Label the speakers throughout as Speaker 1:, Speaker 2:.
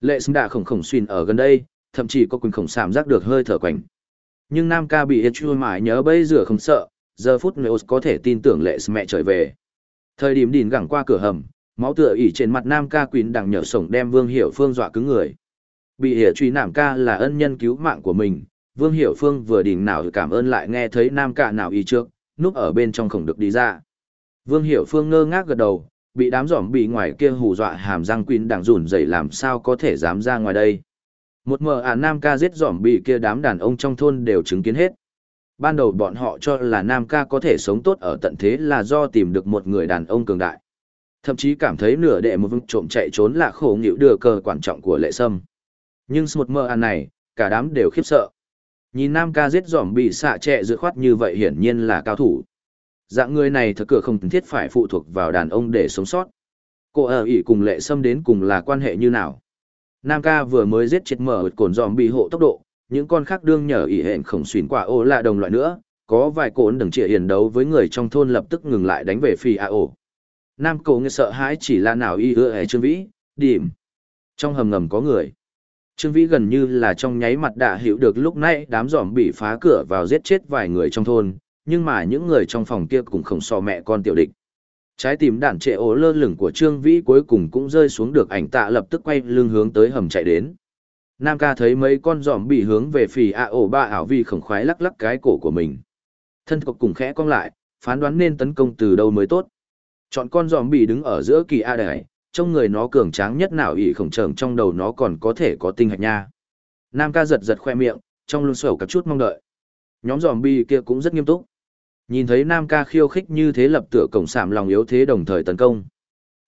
Speaker 1: Lệ Sâm đã khổng khổng xuyên ở gần đây, thậm chí có quyền khổng cảm giác được hơi thở quạnh. Nhưng Nam ca bị hết chui mãi nhớ bây giờ không sợ, giờ phút nếu có thể tin tưởng lệ mẹ trở về. Thời điểm đìn gẳng qua cửa hầm, máu tựa ỉ trên mặt Nam ca quỳnh đằng nhở sổng đem Vương Hiểu Phương dọa cứng người. Bị hiểu truy Nam ca là ân nhân cứu mạng của mình, Vương Hiểu Phương vừa đỉnh nào cảm ơn lại nghe thấy Nam ca nào y trước, núp ở bên trong không được đi ra. Vương Hiểu Phương ngơ ngác gật đầu, bị đám giỏm bị ngoài kia hù dọa hàm răng quỳnh đằng rủn dậy làm sao có thể dám ra ngoài đây. Một mờ à Nam ca giết giỏm bị kia đám đàn ông trong thôn đều chứng kiến hết. Ban đầu bọn họ cho là Nam ca có thể sống tốt ở tận thế là do tìm được một người đàn ông cường đại. Thậm chí cảm thấy nửa đệ một vương trộm chạy trốn là khổ nghịu đưa cờ quan trọng của lệ sâm. Nhưng một mờ ả này, cả đám đều khiếp sợ. Nhìn Nam ca giết giỏm bị xạ trẻ dự khoát như vậy hiển nhiên là cao thủ. Dạng người này thật cửa không thiết phải phụ thuộc vào đàn ông để sống sót. Cô ở ỉ cùng lệ sâm đến cùng là quan hệ như nào? Nam ca vừa mới giết chết mở cồn dòm bị hộ tốc độ, những con khác đương nhờ ỉ hẹn khổng xuyên quả ô là đồng loại nữa, có vài cồn đừng trịa hiền đấu với người trong thôn lập tức ngừng lại đánh về phi a ổ. Nam cầu nghe sợ hãi chỉ là nào y ưa hề trương vĩ, điểm. Trong hầm ngầm có người. Trương Vĩ gần như là trong nháy mặt đã hiểu được lúc nãy đám dòm bị phá cửa vào giết chết vài người trong thôn, nhưng mà những người trong phòng kia cũng không so mẹ con tiểu địch. Trái tim đạn trệ ố lơ lửng của Trương Vĩ cuối cùng cũng rơi xuống được ảnh tạ lập tức quay lưng hướng tới hầm chạy đến. Nam ca thấy mấy con giòm bị hướng về phì a ổ ba ảo vi khổng khoái lắc lắc cái cổ của mình. Thân cục cùng khẽ cong lại, phán đoán nên tấn công từ đâu mới tốt. Chọn con giòm bị đứng ở giữa kỳ a đài, trong người nó cường tráng nhất nào ỷ khổng trưởng trong đầu nó còn có thể có tinh hạch nha. Nam ca giật giật khoe miệng, trong lưng sầu cả chút mong đợi. Nhóm giòm bị kia cũng rất nghiêm túc. Nhìn thấy Nam ca khiêu khích như thế lập tựa cổng sạm lòng yếu thế đồng thời tấn công.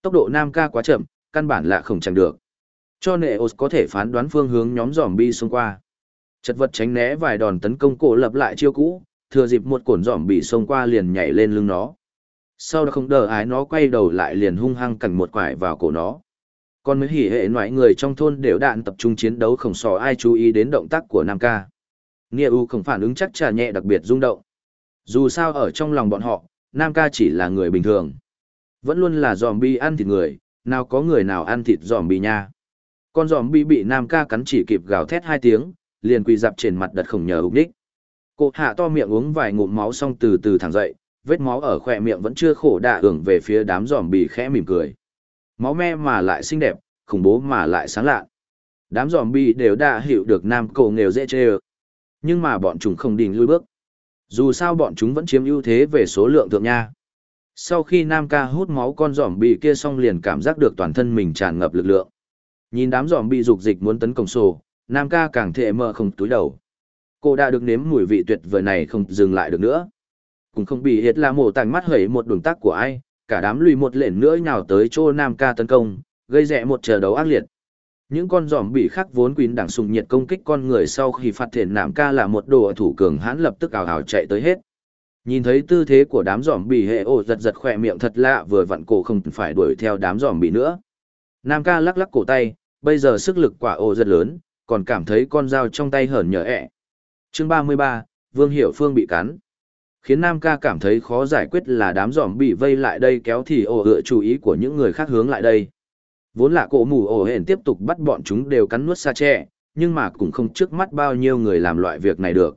Speaker 1: Tốc độ Nam ca quá chậm, căn bản là không chẳng được. Cho nệ Os có thể phán đoán phương hướng nhóm giòm bi xông qua. Chật vật tránh né vài đòn tấn công cổ lập lại chiêu cũ, thừa dịp một cổn giòm bị xông qua liền nhảy lên lưng nó. Sau đó không đợi ái nó quay đầu lại liền hung hăng cẳng một quải vào cổ nó. Còn mới hỉ hệ ngoại người trong thôn đều đạn tập trung chiến đấu không sò ai chú ý đến động tác của Nam ca. Nghĩa U không phản ứng chắc trà nhẹ đặc biệt rung động. Dù sao ở trong lòng bọn họ, Nam ca chỉ là người bình thường. Vẫn luôn là zombie ăn thịt người, nào có người nào ăn thịt zombie nha. Con zombie bị Nam ca cắn chỉ kịp gào thét hai tiếng, liền quỳ dạp trên mặt đất khổng nhờ hục đích. Cô hạ to miệng uống vài ngụm máu xong từ từ thẳng dậy, vết máu ở khỏe miệng vẫn chưa khổ đạ hưởng về phía đám zombie khẽ mỉm cười. Máu me mà lại xinh đẹp, khủng bố mà lại sáng lạ. Đám zombie đều đã hiểu được Nam Cổ nghèo dễ chê Nhưng mà bọn chúng không đình lui bước. Dù sao bọn chúng vẫn chiếm ưu thế về số lượng thượng nha. Sau khi Nam ca hút máu con giỏm bị kia xong liền cảm giác được toàn thân mình tràn ngập lực lượng. Nhìn đám giỏm bị dục dịch muốn tấn công sổ, Nam ca càng thệ mơ không túi đầu. Cô đã được nếm mùi vị tuyệt vời này không dừng lại được nữa. Cũng không bị hiệt là mổ tành mắt hẩy một đường tắc của ai, cả đám lùi một lện nữa nhào tới chỗ Nam ca tấn công, gây rẽ một chờ đấu ác liệt. Những con giòm bị khắc vốn quýn đảng sùng nhiệt công kích con người sau khi phát hiện nạm ca là một đồ thủ cường hãn lập tức ảo ảo chạy tới hết. Nhìn thấy tư thế của đám giòm bị hệ ổ giật giật khỏe miệng thật lạ vừa vặn cổ không phải đuổi theo đám giòm bị nữa. Nam ca lắc lắc cổ tay, bây giờ sức lực quả ổ rất lớn, còn cảm thấy con dao trong tay hởn nhở ẹ. Chương 33, Vương Hiểu Phương bị cắn. Khiến Nam ca cảm thấy khó giải quyết là đám giòm bị vây lại đây kéo thì ổ ựa chú ý của những người khác hướng lại đây. Vốn là cổ mù ổ hển tiếp tục bắt bọn chúng đều cắn nuốt xa tre, nhưng mà cũng không trước mắt bao nhiêu người làm loại việc này được.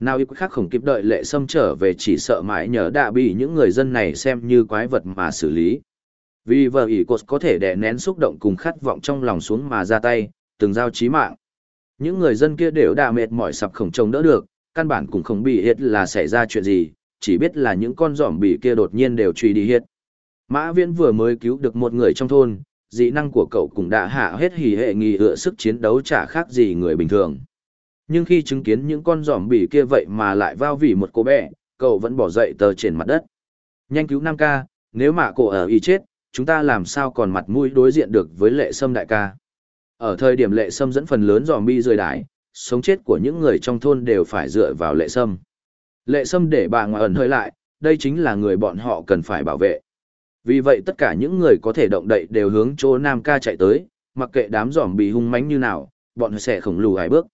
Speaker 1: Nào ít khác không kịp đợi lệ xâm trở về chỉ sợ mãi nhờ đã bị những người dân này xem như quái vật mà xử lý. Vì vợ ỷ cột có thể đè nén xúc động cùng khát vọng trong lòng xuống mà ra tay, từng giao chí mạng. Những người dân kia đều đã mệt mỏi sập khổng trông đỡ được, căn bản cũng không bị hiệt là xảy ra chuyện gì, chỉ biết là những con giỏm bị kia đột nhiên đều truy đi hiệt. Mã viễn vừa mới cứu được một người trong thôn, dị năng của cậu cũng đã hạ hết hỉ hệ nghi ựa sức chiến đấu chả khác gì người bình thường. Nhưng khi chứng kiến những con giòm bỉ kia vậy mà lại vào vì một cô bé, cậu vẫn bỏ dậy tờ trên mặt đất. Nhanh cứu Nam ca, nếu mà cô ở y chết, chúng ta làm sao còn mặt mũi đối diện được với lệ sâm đại ca. Ở thời điểm lệ sâm dẫn phần lớn giòm bi rời đái, sống chết của những người trong thôn đều phải dựa vào lệ sâm. Lệ sâm để bà ngoại ẩn hơi lại, đây chính là người bọn họ cần phải bảo vệ. Vì vậy tất cả những người có thể động đậy đều hướng chỗ Nam ca chạy tới, mặc kệ đám giỏm bị hung mãnh như nào, bọn sẽ khổng lù hai bước.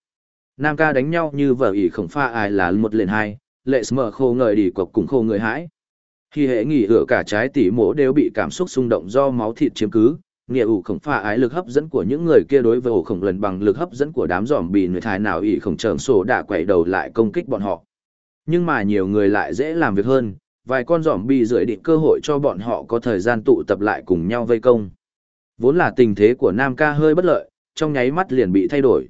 Speaker 1: Nam ca đánh nhau như vợ ỉ khổng pha ai là một lên hai, lệ smờ khô ngời đi cọc cùng khô người hãi. Khi hệ nghỉ hửa cả trái tỉ mổ đều bị cảm xúc xung động do máu thịt chiếm cứ, nghĩa ủ khổng pha ái lực hấp dẫn của những người kia đối với ổ khổng lần bằng lực hấp dẫn của đám giòm bị người thái nào ỉ khổng trờn sổ đã quậy đầu lại công kích bọn họ nhưng mà nhiều người lại dễ làm việc hơn vài con giòm bị rưỡi định cơ hội cho bọn họ có thời gian tụ tập lại cùng nhau vây công vốn là tình thế của nam ca hơi bất lợi trong nháy mắt liền bị thay đổi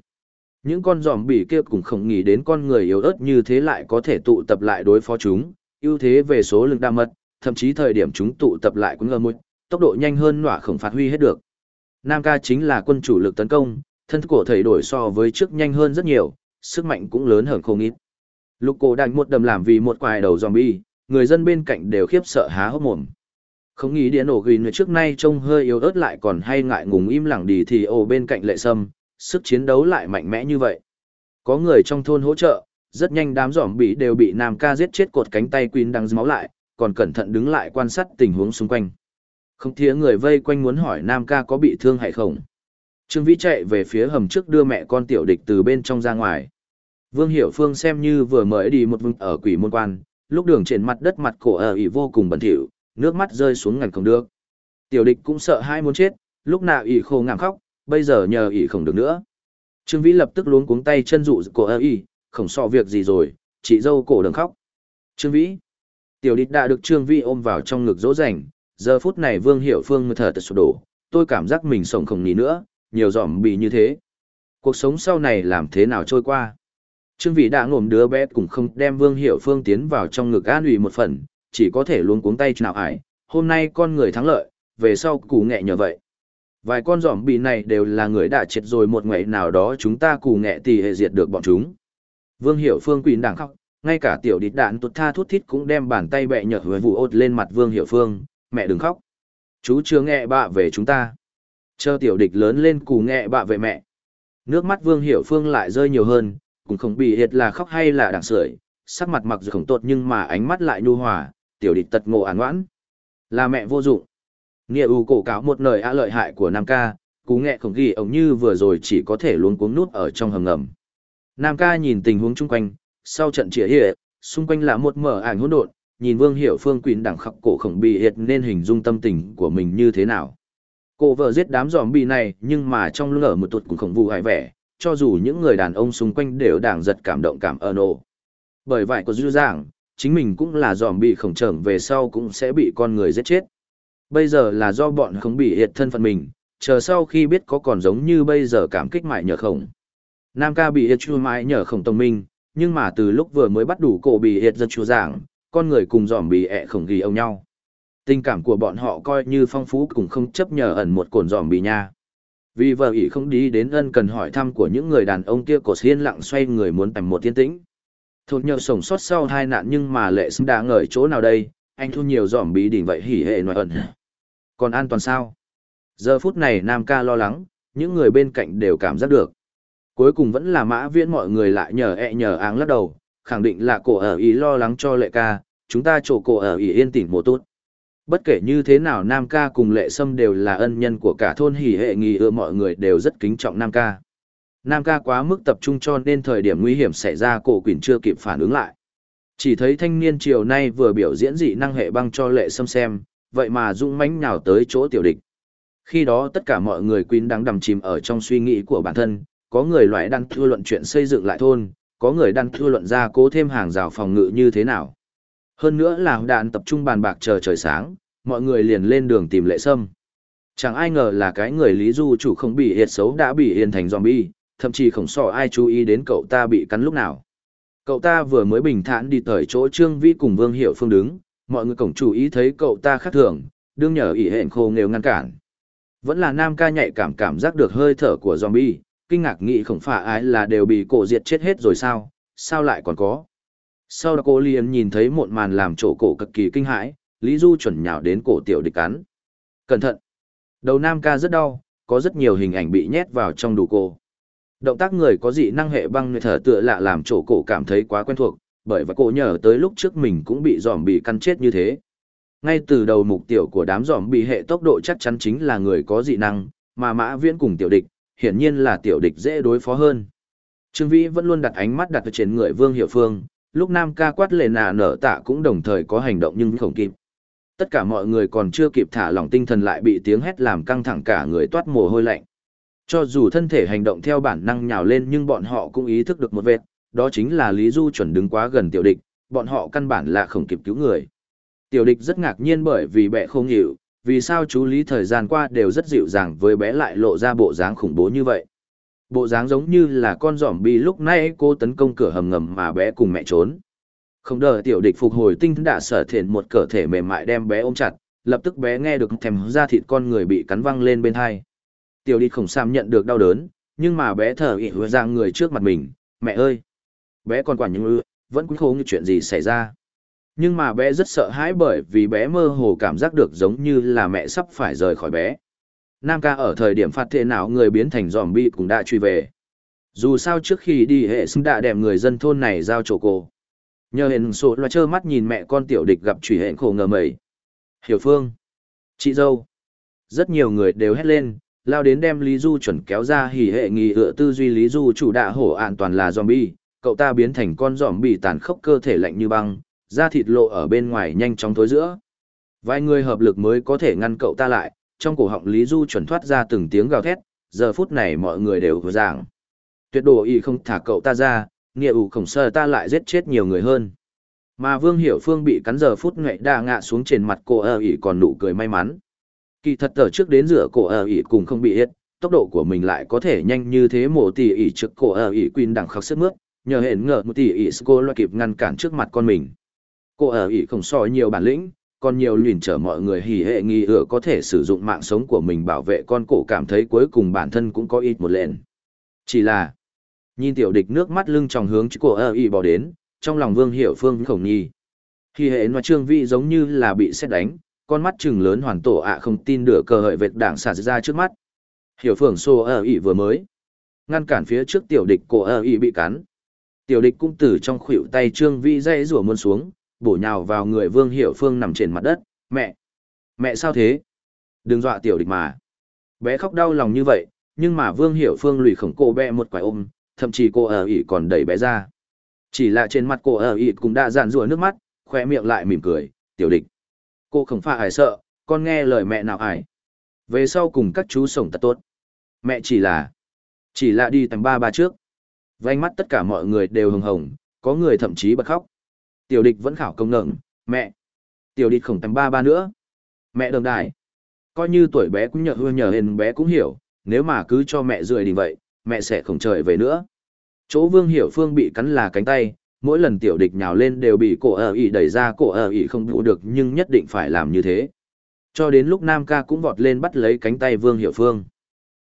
Speaker 1: những con giòm bị kia cũng không nghĩ đến con người yếu ớt như thế lại có thể tụ tập lại đối phó chúng ưu thế về số lượng đa mật thậm chí thời điểm chúng tụ tập lại cũng ngờ mũi, tốc độ nhanh hơn nỏa không phát huy hết được. Nam ca chính là quân chủ lực tấn công, thân của thầy đổi so với trước nhanh hơn rất nhiều, sức mạnh cũng lớn hơn không ít. Lục cổ đành một đầm làm vì một quài đầu zombie, người dân bên cạnh đều khiếp sợ há hốc mồm. Không nghĩ điện ổ ghi người trước nay trông hơi yếu ớt lại còn hay ngại ngùng im lặng đi thì ổ bên cạnh lệ sâm, sức chiến đấu lại mạnh mẽ như vậy. Có người trong thôn hỗ trợ, rất nhanh đám giỏm bị đều bị Nam ca giết chết cột cánh tay Queen đang máu lại, còn cẩn thận đứng lại quan sát tình huống xung quanh. Không thía người vây quanh muốn hỏi Nam ca có bị thương hay không. Trương Vĩ chạy về phía hầm trước đưa mẹ con tiểu địch từ bên trong ra ngoài. Vương Hiểu Phương xem như vừa mới đi một vùng ở quỷ môn quan, lúc đường trên mặt đất mặt cổ ở ỉ vô cùng bẩn thỉu, nước mắt rơi xuống ngành không được. Tiểu địch cũng sợ hai muốn chết, lúc nào ỉ khô ngảm khóc, bây giờ nhờ ỉ không được nữa. Trương Vĩ lập tức luống cuống tay chân dụ cổ ở ỉ, không so việc gì rồi, chị dâu cổ đừng khóc. Trương Vĩ. Tiểu địch đã được Trương Vĩ ôm vào trong ngực dỗ dành, giờ phút này Vương Hiểu Phương thở tật sụp đổ, tôi cảm giác mình sống không ní nữa, nhiều giỏm bị như thế. Cuộc sống sau này làm thế nào trôi qua? Trương Vĩ đã ngồm đứa bé cũng không đem Vương Hiểu Phương tiến vào trong ngực an ủy một phần, chỉ có thể luôn cuống tay nào ải, hôm nay con người thắng lợi, về sau củ nghệ nhờ vậy. Vài con giỏm bị này đều là người đã chết rồi một ngày nào đó chúng ta củ nghệ thì hệ diệt được bọn chúng. Vương Hiểu Phương quỳ đảng khóc, ngay cả tiểu địch đạn tụt tha thút thít cũng đem bàn tay bẹ nhở với vụ ốt lên mặt Vương Hiểu Phương, mẹ đừng khóc. Chú chưa nghe bạ về chúng ta. Chờ tiểu địch lớn lên cù nghệ bạ về mẹ. Nước mắt Vương Hiểu Phương lại rơi nhiều hơn, cũng không bị hiệt là khóc hay là đằng sưởi, sắc mặt mặc dù khổng tốt nhưng mà ánh mắt lại nhu hòa, tiểu địch tật ngộ án ngoãn. Là mẹ vô dụng. Nghĩa ưu cổ cáo một lời á lợi hại của Nam ca, cú nghệ khổng ghi ống như vừa rồi chỉ có thể luôn cuống nút ở trong hầm ngầm. Nam ca nhìn tình huống chung quanh, sau trận chĩa hiệ xung quanh là một mở ảnh hỗn độn, nhìn Vương Hiểu Phương quỳnh đẳng khắc cổ khổng bị hiệt nên hình dung tâm tình của mình như thế nào. Cô vợ giết đám giòm bị này nhưng mà trong lưng ở một tuột cũng khổng vụ hại vẻ, cho dù những người đàn ông xung quanh đều đang giật cảm động cảm ơn ồ. Bởi vậy có dư giảng, chính mình cũng là giòm bị khổng trưởng về sau cũng sẽ bị con người giết chết. Bây giờ là do bọn không bị hiệt thân phận mình, chờ sau khi biết có còn giống như bây giờ cảm kích mại nhờ khổng. Nam ca bị hiệt chua mãi nhờ khổng tông minh, nhưng mà từ lúc vừa mới bắt đủ cổ bị hiệt giật chua giảng, con người cùng dòm bị ẹ khổng ghi ông nhau. Tình cảm của bọn họ coi như phong phú cũng không chấp nhờ ẩn một cồn dòm bị nha. Vì vợ ỷ không đi đến ân cần hỏi thăm của những người đàn ông kia cổ xiên lặng xoay người muốn tầm một thiên tĩnh. Thột nhờ sống sót sau hai nạn nhưng mà lệ xứng đã ngời chỗ nào đây, anh thu nhiều dòm bí đỉnh vậy hỉ hệ nội ẩn. Còn an toàn sao? Giờ phút này Nam ca lo lắng, những người bên cạnh đều cảm giác được. Cuối cùng vẫn là mã viễn mọi người lại nhờ ẹ nhờ áng lắc đầu, khẳng định là cổ ở ý lo lắng cho lệ ca, chúng ta chỗ cổ ở ý yên tĩnh một tốt. Bất kể như thế nào Nam ca cùng lệ sâm đều là ân nhân của cả thôn hỉ hệ nghi ưa mọi người đều rất kính trọng Nam ca. Nam ca quá mức tập trung cho nên thời điểm nguy hiểm xảy ra cổ quỷ chưa kịp phản ứng lại. Chỉ thấy thanh niên chiều nay vừa biểu diễn dị năng hệ băng cho lệ sâm xem, vậy mà dũng mãnh nhào tới chỗ tiểu địch. Khi đó tất cả mọi người quyến đang đầm chìm ở trong suy nghĩ của bản thân, có người loại đang thưa luận chuyện xây dựng lại thôn, có người đang thưa luận ra cố thêm hàng rào phòng ngự như thế nào. Hơn nữa là đạn tập trung bàn bạc chờ trời sáng, mọi người liền lên đường tìm lệ sâm. Chẳng ai ngờ là cái người lý du chủ không bị hiệt xấu đã bị hiền thành zombie, thậm chí không sợ ai chú ý đến cậu ta bị cắn lúc nào. Cậu ta vừa mới bình thản đi tới chỗ Trương Vĩ cùng Vương Hiệu Phương đứng, mọi người cổng chú ý thấy cậu ta khác thường, đương nhờ ỷ hẹn khô nghèo ngăn cản. Vẫn là nam ca nhạy cảm cảm giác được hơi thở của zombie, kinh ngạc nghĩ không phải ai là đều bị cổ diệt chết hết rồi sao, sao lại còn có. Sau đó cô liền nhìn thấy một màn làm chỗ cổ cực kỳ kinh hãi, Lý Du chuẩn nhào đến cổ tiểu địch cắn. Cẩn thận! Đầu nam ca rất đau, có rất nhiều hình ảnh bị nhét vào trong đủ cổ. Động tác người có dị năng hệ băng người thở tựa lạ làm chỗ cổ cảm thấy quá quen thuộc, bởi và cổ nhờ tới lúc trước mình cũng bị giòm bị căn chết như thế. Ngay từ đầu mục tiêu của đám giòm bị hệ tốc độ chắc chắn chính là người có dị năng, mà mã viễn cùng tiểu địch, hiển nhiên là tiểu địch dễ đối phó hơn. Trương Vĩ vẫn luôn đặt ánh mắt đặt trên người Vương Hiểu Phương, lúc Nam ca quát lệ nà nở tạ cũng đồng thời có hành động nhưng không kịp. Tất cả mọi người còn chưa kịp thả lỏng tinh thần lại bị tiếng hét làm căng thẳng cả người toát mồ hôi lạnh. Cho dù thân thể hành động theo bản năng nhào lên nhưng bọn họ cũng ý thức được một vệt, đó chính là Lý Du chuẩn đứng quá gần tiểu địch, bọn họ căn bản là không kịp cứu người. Tiểu địch rất ngạc nhiên bởi vì bệ không hiểu, vì sao chú Lý thời gian qua đều rất dịu dàng với bé lại lộ ra bộ dáng khủng bố như vậy. Bộ dáng giống như là con giỏm bi lúc nãy cô tấn công cửa hầm ngầm mà bé cùng mẹ trốn. Không đợi tiểu địch phục hồi tinh thần đã sở thiện một cỡ thể mềm mại đem bé ôm chặt, lập tức bé nghe được thèm da thịt con người bị cắn văng lên bên hai. Tiểu địch khổng sam nhận được đau đớn, nhưng mà bé thở ị hứa ra người trước mặt mình, mẹ ơi! Bé còn quản những ư, vẫn cũng không như chuyện gì xảy ra. Nhưng mà bé rất sợ hãi bởi vì bé mơ hồ cảm giác được giống như là mẹ sắp phải rời khỏi bé. Nam ca ở thời điểm phát thế nào người biến thành zombie cũng đã truy về. Dù sao trước khi đi hệ xứng đã đem người dân thôn này giao chỗ cô. Nhờ hển sổ loa trơ mắt nhìn mẹ con tiểu địch gặp truy hẹn khổ ngờ mẩy. Hiểu phương. Chị dâu. Rất nhiều người đều hét lên, lao đến đem Lý Du chuẩn kéo ra hỉ hệ nghỉ ựa tư duy Lý Du chủ đạ hổ an toàn là zombie, cậu ta biến thành con zombie tàn khốc cơ thể lạnh như băng, da thịt lộ ở bên ngoài nhanh chóng thối giữa. Vài người hợp lực mới có thể ngăn cậu ta lại, trong cổ họng Lý Du chuẩn thoát ra từng tiếng gào thét, giờ phút này mọi người đều vừa giảng. Tuyệt đồ y không thả cậu ta ra, nghĩa ủ khổng sơ ta lại giết chết nhiều người hơn. Mà Vương Hiểu Phương bị cắn giờ phút nghệ đa ngạ xuống trên mặt cô ơ ỉ còn nụ cười may mắn. Kỳ thật tờ trước đến rửa cổ ơ ỉ cùng không bị hết, tốc độ của mình lại có thể nhanh như thế mổ tỉ ỉ trước cổ ơ ỉ quỳnh đằng khắc sức mướt, nhờ hẹn ngờ một tỉ ỉ cô loại kịp ngăn cản trước mặt con mình. Cô ở ỉ không so nhiều bản lĩnh, còn nhiều lùn trở mọi người hỉ hệ nghi ựa có thể sử dụng mạng sống của mình bảo vệ con cổ cảm thấy cuối cùng bản thân cũng có ít một lện Chỉ là, nhìn tiểu địch nước mắt lưng tròng hướng chứ cổ ở bỏ đến, trong lòng vương hiểu phương khổng nhi. Khi hệ nói trương vị giống như là bị xét đánh, con mắt trừng lớn hoàn tổ ạ không tin được cơ hội vệt đảng xả ra trước mắt. Hiểu phương xô ơ y vừa mới. Ngăn cản phía trước tiểu địch cổ ơ y bị cắn. Tiểu địch cũng từ trong khuỷu tay trương vị dây rủa muôn xuống, bổ nhào vào người Vương Hiểu Phương nằm trên mặt đất, mẹ, mẹ sao thế? Đừng dọa tiểu địch mà. Bé khóc đau lòng như vậy, nhưng mà Vương Hiểu Phương lùi khổng cổ bé một quải ôm, thậm chí cô ở ỉ còn đẩy bé ra. Chỉ là trên mặt cô ở ỉ cũng đã dàn rủa nước mắt, khoe miệng lại mỉm cười, tiểu địch. Cô không phải ải sợ, con nghe lời mẹ nào ải. Về sau cùng các chú sống thật tốt. Mẹ chỉ là, chỉ là đi tầm ba ba trước. Vành mắt tất cả mọi người đều hồng hồng, có người thậm chí bật khóc. Tiểu địch vẫn khảo công ngẩng, mẹ. Tiểu địch khổng tầm ba ba nữa. Mẹ đồng đài. Coi như tuổi bé cũng nhờ hương nhờ hình bé cũng hiểu, nếu mà cứ cho mẹ rười đình vậy, mẹ sẽ không trời về nữa. Chỗ vương hiểu phương bị cắn là cánh tay, mỗi lần tiểu địch nhào lên đều bị cổ ở ỉ đẩy ra cổ ở ỉ không đủ được nhưng nhất định phải làm như thế. Cho đến lúc Nam ca cũng vọt lên bắt lấy cánh tay vương hiểu phương.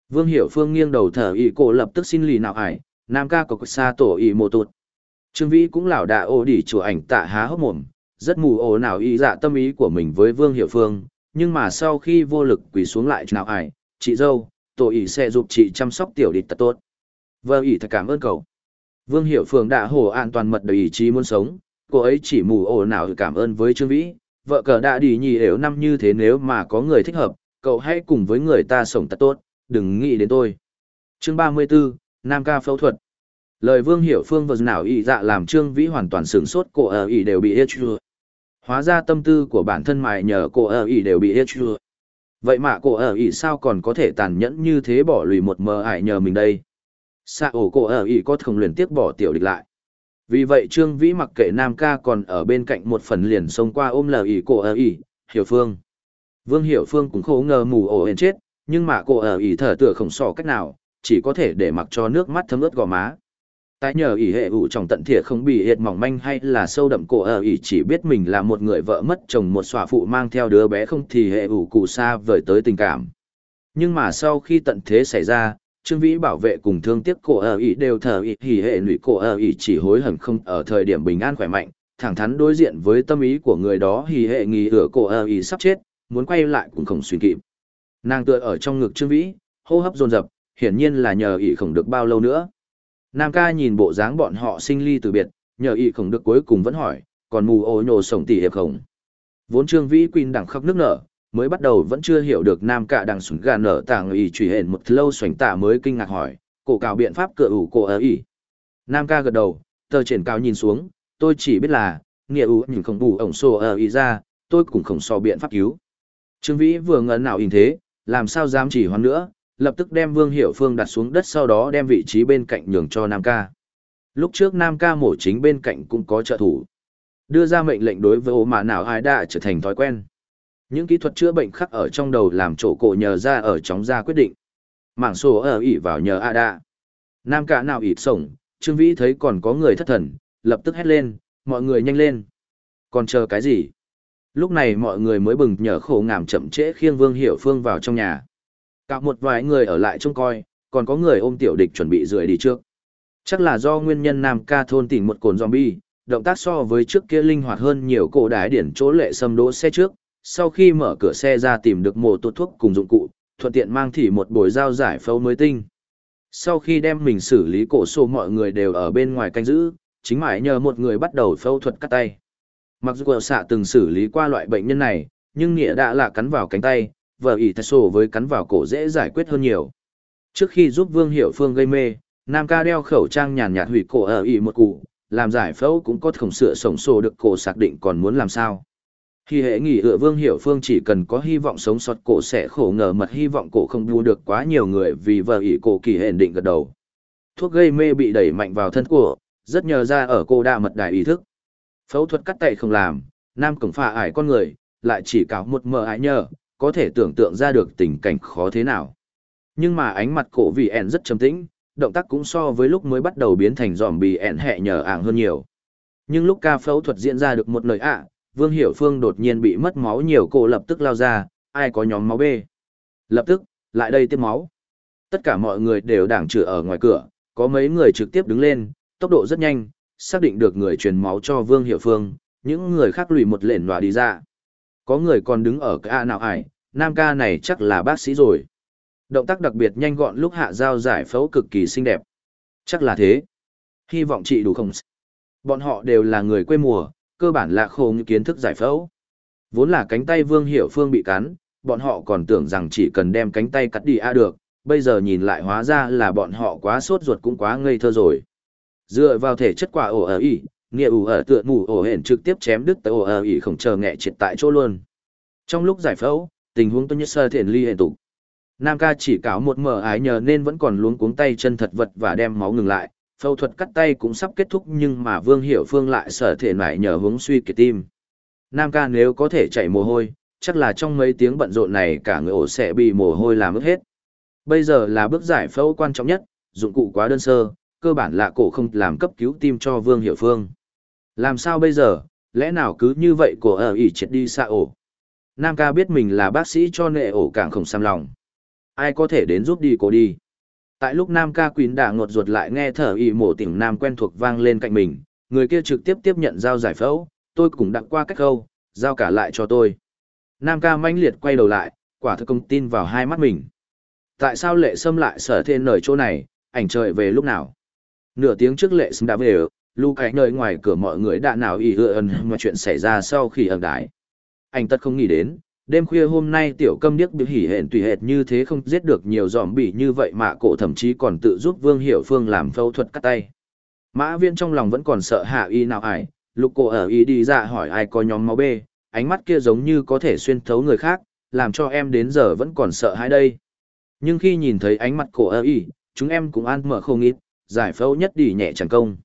Speaker 1: Vương hiểu phương nghiêng đầu thở ỉ cổ lập tức xin lì nào ải, Nam ca có xa tổ ỉ mồ tụt. Trương Vĩ cũng lảo đà ô đỉ chùa ảnh tạ há hốc mồm, rất mù ồ nào ý dạ tâm ý của mình với Vương Hiểu Phương, nhưng mà sau khi vô lực quỳ xuống lại nào ải, chị dâu, tổ ý sẽ giúp chị chăm sóc tiểu địch tật tốt. Vợ ý thật cảm ơn cậu. Vương Hiểu Phương đã hồ an toàn mật đầy ý chí muốn sống, cô ấy chỉ mù ồ nào cảm ơn với Trương Vĩ, vợ cờ đã đi nhì ếu năm như thế nếu mà có người thích hợp, cậu hãy cùng với người ta sống tật tốt, đừng nghĩ đến tôi. Chương 34, Nam ca phẫu thuật. Lời Vương Hiểu Phương vật nào ý dạ làm Trương Vĩ hoàn toàn sửng sốt cổ ở ý đều bị hết chưa. Hóa ra tâm tư của bản thân mài nhờ cổ ở ý đều bị hết chưa. Vậy mà cổ ở ý sao còn có thể tàn nhẫn như thế bỏ lùi một mờ ải nhờ mình đây. xạ ổ cổ ở ý có thường luyện tiếc bỏ tiểu địch lại. Vì vậy Trương Vĩ mặc kệ Nam ca còn ở bên cạnh một phần liền xông qua ôm lờ ý cổ ở ý, Hiểu Phương. Vương Hiểu Phương cũng khổ ngờ mù ổ hên chết, nhưng mà cổ ở ý thở tựa không sò cách nào, chỉ có thể để mặc cho nước mắt thấm ướt gò má Tại nhờ ỷ hệ ủ trong tận thiệt không bị hiệt mỏng manh hay là sâu đậm cổ ở ỷ chỉ biết mình là một người vợ mất chồng một xòa phụ mang theo đứa bé không thì hệ ủ cụ xa vời tới tình cảm. Nhưng mà sau khi tận thế xảy ra, trương vĩ bảo vệ cùng thương tiếc cổ ở ỷ đều thờ ỷ hỉ hệ lụy cổ ở ỷ chỉ hối hận không ở thời điểm bình an khỏe mạnh, thẳng thắn đối diện với tâm ý của người đó hỉ hệ nghi ửa cổ ở ỷ sắp chết, muốn quay lại cũng không suy kịp. Nàng tựa ở trong ngực trương vĩ, hô hấp dồn dập, hiển nhiên là nhờ ỷ không được bao lâu nữa. Nam ca nhìn bộ dáng bọn họ sinh ly từ biệt, nhờ y khổng được cuối cùng vẫn hỏi, còn mù ô nhổ sổng tỷ hiệp khổng. Vốn trương vĩ quỳnh đẳng khóc nước nở, mới bắt đầu vẫn chưa hiểu được nam ca đằng sủng gà nở tàng y trùy hển một lâu xoành tả mới kinh ngạc hỏi, cổ cào biện pháp cửa ủ cổ ở y. Nam ca gật đầu, tờ triển cao nhìn xuống, tôi chỉ biết là, nghĩa ủ nhìn không bù ổng sổ ở y ra, tôi cũng không so biện pháp cứu. Trương Vĩ vừa ngấn nào in thế, làm sao dám chỉ hoan nữa, lập tức đem Vương Hiểu Phương đặt xuống đất sau đó đem vị trí bên cạnh nhường cho Nam Ca. Lúc trước Nam Ca mổ chính bên cạnh cũng có trợ thủ. Đưa ra mệnh lệnh đối với ố mà nào ai đã trở thành thói quen. Những kỹ thuật chữa bệnh khác ở trong đầu làm chỗ cổ nhờ ra ở chóng ra quyết định. Mảng sổ ở ỉ vào nhờ A đa. Nam Ca nào ịt sổng, Trương Vĩ thấy còn có người thất thần, lập tức hét lên, mọi người nhanh lên. Còn chờ cái gì? Lúc này mọi người mới bừng nhờ khổ ngảm chậm trễ khiêng Vương Hiểu Phương vào trong nhà. Cả một vài người ở lại trông coi, còn có người ôm tiểu địch chuẩn bị rời đi trước. Chắc là do nguyên nhân Nam ca thôn tỉnh một cồn zombie, động tác so với trước kia linh hoạt hơn nhiều cổ đái điển chỗ lệ xâm đỗ xe trước. Sau khi mở cửa xe ra tìm được một tốt thuốc cùng dụng cụ, thuận tiện mang thỉ một bồi dao giải phẫu mới tinh. Sau khi đem mình xử lý cổ sổ mọi người đều ở bên ngoài canh giữ, chính mãi nhờ một người bắt đầu phẫu thuật cắt tay. Mặc dù xạ từng xử lý qua loại bệnh nhân này, nhưng nghĩa đã là cắn vào cánh tay, vợ ỷ thạch sổ với cắn vào cổ dễ giải quyết hơn nhiều. Trước khi giúp Vương Hiểu Phương gây mê, Nam ca đeo khẩu trang nhàn nhạt hủy cổ ở ỷ một cụ, làm giải phẫu cũng có khổng sửa sổng sổ được cổ xác định còn muốn làm sao. Khi hệ nghỉ ựa Vương Hiểu Phương chỉ cần có hy vọng sống sót cổ sẽ khổ ngờ mật hy vọng cổ không đua được quá nhiều người vì vợ ỷ cổ kỳ hển định gật đầu. Thuốc gây mê bị đẩy mạnh vào thân cổ, rất nhờ ra ở cô đa mật đại ý thức. Phẫu thuật cắt tay không làm, Nam cổng phà ải con người, lại chỉ cáo một mờ ải nhờ, có thể tưởng tượng ra được tình cảnh khó thế nào. Nhưng mà ánh mặt cổ vì ẻn rất trầm tĩnh, động tác cũng so với lúc mới bắt đầu biến thành giòm bì ẻn hẹ nhờ ảng hơn nhiều. Nhưng lúc ca phẫu thuật diễn ra được một lời ạ, Vương Hiểu Phương đột nhiên bị mất máu nhiều cổ lập tức lao ra, ai có nhóm máu B. Lập tức, lại đây tiếp máu. Tất cả mọi người đều đảng trừ ở ngoài cửa, có mấy người trực tiếp đứng lên, tốc độ rất nhanh, xác định được người truyền máu cho Vương Hiểu Phương, những người khác lùi một lệnh và đi ra. Có người còn đứng ở ca nào ải, nam ca này chắc là bác sĩ rồi. Động tác đặc biệt nhanh gọn lúc hạ dao giải phẫu cực kỳ xinh đẹp. Chắc là thế. Hy vọng chị đủ không? Bọn họ đều là người quê mùa, cơ bản là khô như kiến thức giải phẫu. Vốn là cánh tay Vương Hiểu Phương bị cắn, bọn họ còn tưởng rằng chỉ cần đem cánh tay cắt đi a được, bây giờ nhìn lại hóa ra là bọn họ quá sốt ruột cũng quá ngây thơ rồi. Dựa vào thể chất quả ổ ở ỉ, nghĩa ủ ở tựa mù ổ hển trực tiếp chém đứt tới ổ ở ỉ không chờ nghệ triệt tại chỗ luôn. Trong lúc giải phẫu, tình huống tôi nhất sơ thiện ly hệ tục. Nam ca chỉ cáo một mở ái nhờ nên vẫn còn luống cuống tay chân thật vật và đem máu ngừng lại, phẫu thuật cắt tay cũng sắp kết thúc nhưng mà Vương Hiểu Phương lại sở thể lại nhờ hướng suy kiệt tim. Nam ca nếu có thể chạy mồ hôi, chắc là trong mấy tiếng bận rộn này cả người ổ sẽ bị mồ hôi làm ướt hết. Bây giờ là bước giải phẫu quan trọng nhất, dụng cụ quá đơn sơ, cơ bản là cổ không làm cấp cứu tim cho Vương Hiểu Phương. Làm sao bây giờ, lẽ nào cứ như vậy của ở ỉ chết đi xa ổ. Nam ca biết mình là bác sĩ cho nệ ổ càng không xăm lòng. Ai có thể đến giúp đi cô đi. Tại lúc Nam ca quýn đã ngột ruột lại nghe thở ỉ mổ tỉnh Nam quen thuộc vang lên cạnh mình, người kia trực tiếp tiếp nhận dao giải phẫu, tôi cũng đặt qua cách câu, giao cả lại cho tôi. Nam ca manh liệt quay đầu lại, quả thực công tin vào hai mắt mình. Tại sao lệ xâm lại sở thiên nở chỗ này, ảnh trời về lúc nào? Nửa tiếng trước lệ xâm đã về ở, lũ cái nơi ngoài cửa mọi người đã nào ý ưa ẩn mà chuyện xảy ra sau khi ẩn đái. Anh tất không nghĩ đến, đêm khuya hôm nay tiểu câm điếc biểu hỉ hẹn tùy hệt như thế không giết được nhiều giòm bị như vậy mà cổ thậm chí còn tự giúp Vương Hiểu Phương làm phẫu thuật cắt tay. Mã viên trong lòng vẫn còn sợ hạ y nào ải, lục cổ ở y đi ra hỏi ai có nhóm máu bê, ánh mắt kia giống như có thể xuyên thấu người khác, làm cho em đến giờ vẫn còn sợ hãi đây. Nhưng khi nhìn thấy ánh mặt cổ ở y, chúng em cũng an mở không ít, giải phẫu nhất đi nhẹ chẳng công.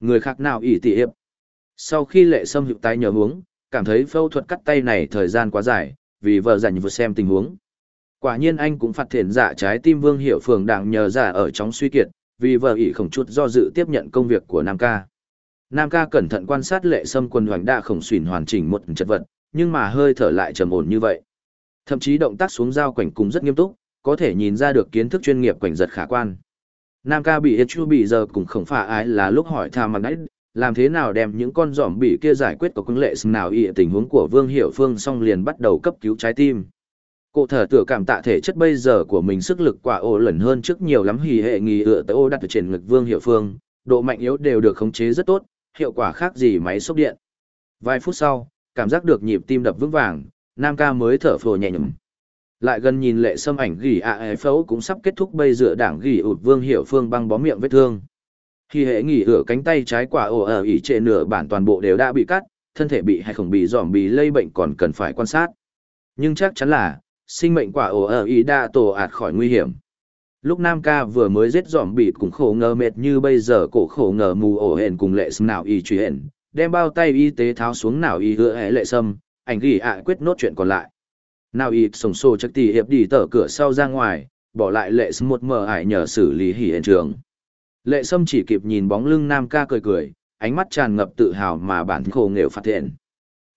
Speaker 1: Người khác nào ỷ tỷ hiệp. Sau khi lệ sâm hiệu tay nhờ hướng, cảm thấy phẫu thuật cắt tay này thời gian quá dài, vì vợ dành vừa xem tình huống. Quả nhiên anh cũng phạt thiện giả trái tim vương hiệu phường đảng nhờ giả ở trong suy kiệt, vì vợ ỷ khổng chút do dự tiếp nhận công việc của Nam ca. Nam ca cẩn thận quan sát lệ sâm quân hoành đa khổng xuyển hoàn chỉnh một chất vật, nhưng mà hơi thở lại trầm ổn như vậy. Thậm chí động tác xuống dao quảnh cũng rất nghiêm túc, có thể nhìn ra được kiến thức chuyên nghiệp quảnh giật khả quan. Nam ca bị chu bị giờ cũng không phải ai là lúc hỏi thà mặt đấy, làm thế nào đem những con giỏm bị kia giải quyết có quân lệ nào ý tình huống của Vương Hiểu Phương xong liền bắt đầu cấp cứu trái tim. Cô thở tựa cảm tạ thể chất bây giờ của mình sức lực quả ổ lần hơn trước nhiều lắm hì hệ nghi ựa tới ô đặt trên ngực Vương Hiểu Phương, độ mạnh yếu đều được khống chế rất tốt, hiệu quả khác gì máy xúc điện. Vài phút sau, cảm giác được nhịp tim đập vững vàng, Nam ca mới thở phồ nhẹ nhõm. Lại gần nhìn lệ sâm ảnh gỉ ạ à phẫu cũng sắp kết thúc bây dựa đảng gỉ ụt vương hiểu phương băng bó miệng vết thương. Khi hệ nghỉ ửa cánh tay trái quả ổ ở ỉ trệ nửa bản toàn bộ đều đã bị cắt, thân thể bị hay không bị dòm bị lây bệnh còn cần phải quan sát. Nhưng chắc chắn là, sinh mệnh quả ổ ở ỉ đã tổ ạt khỏi nguy hiểm. Lúc Nam ca vừa mới giết dòm bị cũng khổ ngờ mệt như bây giờ cổ khổ ngờ mù ổ hển cùng lệ sâm nào y truy hển, đem bao tay y tế tháo xuống nào y hứa hệ lệ sâm, ảnh gỉ ạ quyết nốt chuyện còn lại. Nào y sổng sổ chắc tì hiệp đi tở cửa sau ra ngoài, bỏ lại lệ sâm một mờ ải nhờ xử lý hỉ hiện trường. Lệ sâm chỉ kịp nhìn bóng lưng Nam ca cười cười, ánh mắt tràn ngập tự hào mà bản khổ nghèo phát hiện.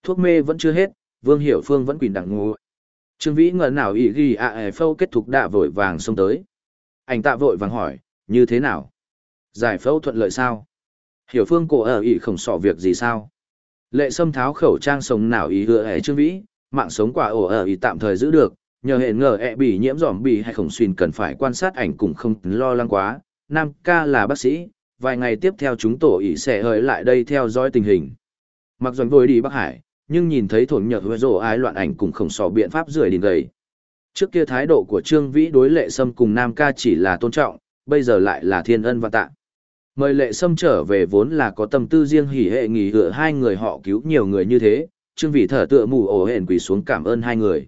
Speaker 1: Thuốc mê vẫn chưa hết, Vương Hiểu Phương vẫn quỳnh đặng ngủ. Trương Vĩ ngờ nào ý ghi ạ à phâu kết thúc đạ vội vàng xông tới. Anh tạ vội vàng hỏi, như thế nào? Giải phẫu thuận lợi sao? Hiểu Phương cổ ở ý không sọ việc gì sao? Lệ sâm tháo khẩu trang sống nào ý hựa hệ Trương Vĩ, mạng sống quả ổ ở ý tạm thời giữ được, nhờ hệ ngờ ẹ bị nhiễm giỏm bị hay khổng xuyên cần phải quan sát ảnh cũng không lo lắng quá. Nam ca là bác sĩ, vài ngày tiếp theo chúng tổ ý sẽ hơi lại đây theo dõi tình hình. Mặc doanh vội đi Bắc Hải, nhưng nhìn thấy thổn nhật huệ rổ ái loạn ảnh cũng không sò biện pháp rưỡi đình gầy. Trước kia thái độ của Trương Vĩ đối lệ sâm cùng Nam ca chỉ là tôn trọng, bây giờ lại là thiên ân và tạ. Mời lệ sâm trở về vốn là có tâm tư riêng hỉ hệ nghỉ hựa hai người họ cứu nhiều người như thế, Trương Vĩ thở tựa mù ổ hển quỳ xuống cảm ơn hai người.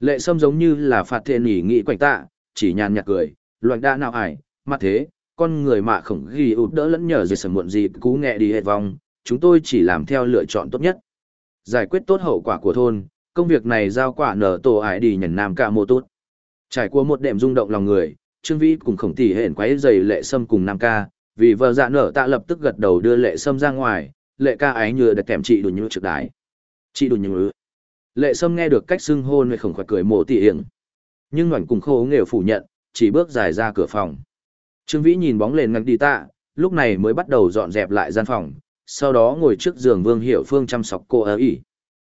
Speaker 1: Lệ sâm giống như là phạt thiên nghỉ nghị quạnh tạ, chỉ nhàn nhạt cười, loạn đã nào ải, mặt thế, con người mạ khổng ghi ụt đỡ lẫn nhờ gì sầm muộn gì cú nghẹ đi hết vong, chúng tôi chỉ làm theo lựa chọn tốt nhất. Giải quyết tốt hậu quả của thôn, công việc này giao quả nở tổ ải đi nhận nam cả mô tốt. Trải qua một đêm rung động lòng người, Trương Vĩ cùng khổng tỷ hển quấy giày lệ sâm cùng nam ca, vì vợ dạ nở tạ lập tức gật đầu đưa lệ sâm ra ngoài, lệ ca ái nhựa được kèm chị đùn như trực đái. Chị đùn như Lệ sâm nghe được cách xưng hôn với khổng khoạch cười mổ tỉ hiển. Nhưng ngoảnh cùng khô nghều phủ nhận, chỉ bước dài ra cửa phòng. Trương Vĩ nhìn bóng lên ngăn đi tạ, lúc này mới bắt đầu dọn dẹp lại gian phòng, sau đó ngồi trước giường Vương Hiểu Phương chăm sóc cô ở ỉ.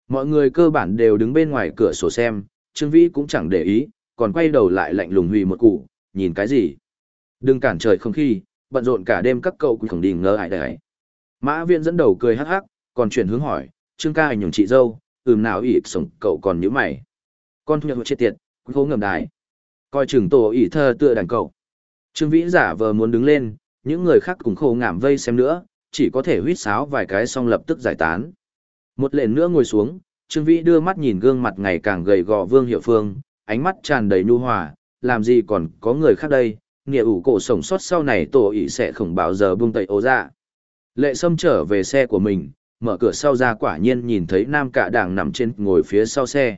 Speaker 1: Mọi người cơ bản đều đứng bên ngoài cửa sổ xem, Trương Vĩ cũng chẳng để ý, còn quay đầu lại lạnh lùng hủy một cụ, nhìn cái gì. Đừng cản trời không khí, bận rộn cả đêm các cậu cũng không đình ngơ ai đấy. Mã viên dẫn đầu cười hắc hắc, còn chuyển hướng hỏi, Trương ca ảnh hưởng chị dâu, ừm nào ỉ sống cậu còn nhữ mày. Con thu nhập chết tiệt, hố ngầm đài. Coi chừng tổ ỉ thơ tựa đàn cậu. Trương Vĩ giả vờ muốn đứng lên, những người khác cùng khổ ngảm vây xem nữa, chỉ có thể huýt sáo vài cái xong lập tức giải tán. Một lện nữa ngồi xuống, Trương Vĩ đưa mắt nhìn gương mặt ngày càng gầy gò Vương Hiệu Phương, ánh mắt tràn đầy nhu hòa, làm gì còn có người khác đây, nghĩa ủ cổ sống sót sau này tổ ỉ sẽ không bao giờ buông tẩy ố ra. Lệ Sâm trở về xe của mình, mở cửa sau ra quả nhiên nhìn thấy nam cả đảng nằm trên ngồi phía sau xe.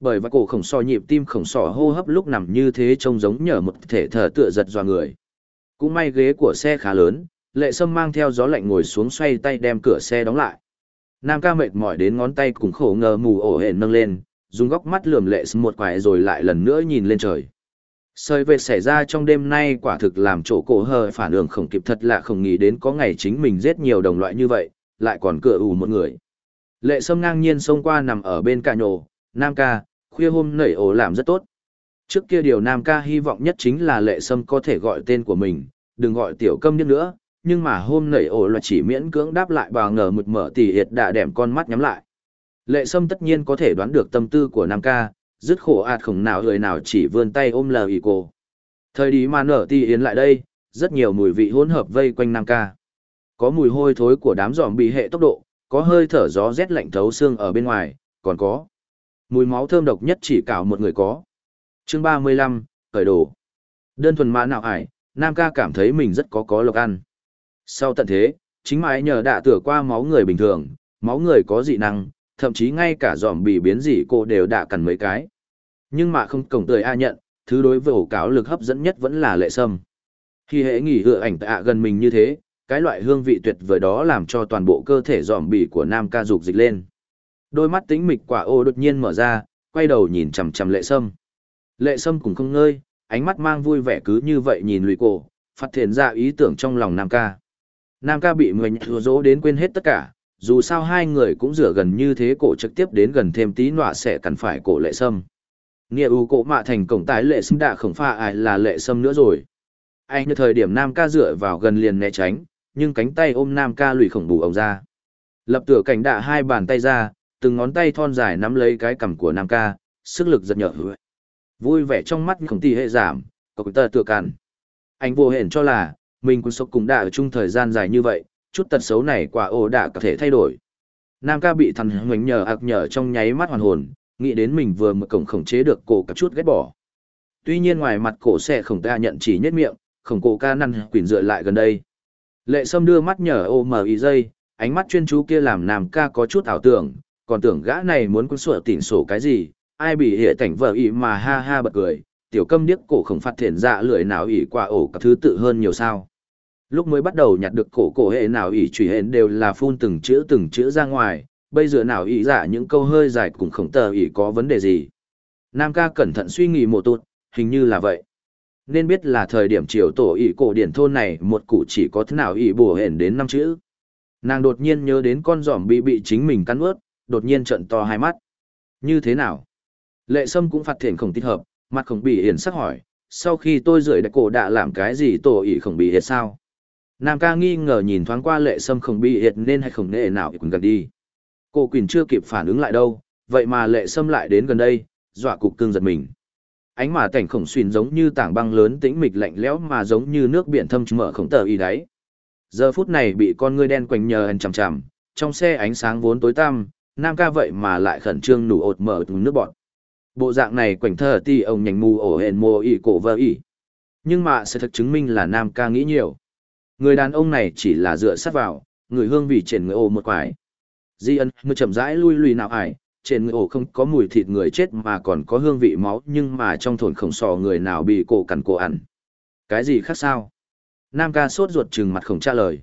Speaker 1: Bởi và cổ khổng so nhịp tim khổng sọ hô hấp lúc nằm như thế trông giống nhở một thể thở tựa giật dọa người. Cũng may ghế của xe khá lớn, lệ sâm mang theo gió lạnh ngồi xuống xoay tay đem cửa xe đóng lại nam ca mệt mỏi đến ngón tay cùng khổ ngờ mù ổ hển nâng lên dùng góc mắt lườm lệ sâm một quải rồi lại lần nữa nhìn lên trời sơi vệt xảy ra trong đêm nay quả thực làm chỗ cổ hờ phản ứng khổng kịp thật là không nghĩ đến có ngày chính mình giết nhiều đồng loại như vậy lại còn cửa ủ một người lệ sâm ngang nhiên xông qua nằm ở bên cạnh nhổ nam ca khuya hôm nảy ổ làm rất tốt trước kia điều nam ca hy vọng nhất chính là lệ sâm có thể gọi tên của mình đừng gọi tiểu câm điếc nữa nhưng mà hôm nảy ổ là chỉ miễn cưỡng đáp lại bà ngờ mực mở tỉ hiệt đã đẻm con mắt nhắm lại. Lệ sâm tất nhiên có thể đoán được tâm tư của Nam ca, dứt khổ ạt khổng nào người nào chỉ vươn tay ôm lờ ý cô. Thời đi mà nở tỉ yến lại đây, rất nhiều mùi vị hỗn hợp vây quanh Nam ca. Có mùi hôi thối của đám giòm bị hệ tốc độ, có hơi thở gió rét lạnh thấu xương ở bên ngoài, còn có mùi máu thơm độc nhất chỉ cảo một người có. Chương 35, khởi đồ. Đơn thuần mã nào ải, Nam ca cảm thấy mình rất có có lộc ăn. Sau tận thế, chính mãi nhờ đạ tửa qua máu người bình thường, máu người có dị năng, thậm chí ngay cả giòm bị biến dị cô đều đạ cần mấy cái. Nhưng mà không cổng tươi a nhận, thứ đối với ổ cáo lực hấp dẫn nhất vẫn là lệ sâm. Khi hệ nghỉ hựa ảnh tạ gần mình như thế, cái loại hương vị tuyệt vời đó làm cho toàn bộ cơ thể dòm bỉ của nam ca dục dịch lên. Đôi mắt tính mịch quả ô đột nhiên mở ra, quay đầu nhìn chằm chằm lệ sâm. Lệ sâm cũng không ngơi, ánh mắt mang vui vẻ cứ như vậy nhìn lụy cổ, phát thiện ra ý tưởng trong lòng nam ca. Nam ca bị mình thua dỗ đến quên hết tất cả, dù sao hai người cũng rửa gần như thế cổ trực tiếp đến gần thêm tí nọa sẽ cần phải cổ lệ sâm. Nghĩa ưu cổ mạ thành cổng tái lệ sâm đạ khổng pha ai là lệ sâm nữa rồi. Anh như thời điểm Nam ca dựa vào gần liền né tránh, nhưng cánh tay ôm Nam ca lùi khổng bù ông ra. Lập tựa cảnh đạ hai bàn tay ra, từng ngón tay thon dài nắm lấy cái cằm của Nam ca, sức lực giật nhợ Vui vẻ trong mắt không tì hệ giảm, cậu tờ tựa cản. Anh vô hển cho là, mình cũng sốc cùng đã ở chung thời gian dài như vậy, chút tật xấu này quả ổ đã có thể thay đổi. Nam ca bị thằng hoành nhờ ạc nhờ trong nháy mắt hoàn hồn, nghĩ đến mình vừa mở cổng khổng chế được cổ cả chút ghét bỏ. Tuy nhiên ngoài mặt cổ xe khổng ta nhận chỉ nhất miệng, khổng cổ ca năn quỷ dựa lại gần đây. Lệ Sâm đưa mắt nhở ô mờ ý dây, ánh mắt chuyên chú kia làm Nam ca có chút ảo tưởng, còn tưởng gã này muốn quân sủa tỉnh sổ cái gì, ai bị hệ cảnh vợ ý mà ha ha bật cười, tiểu câm điếc cổ khổng phát thiện dạ lưỡi nào ỉ qua ổ các thứ tự hơn nhiều sao. Lúc mới bắt đầu nhặt được cổ cổ hệ nào ỉ trùy hệ đều là phun từng chữ từng chữ ra ngoài, bây giờ nào ỉ giả những câu hơi dài cùng khổng tờ ỉ có vấn đề gì. Nam ca cẩn thận suy nghĩ một tụt, hình như là vậy. Nên biết là thời điểm chiều tổ ỷ cổ điển thôn này một cụ chỉ có thế nào ỷ bổ hển đến năm chữ. Nàng đột nhiên nhớ đến con giỏm bị bị chính mình cắn ướt, đột nhiên trận to hai mắt. Như thế nào? Lệ Sâm cũng phát thiện không tích hợp, mặt khổng bị hiển sắc hỏi, sau khi tôi rời đại cổ đã làm cái gì tổ ỷ khổng bị hiệt sao? Nam ca nghi ngờ nhìn thoáng qua lệ sâm khổng bị hiệt nên hay không nệ nào cũng gần đi. Cô Quỳnh chưa kịp phản ứng lại đâu, vậy mà lệ sâm lại đến gần đây, dọa cục cưng giật mình. Ánh mà cảnh khổng xuyên giống như tảng băng lớn tĩnh mịch lạnh lẽo mà giống như nước biển thâm mở khổng tờ y đáy. Giờ phút này bị con ngươi đen quanh nhờ hằn chằm chằm, trong xe ánh sáng vốn tối tăm, Nam ca vậy mà lại khẩn trương nủ ột mở nước bọt. Bộ dạng này quảnh thờ ti ông nhành mù ổ hển mồ ỉ cổ vơ ỉ. Nhưng mà sẽ thực chứng minh là nam ca nghĩ nhiều. Người đàn ông này chỉ là dựa sát vào, người hương vị triển người ô một quải. Di ân, người chậm rãi lui lùi nào ải, trên người ổ không có mùi thịt người chết mà còn có hương vị máu nhưng mà trong thổn khổng sò người nào bị cổ cằn cổ ăn. Cái gì khác sao? Nam ca sốt ruột trừng mặt không trả lời.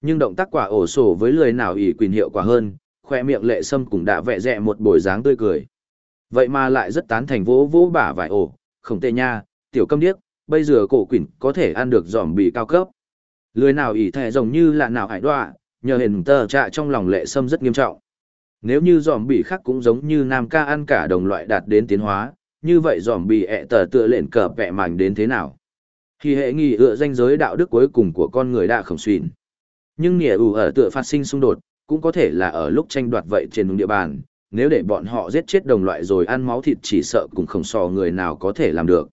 Speaker 1: Nhưng động tác quả ổ sổ với lười nào ỷ quyền hiệu quả hơn, khoe miệng lệ sâm cũng đã vẽ rẹ một bồi dáng tươi cười. Vậy mà lại rất tán thành vỗ vỗ bả vải ổ, không tệ nha, tiểu câm điếc, bây giờ cổ quỷ có thể ăn được giòm bị cao cấp. Lười nào ỷ thẻ rồng như là nào hải đoạ, nhờ hình tờ trạ trong lòng lệ sâm rất nghiêm trọng. Nếu như giòm bị khác cũng giống như nam ca ăn cả đồng loại đạt đến tiến hóa, như vậy giòm bị ẹ tờ tựa lệnh cờ vẹ mảnh đến thế nào? Khi hệ nghi ựa danh giới đạo đức cuối cùng của con người đã khổng xuyên. Nhưng nghĩa ủ ở tựa phát sinh xung đột, cũng có thể là ở lúc tranh đoạt vậy trên địa bàn, nếu để bọn họ giết chết đồng loại rồi ăn máu thịt chỉ sợ cũng không so người nào có thể làm được.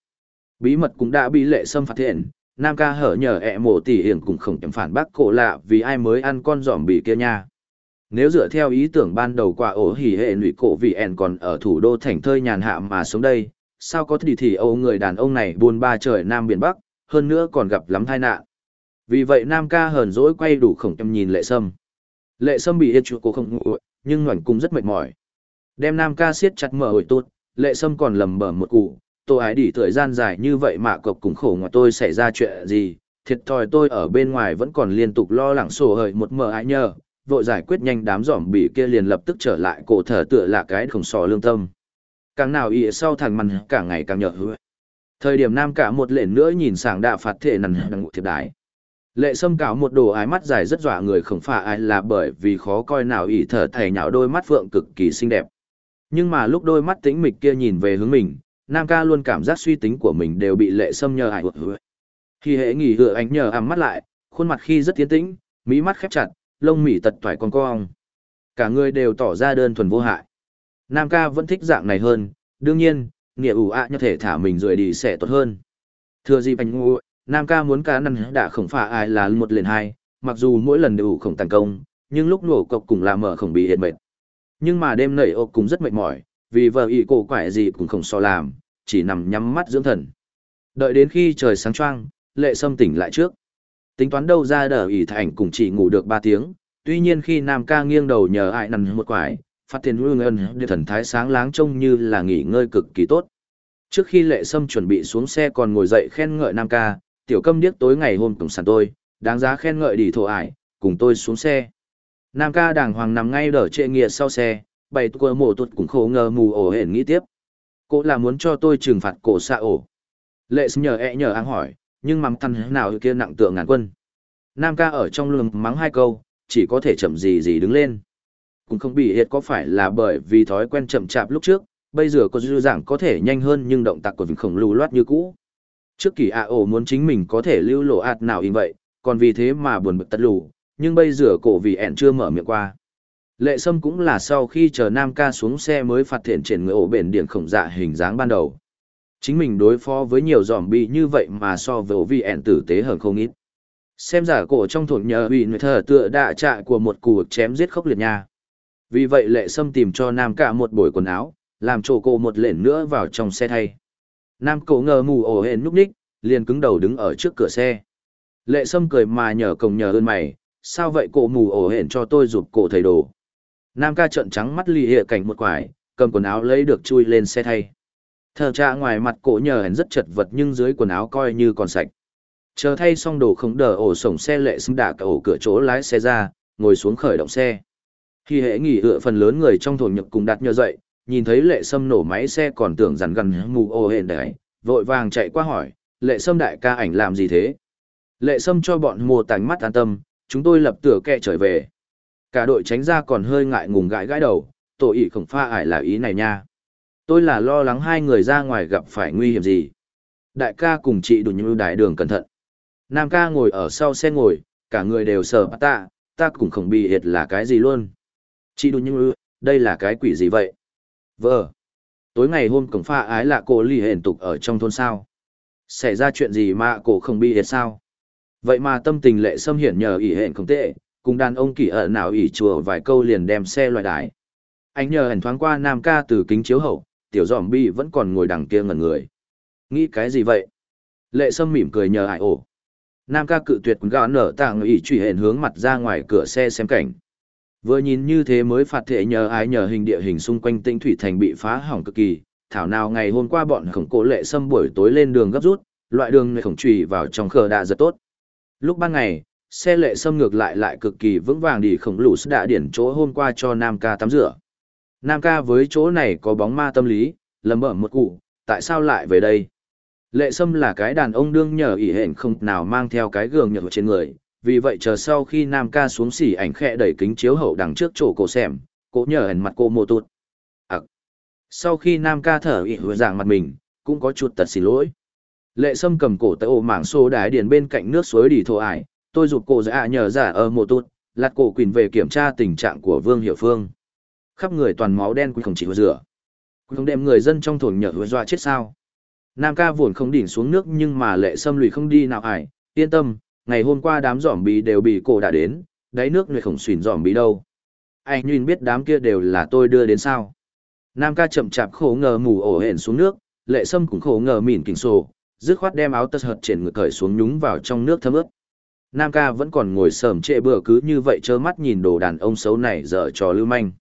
Speaker 1: Bí mật cũng đã bị lệ xâm phát hiện, Nam ca hở nhờ ẹ mổ tỉ hiển cũng không kém phản bác cổ lạ vì ai mới ăn con giỏm bị kia nha. Nếu dựa theo ý tưởng ban đầu qua ổ hỉ hệ lụy cổ vì ẻn còn ở thủ đô thành thơi nhàn hạ mà sống đây, sao có thể thì âu người đàn ông này buôn ba trời Nam Biển Bắc, hơn nữa còn gặp lắm tai nạn. Vì vậy Nam ca hờn dỗi quay đủ khổng tâm nhìn lệ sâm. Lệ sâm bị yên trụ cô không ngủ, nhưng ngoảnh cung rất mệt mỏi. Đem nam ca siết chặt mở hồi tốt, lệ sâm còn lầm bẩm một cụ, tôi ái đỉ thời gian dài như vậy mà cộc cùng khổ ngoài tôi xảy ra chuyện gì, thiệt thòi tôi ở bên ngoài vẫn còn liên tục lo lắng sổ hời một mờ ái nhờ, vội giải quyết nhanh đám giỏm bị kia liền lập tức trở lại cổ thở tựa là cái khổng sò lương tâm. Càng nào ý sau thằng mằn càng ngày càng nhợ hứa. Thời điểm nam cả một lện nữa nhìn sảng đạ phạt thể nằn đằng thiệp đái. Lệ sâm cào một đồ ái mắt dài rất dọa người không phải ai là bởi vì khó coi nào ý thở thầy nhạo đôi mắt phượng cực kỳ xinh đẹp. Nhưng mà lúc đôi mắt tĩnh mịch kia nhìn về hướng mình, Nam ca luôn cảm giác suy tính của mình đều bị lệ sâm nhờ hại hứa. Khi hệ nghỉ hựa ánh nhờ ám mắt lại, khuôn mặt khi rất tiến tĩnh, mỹ mắt khép chặt, lông mỉ tật thoải con cong. Cả người đều tỏ ra đơn thuần vô hại. Nam ca vẫn thích dạng này hơn, đương nhiên, nghĩa ủ ạ như thể thả mình rồi đi sẽ tốt hơn. Thưa gì bánh ngụ, Nam ca muốn cá năn đã không phải ai là một lần hai, mặc dù mỗi lần đều không thành công, nhưng lúc nổ cọc cũng là mở không bị hiện mệt. Nhưng mà đêm nảy ốc cũng rất mệt mỏi, vì vợ ý cổ quải gì cũng không so làm, chỉ nằm nhắm mắt dưỡng thần. Đợi đến khi trời sáng choang, lệ sâm tỉnh lại trước. Tính toán đâu ra đờ ỉ thành cùng chỉ ngủ được 3 tiếng, tuy nhiên khi nam ca nghiêng đầu nhờ ai nằm một quải, phát tiền hương ân để thần thái sáng láng trông như là nghỉ ngơi cực kỳ tốt. Trước khi lệ sâm chuẩn bị xuống xe còn ngồi dậy khen ngợi nam ca, tiểu câm điếc tối ngày hôm tổng sản tôi, đáng giá khen ngợi đi thổ ải, cùng tôi xuống xe. Nam ca đàng hoàng nằm ngay đỡ trệ nghĩa sau xe, bày tụi mổ tuột cũng khổ ngờ mù ổ hển nghĩ tiếp. Cô là muốn cho tôi trừng phạt cổ xạ ổ. Lệ sâm nhờ ẹ nhờ áng hỏi, nhưng mắng thăn nào kia nặng tượng ngàn quân. Nam ca ở trong lưng mắng hai câu, chỉ có thể chậm gì gì đứng lên. Cũng không bị hiệt có phải là bởi vì thói quen chậm chạp lúc trước, bây giờ có dư dạng có thể nhanh hơn nhưng động tác của vĩnh khổng lưu loát như cũ. Trước kỳ ạ ổ muốn chính mình có thể lưu lộ ạt nào in vậy, còn vì thế mà buồn bực tất lù, nhưng bây giờ cổ vì ẹn chưa mở miệng qua. Lệ Sâm cũng là sau khi chờ Nam ca xuống xe mới phát hiện triển người ổ bền điển khổng dạ hình dáng ban đầu. Chính mình đối phó với nhiều giòm bị như vậy mà so với ổ vì ẹn tử tế hơn không ít. Xem giả cổ trong thổn nhờ vì người thờ tựa đạ trạ của một cuộc chém giết khốc liệt nha. Vì vậy lệ sâm tìm cho Nam Cả một buổi quần áo, làm chỗ cô một lệnh nữa vào trong xe thay. Nam cổ ngờ mù ổ hển núp ních, liền cứng đầu đứng ở trước cửa xe. Lệ sâm cười mà nhờ cổng nhờ ơn mày, sao vậy cổ mù ổ hển cho tôi giục cổ thầy đồ. Nam ca trợn trắng mắt lì hệ cảnh một quải, cầm quần áo lấy được chui lên xe thay. Thờ cha ngoài mặt cổ nhờ hẳn rất chật vật nhưng dưới quần áo coi như còn sạch. Chờ thay xong đồ không đờ ổ sổng xe lệ xâm đạc ổ cửa chỗ lái xe ra, ngồi xuống khởi động xe. Khi hệ nghỉ ựa phần lớn người trong thổ nhật cùng đặt nhờ dậy, nhìn thấy lệ sâm nổ máy xe còn tưởng rằng gần mù ô hển đấy, vội vàng chạy qua hỏi, lệ sâm đại ca ảnh làm gì thế? Lệ sâm cho bọn mùa tánh mắt an tâm, chúng tôi lập tửa kẹ trở về. Cả đội tránh ra còn hơi ngại ngùng gãi gãi đầu, tổ ý khổng pha ải là ý này nha. Tôi là lo lắng hai người ra ngoài gặp phải nguy hiểm gì. Đại ca cùng chị đủ như đại đường cẩn thận. Nam ca ngồi ở sau xe ngồi, cả người đều sờ bắt ta, ta cũng không bị hiệt là cái gì luôn. Chị đủ như, đây là cái quỷ gì vậy? Vợ. Tối ngày hôm cổng pha ái là cô ly hển tục ở trong thôn sao. Xảy ra chuyện gì mà cô không bị hiệt sao? Vậy mà tâm tình lệ xâm hiển nhờ ỷ hển không tệ, cùng đàn ông kỳ ở nào ỷ chùa vài câu liền đem xe loại đái. Anh nhờ hẳn thoáng qua nam ca từ kính chiếu hậu, tiểu dòm bi vẫn còn ngồi đằng kia ngẩn người. Nghĩ cái gì vậy? Lệ sâm mỉm cười nhờ ải ổ. Nam ca cự tuyệt gã nở tạng ỷ truy hẹn hướng mặt ra ngoài cửa xe xem cảnh. Vừa nhìn như thế mới phạt thể nhờ ai nhờ hình địa hình xung quanh tinh thủy thành bị phá hỏng cực kỳ. Thảo nào ngày hôm qua bọn khổng cổ lệ sâm buổi tối lên đường gấp rút, loại đường này khổng trùy vào trong khờ đã rất tốt. Lúc ban ngày, xe lệ Sâm ngược lại lại cực kỳ vững vàng đi khổng lũ đã điển chỗ hôm qua cho Nam ca tắm rửa. Nam ca với chỗ này có bóng ma tâm lý, lầm bẩm một cụ, tại sao lại về đây? Lệ Sâm là cái đàn ông đương nhờ ỷ hẹn không nào mang theo cái gường nhựa trên người, vì vậy chờ sau khi Nam ca xuống xỉ ảnh khẽ đẩy kính chiếu hậu đằng trước chỗ cổ xem, cố nhờ hẳn mặt cô mô tụt. À. Sau khi Nam ca thở ỷ hứa dạng mặt mình, cũng có chút tật xin lỗi. Lệ Sâm cầm cổ tới ổ mảng xô đái điền bên cạnh nước suối đi thổ ải, tôi rụt cổ dạ nhờ giả ở mộ tụt, lạt cổ quỳnh về kiểm tra tình trạng của Vương Hiểu Phương. Khắp người toàn máu đen quy không chỉ rửa. Không đem người dân trong thổn nhở dọa chết sao. Nam ca vốn không đỉnh xuống nước nhưng mà lệ Sâm lùi không đi nào ải, yên tâm, ngày hôm qua đám giỏm bì đều bị cổ đã đến, đáy nước người khổng xuyển giỏm bì đâu. Anh nhìn biết đám kia đều là tôi đưa đến sao. Nam ca chậm chạp khổ ngờ mù ổ hển xuống nước, lệ sâm cũng khổ ngờ mỉn kình sổ, dứt khoát đem áo tật hợt trên ngực cởi xuống nhúng vào trong nước thấm ướt. Nam ca vẫn còn ngồi sờm trệ bừa cứ như vậy trơ mắt nhìn đồ đàn ông xấu này dở trò lưu manh.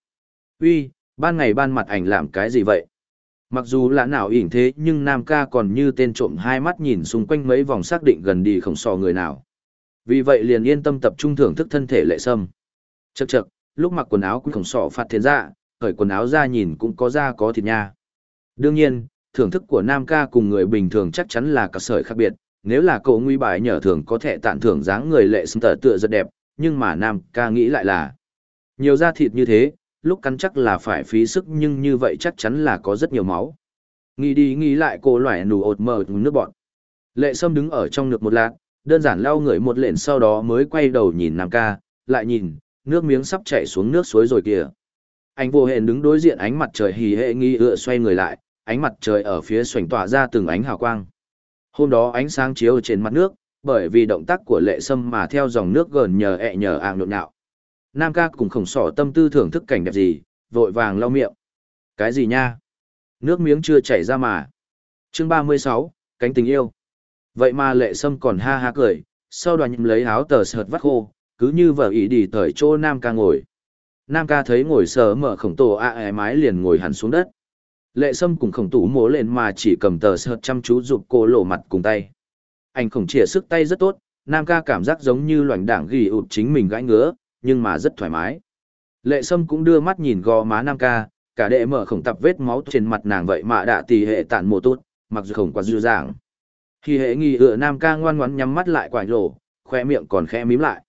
Speaker 1: Uy, ban ngày ban mặt ảnh làm cái gì vậy? Mặc dù là nào ỉn thế nhưng Nam ca còn như tên trộm hai mắt nhìn xung quanh mấy vòng xác định gần đi không so người nào. Vì vậy liền yên tâm tập trung thưởng thức thân thể lệ sâm. chật chật lúc mặc quần áo cũng không sọ phạt thiên dạ, ra, khởi quần áo ra nhìn cũng có da có thịt nha. Đương nhiên, thưởng thức của Nam ca cùng người bình thường chắc chắn là cả sợi khác biệt, nếu là cậu nguy bài nhờ thường có thể tản thưởng dáng người lệ sâm tờ tựa rất đẹp, nhưng mà Nam ca nghĩ lại là nhiều da thịt như thế, lúc cắn chắc là phải phí sức nhưng như vậy chắc chắn là có rất nhiều máu. Nghĩ đi nghĩ lại cô loại nù ột mờ nước bọn. Lệ sâm đứng ở trong nước một lát, đơn giản lau người một lện sau đó mới quay đầu nhìn Nam ca, lại nhìn, nước miếng sắp chảy xuống nước suối rồi kìa. Anh vô hẹn đứng đối diện ánh mặt trời hì hệ nghi ựa xoay người lại, ánh mặt trời ở phía xoành tỏa ra từng ánh hào quang. Hôm đó ánh sáng chiếu trên mặt nước, bởi vì động tác của lệ sâm mà theo dòng nước gần nhờ ẹ nhờ ạng nhộn nhạo. Nam ca cùng khổng sỏ tâm tư thưởng thức cảnh đẹp gì, vội vàng lau miệng. Cái gì nha? Nước miếng chưa chảy ra mà. chương 36, cánh tình yêu. Vậy mà lệ sâm còn ha ha cười, sau đoàn nhậm lấy áo tờ sợt vắt khô, cứ như vợ ý đi tới chỗ Nam ca ngồi. Nam ca thấy ngồi sờ mở khổng tổ ạ à mái liền ngồi hẳn xuống đất. Lệ sâm cùng khổng tủ mố lên mà chỉ cầm tờ sợt chăm chú rụt cô lộ mặt cùng tay. Anh khổng chỉa sức tay rất tốt, Nam ca cảm giác giống như loảnh đảng ghi ụt chính mình gãi ngứa, nhưng mà rất thoải mái. Lệ sâm cũng đưa mắt nhìn gò má Nam ca, cả đệ mở khổng tập vết máu trên mặt nàng vậy mà đã tỷ hệ tản mồ tốt, mặc dù không quá dư dàng. Khi hệ nghi ựa Nam ca ngoan ngoãn nhắm mắt lại quải rổ, khoe miệng còn khẽ mím lại.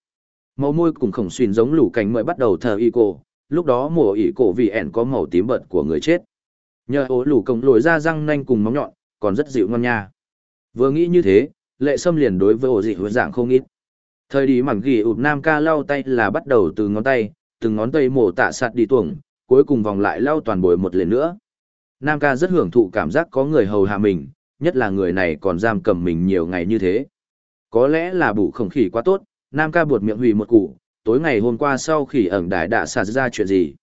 Speaker 1: Màu môi cùng khổng xuyên giống lũ cánh mới bắt đầu thờ y cổ, lúc đó mùa ỉ cổ vì ẻn có màu tím bợt của người chết. Nhờ ố lũ cổng lồi ra răng nanh cùng móng nhọn, còn rất dịu ngon nha. Vừa nghĩ như thế, lệ sâm liền đối với ổ dị hứa dạng không ít. Thời đi mảng ghi ụp nam ca lau tay là bắt đầu từ ngón tay, từng ngón tay mổ tạ sạt đi tuồng, cuối cùng vòng lại lau toàn bồi một lần nữa. Nam ca rất hưởng thụ cảm giác có người hầu hạ mình, nhất là người này còn giam cầm mình nhiều ngày như thế. Có lẽ là bủ không khỉ quá tốt, Nam ca buột miệng hủy một củ, tối ngày hôm qua sau khỉ ẩn đại đã xả ra chuyện gì.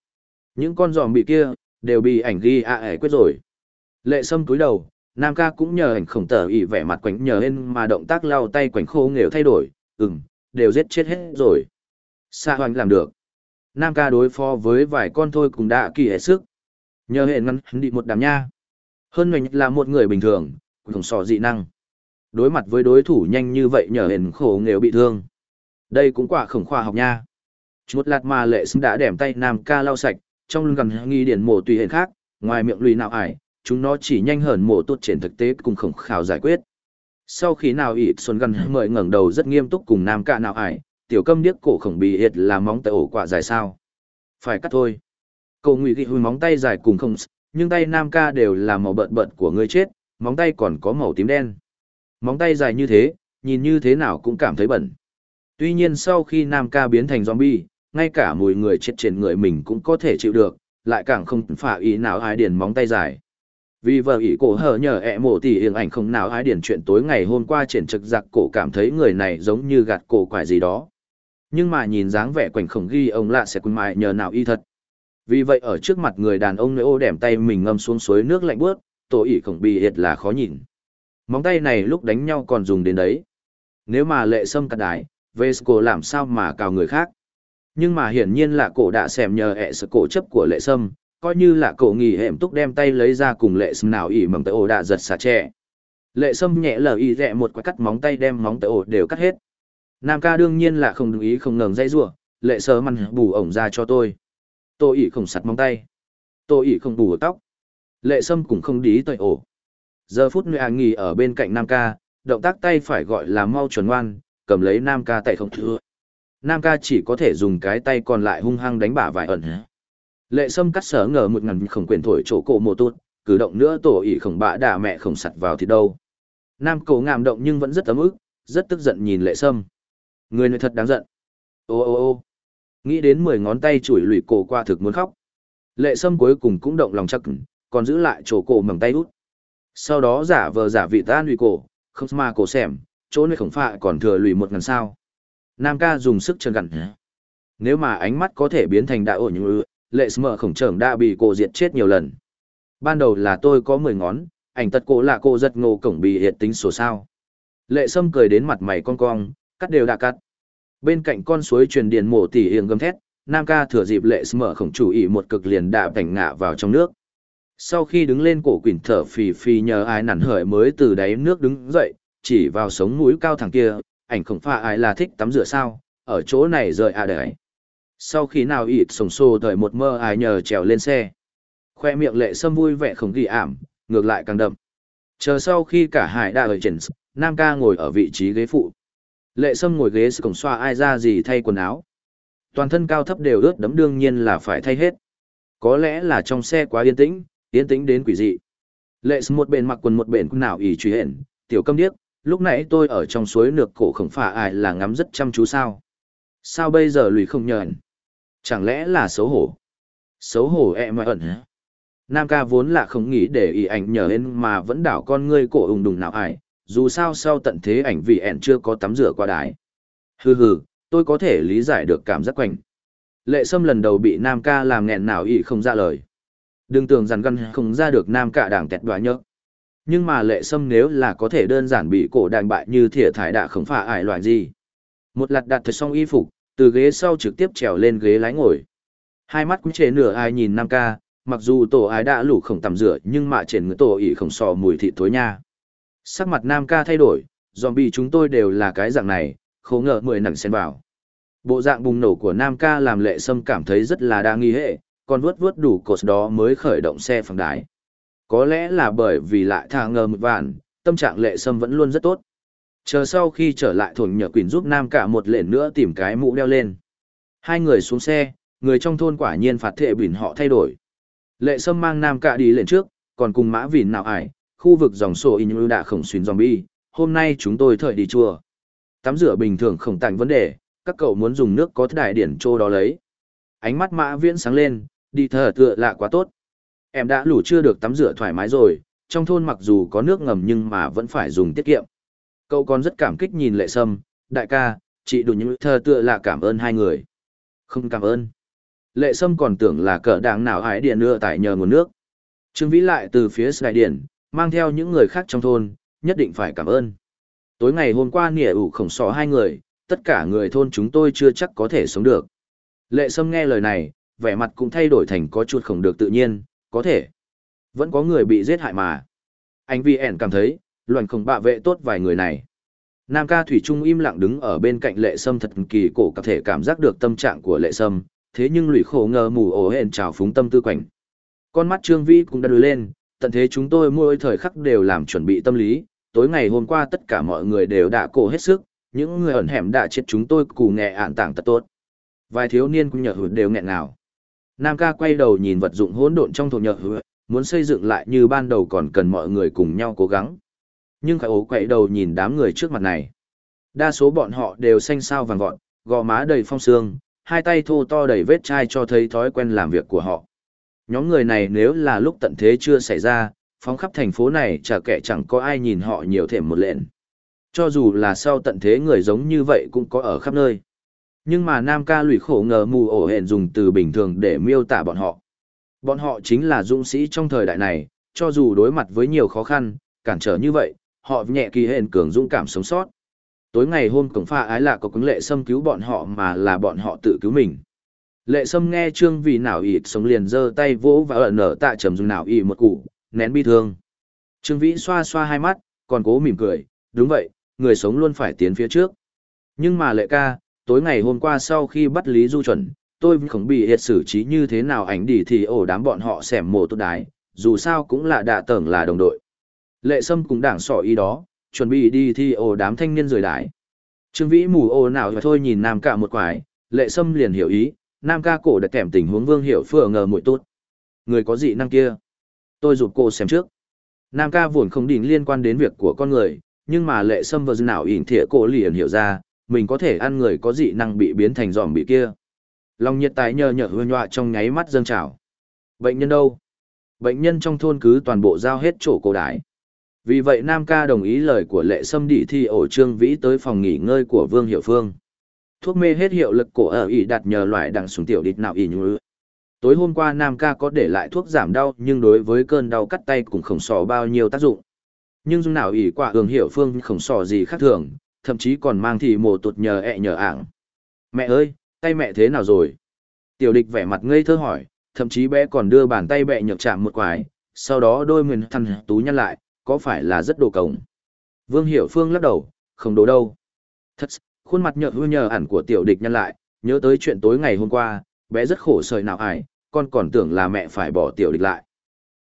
Speaker 1: Những con giòm bị kia, đều bị ảnh ghi ạ à quyết rồi. Lệ sâm cúi đầu, Nam ca cũng nhờ ảnh khổng tờ ỉ vẻ mặt quánh nhờ hên mà động tác lau tay quánh khô nghèo thay đổi, ừm, đều giết chết hết rồi. Sa hoành làm được. Nam ca đối phó với vài con thôi cũng đã kỳ hết sức. Nhờ hệ ngăn đi một đám nha. Hơn mình là một người bình thường, cũng sò dị năng. Đối mặt với đối thủ nhanh như vậy nhờ hên khổ nghèo bị thương. Đây cũng quả khổng khoa học nha. Một lạt mà lệ xứng đã đẻm tay Nam ca lau sạch, trong lưng gần nghi điển mổ tùy hên khác, ngoài miệng lùi nào ải, chúng nó chỉ nhanh hơn mổ tốt trên thực tế cùng khổng khảo giải quyết. Sau khi nào ịt xuân gần mời ngẩng đầu rất nghiêm túc cùng Nam ca nào ải, tiểu câm điếc cổ khổng bì hiệt là móng tay ổ quả dài sao. Phải cắt thôi. Cậu ngụy ghi hùi móng tay dài cùng không, nhưng tay Nam ca đều là màu bợn bợn của người chết, móng tay còn có màu tím đen. Móng tay dài như thế, nhìn như thế nào cũng cảm thấy bẩn. Tuy nhiên sau khi Nam ca biến thành zombie, ngay cả mùi người chết trên người mình cũng có thể chịu được, lại càng không phải ý nào ai điền móng tay dài. Vì vợ ý cổ hở nhờ ẹ mộ tỷ hình ảnh không nào ai điển chuyện tối ngày hôm qua triển trực giặc cổ cảm thấy người này giống như gạt cổ quải gì đó. Nhưng mà nhìn dáng vẻ quảnh khổng ghi ông lạ sẽ quân mại nhờ nào y thật. Vì vậy ở trước mặt người đàn ông nơi ô đẻm tay mình ngâm xuống suối nước lạnh bướt tổ ỷ khổng bị hiệt là khó nhìn. Móng tay này lúc đánh nhau còn dùng đến đấy. Nếu mà lệ sâm cắt đái, Vesco làm sao mà cào người khác. Nhưng mà hiển nhiên là cổ đã xem nhờ ẹ sự cổ chấp của lệ sâm, coi như là cậu nghỉ hẻm túc đem tay lấy ra cùng lệ sâm nào ỉ mầm tay ổ đạ giật xả trẻ. Lệ sâm nhẹ lờ y rẽ một quả cắt móng tay đem móng tay ổ đều cắt hết. Nam ca đương nhiên là không đồng ý không ngừng dây rủa lệ sơ măn bù ổng ra cho tôi. tôi ỉ không sặt móng tay. tôi ỉ không bù tóc. Lệ sâm cũng không đí tội ổ. Giờ phút người à nghỉ ở bên cạnh Nam ca, động tác tay phải gọi là mau chuẩn ngoan, cầm lấy Nam ca tay không thưa. Nam ca chỉ có thể dùng cái tay còn lại hung hăng đánh bả vài ẩn. Lệ sâm cắt sở ngờ một ngàn khổng quyền thổi chỗ cổ mồ tốt, cử động nữa tổ ỉ khổng bạ đà mẹ khổng sặt vào thì đâu. Nam cổ ngàm động nhưng vẫn rất ấm ức, rất tức giận nhìn lệ sâm. Người này thật đáng giận. Ô ô ô nghĩ đến mười ngón tay chùi lùi cổ qua thực muốn khóc. Lệ sâm cuối cùng cũng động lòng chắc, còn giữ lại chỗ cổ bằng tay út. Sau đó giả vờ giả vị ta lùi cổ, không mà cổ xẻm, chỗ nơi khổng phạ còn thừa lùi một ngàn sao. Nam ca dùng sức chân gặn. Nếu mà ánh mắt có thể biến thành đại ổ như lệ smờ khổng trưởng đã bị cô diệt chết nhiều lần. Ban đầu là tôi có mười ngón, ảnh tật cổ là cô giật ngô cổng bị hiệt tính sổ sao. Lệ sâm cười đến mặt mày con cong, cắt đều đã cắt. Bên cạnh con suối truyền điền mổ tỉ hiền gầm thét, Nam ca thừa dịp lệ smờ khổng chủ ý một cực liền đạp cảnh ngạ vào trong nước. Sau khi đứng lên cổ quỳnh thở phì phì nhờ ai nản hởi mới từ đáy nước đứng dậy, chỉ vào sống mũi cao thẳng kia, ảnh khổng pha ai là thích tắm rửa sao, ở chỗ này rời à đấy. Sau khi nào ít sổng xô thời một mơ ai nhờ trèo lên xe. Khoe miệng lệ sâm vui vẻ không ghi ảm, ngược lại càng đậm. Chờ sau khi cả hải đã ở trên, Nam ca ngồi ở vị trí ghế phụ. Lệ sâm ngồi ghế cổng xoa ai ra gì thay quần áo. Toàn thân cao thấp đều ướt đẫm đương nhiên là phải thay hết. Có lẽ là trong xe quá yên tĩnh, yên tĩnh đến quỷ dị. Lệ sâm một bên mặc quần một bên cũng nào ỉ truy hển, tiểu câm điếc, lúc nãy tôi ở trong suối nước cổ khổng phả ai là ngắm rất chăm chú sao. Sao bây giờ lùi không nhờn? Chẳng lẽ là xấu hổ? Xấu hổ em mà ẩn hả? Nam ca vốn là không nghĩ để ý ảnh nhờ lên mà vẫn đảo con ngươi cổ ung đùng nào ải, dù sao sau tận thế ảnh vì ẻn chưa có tắm rửa qua đài Hừ hừ, tôi có thể lý giải được cảm giác quanh. Lệ Sâm lần đầu bị Nam ca làm nghẹn nào ý không ra lời. Đừng tưởng rằng gân không ra được Nam ca đảng tẹt đoá nhớ. Nhưng mà lệ sâm nếu là có thể đơn giản bị cổ đàn bại như thỉa thải đạ không phải ải loại gì. Một lặt đặt thật xong y phục, từ ghế sau trực tiếp trèo lên ghế lái ngồi. Hai mắt cũng chế nửa ai nhìn Nam ca, mặc dù tổ ái đã lủ khổng tắm rửa nhưng mà trên người tổ ỉ không sò mùi thị thối nha. Sắc mặt Nam ca thay đổi, zombie chúng tôi đều là cái dạng này, khổ ngờ mười nặng xen vào. Bộ dạng bùng nổ của Nam ca làm lệ sâm cảm thấy rất là đa nghi hệ, còn vuốt vuốt đủ cột đó mới khởi động xe phẳng đái. Có lẽ là bởi vì lại thà ngờ một vạn, tâm trạng lệ sâm vẫn luôn rất tốt. Chờ sau khi trở lại thổn nhờ quỳnh giúp Nam cả một lện nữa tìm cái mũ đeo lên. Hai người xuống xe, người trong thôn quả nhiên phạt thệ bỉn họ thay đổi. Lệ sâm mang Nam cả đi lên trước, còn cùng mã vỉn nào ải, khu vực dòng sổ in đã khổng xuyên zombie, hôm nay chúng tôi thời đi chùa. Tắm rửa bình thường không tạnh vấn đề, các cậu muốn dùng nước có đại điển trô đó lấy. Ánh mắt mã viễn sáng lên, đi thở tựa lạ quá tốt. Em đã lủ chưa được tắm rửa thoải mái rồi, trong thôn mặc dù có nước ngầm nhưng mà vẫn phải dùng tiết kiệm. Cậu còn rất cảm kích nhìn lệ sâm, đại ca, chị đủ những thơ tựa là cảm ơn hai người. Không cảm ơn. lệ sâm còn tưởng là cỡ đảng nào hải điện nữa tại nhờ nguồn nước. Trương Vĩ lại từ phía Sài điện mang theo những người khác trong thôn, nhất định phải cảm ơn. Tối ngày hôm qua nỉa ủ khổng sọ hai người, tất cả người thôn chúng tôi chưa chắc có thể sống được. Lệ Sâm nghe lời này, vẻ mặt cũng thay đổi thành có chút khổng được tự nhiên, có thể. Vẫn có người bị giết hại mà. Anh Vi ẻn cảm thấy, loạn không bạ vệ tốt vài người này. Nam ca Thủy Trung im lặng đứng ở bên cạnh lệ sâm thật kỳ cổ có thể cảm giác được tâm trạng của lệ sâm, thế nhưng lụy khổ ngờ mù ổ hẹn trào phúng tâm tư quảnh. Con mắt Trương Vĩ cũng đã đưa lên, tận thế chúng tôi mỗi thời khắc đều làm chuẩn bị tâm lý, tối ngày hôm qua tất cả mọi người đều đã cổ hết sức, những người ẩn hẻm đã chết chúng tôi cù nghẹ ạn tảng tật tốt. Vài thiếu niên cũng nhờ hụt đều nghẹn nào. Nam ca quay đầu nhìn vật dụng hỗn độn trong thổ nhờ hụt, muốn xây dựng lại như ban đầu còn cần mọi người cùng nhau cố gắng. Nhưng khải ố quậy đầu nhìn đám người trước mặt này. Đa số bọn họ đều xanh sao vàng vọt, gò má đầy phong sương, hai tay thô to đầy vết chai cho thấy thói quen làm việc của họ. Nhóm người này nếu là lúc tận thế chưa xảy ra, phóng khắp thành phố này chả kẻ chẳng có ai nhìn họ nhiều thêm một lện. Cho dù là sau tận thế người giống như vậy cũng có ở khắp nơi. Nhưng mà Nam ca lụy khổ ngờ mù ổ hẹn dùng từ bình thường để miêu tả bọn họ. Bọn họ chính là dũng sĩ trong thời đại này, cho dù đối mặt với nhiều khó khăn, cản trở như vậy, họ nhẹ kỳ hên cường dũng cảm sống sót. Tối ngày hôm cổng pha ái là có cứng lệ xâm cứu bọn họ mà là bọn họ tự cứu mình. Lệ sâm nghe trương vì nào ịt sống liền giơ tay vỗ và ẩn nở tạ trầm dùng nào ị một củ, nén bi thương. Trương vĩ xoa xoa hai mắt, còn cố mỉm cười, đúng vậy, người sống luôn phải tiến phía trước. Nhưng mà lệ ca, tối ngày hôm qua sau khi bắt Lý Du chuẩn, tôi không bị hiệt xử trí như thế nào ảnh đi thì ổ đám bọn họ xẻm mồ tốt đái, dù sao cũng là đạ tởng là đồng đội. Lệ sâm cũng đảng sỏ ý đó, chuẩn bị đi thi ổ đám thanh niên rời đái. Trương Vĩ mù ồ nào và thôi nhìn Nam Ca một quải, lệ sâm liền hiểu ý, Nam Ca cổ đã kèm tình huống vương hiểu phở ngờ mũi tốt. Người có dị năng kia. Tôi rụt cô xem trước. Nam Ca vốn không định liên quan đến việc của con người, nhưng mà lệ sâm vừa nào ỉn thịa cổ liền hiểu ra, mình có thể ăn người có dị năng bị biến thành giòm bị kia. Lòng nhiệt tái nhờ nhở hương nhọa trong nháy mắt dâng trào. Bệnh nhân đâu? Bệnh nhân trong thôn cứ toàn bộ giao hết chỗ cổ đái. Vì vậy Nam ca đồng ý lời của lệ sâm đỉ thi ổ trương vĩ tới phòng nghỉ ngơi của Vương Hiệu Phương. Thuốc mê hết hiệu lực cổ ở ỉ đặt nhờ loại đằng súng tiểu địch nào ỉ nhú. Tối hôm qua Nam ca có để lại thuốc giảm đau nhưng đối với cơn đau cắt tay cũng không sò bao nhiêu tác dụng. Nhưng dung nào ỉ quả hưởng hiệu phương không sò gì khác thường, thậm chí còn mang thì mồ tụt nhờ ẹ nhờ ảng. Mẹ ơi, tay mẹ thế nào rồi? Tiểu địch vẻ mặt ngây thơ hỏi, thậm chí bé còn đưa bàn tay bẹ nhược chạm một quái, sau đó đôi mình thằn tú nhăn lại, có phải là rất đồ cổng? Vương Hiểu Phương lắc đầu, không đồ đâu. Thật, khuôn mặt nhợt hư nhờ ẩn của tiểu địch nhăn lại, nhớ tới chuyện tối ngày hôm qua, bé rất khổ sợi nào ải, con còn tưởng là mẹ phải bỏ tiểu địch lại.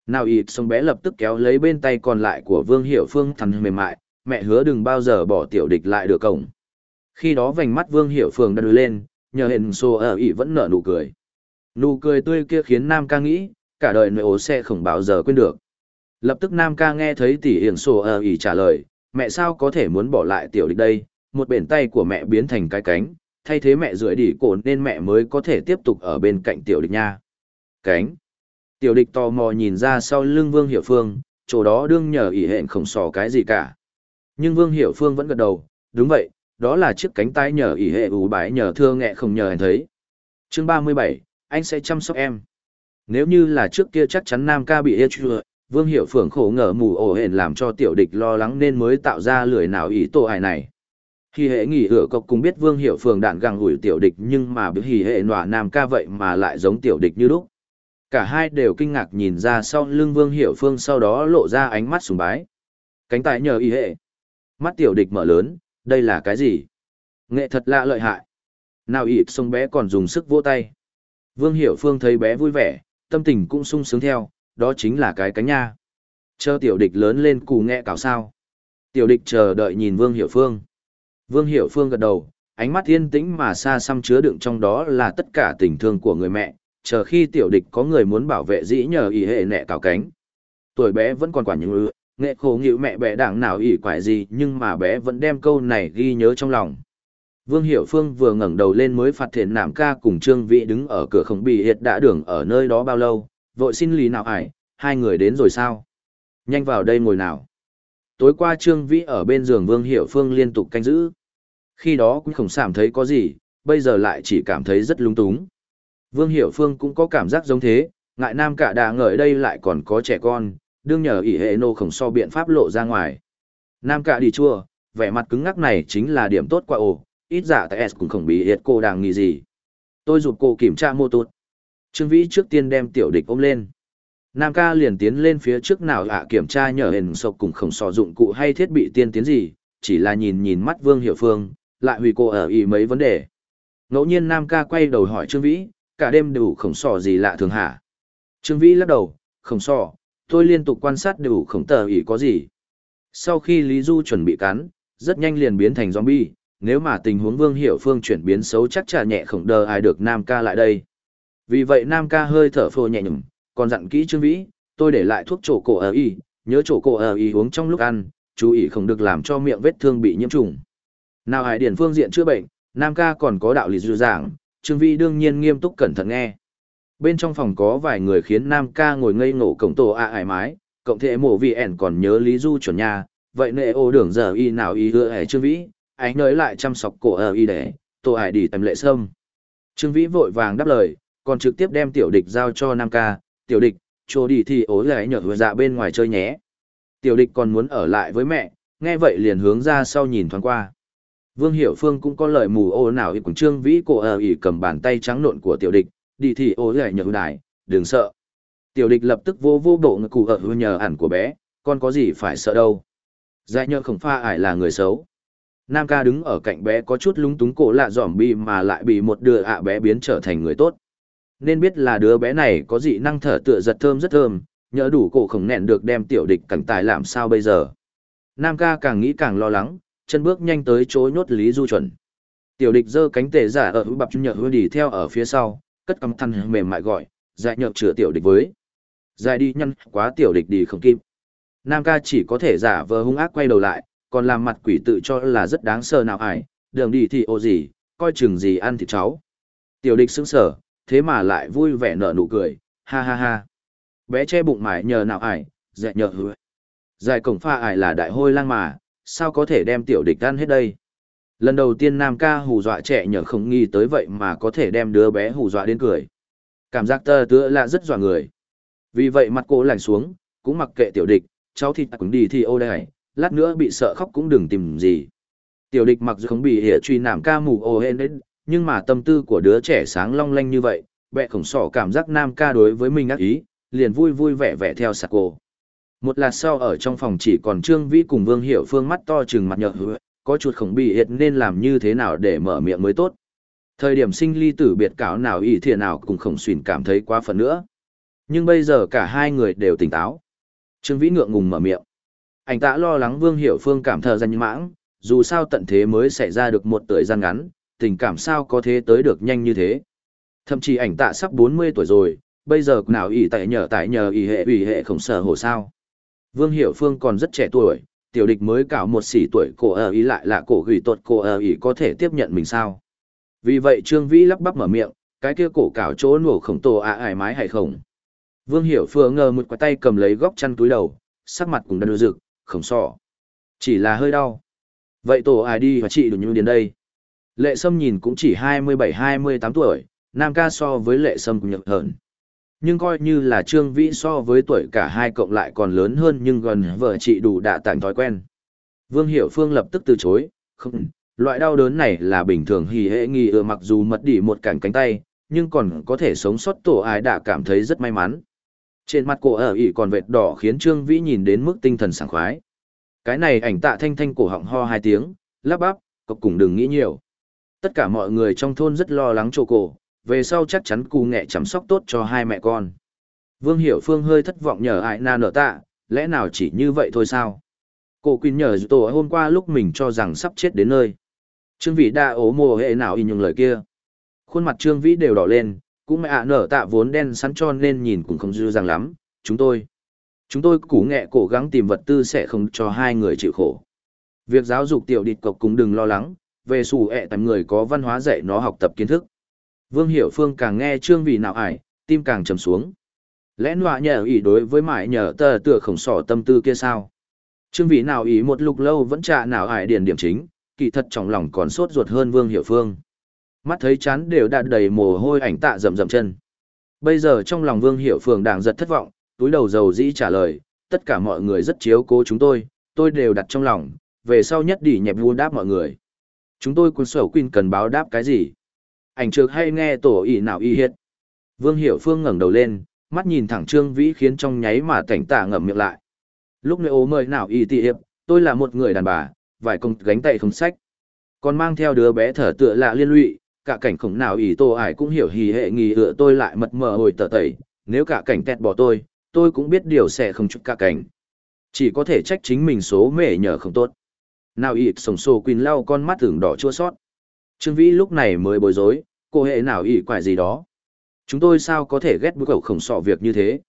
Speaker 1: Nào ịt xong bé lập tức kéo lấy bên tay còn lại của Vương Hiểu Phương thằn mềm mại, mẹ hứa đừng bao giờ bỏ tiểu địch lại được cổng. Khi đó vành mắt Vương Hiểu Phương đã đưa lên, nhờ hình xô ở ị vẫn nở nụ cười. Nụ cười tươi kia khiến Nam ca nghĩ, cả đời nội ố sẽ không bao giờ quên được. Lập tức Nam ca nghe thấy tỷ hiển sổ ở ỉ trả lời, mẹ sao có thể muốn bỏ lại tiểu địch đây, một bền tay của mẹ biến thành cái cánh, thay thế mẹ rưỡi đỉ cổ nên mẹ mới có thể tiếp tục ở bên cạnh tiểu địch nha. Cánh. Tiểu địch tò mò nhìn ra sau lưng Vương Hiểu Phương, chỗ đó đương nhờ ỉ hẹn không sò cái gì cả. Nhưng Vương Hiểu Phương vẫn gật đầu, đúng vậy, đó là chiếc cánh tay nhờ ỉ hệ ủ bái nhờ thương nghẹ không nhờ anh thấy. Chương 37, anh sẽ chăm sóc em. Nếu như là trước kia chắc chắn Nam ca bị ê chưa, Vương Hiểu Phượng khổ ngờ mù ổ hển làm cho tiểu địch lo lắng nên mới tạo ra lười nào ý tổ ai này. Hì hệ nghỉ ửa cọc cũng biết Vương Hiểu Phượng đạn găng ủi tiểu địch nhưng mà biểu hì hệ nọa nam ca vậy mà lại giống tiểu địch như lúc. Cả hai đều kinh ngạc nhìn ra sau lưng Vương Hiểu Phương sau đó lộ ra ánh mắt sùng bái. Cánh tài nhờ y hệ. Mắt tiểu địch mở lớn, đây là cái gì? Nghệ thật lạ lợi hại. Nào ịp sông bé còn dùng sức vỗ tay. Vương Hiểu Phương thấy bé vui vẻ, tâm tình cũng sung sướng theo, đó chính là cái cánh nha. Chờ tiểu địch lớn lên cù nghe cào sao. Tiểu địch chờ đợi nhìn Vương Hiểu Phương. Vương Hiểu Phương gật đầu, ánh mắt yên tĩnh mà xa xăm chứa đựng trong đó là tất cả tình thương của người mẹ, chờ khi tiểu địch có người muốn bảo vệ dĩ nhờ ý hệ nẹ cào cánh. Tuổi bé vẫn còn quả những ư, nghệ khổ nghịu mẹ bé đảng nào ỉ quải gì nhưng mà bé vẫn đem câu này ghi nhớ trong lòng. Vương Hiểu Phương vừa ngẩng đầu lên mới phát hiện Nam ca cùng Trương Vĩ đứng ở cửa không bị hiệt đã đường ở nơi đó bao lâu, vội xin lý nào ải, hai người đến rồi sao? Nhanh vào đây ngồi nào. Tối qua Trương Vĩ ở bên giường Vương Hiểu Phương liên tục canh giữ. Khi đó cũng không cảm thấy có gì, bây giờ lại chỉ cảm thấy rất lung túng. Vương Hiểu Phương cũng có cảm giác giống thế, ngại nam cả đà ngợi đây lại còn có trẻ con, đương nhờ ỷ hệ nô khổng so biện pháp lộ ra ngoài. Nam cả đi chua, vẻ mặt cứng ngắc này chính là điểm tốt qua ổ, ít giả tại S cũng không bị hiệt cô đang nghĩ gì. Tôi giúp cô kiểm tra mô tụt. Trương Vĩ trước tiên đem tiểu địch ôm lên. Nam ca liền tiến lên phía trước nào ạ kiểm tra nhờ hình sộc cùng khổng sò dụng cụ hay thiết bị tiên tiến gì, chỉ là nhìn nhìn mắt Vương Hiểu Phương, lại hủy cô ở ý mấy vấn đề. Ngẫu nhiên Nam ca quay đầu hỏi Trương Vĩ, cả đêm đều khổng sò gì lạ thường hả? Trương Vĩ lắc đầu, khổng sò, tôi liên tục quan sát đều khổng tờ ý có gì. Sau khi Lý Du chuẩn bị cắn, rất nhanh liền biến thành zombie, nếu mà tình huống Vương Hiểu Phương chuyển biến xấu chắc chả nhẹ khổng đờ ai được Nam ca lại đây. Vì vậy Nam ca hơi thở phô nhẹ nhầm, còn dặn kỹ Trương Vĩ, tôi để lại thuốc chỗ cổ ở y, nhớ chỗ cổ ở y uống trong lúc ăn, chú ý không được làm cho miệng vết thương bị nhiễm trùng. Nào hải điển phương diện chữa bệnh, Nam ca còn có đạo lý dư giảng, Trương Vĩ đương nhiên nghiêm túc cẩn thận nghe. Bên trong phòng có vài người khiến Nam ca ngồi ngây ngổ cổng tổ a ải mái, cộng thể mổ vì ẻn còn nhớ lý du chuẩn nhà, vậy nệ ô đường giờ y nào y hứa ẻ Trương Vĩ, anh nới lại chăm sóc cổ ở y để, tổ ải đi tầm lệ sâm. Trương Vĩ vội vàng đáp lời, còn trực tiếp đem tiểu địch giao cho Nam ca, tiểu địch, chỗ đi thì ố lại nhở vừa dạ bên ngoài chơi nhé. Tiểu địch còn muốn ở lại với mẹ, nghe vậy liền hướng ra sau nhìn thoáng qua. Vương Hiểu Phương cũng có lời mù ô nào ý cùng Trương Vĩ cổ ở ỉ cầm bàn tay trắng nộn của tiểu địch, đi thì ố lại nhở đài, đừng sợ. Tiểu địch lập tức vô vô bộ ngực cụ ở hư nhờ ẩn của bé, con có gì phải sợ đâu. Dạy nhờ không pha ải là người xấu. Nam ca đứng ở cạnh bé có chút lúng túng cổ lạ giỏm bi mà lại bị một đứa ạ bé biến trở thành người tốt nên biết là đứa bé này có dị năng thở tựa giật thơm rất thơm, nhỡ đủ cổ khổng nẹn được đem tiểu địch cảnh tài làm sao bây giờ. Nam ca càng nghĩ càng lo lắng, chân bước nhanh tới chỗ nhốt Lý Du chuẩn. Tiểu địch giơ cánh tể giả ở hữu bập nhợ hứa đi theo ở phía sau, cất cắm thăn mềm mại gọi, dạy nhợt chữa tiểu địch với. Dài đi nhăn quá tiểu địch đi không kịp. Nam ca chỉ có thể giả vờ hung ác quay đầu lại, còn làm mặt quỷ tự cho là rất đáng sợ nào ải, đường đi thì ô gì, coi chừng gì ăn thịt cháu. Tiểu địch sững sờ thế mà lại vui vẻ nở nụ cười, ha ha ha. Bé che bụng mải nhờ nào ải, dẹ nhờ hứa. Dài cổng pha ải là đại hôi lang mà, sao có thể đem tiểu địch ăn hết đây? Lần đầu tiên Nam ca hù dọa trẻ nhờ không nghi tới vậy mà có thể đem đứa bé hù dọa đến cười. Cảm giác tơ tựa là rất dọa người. Vì vậy mặt cô lành xuống, cũng mặc kệ tiểu địch, cháu thịt cũng đi thì ô đây, lát nữa bị sợ khóc cũng đừng tìm gì. Tiểu địch mặc dù không bị hệ truy nảm ca mù ô hên đến, nhưng mà tâm tư của đứa trẻ sáng long lanh như vậy, bẹ khổng sỏ cảm giác nam ca đối với mình ác ý, liền vui vui vẻ vẻ theo sạc cô. Một lát sau ở trong phòng chỉ còn Trương Vĩ cùng Vương Hiểu Phương mắt to trừng mặt nhợt hứa, có chuột khổng bị hiện nên làm như thế nào để mở miệng mới tốt. Thời điểm sinh ly tử biệt cáo nào ý thiện nào cũng khổng xuyên cảm thấy quá phần nữa. Nhưng bây giờ cả hai người đều tỉnh táo. Trương Vĩ ngượng ngùng mở miệng. Anh ta lo lắng Vương Hiểu Phương cảm thờ danh mãng, dù sao tận thế mới xảy ra được một thời gian ngắn, tình cảm sao có thế tới được nhanh như thế. Thậm chí ảnh tạ sắp 40 tuổi rồi, bây giờ nào ỷ tại nhờ tại nhờ ỷ hệ ủy hệ không sở hồ sao. Vương Hiểu Phương còn rất trẻ tuổi, tiểu địch mới cảo một xỉ tuổi cổ ở ý lại là cổ gửi tuột cổ ở ý có thể tiếp nhận mình sao. Vì vậy Trương Vĩ lắp bắp mở miệng, cái kia cổ cảo chỗ nổ khổng tổ à ải mái hay không. Vương Hiểu Phương ngờ một quả tay cầm lấy góc chăn túi đầu, sắc mặt cũng đần rực, không sọ. Chỉ là hơi đau. Vậy tổ ai đi và chị đủ như đến đây. Lệ Sâm nhìn cũng chỉ 27-28 tuổi, nam ca so với Lệ Sâm cũng nhược hơn. Nhưng coi như là Trương Vĩ so với tuổi cả hai cộng lại còn lớn hơn nhưng gần vợ chị đủ đã tặng thói quen. Vương Hiểu Phương lập tức từ chối, không, loại đau đớn này là bình thường hì hệ nghi ưa mặc dù mất đi một cảnh cánh tay, nhưng còn có thể sống sót tổ ai đã cảm thấy rất may mắn. Trên mặt cô ở ỉ còn vệt đỏ khiến Trương Vĩ nhìn đến mức tinh thần sảng khoái. Cái này ảnh tạ thanh thanh cổ họng ho hai tiếng, lắp bắp, cậu cũng đừng nghĩ nhiều. Tất cả mọi người trong thôn rất lo lắng chỗ cổ, về sau chắc chắn cù nghệ chăm sóc tốt cho hai mẹ con. Vương Hiểu Phương hơi thất vọng nhờ ai na nở tạ, lẽ nào chỉ như vậy thôi sao? Cô Quỳnh nhờ tổ hôm qua lúc mình cho rằng sắp chết đến nơi. Trương Vĩ đa ố mồ hệ nào in những lời kia. Khuôn mặt Trương Vĩ đều đỏ lên, cũng mẹ ạ nở tạ vốn đen sắn cho nên nhìn cũng không dư dàng lắm, chúng tôi. Chúng tôi củ nghệ cố gắng tìm vật tư sẽ không cho hai người chịu khổ. Việc giáo dục tiểu địch cộc cũng đừng lo lắng, về xù ẹ tầm người có văn hóa dạy nó học tập kiến thức. Vương Hiểu Phương càng nghe trương vì nào ải, tim càng trầm xuống. Lẽ nọa nhờ ý đối với mãi nhờ tờ tựa khổng sỏ tâm tư kia sao? Trương vị nào ý một lúc lâu vẫn trả nào ải điển điểm chính, kỳ thật trong lòng còn sốt ruột hơn Vương Hiểu Phương. Mắt thấy chán đều đã đầy mồ hôi ảnh tạ rầm rầm chân. Bây giờ trong lòng Vương Hiểu phương đang giật thất vọng, túi đầu dầu dĩ trả lời, tất cả mọi người rất chiếu cố chúng tôi, tôi đều đặt trong lòng, về sau nhất đỉ nhẹp vua đáp mọi người. Chúng tôi quân sở quyên cần báo đáp cái gì? Ảnh trược hay nghe tổ ý nào y hiết? Vương Hiểu Phương ngẩng đầu lên, mắt nhìn thẳng Trương Vĩ khiến trong nháy mà cảnh tả ngậm miệng lại. Lúc này ố mời nào y tị hiệp, tôi là một người đàn bà, vài công gánh tay không sách. Còn mang theo đứa bé thở tựa lạ liên lụy, cả cảnh khổng nào ý tô ải cũng hiểu hì hệ nghỉ ựa tôi lại mật mờ hồi tờ tẩy, nếu cả cảnh tẹt bỏ tôi, tôi cũng biết điều sẽ không chút cả cảnh. Chỉ có thể trách chính mình số mể nhờ không tốt. Nào ịt sổng sổ quỳnh lau con mắt tưởng đỏ chua sót. Trương Vĩ lúc này mới bối rối, cô hệ nào ị quải gì đó. Chúng tôi sao có thể ghét bức cậu khổng sọ việc như thế?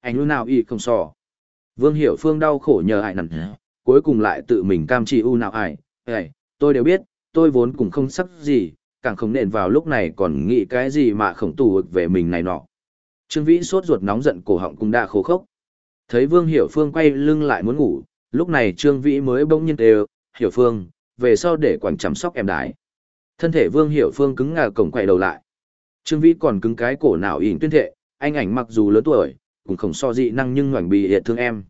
Speaker 1: Anh lúc nào ị không sọ? Vương Hiểu Phương đau khổ nhờ ai nằm cuối cùng lại tự mình cam trị u nào ai. Ê, tôi đều biết, tôi vốn cũng không sắc gì, càng không nện vào lúc này còn nghĩ cái gì mà khổng tù về mình này nọ. Trương Vĩ sốt ruột nóng giận cổ họng cũng đã khô khốc. Thấy Vương Hiểu Phương quay lưng lại muốn ngủ, lúc này Trương Vĩ mới bỗng nhiên đều, Hiểu Phương, về sau để quản chăm sóc em đái. Thân thể Vương Hiểu Phương cứng ngà cổng quay đầu lại. Trương Vĩ còn cứng cái cổ nào ỉn tuyên thệ, anh ảnh mặc dù lớn tuổi, cũng không so dị năng nhưng ngoảnh bị hiện thương em.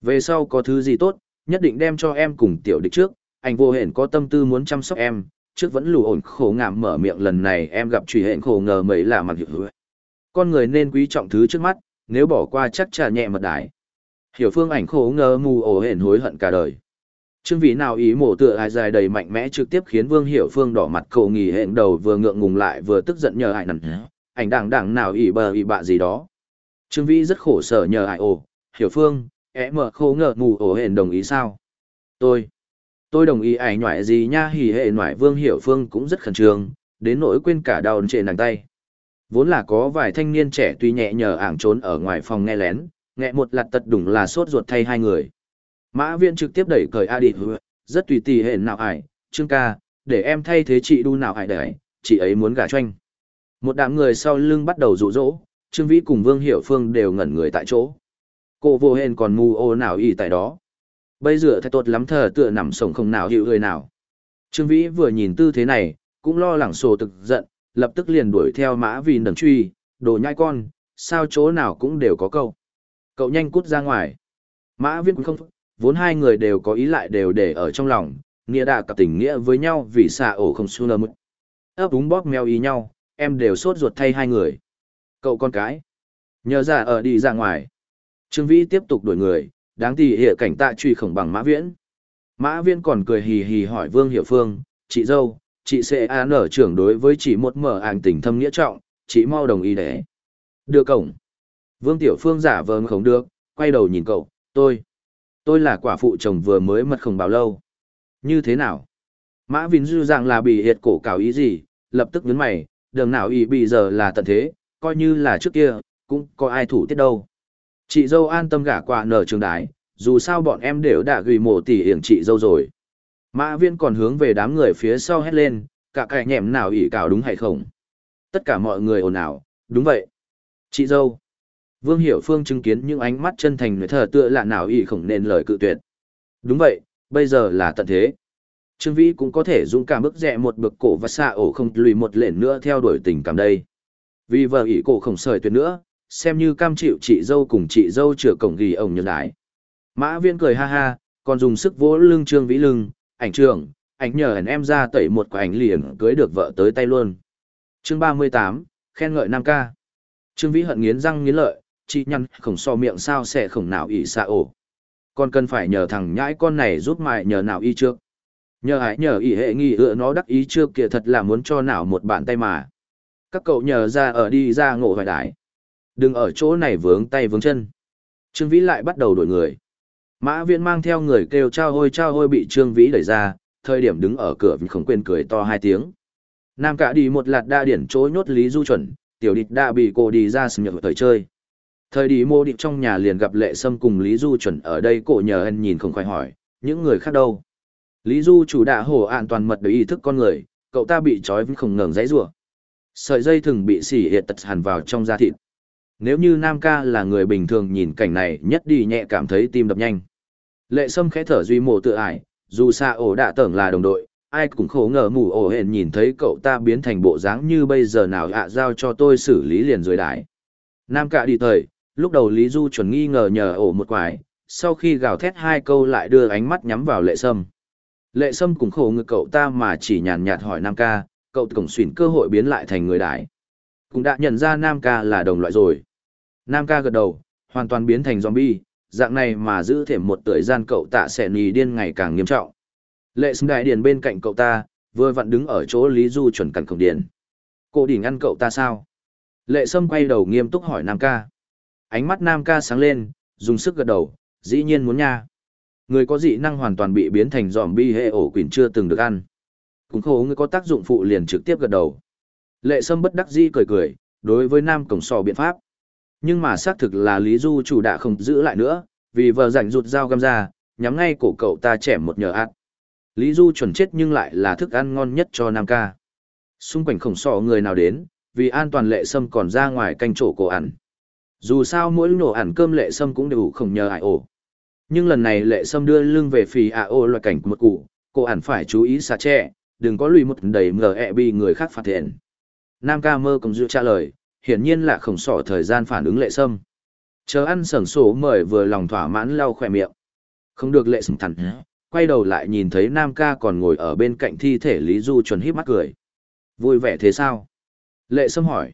Speaker 1: Về sau có thứ gì tốt, nhất định đem cho em cùng tiểu địch trước, anh vô hển có tâm tư muốn chăm sóc em, trước vẫn lù ổn khổ ngạm mở miệng lần này em gặp truy hẹn khổ ngờ mấy là mặt hiểu Con người nên quý trọng thứ trước mắt, nếu bỏ qua chắc chả nhẹ mật đái. Hiểu phương ảnh khổ ngờ mù ổ hển hối hận cả đời. Trương vị nào ý mổ tựa ai dài đầy mạnh mẽ trực tiếp khiến Vương Hiểu Phương đỏ mặt cầu nghỉ hẹn đầu vừa ngượng ngùng lại vừa tức giận nhờ ai nằn. ảnh đảng đảng nào ỉ bờ ỉ bạ gì đó. Trương Vĩ rất khổ sở nhờ ai ồ, Hiểu Phương, ẻ mở khô ngờ mù ổ hẹn đồng ý sao? Tôi, tôi đồng ý ảnh ngoại gì nha hỉ hệ ngoại Vương Hiểu Phương cũng rất khẩn trương, đến nỗi quên cả đau trên nàng tay. Vốn là có vài thanh niên trẻ tuy nhẹ nhờ ảng trốn ở ngoài phòng nghe lén, nghe một lặt tật đủng là sốt ruột thay hai người. Mã viện trực tiếp đẩy cởi Adi, rất tùy tì hẹn nào ải, trương ca, để em thay thế chị đu nào ải đấy, chị ấy muốn gả choanh. Một đám người sau lưng bắt đầu rụ rỗ, Trương Vĩ cùng Vương Hiểu Phương đều ngẩn người tại chỗ. Cô vô hên còn mù ô nào y tại đó. Bây giờ thay tốt lắm thờ tựa nằm sống không nào hiệu người nào. Trương Vĩ vừa nhìn tư thế này, cũng lo lắng sổ thực giận, lập tức liền đuổi theo mã vì đằng truy, đồ nhai con, sao chỗ nào cũng đều có câu. Cậu nhanh cút ra ngoài. Mã viên cũng không vốn hai người đều có ý lại đều để ở trong lòng, nghĩa đã cặp tình nghĩa với nhau vì xa ổ không su nơ mức. ấp úng bóp meo ý nhau, em đều sốt ruột thay hai người. Cậu con cái. Nhờ ra ở đi ra ngoài. Trương Vĩ tiếp tục đuổi người, đáng tỉ hệ cảnh tạ truy khổng bằng mã viễn. Mã viễn còn cười hì hì hỏi Vương Hiểu Phương, chị dâu, chị sẽ án ở trưởng đối với chỉ một mở ảnh tình thâm nghĩa trọng, chị mau đồng ý để. Đưa cổng. Vương Tiểu Phương giả vờ không được, quay đầu nhìn cậu, tôi. Tôi là quả phụ chồng vừa mới mật không bao lâu. Như thế nào? Mã Vinh Dư dạng là bị hiệt cổ cào ý gì, lập tức nhấn mày, đường nào ý bị giờ là tận thế, coi như là trước kia, cũng có ai thủ tiết đâu. Chị dâu an tâm gả qua nở trường đái, dù sao bọn em đều đã gửi mổ tỉ hiển chị dâu rồi. Mã viên còn hướng về đám người phía sau hét lên, cả cái nhẹm nào ỉ cào đúng hay không. Tất cả mọi người ồn ào, đúng vậy. Chị dâu. Vương Hiểu Phương chứng kiến những ánh mắt chân thành người thờ tựa lạ nào y khổng nên lời cự tuyệt. Đúng vậy, bây giờ là tận thế. Trương Vĩ cũng có thể dũng cảm bước rẽ một bậc cổ và xa ổ không lùi một lệnh nữa theo đuổi tình cảm đây. Vì vợ ỉ cổ không sời tuyệt nữa, xem như cam chịu chị dâu cùng chị dâu chữa cổng ghi ổng nhân đái. Mã viên cười ha ha, còn dùng sức vỗ lưng Trương Vĩ lưng, ảnh trưởng, ảnh nhờ ảnh em ra tẩy một quả ảnh liền cưới được vợ tới tay luôn. Chương 38, khen ngợi Nam ca. Trương Vĩ hận nghiến răng nghiến lợi, chị nhăn khổng so miệng sao sẽ khổng nào ỉ xa ổ. Còn cần phải nhờ thằng nhãi con này giúp mại nhờ nào y trước. Nhờ hãy nhờ ỉ hệ nghi ựa nó đắc ý chưa kìa thật là muốn cho nào một bàn tay mà. Các cậu nhờ ra ở đi ra ngộ hoài đại Đừng ở chỗ này vướng tay vướng chân. Trương Vĩ lại bắt đầu đổi người. Mã viễn mang theo người kêu trao hôi trao hôi bị Trương Vĩ đẩy ra, thời điểm đứng ở cửa vì không quên cười to hai tiếng. Nam cả đi một lạt đa điển chỗ nhốt Lý Du chuẩn, tiểu địch đa bị cô đi ra sừng nhật thời chơi. Thời đi mô điệp trong nhà liền gặp lệ sâm cùng Lý Du chuẩn ở đây cổ nhờ ân nhìn không khỏi hỏi, những người khác đâu. Lý Du chủ đạ hổ an toàn mật đối ý thức con người, cậu ta bị trói vẫn không ngừng giấy rủa Sợi dây thừng bị xỉ hiệt tật hàn vào trong da thịt. Nếu như Nam ca là người bình thường nhìn cảnh này nhất đi nhẹ cảm thấy tim đập nhanh. Lệ sâm khẽ thở duy mộ tự ải, dù xa ổ đạ tưởng là đồng đội, ai cũng khổ ngờ mù ổ hển nhìn thấy cậu ta biến thành bộ dáng như bây giờ nào ạ giao cho tôi xử lý liền rồi đái. Nam ca đi thời, lúc đầu Lý Du chuẩn nghi ngờ nhờ ổ một quải, sau khi gào thét hai câu lại đưa ánh mắt nhắm vào lệ sâm. Lệ sâm cũng khổ ngực cậu ta mà chỉ nhàn nhạt hỏi Nam ca, cậu cổng xuyển cơ hội biến lại thành người đại Cũng đã nhận ra Nam ca là đồng loại rồi. Nam ca gật đầu, hoàn toàn biến thành zombie, dạng này mà giữ thể một thời gian cậu tạ sẽ nì điên ngày càng nghiêm trọng. Lệ sâm đại điền bên cạnh cậu ta, vừa vặn đứng ở chỗ Lý Du chuẩn cằn cổng điền. Cô đỉnh ngăn cậu ta sao? Lệ sâm quay đầu nghiêm túc hỏi Nam ca. Ánh mắt Nam ca sáng lên, dùng sức gật đầu, dĩ nhiên muốn nha. Người có dị năng hoàn toàn bị biến thành zombie hệ ổ quỷ chưa từng được ăn. Cũng khổ người có tác dụng phụ liền trực tiếp gật đầu. Lệ sâm bất đắc dĩ cười cười, đối với Nam cổng sò biện pháp. Nhưng mà xác thực là Lý Du chủ đã không giữ lại nữa, vì vợ rảnh rụt dao găm ra, nhắm ngay cổ cậu ta trẻ một nhờ ạt. Lý Du chuẩn chết nhưng lại là thức ăn ngon nhất cho Nam ca. Xung quanh khổng sọ người nào đến, vì an toàn lệ sâm còn ra ngoài canh chỗ cổ ẩn. Dù sao mỗi nổ ản cơm lệ sâm cũng đều không nhờ ải ổ. Nhưng lần này lệ sâm đưa lưng về phì ả ô loại cảnh một cụ, cô ản phải chú ý xa trẻ, đừng có lùi một đầy ngờ ẹ bị người khác phạt thiện. Nam ca mơ cũng dự trả lời, hiển nhiên là không sỏ thời gian phản ứng lệ sâm. Chờ ăn sẩn sổ mời vừa lòng thỏa mãn lau khỏe miệng. Không được lệ sâm thẳng, quay đầu lại nhìn thấy Nam ca còn ngồi ở bên cạnh thi thể Lý Du chuẩn híp mắt cười. Vui vẻ thế sao? Lệ sâm hỏi.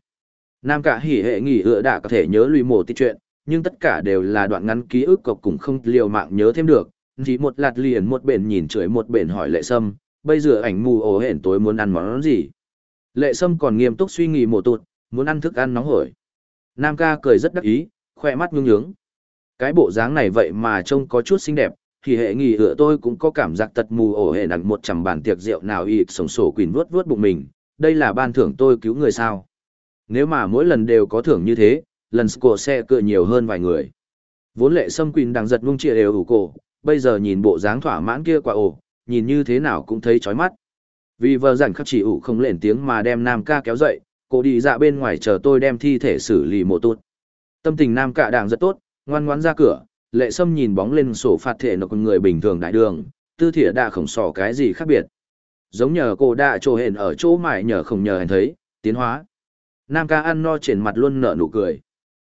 Speaker 1: Nam ca hỉ hệ nghỉ ựa đã có thể nhớ lùi mổ tích chuyện, nhưng tất cả đều là đoạn ngắn ký ức cộc cũng không liều mạng nhớ thêm được. Chỉ một lạt liền một bển nhìn chửi một bển hỏi lệ sâm, bây giờ ảnh mù ổ hển tối muốn ăn món gì? Lệ sâm còn nghiêm túc suy nghĩ một tụt, muốn ăn thức ăn nóng hổi. Nam ca cười rất đắc ý, khoe mắt nhướng nhướng. Cái bộ dáng này vậy mà trông có chút xinh đẹp, thì hệ nghỉ ựa tôi cũng có cảm giác tật mù ổ hệ nặng một trăm bàn tiệc rượu nào ịt sổng sổ quỳn vuốt vuốt bụng mình, đây là ban thưởng tôi cứu người sao. Nếu mà mỗi lần đều có thưởng như thế, lần cổ sẽ cựa nhiều hơn vài người. Vốn lệ sâm quỳn đang giật ngung chia đều ủ cổ, bây giờ nhìn bộ dáng thỏa mãn kia quả ổ, nhìn như thế nào cũng thấy chói mắt. Vì vợ rảnh khắc chỉ ủ không lên tiếng mà đem nam ca kéo dậy, cô đi dạ bên ngoài chờ tôi đem thi thể xử lý mộ tốt. Tâm tình nam ca đang rất tốt, ngoan ngoãn ra cửa, lệ sâm nhìn bóng lên sổ phạt thể nó con người bình thường đại đường, tư thể đã khổng sỏ cái gì khác biệt. Giống nhờ cô đã trồ hển ở chỗ mải nhờ không nhờ hèn thấy, tiến hóa. Nam ca ăn no trên mặt luôn nở nụ cười.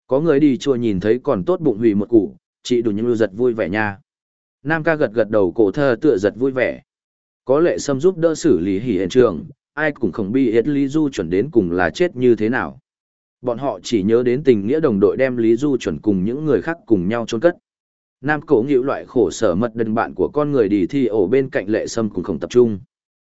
Speaker 1: Có người đi chùa nhìn thấy còn tốt bụng hủy một củ, chị đủ những lưu giật vui vẻ nha. Nam ca gật gật đầu cổ thơ tựa giật vui vẻ. Có lệ sâm giúp đỡ xử lý hỉ hiện trường, ai cũng không bi hết Lý Du chuẩn đến cùng là chết như thế nào. Bọn họ chỉ nhớ đến tình nghĩa đồng đội đem Lý Du chuẩn cùng những người khác cùng nhau chôn cất. Nam cổ nghịu loại khổ sở mật đần bạn của con người đi thi ổ bên cạnh lệ sâm cũng không tập trung.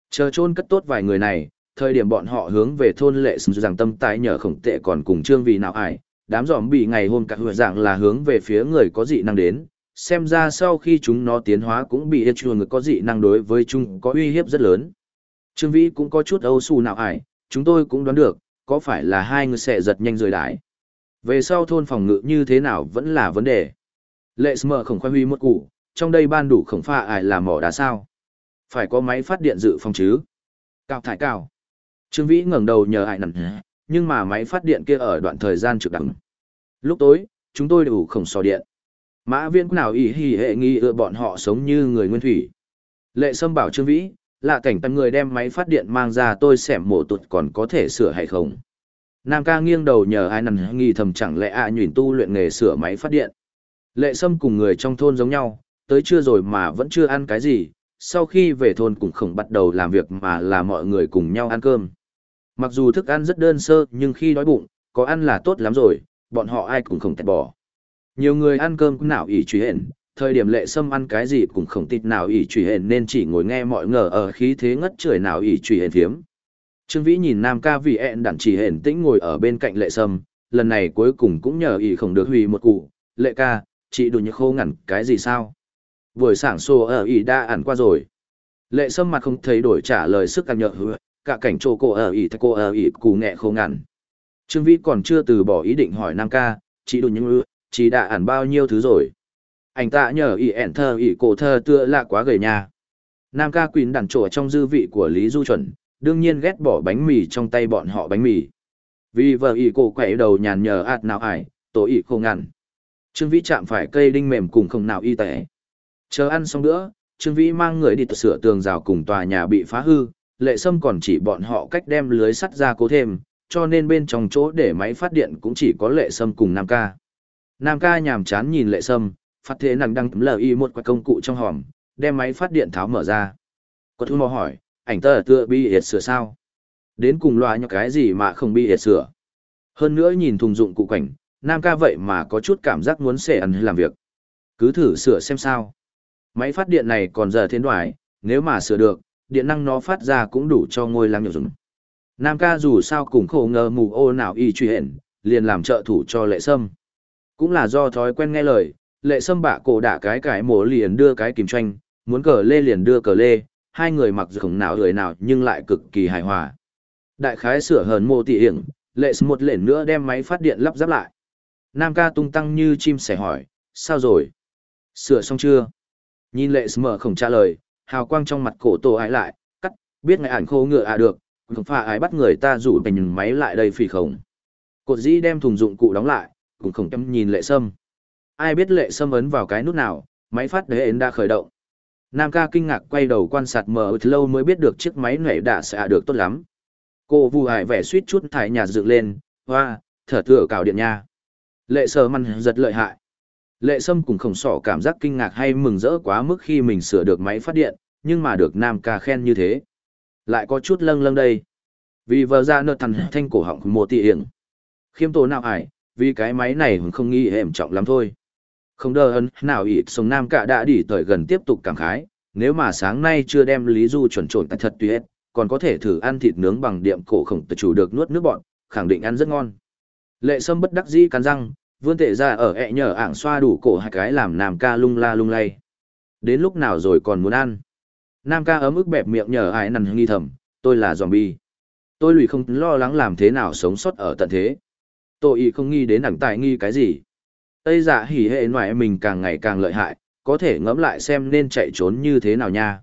Speaker 1: Chờ chôn cất tốt vài người này, thời điểm bọn họ hướng về thôn lệ sừng rằng tâm tái nhờ khổng tệ còn cùng trương vì nào ải, đám giòm bị ngày hôm cả hựa dạng là hướng về phía người có dị năng đến, xem ra sau khi chúng nó tiến hóa cũng bị hết chùa người có dị năng đối với chúng có uy hiếp rất lớn. Trương Vĩ cũng có chút âu xù nào ải, chúng tôi cũng đoán được, có phải là hai người sẽ giật nhanh rời đái. Về sau thôn phòng ngự như thế nào vẫn là vấn đề. Lệ Smờ khổng khoai huy một củ, trong đây ban đủ khổng pha ải là mỏ đá sao. Phải có máy phát điện dự phòng chứ. Cao thải cao. Trương Vĩ ngẩng đầu nhờ ải nằm nhưng mà máy phát điện kia ở đoạn thời gian trực đẳng. Lúc tối, chúng tôi đủ khổng sò điện. Mã viên nào ý hỉ hệ nghi ưa bọn họ sống như người nguyên thủy. Lệ Sâm bảo Trương Vĩ, là cảnh tầm người đem máy phát điện mang ra tôi xẻm mổ tụt còn có thể sửa hay không. Nam ca nghiêng đầu nhờ ai nằm nghi thầm chẳng lẽ ạ à nhuyễn tu luyện nghề sửa máy phát điện. Lệ Sâm cùng người trong thôn giống nhau, tới trưa rồi mà vẫn chưa ăn cái gì, sau khi về thôn cũng không bắt đầu làm việc mà là mọi người cùng nhau ăn cơm. Mặc dù thức ăn rất đơn sơ nhưng khi đói bụng, có ăn là tốt lắm rồi, bọn họ ai cũng không tẹt bỏ. Nhiều người ăn cơm cũng nào ỉ truy hển, thời điểm lệ sâm ăn cái gì cũng không tịt nào ỉ truy hển nên chỉ ngồi nghe mọi ngờ ở khí thế ngất trời nào ỉ truy hển thiếm. Trương Vĩ nhìn Nam ca vì ẹn đản chỉ hển tĩnh ngồi ở bên cạnh lệ sâm, lần này cuối cùng cũng nhờ ỉ không được hủy một cụ, lệ ca, chị đủ như khô ngẩn cái gì sao? Buổi sáng xô ở ỉ đã ăn qua rồi. Lệ sâm mặt không thấy đổi trả lời sức ăn nhợ hứa, cả cảnh trô cô ở ỉ cô ở ỉ cù nghẹ khô ngẩn. Trương Vĩ còn chưa từ bỏ ý định hỏi Nam ca, chỉ đủ những chỉ đã ăn bao nhiêu thứ rồi? Anh ta nhờ ỉ ẹn thơ ỉ cổ thơ tựa lạ quá gầy nhà Nam ca quỳn đàn trổ trong dư vị của Lý Du Chuẩn, đương nhiên ghét bỏ bánh mì trong tay bọn họ bánh mì. Vì vợ ỉ cổ quẩy đầu nhàn nhờ ạt nào ải, tổ ỉ khô ngăn. Trương Vĩ chạm phải cây đinh mềm cùng không nào y tệ. Chờ ăn xong nữa, Trương Vĩ mang người đi sửa tường rào cùng tòa nhà bị phá hư, lệ sâm còn chỉ bọn họ cách đem lưới sắt ra cố thêm, cho nên bên trong chỗ để máy phát điện cũng chỉ có lệ sâm cùng Nam ca. Nam ca nhàm chán nhìn lệ sâm, phát thế nàng đang lờ y một quả công cụ trong hòm, đem máy phát điện tháo mở ra. Có thu mò hỏi, ảnh tờ tựa bi hiệt sửa sao? Đến cùng loa nhỏ cái gì mà không bi hiệt sửa? Hơn nữa nhìn thùng dụng cụ cảnh, Nam ca vậy mà có chút cảm giác muốn xẻ ăn làm việc. Cứ thử sửa xem sao. Máy phát điện này còn giờ thiên đoái, nếu mà sửa được, điện năng nó phát ra cũng đủ cho ngôi lăng nhiều dùng. Nam ca dù sao cũng khổ ngờ mù ô nào y truy hển, liền làm trợ thủ cho lệ sâm. Cũng là do thói quen nghe lời, lệ sâm bạ cổ đả cái cái mổ liền đưa cái kìm tranh, muốn cờ lê liền đưa cờ lê, hai người mặc dù không nào người nào nhưng lại cực kỳ hài hòa. Đại khái sửa hờn mô tỉ hiểm, lệ sâm một lệnh nữa đem máy phát điện lắp ráp lại. Nam ca tung tăng như chim sẻ hỏi, sao rồi? Sửa xong chưa? Nhìn lệ sâm không trả lời, hào quang trong mặt cổ tổ ái lại, cắt, biết ngày ảnh khô ngựa à được, không pha ái bắt người ta rủ bình máy lại đây phì khổng. Cột dĩ đem thùng dụng cụ đóng lại, cũng không chăm nhìn lệ sâm. Ai biết lệ sâm ấn vào cái nút nào, máy phát đế đã khởi động. Nam ca kinh ngạc quay đầu quan sát mờ lâu mới biết được chiếc máy nhảy đã sẽ được tốt lắm. Cô vù hải vẻ suýt chút thải nhà dựng lên, hoa, thở thừa cào điện nha. Lệ sơ măn giật lợi hại. Lệ sâm cùng khổng sỏ cảm giác kinh ngạc hay mừng rỡ quá mức khi mình sửa được máy phát điện, nhưng mà được Nam ca khen như thế. Lại có chút lâng lâng đây. Vì vợ ra nợ thằn thanh cổ họng mùa tị hiểm. Khiêm tố nào ải, vì cái máy này không nghĩ hẻm trọng lắm thôi. Không đờ ấn nào ít sống Nam ca đã đỉ tới gần tiếp tục cảm khái, nếu mà sáng nay chưa đem Lý Du chuẩn trộn tại thật tuyệt, còn có thể thử ăn thịt nướng bằng điệm cổ khổng tự chủ được nuốt nước bọn, khẳng định ăn rất ngon. Lệ Sâm bất đắc dĩ cắn răng, vươn tệ ra ở ẹ nhờ ảng xoa đủ cổ hai cái làm Nam ca lung la lung lay. Đến lúc nào rồi còn muốn ăn? Nam ca ấm ức bẹp miệng nhờ ai nằn nghi thầm, tôi là zombie. Tôi lùi không lo lắng làm thế nào sống sót ở tận thế. Tôi ý không nghi đến ảng tài nghi cái gì. Tây dạ hỉ hệ ngoại mình càng ngày càng lợi hại, có thể ngẫm lại xem nên chạy trốn như thế nào nha.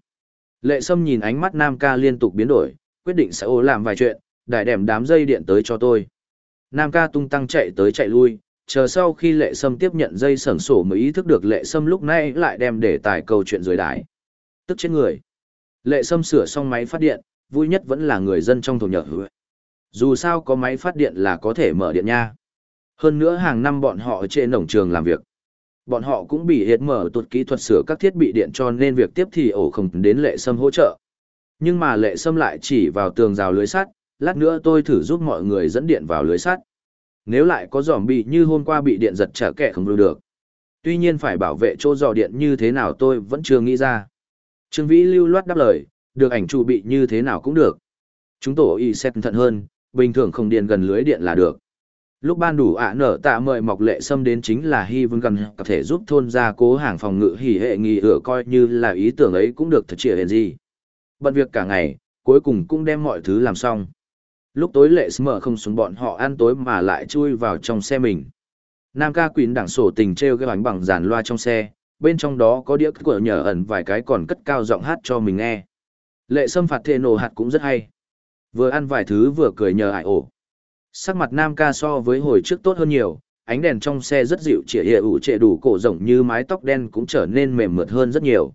Speaker 1: Lệ Sâm nhìn ánh mắt Nam ca liên tục biến đổi, quyết định sẽ ô làm vài chuyện, đại đèm đám dây điện tới cho tôi. Nam ca tung tăng chạy tới chạy lui, chờ sau khi lệ sâm tiếp nhận dây sẩn sổ mới ý thức được lệ sâm lúc này lại đem để tài câu chuyện rồi đái. Tức chết người. Lệ sâm sửa xong máy phát điện, vui nhất vẫn là người dân trong thổ nhở. Dù sao có máy phát điện là có thể mở điện nha. Hơn nữa hàng năm bọn họ trên nổng trường làm việc. Bọn họ cũng bị hiệt mở tuột kỹ thuật sửa các thiết bị điện cho nên việc tiếp thì ổ không đến lệ sâm hỗ trợ. Nhưng mà lệ sâm lại chỉ vào tường rào lưới sắt, lát nữa tôi thử giúp mọi người dẫn điện vào lưới sắt. Nếu lại có giòm bị như hôm qua bị điện giật trở kẻ không được. Tuy nhiên phải bảo vệ chỗ dò điện như thế nào tôi vẫn chưa nghĩ ra. Trương Vĩ lưu loát đáp lời, được ảnh chủ bị như thế nào cũng được. Chúng tổ y xét thận hơn, bình thường không điện gần lưới điện là được. Lúc ban đủ ạ nở tạ mời mọc lệ xâm đến chính là hy vương gần có thể giúp thôn gia cố hàng phòng ngự hỉ hệ nghi ửa coi như là ý tưởng ấy cũng được thật trịa hẹn gì. Bận việc cả ngày, cuối cùng cũng đem mọi thứ làm xong. Lúc tối lệ mở không xuống bọn họ ăn tối mà lại chui vào trong xe mình. Nam ca quỳnh đảng sổ tình treo cái bánh bằng giàn loa trong xe, bên trong đó có đĩa của nhờ ẩn vài cái còn cất cao giọng hát cho mình nghe. Lệ xâm phạt thê nổ hạt cũng rất hay. Vừa ăn vài thứ vừa cười nhờ ải ổ. Sắc mặt nam ca so với hồi trước tốt hơn nhiều, ánh đèn trong xe rất dịu chỉ hệ ủ trệ đủ cổ rộng như mái tóc đen cũng trở nên mềm mượt hơn rất nhiều.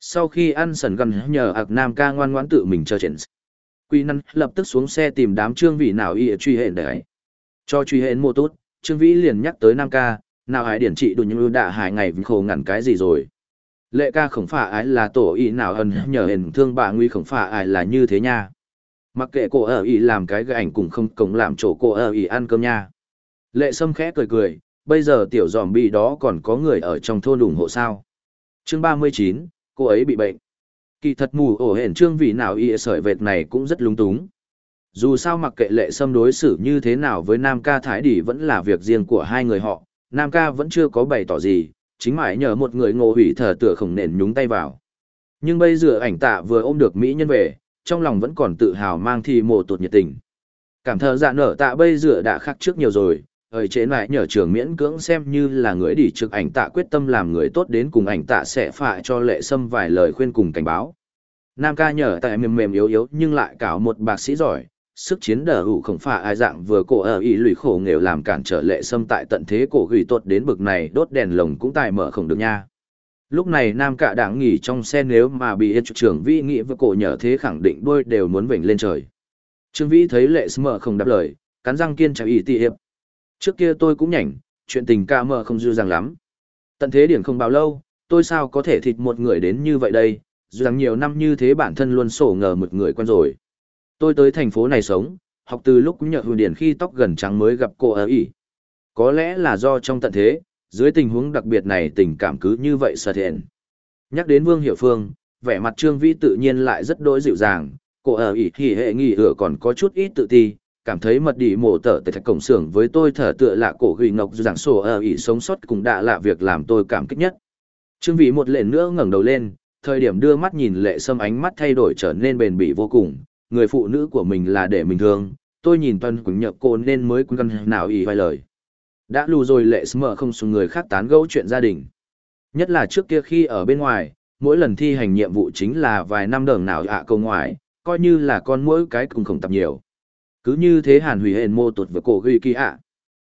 Speaker 1: Sau khi ăn sần gần nhờ ạc nam ca ngoan ngoãn tự mình chờ chuyện. Quy năn lập tức xuống xe tìm đám trương vị nào y truy hển đấy. Cho truy hển mua tốt, trương vĩ liền nhắc tới nam ca, nào hải điển trị đủ những đạ hải ngày khổ ngẩn cái gì rồi. Lệ ca khổng phà ái là tổ y nào ẩn nhờ hển thương bà nguy khổng phà ái là như thế nha. Mặc kệ cô ở y làm cái gãy ảnh cũng không cống làm chỗ cô ở y ăn cơm nha. Lệ sâm khẽ cười cười, bây giờ tiểu giòm bị đó còn có người ở trong thôn ủng hộ sao. Chương ba mươi chín, cô ấy bị bệnh. Kỳ thật mù ổ hển trương vị nào y sợi vệt này cũng rất lung túng. Dù sao mặc kệ lệ sâm đối xử như thế nào với Nam ca Thái Đỉ vẫn là việc riêng của hai người họ, Nam ca vẫn chưa có bày tỏ gì, chính mãi nhờ một người ngộ hủy thờ tựa khổng nền nhúng tay vào. Nhưng bây giờ ảnh tạ vừa ôm được Mỹ nhân về, trong lòng vẫn còn tự hào mang thi mộ tột nhiệt tình. Cảm thờ dạ nở tạ bây giờ đã khác trước nhiều rồi, ở chế lại nhờ trường miễn cưỡng xem như là người đi trực ảnh tạ quyết tâm làm người tốt đến cùng ảnh tạ sẽ phạ cho lệ sâm vài lời khuyên cùng cảnh báo. Nam ca nhờ tại mềm mềm yếu yếu nhưng lại cảo một bác sĩ giỏi, sức chiến đờ hủ không phải ai dạng vừa cổ ở ý lụy khổ nghèo làm cản trở lệ sâm tại tận thế cổ gửi tốt đến bực này đốt đèn lồng cũng tài mở không được nha. Lúc này nam cả đảng nghỉ trong xe nếu mà bị hết trưởng vĩ nghĩ với cổ nhờ thế khẳng định đôi đều muốn vểnh lên trời. Trương Vĩ thấy lệ sâm không đáp lời, cắn răng kiên trả ý tị hiệp. Trước kia tôi cũng nhảnh, chuyện tình ca mờ không dư dàng lắm. Tận thế điển không bao lâu, tôi sao có thể thịt một người đến như vậy đây, dù rằng nhiều năm như thế bản thân luôn sổ ngờ một người quen rồi. Tôi tới thành phố này sống, học từ lúc nhờ hùn điển khi tóc gần trắng mới gặp cô ở ỉ. Có lẽ là do trong tận thế, dưới tình huống đặc biệt này tình cảm cứ như vậy sợ thiện. Nhắc đến Vương Hiểu Phương, vẻ mặt Trương Vĩ tự nhiên lại rất đỗi dịu dàng, cô ở ỉ thì hệ nghi ửa còn có chút ít tự ti, cảm thấy mật đi mổ tở tại thạch cổng xưởng với tôi thở tựa lạ cổ ghi ngọc giảng sổ ở ỉ sống sót cũng đã là việc làm tôi cảm kích nhất. Trương Vĩ một lệ nữa ngẩng đầu lên, thời điểm đưa mắt nhìn lệ sâm ánh mắt thay đổi trở nên bền bỉ vô cùng, người phụ nữ của mình là để mình thương, tôi nhìn toàn quỳnh nhậm cô nên mới quên nào ỉ vài lời. Đã lù rồi lệ sâm không xuống người khác tán gẫu chuyện gia đình. Nhất là trước kia khi ở bên ngoài, mỗi lần thi hành nhiệm vụ chính là vài năm đờn nào ạ à câu ngoài, coi như là con mỗi cái cùng khổng tập nhiều. Cứ như thế hàn hủy hền mô tụt với cổ ghi kỳ ạ.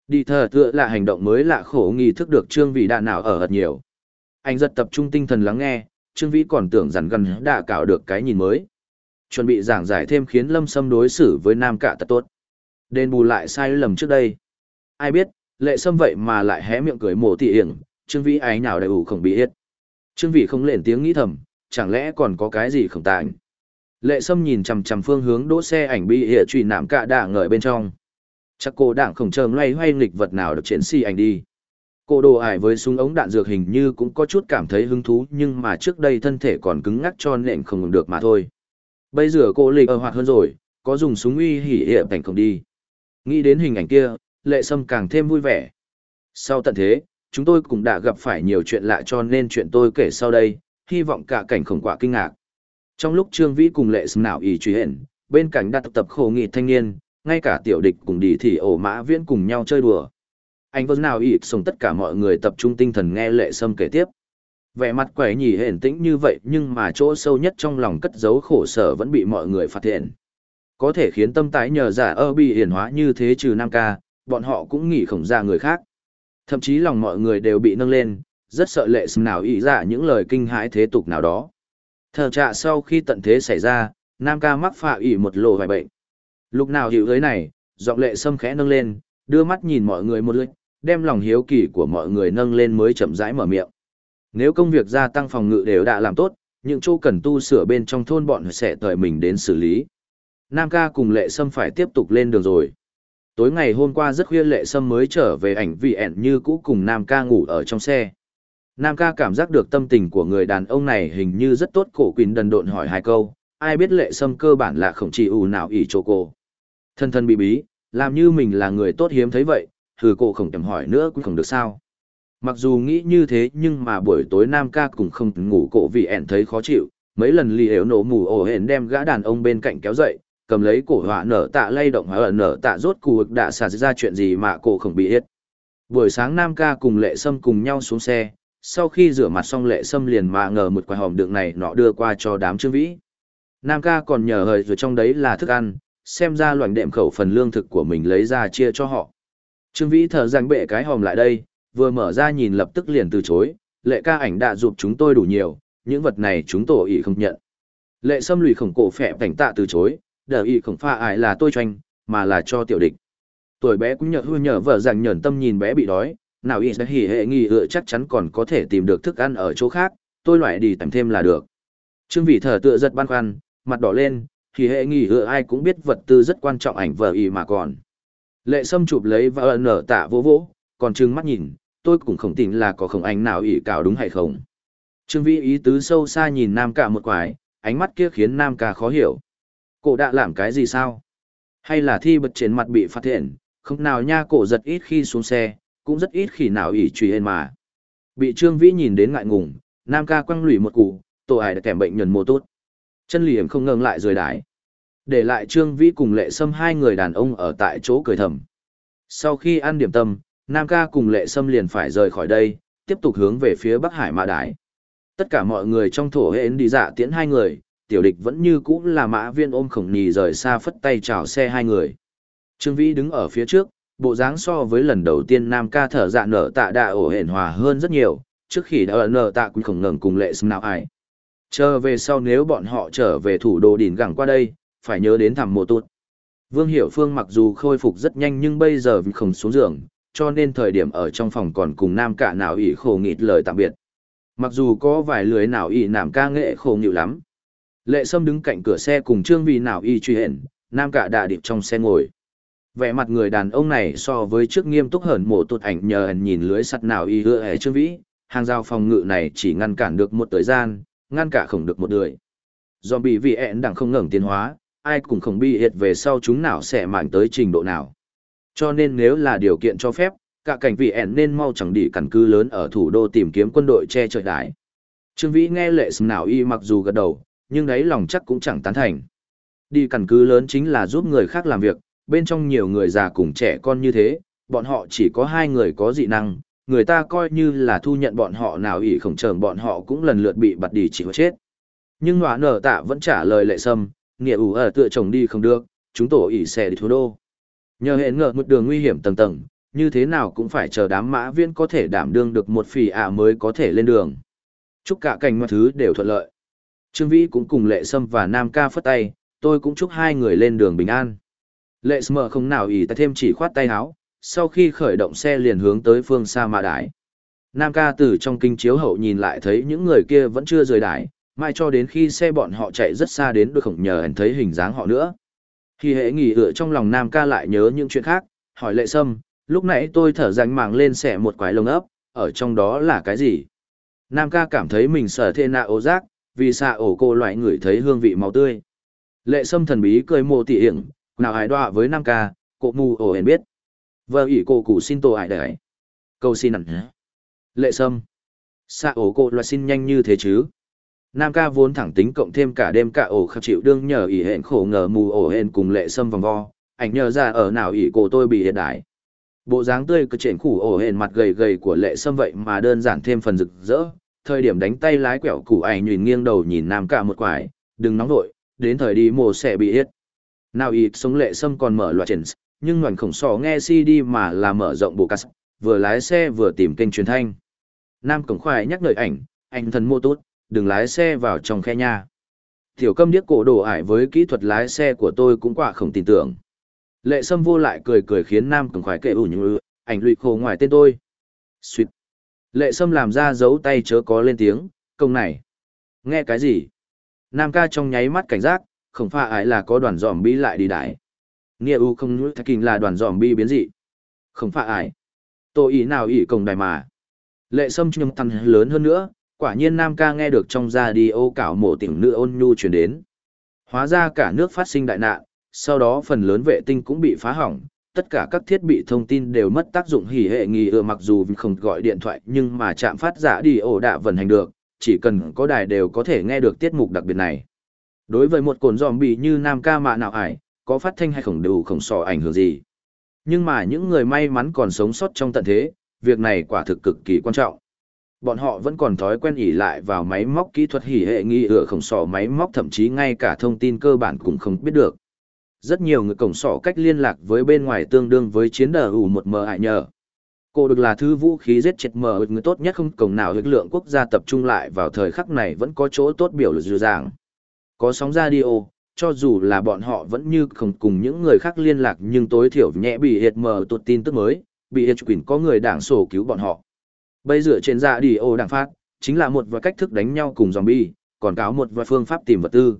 Speaker 1: Đi thờ tựa là hành động mới lạ khổ nghi thức được trương vị đạn nào ở hật nhiều. Anh rất tập trung tinh thần lắng nghe, trương vĩ còn tưởng rằng gần đã cạo được cái nhìn mới. Chuẩn bị giảng giải thêm khiến lâm sâm đối xử với nam cả tật tốt. Đền bù lại sai lầm trước đây. Ai biết, lệ sâm vậy mà lại hé miệng cười mổ tỉ hiển, trương vĩ ái nào đầy ủ không bị hết. Trương vĩ không lên tiếng nghĩ thầm, chẳng lẽ còn có cái gì không tàn. Lệ Sâm nhìn chằm chằm phương hướng đỗ xe ảnh bị hệ trụy nạm cạ đạ ngợi bên trong. Chắc cô đảng không chờ loay hoay nghịch vật nào được triển si ảnh đi. Cô đồ ải với súng ống đạn dược hình như cũng có chút cảm thấy hứng thú nhưng mà trước đây thân thể còn cứng ngắc cho nện không được mà thôi. Bây giờ cô lịch ở hoạt hơn rồi, có dùng súng uy hỉ hệ cảnh không đi. Nghĩ đến hình ảnh kia, lệ sâm càng thêm vui vẻ. Sau tận thế, chúng tôi cũng đã gặp phải nhiều chuyện lạ cho nên chuyện tôi kể sau đây, hy vọng cả cảnh khổng quả kinh ngạc. Trong lúc Trương Vĩ cùng lệ sâm nào ý truy hển, bên cạnh đặt tập khổ nghị thanh niên, ngay cả tiểu địch cùng đi thì ổ mã viễn cùng nhau chơi đùa. Anh vẫn nào ý sống tất cả mọi người tập trung tinh thần nghe lệ sâm kể tiếp. Vẻ mặt quẻ nhỉ hển tĩnh như vậy nhưng mà chỗ sâu nhất trong lòng cất giấu khổ sở vẫn bị mọi người phát hiện. Có thể khiến tâm tái nhờ giả ơ bị hiển hóa như thế trừ nam ca, bọn họ cũng nghĩ khổng ra người khác. Thậm chí lòng mọi người đều bị nâng lên, rất sợ lệ sâm nào ý ra những lời kinh hãi thế tục nào đó. Thờ trạ sau khi tận thế xảy ra, Nam ca mắc phạ ỉ một lộ vài bệnh. Lúc nào hiểu tới này, giọng lệ sâm khẽ nâng lên, đưa mắt nhìn mọi người một lượt, đem lòng hiếu kỳ của mọi người nâng lên mới chậm rãi mở miệng. Nếu công việc gia tăng phòng ngự đều đã làm tốt, những chỗ cần tu sửa bên trong thôn bọn sẽ tời mình đến xử lý. Nam ca cùng lệ sâm phải tiếp tục lên đường rồi. Tối ngày hôm qua rất khuya lệ sâm mới trở về ảnh vị ẻn như cũ cùng Nam ca ngủ ở trong xe. Nam ca cảm giác được tâm tình của người đàn ông này hình như rất tốt cổ quỳnh đần độn hỏi hai câu, ai biết lệ sâm cơ bản là không chỉ ủ nào ỉ chỗ cô. Thân thân bị bí, làm như mình là người tốt hiếm thấy vậy, thử cổ không thèm hỏi nữa cũng không được sao. Mặc dù nghĩ như thế nhưng mà buổi tối Nam ca cũng không ngủ cổ vì ẻn thấy khó chịu, mấy lần lì ếu nổ mù ổ hển đem gã đàn ông bên cạnh kéo dậy, cầm lấy cổ họa nở tạ lay động họa nở tạ rốt cù đã xả ra chuyện gì mà cổ không bị hết. Buổi sáng Nam ca cùng lệ sâm cùng nhau xuống xe, sau khi rửa mặt xong lệ sâm liền mà ngờ một quài hòm đựng này nọ đưa qua cho đám trương vĩ. Nam ca còn nhờ hời rồi trong đấy là thức ăn, xem ra loành đệm khẩu phần lương thực của mình lấy ra chia cho họ. Trương vĩ thở răng bệ cái hòm lại đây, vừa mở ra nhìn lập tức liền từ chối, lệ ca ảnh đã giúp chúng tôi đủ nhiều, những vật này chúng tổ ý không nhận. Lệ sâm lùi khổng cổ phẹp cảnh tạ từ chối, đờ ý khổng pha ải là tôi choanh, mà là cho tiểu địch. Tuổi bé cũng nhờ hư nhờ vợ rằng nhờn tâm nhìn bé bị đói, nào y sẽ hỉ hệ nghi ựa chắc chắn còn có thể tìm được thức ăn ở chỗ khác, tôi loại đi tầm thêm là được. Trương vị thở tựa giật băn khoăn, mặt đỏ lên, thì hệ nghi ựa ai cũng biết vật tư rất quan trọng ảnh vợ y mà còn. Lệ sâm chụp lấy và nở tạ vỗ vỗ, còn trương mắt nhìn, tôi cũng không tin là có không ảnh nào ỉ cào đúng hay không. Trương vị ý tứ sâu xa nhìn nam cả một quái, ánh mắt kia khiến nam ca khó hiểu. Cổ đã làm cái gì sao? Hay là thi bật trên mặt bị phát hiện, không nào nha cổ giật ít khi xuống xe, cũng rất ít khi nào ỷ truy hên mà. Bị Trương Vĩ nhìn đến ngại ngùng, Nam ca quăng lùi một củ, tổ ải đã kèm bệnh nhân mô tốt. Chân liềm không ngừng lại rời đái. Để lại Trương Vĩ cùng lệ sâm hai người đàn ông ở tại chỗ cười thầm. Sau khi ăn điểm tâm, Nam ca cùng lệ sâm liền phải rời khỏi đây, tiếp tục hướng về phía Bắc Hải Mã Đái. Tất cả mọi người trong thổ hến đi dạ tiễn hai người, tiểu địch vẫn như cũ là mã viên ôm khổng nhì rời xa phất tay chào xe hai người. Trương Vĩ đứng ở phía trước, bộ dáng so với lần đầu tiên nam ca thở dạ nở tạ đạ ổ hển hòa hơn rất nhiều trước khi đã nở tạ cũng không ngừng cùng lệ xâm nào ai. Chờ về sau nếu bọn họ trở về thủ đô đỉnh gẳng qua đây, phải nhớ đến thảm mộ tụt. Vương Hiểu Phương mặc dù khôi phục rất nhanh nhưng bây giờ vì không xuống giường, cho nên thời điểm ở trong phòng còn cùng nam cả nào ỷ khổ nghịt lời tạm biệt. Mặc dù có vài lưới nào ỷ nảm ca nghệ khổ nghịu lắm. Lệ Sâm đứng cạnh cửa xe cùng Trương Vì nào y truy hển, nam cả đà điệp trong xe ngồi. Vẻ mặt người đàn ông này so với trước nghiêm túc hởn mộ tụt ảnh nhờ nhìn lưới sắt nào y hứa hề Trương Vĩ, hàng giao phòng ngự này chỉ ngăn cản được một thời gian, ngăn cả không được một người. Do bị vị ẹn đẳng không ngẩng tiến hóa, ai cũng không bị hiệt về sau chúng nào sẽ mạnh tới trình độ nào. Cho nên nếu là điều kiện cho phép, cả cảnh vị ẹn nên mau chẳng đi căn cứ lớn ở thủ đô tìm kiếm quân đội che trời đại Trương Vĩ nghe lệ sầm nào y mặc dù gật đầu, nhưng đấy lòng chắc cũng chẳng tán thành. Đi căn cứ lớn chính là giúp người khác làm việc, bên trong nhiều người già cùng trẻ con như thế, bọn họ chỉ có hai người có dị năng, người ta coi như là thu nhận bọn họ nào ỷ khổng trờn bọn họ cũng lần lượt bị bật đi chịu chết. Nhưng nọa nở tạ vẫn trả lời lệ sâm, nghĩa ủ ở tựa chồng đi không được, chúng tổ ỷ xe đi thủ đô. Nhờ hẹn ngờ một đường nguy hiểm tầng tầng, như thế nào cũng phải chờ đám mã viên có thể đảm đương được một phỉ ạ mới có thể lên đường. Chúc cả cảnh mọi thứ đều thuận lợi. Trương Vĩ cũng cùng Lệ Sâm và Nam Ca phất tay, tôi cũng chúc hai người lên đường bình an. Lệ Sâm không nào ý ta thêm chỉ khoát tay háo, sau khi khởi động xe liền hướng tới phương xa mà đái. Nam Ca từ trong kinh chiếu hậu nhìn lại thấy những người kia vẫn chưa rời đái, mai cho đến khi xe bọn họ chạy rất xa đến đôi khổng nhờ hẳn thấy hình dáng họ nữa. Khi hệ nghỉ ựa trong lòng Nam ca lại nhớ những chuyện khác, hỏi lệ sâm, lúc nãy tôi thở ránh màng lên xẻ một quái lồng ấp, ở trong đó là cái gì? Nam ca cảm thấy mình sở thê nạ ố giác, vì xạ ổ cô loại người thấy hương vị máu tươi. Lệ sâm thần bí cười mô tỉ hiểm, nào hải đọa với Nam ca, cô mù ổ hển biết. Vợ ỷ cô cụ xin tổ hải đấy. Câu xin ẩn Lệ sâm. Xạ ổ cô loại xin nhanh như thế chứ? Nam ca vốn thẳng tính cộng thêm cả đêm cả ổ khắc chịu đương nhờ ỷ hển khổ ngờ mù ổ hển cùng lệ sâm vòng vo, ảnh nhờ ra ở nào ỷ cổ tôi bị hiện đại. Bộ dáng tươi cực triển khủ ổ hển mặt gầy gầy của lệ sâm vậy mà đơn giản thêm phần rực rỡ, thời điểm đánh tay lái quẹo củ ảnh nhìn nghiêng đầu nhìn Nam ca một quải, đừng nóng vội, đến thời đi mồ sẽ bị hết. Nào ít sống lệ sâm còn mở loạt triển, nhưng ngoảnh khổng sò nghe CD mà là mở rộng bộ cắt, vừa lái xe vừa tìm kênh truyền thanh. Nam cổng khoai nhắc lời ảnh, anh thần mô tốt đừng lái xe vào trong khe nha. Tiểu câm điếc cổ đồ ải với kỹ thuật lái xe của tôi cũng quả không tin tưởng. Lệ sâm vô lại cười cười khiến Nam cổng khoai kệ ủ những ảnh lụy khổ ngoài tên tôi. Xuyệt. Lệ sâm làm ra dấu tay chớ có lên tiếng, công này. Nghe cái gì? Nam ca trong nháy mắt cảnh giác, không pha ai là có đoàn giòm bi lại đi đại Nghĩa u không nuôi thạch kinh là đoàn giòm bi biến dị. Không pha ai Tôi ý nào ý công đài mà. Lệ sâm nhâm tăng lớn hơn nữa, quả nhiên Nam ca nghe được trong ra đi ô cảo mộ tỉnh nữ ôn nhu truyền đến. Hóa ra cả nước phát sinh đại nạn, sau đó phần lớn vệ tinh cũng bị phá hỏng, tất cả các thiết bị thông tin đều mất tác dụng hỉ hệ nghi ưa mặc dù không gọi điện thoại nhưng mà chạm phát giả đi ổ đạ vận hành được, chỉ cần có đài đều có thể nghe được tiết mục đặc biệt này. Đối với một cồn giòm bị như Nam ca mạ nào ải, có phát thanh hay không đều khổng sò ảnh hưởng gì. Nhưng mà những người may mắn còn sống sót trong tận thế, việc này quả thực cực kỳ quan trọng. Bọn họ vẫn còn thói quen ỉ lại vào máy móc kỹ thuật hỉ hệ nghi ựa khổng sò máy móc thậm chí ngay cả thông tin cơ bản cũng không biết được. Rất nhiều người cổng sỏ cách liên lạc với bên ngoài tương đương với chiến đờ ủ một mờ hại nhờ. Cô được là thứ vũ khí giết chết mờ người tốt nhất không cổng nào lực lượng quốc gia tập trung lại vào thời khắc này vẫn có chỗ tốt biểu là dư dàng. Có sóng radio, cho dù là bọn họ vẫn như không cùng những người khác liên lạc nhưng tối thiểu nhẹ bị hiệt mờ tuột tin tức mới, bị hiệt quyền có người đảng sổ cứu bọn họ. Bây dựa trên dạ đi ô đảng phát, chính là một vài cách thức đánh nhau cùng zombie, còn cáo một vài phương pháp tìm vật tư.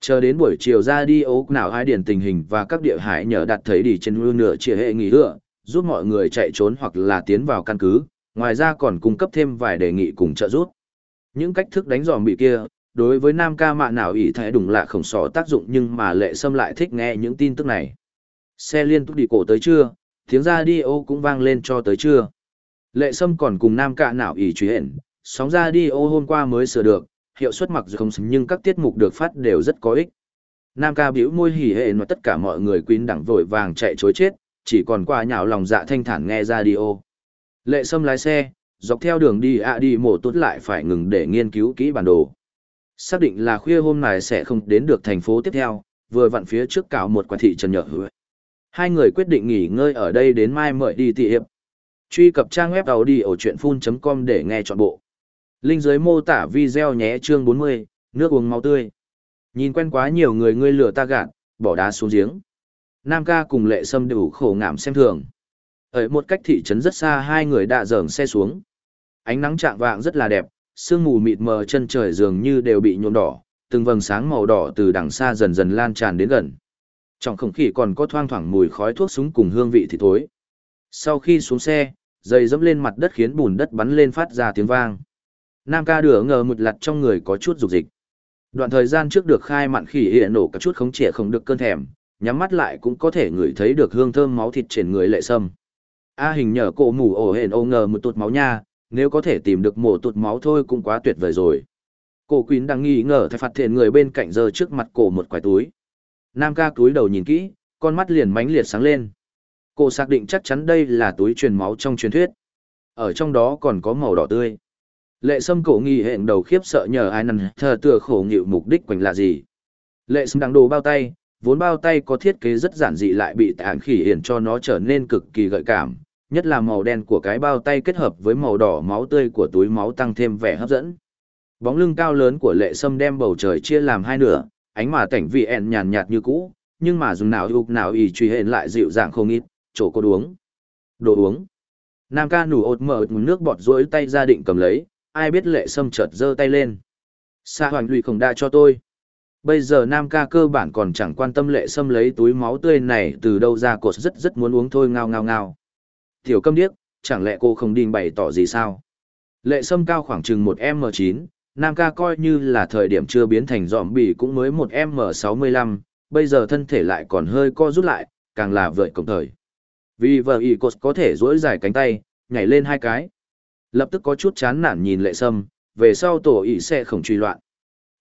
Speaker 1: Chờ đến buổi chiều ra đi ố nào ai điển tình hình và các địa hải nhờ đặt thấy đi trên hương nửa chia hệ nghỉ hựa, giúp mọi người chạy trốn hoặc là tiến vào căn cứ, ngoài ra còn cung cấp thêm vài đề nghị cùng trợ giúp. Những cách thức đánh giòm bị kia, đối với nam ca mạ nào ỷ thấy đúng là khổng sở tác dụng nhưng mà lệ sâm lại thích nghe những tin tức này. Xe liên tục đi cổ tới trưa, tiếng ra đi ô cũng vang lên cho tới trưa. Lệ Sâm còn cùng Nam ca nào ỷ truy hển, sóng ra đi ô hôm qua mới sửa được, hiệu suất mặc dù không xứng nhưng các tiết mục được phát đều rất có ích. Nam ca biểu môi hỉ hệ mà tất cả mọi người quyến đẳng vội vàng chạy chối chết, chỉ còn qua nhào lòng dạ thanh thản nghe ra đi ô. Lệ Sâm lái xe, dọc theo đường đi ạ đi mổ tốt lại phải ngừng để nghiên cứu kỹ bản đồ. Xác định là khuya hôm nay sẽ không đến được thành phố tiếp theo, vừa vặn phía trước cào một quả thị trần nhở hứa. Hai người quyết định nghỉ ngơi ở đây đến mai mời đi tị hiệp, Truy cập trang web đầu đi ở chuyện full.com để nghe trọn bộ. Linh dưới mô tả video nhé chương 40, nước uống máu tươi. Nhìn quen quá nhiều người ngươi lừa ta gạt, bỏ đá xuống giếng. Nam ca cùng lệ sâm đủ khổ ngảm xem thường. Ở một cách thị trấn rất xa hai người đã dởng xe xuống. Ánh nắng trạng vạng rất là đẹp, sương mù mịt mờ chân trời dường như đều bị nhuộm đỏ, từng vầng sáng màu đỏ từ đằng xa dần dần lan tràn đến gần. Trong không khí còn có thoang thoảng mùi khói thuốc súng cùng hương vị thì thối. Sau khi xuống xe, giày dẫm lên mặt đất khiến bùn đất bắn lên phát ra tiếng vang. Nam ca đửa ngờ một lặt trong người có chút dục dịch. Đoạn thời gian trước được khai mặn khỉ hiện nổ cả chút khống trẻ không được cơn thèm, nhắm mắt lại cũng có thể ngửi thấy được hương thơm máu thịt trên người lệ sâm. A hình nhờ cổ mù ổ hển ô ngờ một tụt máu nha, nếu có thể tìm được mổ tụt máu thôi cũng quá tuyệt vời rồi. Cổ Quýn đang nghi ngờ thay phạt thiện người bên cạnh giờ trước mặt cổ một quải túi. Nam ca túi đầu nhìn kỹ, con mắt liền mánh liệt sáng lên. Cô xác định chắc chắn đây là túi truyền máu trong truyền thuyết. Ở trong đó còn có màu đỏ tươi. Lệ sâm cổ nghi hẹn đầu khiếp sợ nhờ ai nằn thờ tựa khổ nghịu mục đích quanh là gì. Lệ sâm đang đồ bao tay, vốn bao tay có thiết kế rất giản dị lại bị tạng khỉ hiển cho nó trở nên cực kỳ gợi cảm, nhất là màu đen của cái bao tay kết hợp với màu đỏ máu tươi của túi máu tăng thêm vẻ hấp dẫn. Bóng lưng cao lớn của lệ sâm đem bầu trời chia làm hai nửa, ánh mà cảnh vị ẹn nhàn nhạt như cũ, nhưng mà dùng nào ục nào ý truy hện lại dịu dàng không ít, chỗ cô uống. Đồ uống. Nam ca nủ ột mở nước bọt rối tay ra định cầm lấy, ai biết lệ sâm chợt giơ tay lên. Sa hoàng lụy không đa cho tôi. Bây giờ Nam ca cơ bản còn chẳng quan tâm lệ sâm lấy túi máu tươi này từ đâu ra cột rất rất muốn uống thôi ngao ngao ngao. Tiểu câm điếc, chẳng lẽ cô không đình bày tỏ gì sao? Lệ sâm cao khoảng chừng một m chín, Nam ca coi như là thời điểm chưa biến thành dọm bì cũng mới một m sáu mươi lăm, bây giờ thân thể lại còn hơi co rút lại, càng là vợi cộng thời. Vì vợ y cột có thể duỗi dài cánh tay, nhảy lên hai cái. Lập tức có chút chán nản nhìn lệ sâm, về sau tổ ỉ sẽ không truy loạn.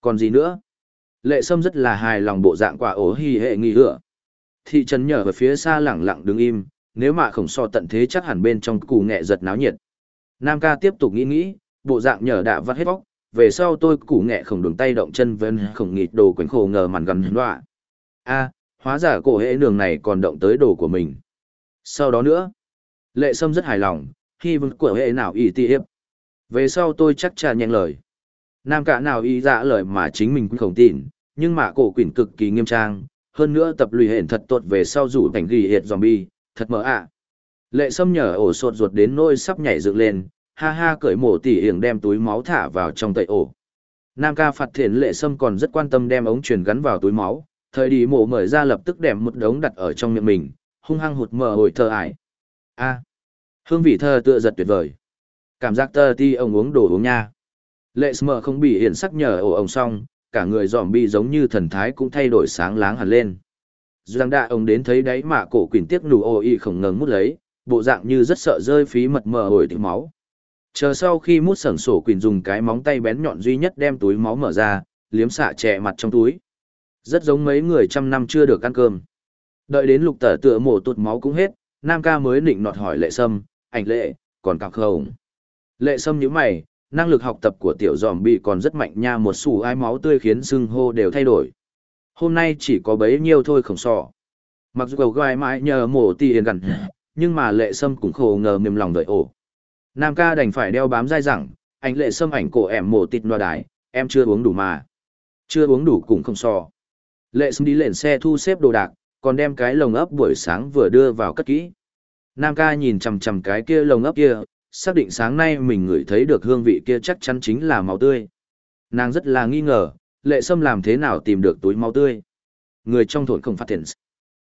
Speaker 1: Còn gì nữa? Lệ sâm rất là hài lòng bộ dạng quả ổ hì hệ nghi hựa. Thị trấn nhở ở phía xa lẳng lặng đứng im, nếu mà khổng so tận thế chắc hẳn bên trong cù nghệ giật náo nhiệt. Nam ca tiếp tục nghĩ nghĩ, bộ dạng nhờ đạ vắt hết vóc, về sau tôi củ nghệ khổng đường tay động chân vân khổng nghịt đồ quánh khổ ngờ màn gần loạ. a hóa giả cổ hệ đường này còn động tới đồ của mình. Sau đó nữa, lệ sâm rất hài lòng, khi vân của hệ nào ý ti hiệp Về sau tôi chắc chắn nhanh lời. Nam cả nào ý dạ lời mà chính mình cũng không tin, nhưng mà cổ quyển cực kỳ nghiêm trang, hơn nữa tập lùi hển thật tốt về sau rủ thành ghi hiệt zombie, thật mở ạ. Lệ sâm nhở ổ sột ruột đến nôi sắp nhảy dựng lên, ha ha cởi mổ tỉ hiểng đem túi máu thả vào trong tẩy ổ. Nam ca phạt thiện lệ sâm còn rất quan tâm đem ống truyền gắn vào túi máu, thời đi mổ mở ra lập tức đem một đống đặt ở trong miệng mình, hung hăng hụt mở hồi thơ ải. a hương vị thơ tựa giật tuyệt vời. Cảm giác tơ ti ông uống đồ uống nha. Lệ sâm không bị hiển sắc nhờ ổ ông xong, cả người dòm bi giống như thần thái cũng thay đổi sáng láng hẳn lên. Giang đạ ông đến thấy đáy mà cổ quỳnh tiếc nụ ô y không ngừng mút lấy, bộ dạng như rất sợ rơi phí mật mờ hồi tiếng máu. Chờ sau khi mút sẩn sổ quỳnh dùng cái móng tay bén nhọn duy nhất đem túi máu mở ra, liếm xạ trẻ mặt trong túi. Rất giống mấy người trăm năm chưa được ăn cơm. Đợi đến lục tở tựa mổ tụt máu cũng hết, Nam ca mới định nọt hỏi lệ sâm, ảnh lệ, còn cọc không? Lệ sâm nhíu mày, năng lực học tập của tiểu giòm bị còn rất mạnh nha một sủ ai máu tươi khiến xưng hô đều thay đổi. Hôm nay chỉ có bấy nhiêu thôi khổng sò. Mặc dù cầu gai mãi nhờ mổ tì yên gần, nhưng mà lệ sâm cũng khổ ngờ mềm lòng đợi ổ. Nam ca đành phải đeo bám dai rằng, anh lệ sâm ảnh cổ em mổ tịt loa đài, em chưa uống đủ mà. Chưa uống đủ cũng không so. Lệ sâm đi lên xe thu xếp đồ đạc, còn đem cái lồng ấp buổi sáng vừa đưa vào cất kỹ. Nam ca nhìn chằm chằm cái kia lồng ấp kia, xác định sáng nay mình ngửi thấy được hương vị kia chắc chắn chính là máu tươi. Nàng rất là nghi ngờ, lệ sâm làm thế nào tìm được túi máu tươi. Người trong thôn không phát hiện.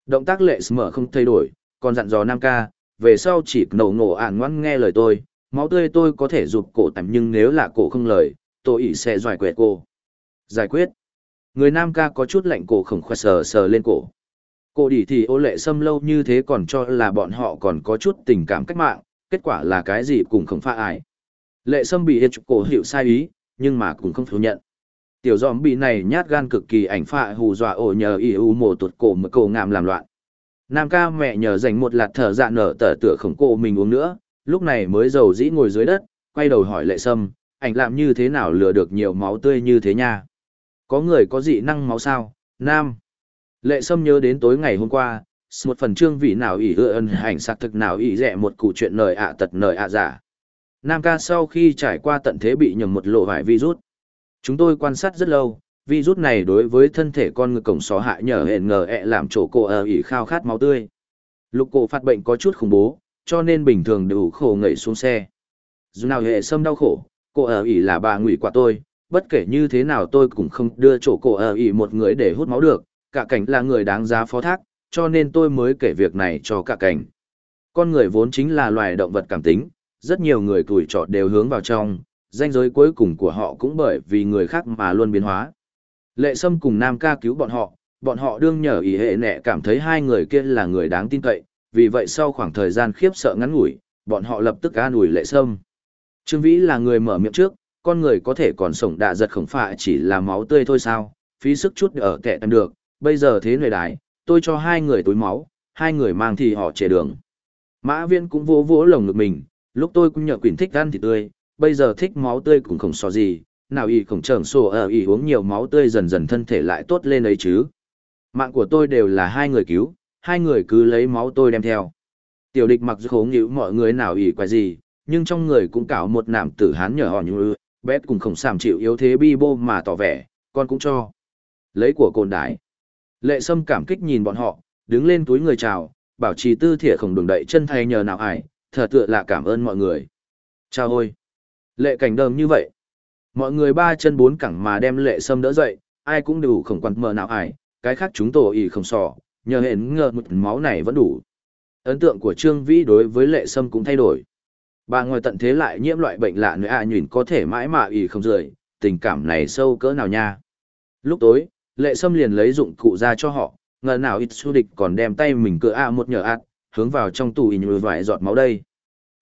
Speaker 1: Động tác lệ mở không thay đổi, còn dặn dò Nam ca, về sau chỉ nổ ngộ ản ngoan nghe lời tôi, máu tươi tôi có thể giúp cổ tạm nhưng nếu là cổ không lời, tôi ỷ sẽ giải quyết cô. Giải quyết. Người Nam ca có chút lạnh cổ khổng khoe sờ sờ lên cổ. cổ đỉ thì ô lệ xâm lâu như thế còn cho là bọn họ còn có chút tình cảm cách mạng, kết quả là cái gì cũng không pha ải. Lệ xâm bị hiệt cổ hiểu sai ý, nhưng mà cũng không thừa nhận. Tiểu giòm bị này nhát gan cực kỳ ảnh phạ hù dọa ổ nhờ y u mồ tuột cổ mà cổ ngạm làm loạn. Nam ca mẹ nhờ dành một lạt thở dạ nở tở tựa khổng cổ mình uống nữa, lúc này mới giàu dĩ ngồi dưới đất, quay đầu hỏi lệ sâm, ảnh làm như thế nào lừa được nhiều máu tươi như thế nha. Có người có dị năng máu sao, Nam. Lệ sâm nhớ đến tối ngày hôm qua, một phần chương vị nào ỷ ưa ân ảnh xác thực nào ỷ rẻ một cụ chuyện lời ạ tật lời ạ giả. Nam ca sau khi trải qua tận thế bị nhầm một lộ vải virus. Chúng tôi quan sát rất lâu, virus này đối với thân thể con người cổng xó hại nhờ hẹn ngờ ẹ làm chỗ cổ ở ỉ khao khát máu tươi. Lục cổ phát bệnh có chút khủng bố, cho nên bình thường đủ khổ ngậy xuống xe. Dù nào hệ sâm đau khổ, cô ở ỉ là bà ngụy quả tôi, bất kể như thế nào tôi cũng không đưa chỗ cổ ở ỉ một người để hút máu được, cả cảnh là người đáng giá phó thác, cho nên tôi mới kể việc này cho cả cảnh. Con người vốn chính là loài động vật cảm tính, rất nhiều người tuổi trọ đều hướng vào trong, danh giới cuối cùng của họ cũng bởi vì người khác mà luôn biến hóa. Lệ Sâm cùng Nam ca cứu bọn họ, bọn họ đương nhờ ý hệ nẹ cảm thấy hai người kia là người đáng tin cậy, vì vậy sau khoảng thời gian khiếp sợ ngắn ngủi, bọn họ lập tức an ủi Lệ Sâm. Trương Vĩ là người mở miệng trước, con người có thể còn sống đạ giật khổng phạ chỉ là máu tươi thôi sao, phí sức chút ở kẻ tầm được, bây giờ thế người đại, tôi cho hai người túi máu, hai người mang thì họ trẻ đường. Mã viên cũng vỗ vỗ lồng ngực mình, lúc tôi cũng nhờ quyền thích ăn thì tươi, bây giờ thích máu tươi cũng không so gì, nào y khổng trởng sổ ở y uống nhiều máu tươi dần dần thân thể lại tốt lên ấy chứ. Mạng của tôi đều là hai người cứu, hai người cứ lấy máu tôi đem theo. Tiểu địch mặc dù khổ nghĩu mọi người nào y quái gì, nhưng trong người cũng cảo một nạm tử hán nhờ họ như bé cùng khổng sảm chịu yếu thế bi bô mà tỏ vẻ, con cũng cho. Lấy của cồn đái. Lệ sâm cảm kích nhìn bọn họ, đứng lên túi người chào, bảo trì tư thiện khổng đường đậy chân thay nhờ nào ải, thở tựa là cảm ơn mọi người. Chào ôi. Lệ cảnh đờm như vậy. Mọi người ba chân bốn cẳng mà đem lệ sâm đỡ dậy, ai cũng đủ khổng quan mờ nào ải, cái khác chúng tổ ý không sò, nhờ hẹn ngờ một máu này vẫn đủ. Ấn tượng của Trương Vĩ đối với lệ sâm cũng thay đổi. Bà ngoài tận thế lại nhiễm loại bệnh lạ nữa à nhìn có thể mãi mà ý không rời, tình cảm này sâu cỡ nào nha. Lúc tối, lệ sâm liền lấy dụng cụ ra cho họ, ngờ nào ít su địch còn đem tay mình cựa a một nhờ ạt, hướng vào trong tủ in vài giọt máu đây.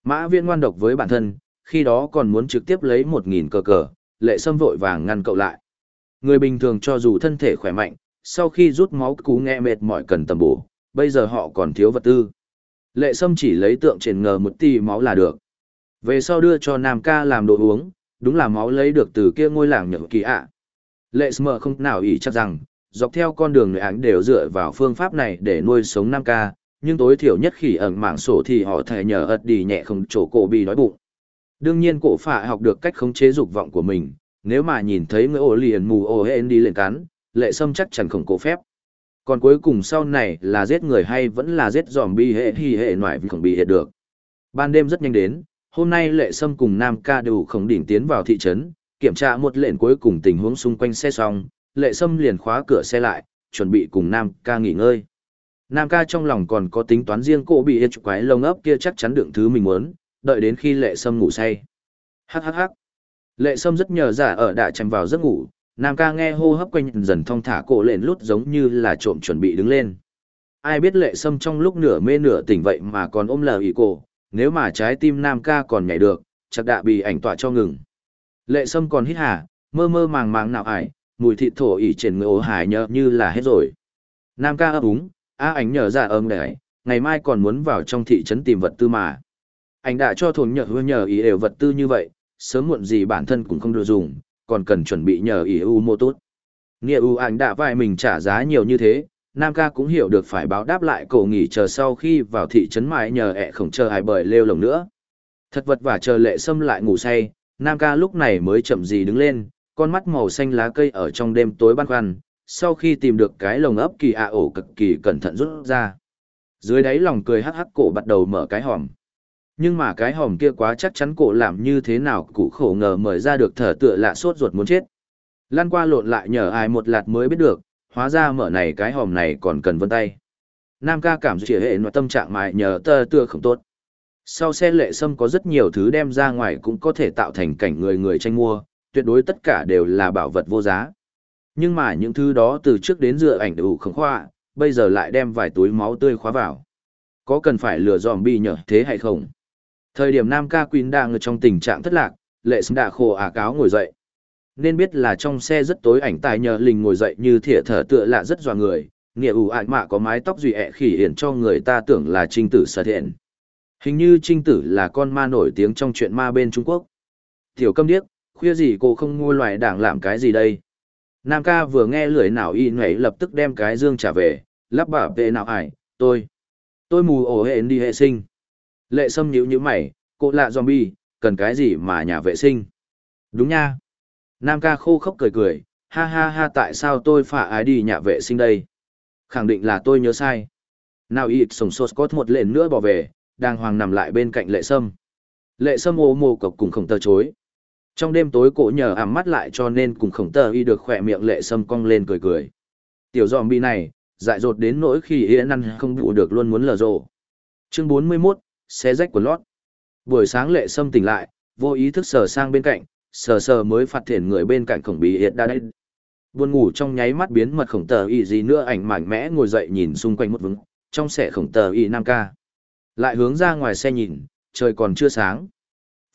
Speaker 1: Mã viên ngoan độc với bản thân, khi đó còn muốn trực tiếp lấy một nghìn cờ cờ, lệ sâm vội vàng ngăn cậu lại. Người bình thường cho dù thân thể khỏe mạnh, sau khi rút máu cú nghe mệt mỏi cần tầm bổ, bây giờ họ còn thiếu vật tư. Lệ sâm chỉ lấy tượng trên ngờ một tỷ máu là được. Về sau đưa cho Nam ca làm đồ uống, đúng là máu lấy được từ kia ngôi làng nhậm kỳ ạ. Lệ sâm không nào ý chắc rằng, dọc theo con đường người ảnh đều dựa vào phương pháp này để nuôi sống Nam ca, nhưng tối thiểu nhất khi ẩn mảng sổ thì họ thể nhờ ật đi nhẹ không chỗ cổ bị đói bụng. Đương nhiên cổ phạ học được cách khống chế dục vọng của mình, nếu mà nhìn thấy người ổ liền mù ổ hên đi lên cắn, lệ sâm chắc chắn không cổ phép. Còn cuối cùng sau này là giết người hay vẫn là giết giòm bi hệ hi hệ ngoại vì không bị hệ được. Ban đêm rất nhanh đến, hôm nay lệ sâm cùng Nam ca đều không đỉnh tiến vào thị trấn, kiểm tra một lệnh cuối cùng tình huống xung quanh xe xong, lệ sâm liền khóa cửa xe lại, chuẩn bị cùng Nam ca nghỉ ngơi. Nam ca trong lòng còn có tính toán riêng cổ bị hết quái lông ấp kia chắc chắn đựng thứ mình muốn, đợi đến khi lệ sâm ngủ say. Hắc hắc hắc. Lệ sâm rất nhờ giả ở đã chìm vào giấc ngủ, Nam ca nghe hô hấp quanh dần thong thả cổ lện lút giống như là trộm chuẩn bị đứng lên. Ai biết lệ sâm trong lúc nửa mê nửa tỉnh vậy mà còn ôm lờ ý cổ, nếu mà trái tim Nam ca còn nhảy được, chắc đã bị ảnh tọa cho ngừng. Lệ sâm còn hít hà, mơ mơ màng màng nào ải, mùi thịt thổ ỉ trên người ố hải nhờ như là hết rồi. Nam ca ấp úng, a ảnh nhờ ra ơm đẻ, ngày mai còn muốn vào trong thị trấn tìm vật tư mà anh đã cho thôn nhờ hứa nhờ ý đều vật tư như vậy, sớm muộn gì bản thân cũng không được dùng, còn cần chuẩn bị nhờ ý u mô tốt. Nghĩa u anh đã vai mình trả giá nhiều như thế, Nam ca cũng hiểu được phải báo đáp lại cổ nghỉ chờ sau khi vào thị trấn mãi nhờ ẹ không chờ ai bởi lêu lồng nữa. Thật vật và chờ lệ xâm lại ngủ say, Nam ca lúc này mới chậm gì đứng lên, con mắt màu xanh lá cây ở trong đêm tối băn khoăn, sau khi tìm được cái lồng ấp kỳ ạ ổ cực kỳ cẩn thận rút ra. Dưới đáy lòng cười hắc hắc cổ bắt đầu mở cái hòm. Nhưng mà cái hòm kia quá chắc chắn cổ làm như thế nào cụ khổ ngờ mời ra được thở tựa lạ sốt ruột muốn chết. Lan qua lộn lại nhờ ai một lạt mới biết được, hóa ra mở này cái hòm này còn cần vân tay. Nam ca cảm chỉ hệ nội tâm trạng mại nhờ tơ tựa không tốt. Sau xe lệ sâm có rất nhiều thứ đem ra ngoài cũng có thể tạo thành cảnh người người tranh mua, tuyệt đối tất cả đều là bảo vật vô giá. Nhưng mà những thứ đó từ trước đến dựa ảnh đủ khống khoa, bây giờ lại đem vài túi máu tươi khóa vào. Có cần phải lừa dòm bi nhở thế hay không? Thời điểm Nam ca Queen đang ở trong tình trạng thất lạc, lệ sâm đã khổ ả cáo ngồi dậy. Nên biết là trong xe rất tối ảnh tài nhờ lình ngồi dậy như thỉa thở tựa lạ rất dọa người, nghĩa ủ ạn mạ có mái tóc dùy ẹ khỉ hiển cho người ta tưởng là trinh tử sở thiện. Hình như trinh tử là con ma nổi tiếng trong chuyện ma bên Trung Quốc. Tiểu câm điếc, khuya gì cô không ngôi loài đảng làm cái gì đây? Nam ca vừa nghe lưỡi nào y nhảy lập tức đem cái dương trả về, lắp bảo vệ nào ải, Tôi, tôi mù ổ hệ đi hệ sinh. Lệ sâm nhíu nhíu mày, cô lạ zombie, cần cái gì mà nhà vệ sinh? Đúng nha. Nam ca khô khốc cười cười, ha ha ha tại sao tôi phải ái đi nhà vệ sinh đây? Khẳng định là tôi nhớ sai. Nào ít sồng sốt có một lệnh nữa bỏ về, đang hoàng nằm lại bên cạnh lệ sâm. Lệ sâm ô mồ cộc cùng khổng tờ chối. Trong đêm tối cổ nhờ ảm mắt lại cho nên cùng khổng tờ y được khỏe miệng lệ sâm cong lên cười cười. Tiểu dòm bi này, dại dột đến nỗi khi yên ăn không đủ được luôn muốn lờ rộ. Chương 41, xe rách quần lót. Buổi sáng lệ sâm tỉnh lại, vô ý thức sờ sang bên cạnh, sờ sờ mới phát hiện người bên cạnh khổng bí hiệt đã đây. Buồn ngủ trong nháy mắt biến mật khổng tờ y gì nữa ảnh mảnh mẽ ngồi dậy nhìn xung quanh một vững, trong xe khổng tờ y nam ca. Lại hướng ra ngoài xe nhìn, trời còn chưa sáng.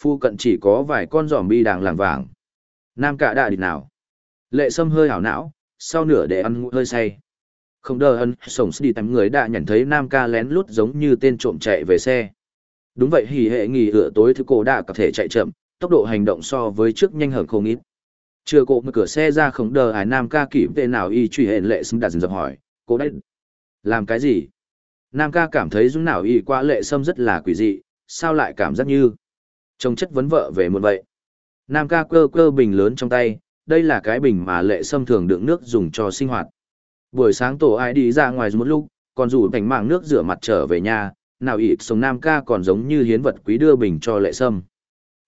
Speaker 1: Phu cận chỉ có vài con giòm bi đang làng vàng. Nam ca đã đi nào. Lệ sâm hơi hảo não, sau nửa để ăn hơi say. Không đờ ân, sổng đi tắm người đã nhận thấy Nam ca lén lút giống như tên trộm chạy về xe. Đúng vậy hỉ hệ nghỉ ựa tối thứ cổ đã có thể chạy chậm, tốc độ hành động so với trước nhanh hơn không ít. Chưa cổ mở cửa xe ra không đờ hải Nam ca kịp tên nào y truy hệ lệ xâm đặt dập hỏi, cô đấy. Làm cái gì? Nam ca cảm thấy dũng nào y qua lệ sâm rất là quỷ dị, sao lại cảm giác như trông chất vấn vợ về một vậy. Nam ca cơ cơ bình lớn trong tay, đây là cái bình mà lệ sâm thường đựng nước dùng cho sinh hoạt. Buổi sáng tổ ai đi ra ngoài một lúc, còn rủ thành mạng nước rửa mặt trở về nhà, nào ít sống Nam ca còn giống như hiến vật quý đưa bình cho lệ sâm.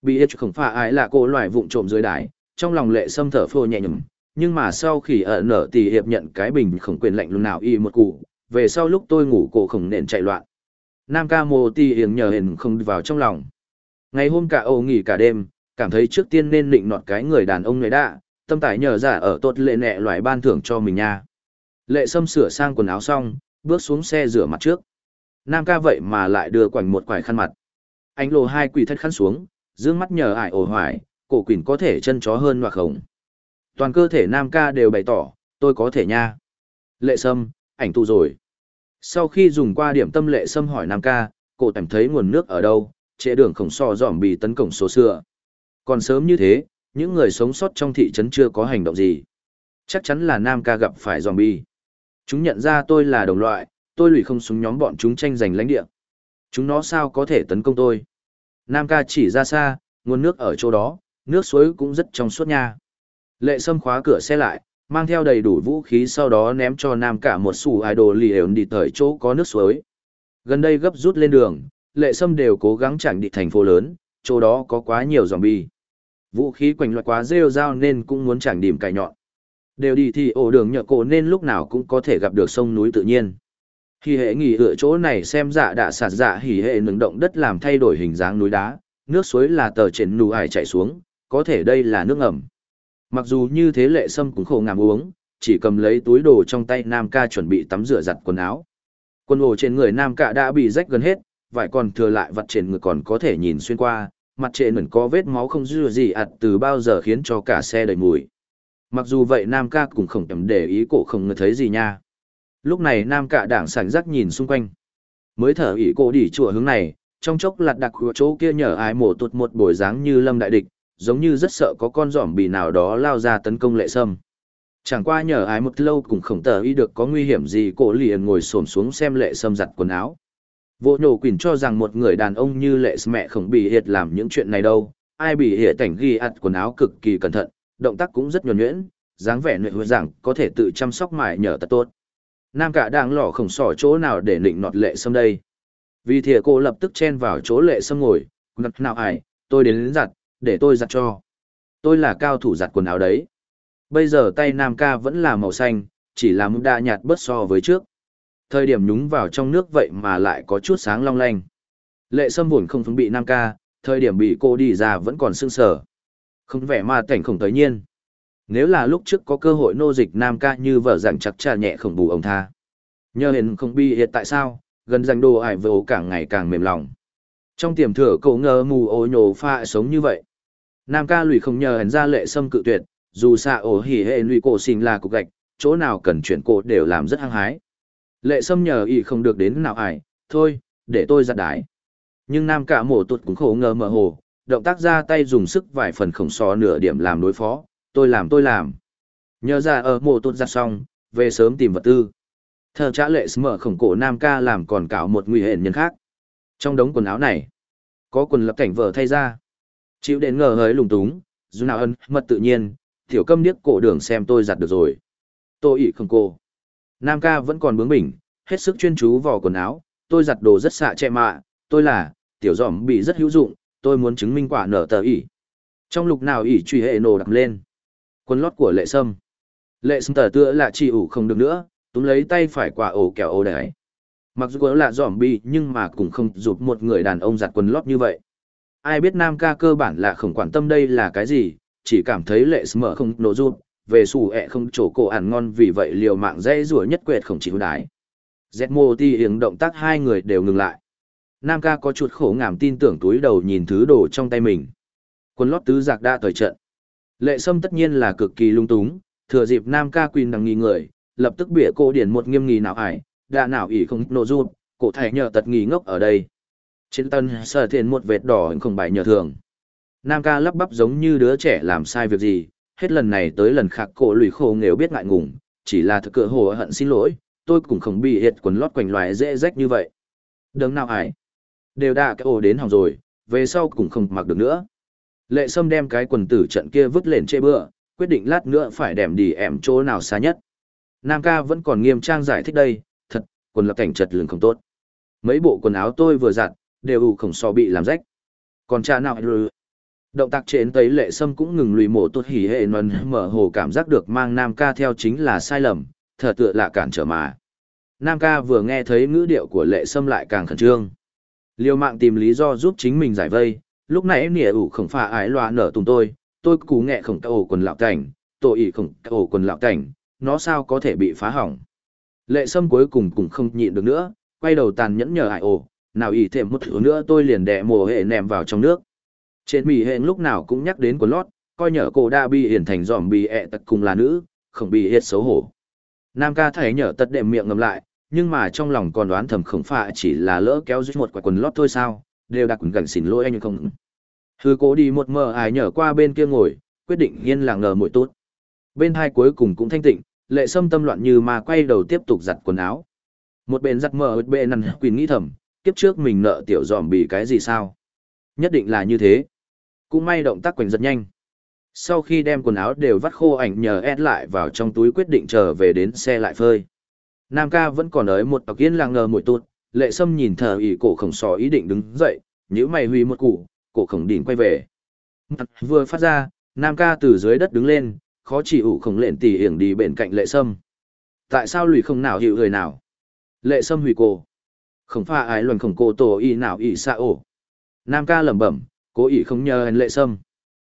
Speaker 1: Bị ít không phà ai là cô loài vụng trộm dưới đái, trong lòng lệ sâm thở phô nhẹ nhầm, nhưng mà sau khi ở nở thì hiệp nhận cái bình không quyền lệnh luôn nào y một cụ, về sau lúc tôi ngủ cổ khổng nện chạy loạn. Nam ca mô ti hiền nhờ hiền không vào trong lòng. Ngày hôm cả âu nghỉ cả đêm, cảm thấy trước tiên nên định nọt cái người đàn ông này đã, tâm tải nhờ giả ở tốt lệ nẹ loại ban thưởng cho mình nha. Lệ sâm sửa sang quần áo xong, bước xuống xe rửa mặt trước. Nam ca vậy mà lại đưa quảnh một quải khăn mặt. Anh lộ hai quỷ thất khăn xuống, dương mắt nhờ ải ổ hoài, cổ quỷ có thể chân chó hơn hoặc không. Toàn cơ thể Nam ca đều bày tỏ, tôi có thể nha. Lệ sâm, ảnh tụ rồi. Sau khi dùng qua điểm tâm lệ sâm hỏi Nam ca, cổ tầm thấy nguồn nước ở đâu, trễ đường khổng so dòm bị tấn công số xưa. Còn sớm như thế, những người sống sót trong thị trấn chưa có hành động gì. Chắc chắn là Nam ca gặp phải zombie. Chúng nhận ra tôi là đồng loại, tôi lùi không xuống nhóm bọn chúng tranh giành lãnh địa. Chúng nó sao có thể tấn công tôi? Nam ca chỉ ra xa, nguồn nước ở chỗ đó, nước suối cũng rất trong suốt nha. Lệ Sâm khóa cửa xe lại, mang theo đầy đủ vũ khí sau đó ném cho Nam cả một sủ idol lì ẩn đi tới chỗ có nước suối. Gần đây gấp rút lên đường, Lệ Sâm đều cố gắng chẳng đi thành phố lớn, chỗ đó có quá nhiều zombie. Vũ khí quanh loại quá rêu rao nên cũng muốn chẳng điểm cài nhọn. Đều đi thì ổ đường nhợ cổ nên lúc nào cũng có thể gặp được sông núi tự nhiên. Hỉ hệ nghỉ ở chỗ này xem dạ đã sạt dạ hỉ hệ nướng động đất làm thay đổi hình dáng núi đá, nước suối là tờ trên nụ ải chảy xuống, có thể đây là nước ẩm. Mặc dù như thế lệ sâm cũng khổ ngàm uống, chỉ cầm lấy túi đồ trong tay Nam ca chuẩn bị tắm rửa giặt quần áo. Quần ổ trên người Nam ca đã bị rách gần hết, vải còn thừa lại vặt trên người còn có thể nhìn xuyên qua, mặt trên vẫn có vết máu không dư gì ạt từ bao giờ khiến cho cả xe đầy mùi. Mặc dù vậy Nam ca cũng không tầm để ý cổ không ngờ thấy gì nha. Lúc này Nam cạ đảng sảnh rắc nhìn xung quanh. Mới thở ỉ cổ đỉ chùa hướng này, trong chốc lạt đặc của chỗ kia nhờ ai mổ tụt một bồi dáng như lâm đại địch, giống như rất sợ có con giỏm bì nào đó lao ra tấn công lệ sâm. Chẳng qua nhờ ai một lâu cũng khổng tờ y được có nguy hiểm gì cổ liền ngồi xổm xuống xem lệ sâm giặt quần áo. Vô nhổ quỳnh cho rằng một người đàn ông như lệ mẹ không bị hiệt làm những chuyện này đâu, ai bị hiệt cảnh ghi ặt quần áo cực kỳ cẩn thận, động tác cũng rất nhuần nhuyễn, dáng vẻ nhuệ hứa rằng có thể tự chăm sóc mải nhờ tật tốt. Nam cả đang lỏ khổng sỏ chỗ nào để định nọt lệ sâm đây. Vì thế cô lập tức chen vào chỗ lệ sâm ngồi, ngặt nào ải, tôi đến, lính giặt, để tôi giặt cho. Tôi là cao thủ giặt quần áo đấy. Bây giờ tay Nam ca vẫn là màu xanh, chỉ là mũ đa nhạt bớt so với trước thời điểm nhúng vào trong nước vậy mà lại có chút sáng long lanh. Lệ sâm buồn không phứng bị nam ca, thời điểm bị cô đi ra vẫn còn sưng sờ. Không vẻ mà cảnh khổng tới nhiên. Nếu là lúc trước có cơ hội nô dịch nam ca như vợ rằng chắc trà nhẹ khổng bù ông tha. Nhờ hiện không bi hiện tại sao, gần dành đồ ải vô càng ngày càng mềm lòng. Trong tiềm thừa cậu ngờ mù ô nhổ pha sống như vậy. Nam ca lùi không nhờ hẳn ra lệ sâm cự tuyệt, dù xạ ổ hỉ hệ lùi cổ xin là cục gạch, chỗ nào cần chuyển cổ đều làm rất hăng hái. Lệ sâm nhờ ý không được đến nào ải, thôi, để tôi giặt đái. Nhưng nam cả mổ tuột cũng khổ ngờ mờ hồ, động tác ra tay dùng sức vài phần khổng sò nửa điểm làm đối phó, tôi làm tôi làm. Nhờ ra ở mộ tuột giặt xong, về sớm tìm vật tư. Thờ trả lệ mở khổng cổ nam ca làm còn cảo một nguy hiểm nhân khác. Trong đống quần áo này, có quần lập cảnh vợ thay ra. Chịu đến ngờ hới lùng túng, dù nào ân, mật tự nhiên, tiểu câm điếc cổ đường xem tôi giặt được rồi. Tôi ị không cô. Nam ca vẫn còn bướng bỉnh, hết sức chuyên chú vào quần áo, tôi giặt đồ rất xạ che mạ, tôi là, tiểu giỏm bị rất hữu dụng, tôi muốn chứng minh quả nở tờ ỉ. Trong lục nào ỉ truy hệ nổ đặt lên. Quần lót của lệ sâm. Lệ sâm tờ tựa là chỉ ủ không được nữa, túm lấy tay phải quả ổ kẹo ổ đấy. Mặc dù là giỏm bi nhưng mà cũng không giúp một người đàn ông giặt quần lót như vậy. Ai biết nam ca cơ bản là không quan tâm đây là cái gì, chỉ cảm thấy lệ sâm không nổ giúp, về xù ẹ không chỗ cổ ăn ngon vì vậy liều mạng dây rủa nhất quệt không chịu đái. Dẹt mô ti hiếng động tác hai người đều ngừng lại. Nam ca có chút khổ ngảm tin tưởng túi đầu nhìn thứ đồ trong tay mình. Quân lót tứ giặc đa thời trận. Lệ sâm tất nhiên là cực kỳ lung túng, thừa dịp Nam ca quỳnh đang nghi người, lập tức bịa cô điển một nghiêm nghi nào ải, đã nào ỉ không nộ rụt, cổ thể nhờ tật nghi ngốc ở đây. Trên tân sở thiện một vệt đỏ không bài nhờ thường. Nam ca lắp bắp giống như đứa trẻ làm sai việc gì, hết lần này tới lần khác cổ lùi khổ nghèo biết ngại ngùng, chỉ là thực cỡ hồ hận xin lỗi, tôi cũng không bị hiệt quần lót quanh loài dễ rách như vậy. Đừng nào ải. Đều đã cái ổ đến hỏng rồi, về sau cũng không mặc được nữa. Lệ Sâm đem cái quần tử trận kia vứt lên chê bữa, quyết định lát nữa phải đẻm đi ẻm chỗ nào xa nhất. Nam ca vẫn còn nghiêm trang giải thích đây, thật, quần lập cảnh chật lường không tốt. Mấy bộ quần áo tôi vừa giặt, đều ủ khổng so bị làm rách. Còn cha nào rồi? Động tác trên tấy lệ sâm cũng ngừng lùi mổ tốt hỉ hệ nần mở hồ cảm giác được mang Nam ca theo chính là sai lầm, thở tựa là cản trở mà. Nam ca vừa nghe thấy ngữ điệu của lệ sâm lại càng khẩn trương. liều mạng tìm lý do giúp chính mình giải vây, lúc này em nỉa ủ khổng phà ái loa nở tùng tôi, tôi cú nghẹ khổng cậu quần lạo cảnh, tội ỉ khổng cậu quần lạo cảnh, nó sao có thể bị phá hỏng. Lệ sâm cuối cùng cũng không nhịn được nữa, quay đầu tàn nhẫn nhờ ải ổ, nào ỉ thêm một thứ nữa tôi liền đẻ mồ hệ nèm vào trong nước. Trên mì hệ lúc nào cũng nhắc đến quần lót, coi nhở cô đa bị hiển thành dòm bì ẹ tật cùng là nữ, không bị hết xấu hổ. Nam ca thấy nhở tật đệm miệng ngầm lại, nhưng mà trong lòng còn đoán thầm khổng phạ chỉ là lỡ kéo dưới một quả quần lót thôi sao, đều đặc quần gần xỉn lỗi anh không. Hư cố đi một mờ ải nhở qua bên kia ngồi, quyết định yên là ngờ mũi tốt. Bên hai cuối cùng cũng thanh tịnh, lệ sâm tâm loạn như mà quay đầu tiếp tục giặt quần áo. Một bên giặt mờ bệ nằn quỳnh nghĩ thầm, kiếp trước mình nợ tiểu dòm bị cái gì sao? Nhất định là như thế. Cũng may động tác quỳnh rất nhanh. Sau khi đem quần áo đều vắt khô ảnh nhờ ép lại vào trong túi quyết định trở về đến xe lại phơi. Nam ca vẫn còn ở một tộc yên là ngờ mùi tốt, lệ sâm nhìn thờ ỉ cổ khổng sò ý định đứng dậy, nhữ mày huy một củ, cổ khổng đỉnh quay về. Mặt vừa phát ra, Nam ca từ dưới đất đứng lên, khó chỉ ủ khổng lện tỉ hiểng đi bên cạnh lệ sâm. Tại sao lùi không nào hiểu người nào? Lệ sâm hủy cổ. Không pha ái luận khổng cổ tổ y nào y xa ổ. Nam ca lẩm bẩm, cố ý không nhờ hèn lệ sâm.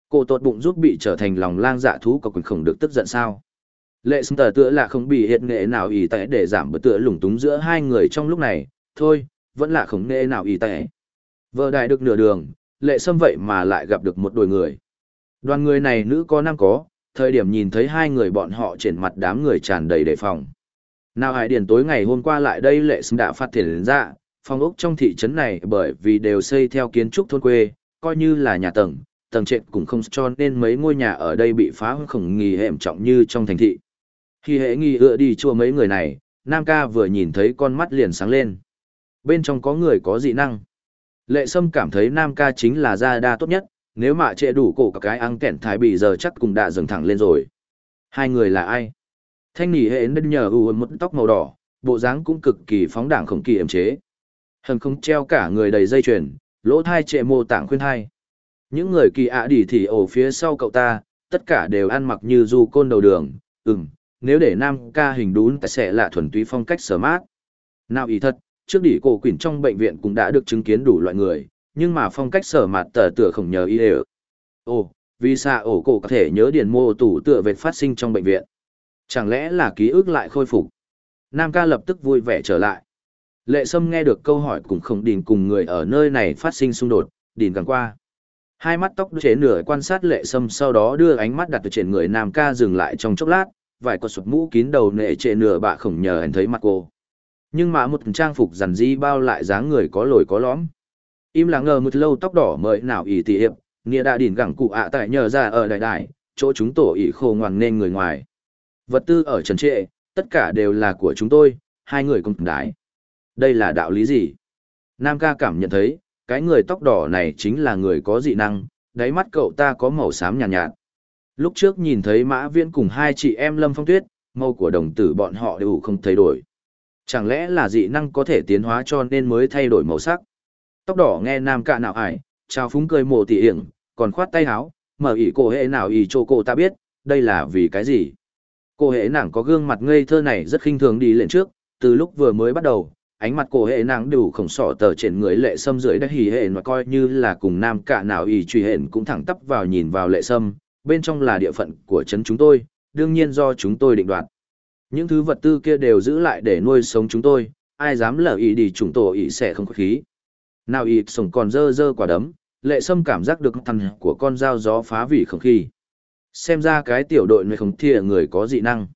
Speaker 1: Cổ tột bụng giúp bị trở thành lòng lang dạ thú có quyền khổng được tức giận sao? Lệ sâm tờ tựa là không bị hiện nghệ nào ỉ tại để giảm bớt tựa lủng túng giữa hai người trong lúc này, thôi, vẫn là khổng nghệ nào y tệ. Vợ đại được nửa đường, lệ sâm vậy mà lại gặp được một đôi người. Đoàn người này nữ có nam có, thời điểm nhìn thấy hai người bọn họ trên mặt đám người tràn đầy đề phòng. Nào hải điển tối ngày hôm qua lại đây lệ sâm đã phát triển ra, dạ, phòng ốc trong thị trấn này bởi vì đều xây theo kiến trúc thôn quê, coi như là nhà tầng, tầng trệt cũng không cho nên mấy ngôi nhà ở đây bị phá khổng nghi hẻm trọng như trong thành thị. Khi hệ nghi ựa đi chua mấy người này, Nam ca vừa nhìn thấy con mắt liền sáng lên. Bên trong có người có dị năng. Lệ Sâm cảm thấy Nam ca chính là gia đa tốt nhất, nếu mà trệ đủ cổ cái ăn kẹn thái bị giờ chắc cũng đã dừng thẳng lên rồi. Hai người là ai? Thanh nỉ hệ nên nhờ ưu một tóc màu đỏ, bộ dáng cũng cực kỳ phóng đảng khổng kỳ ẩm chế. Hần không treo cả người đầy dây chuyền, lỗ thai trệ mô tảng khuyên hai. Những người kỳ ạ à đỉ thì ổ phía sau cậu ta, tất cả đều ăn mặc như du côn đầu đường, ừm, nếu để nam ca hình đún tại sẽ là thuần túy phong cách smart mát. Nào ý thật, trước đỉ cổ quỷ trong bệnh viện cũng đã được chứng kiến đủ loại người, nhưng mà phong cách sở mạt tờ tựa không nhờ y đều. Ồ, vì sao ổ cổ có thể nhớ điền mô tủ tựa vệt phát sinh trong bệnh viện? Chẳng lẽ là ký ức lại khôi phục? Nam ca lập tức vui vẻ trở lại. Lệ Sâm nghe được câu hỏi cũng không đình cùng người ở nơi này phát sinh xung đột, đình càng qua. Hai mắt tóc chế nửa quan sát Lệ Sâm sau đó đưa ánh mắt đặt trên người Nam ca dừng lại trong chốc lát, vài con sụp mũ kín đầu nệ trệ nửa bạ khổng nhờ anh thấy mặt cô. Nhưng mà một trang phục rằn di bao lại dáng người có lồi có lõm. Im lặng ngờ một lâu tóc đỏ mời nào ý tỉ hiệp, nghĩa đã đỉn gẳng cụ ạ à tại nhờ ra ở đại đại, chỗ chúng tổ ý khô ngoằng nên người ngoài. Vật tư ở trần trệ, tất cả đều là của chúng tôi, hai người cùng đái. Đây là đạo lý gì? Nam ca cảm nhận thấy, cái người tóc đỏ này chính là người có dị năng, đáy mắt cậu ta có màu xám nhàn nhạt, nhạt. Lúc trước nhìn thấy Mã Viễn cùng hai chị em Lâm Phong Tuyết, màu của đồng tử bọn họ đều không thay đổi. Chẳng lẽ là dị năng có thể tiến hóa cho nên mới thay đổi màu sắc? Tóc đỏ nghe Nam cạ nào ải, chào phúng cười mồ tỉ hiểm, còn khoát tay háo, mở ỉ cổ hệ nào ỉ cho cô ta biết, đây là vì cái gì? Cô hệ nàng có gương mặt ngây thơ này rất khinh thường đi lên trước, từ lúc vừa mới bắt đầu, ánh mặt cổ hệ nàng đủ khổng sỏ tờ trên người lệ sâm dưới đất hỉ hệ mà coi như là cùng nam cả nào ỉ truy hển cũng thẳng tắp vào nhìn vào lệ sâm, bên trong là địa phận của chấn chúng tôi, đương nhiên do chúng tôi định đoạt. Những thứ vật tư kia đều giữ lại để nuôi sống chúng tôi, ai dám lỡ ý đi chúng tôi ý sẽ không có khí. Nào ý sống còn dơ dơ quả đấm, lệ sâm cảm giác được thằng của con dao gió phá vỉ không khí. Xem ra cái tiểu đội này không thìa người có dị năng.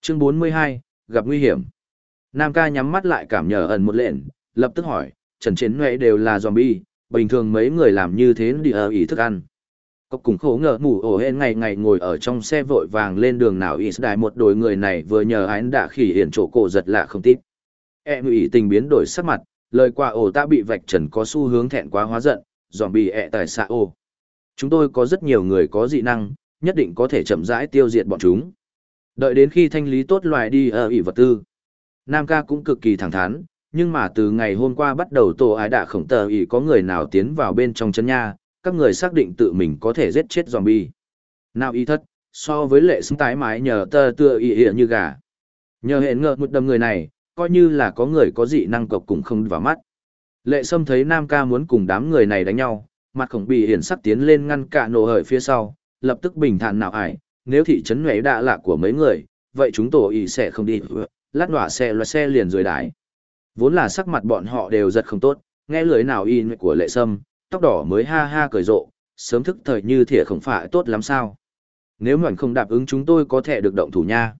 Speaker 1: Chương 42, gặp nguy hiểm. Nam ca nhắm mắt lại cảm nhờ ẩn một lện, lập tức hỏi, trần chiến nhuệ đều là zombie, bình thường mấy người làm như thế đi ở ý thức ăn. Cốc cùng khổ ngờ mù ổ hên ngày ngày ngồi ở trong xe vội vàng lên đường nào ít đại một đôi người này vừa nhờ ánh đã khỉ hiển chỗ cổ giật lạ không tít. Em ủy tình biến đổi sắc mặt, lời qua ổ ta bị vạch trần có xu hướng thẹn quá hóa giận, dòm bị ẹ tài xạ ô. Chúng tôi có rất nhiều người có dị năng, nhất định có thể chậm rãi tiêu diệt bọn chúng. Đợi đến khi thanh lý tốt loài đi ờ, ở ỉ vật tư. Nam ca cũng cực kỳ thẳng thắn, nhưng mà từ ngày hôm qua bắt đầu tổ ái đã khổng tờ ỉ có người nào tiến vào bên trong chân nha, các người xác định tự mình có thể giết chết zombie. Nào y thất, so với lệ xứng tái mái nhờ tơ tựa y ỉa như gà. Nhờ hẹn ngợt một đầm người này, coi như là có người có dị năng cộc cũng không vào mắt. Lệ sâm thấy Nam ca muốn cùng đám người này đánh nhau, mặt khổng bị hiển sắc tiến lên ngăn cả nổ hởi phía sau, lập tức bình thản nào ải, nếu thị trấn nhuế đạ lạ của mấy người, vậy chúng tổ ý sẽ không đi, lát đỏa xe loạt xe liền rồi đái. Vốn là sắc mặt bọn họ đều rất không tốt, nghe lời nào y của lệ sâm, tóc đỏ mới ha ha cười rộ, sớm thức thời như thỉa không phải tốt lắm sao. Nếu ngoảnh không đáp ứng chúng tôi có thể được động thủ nha.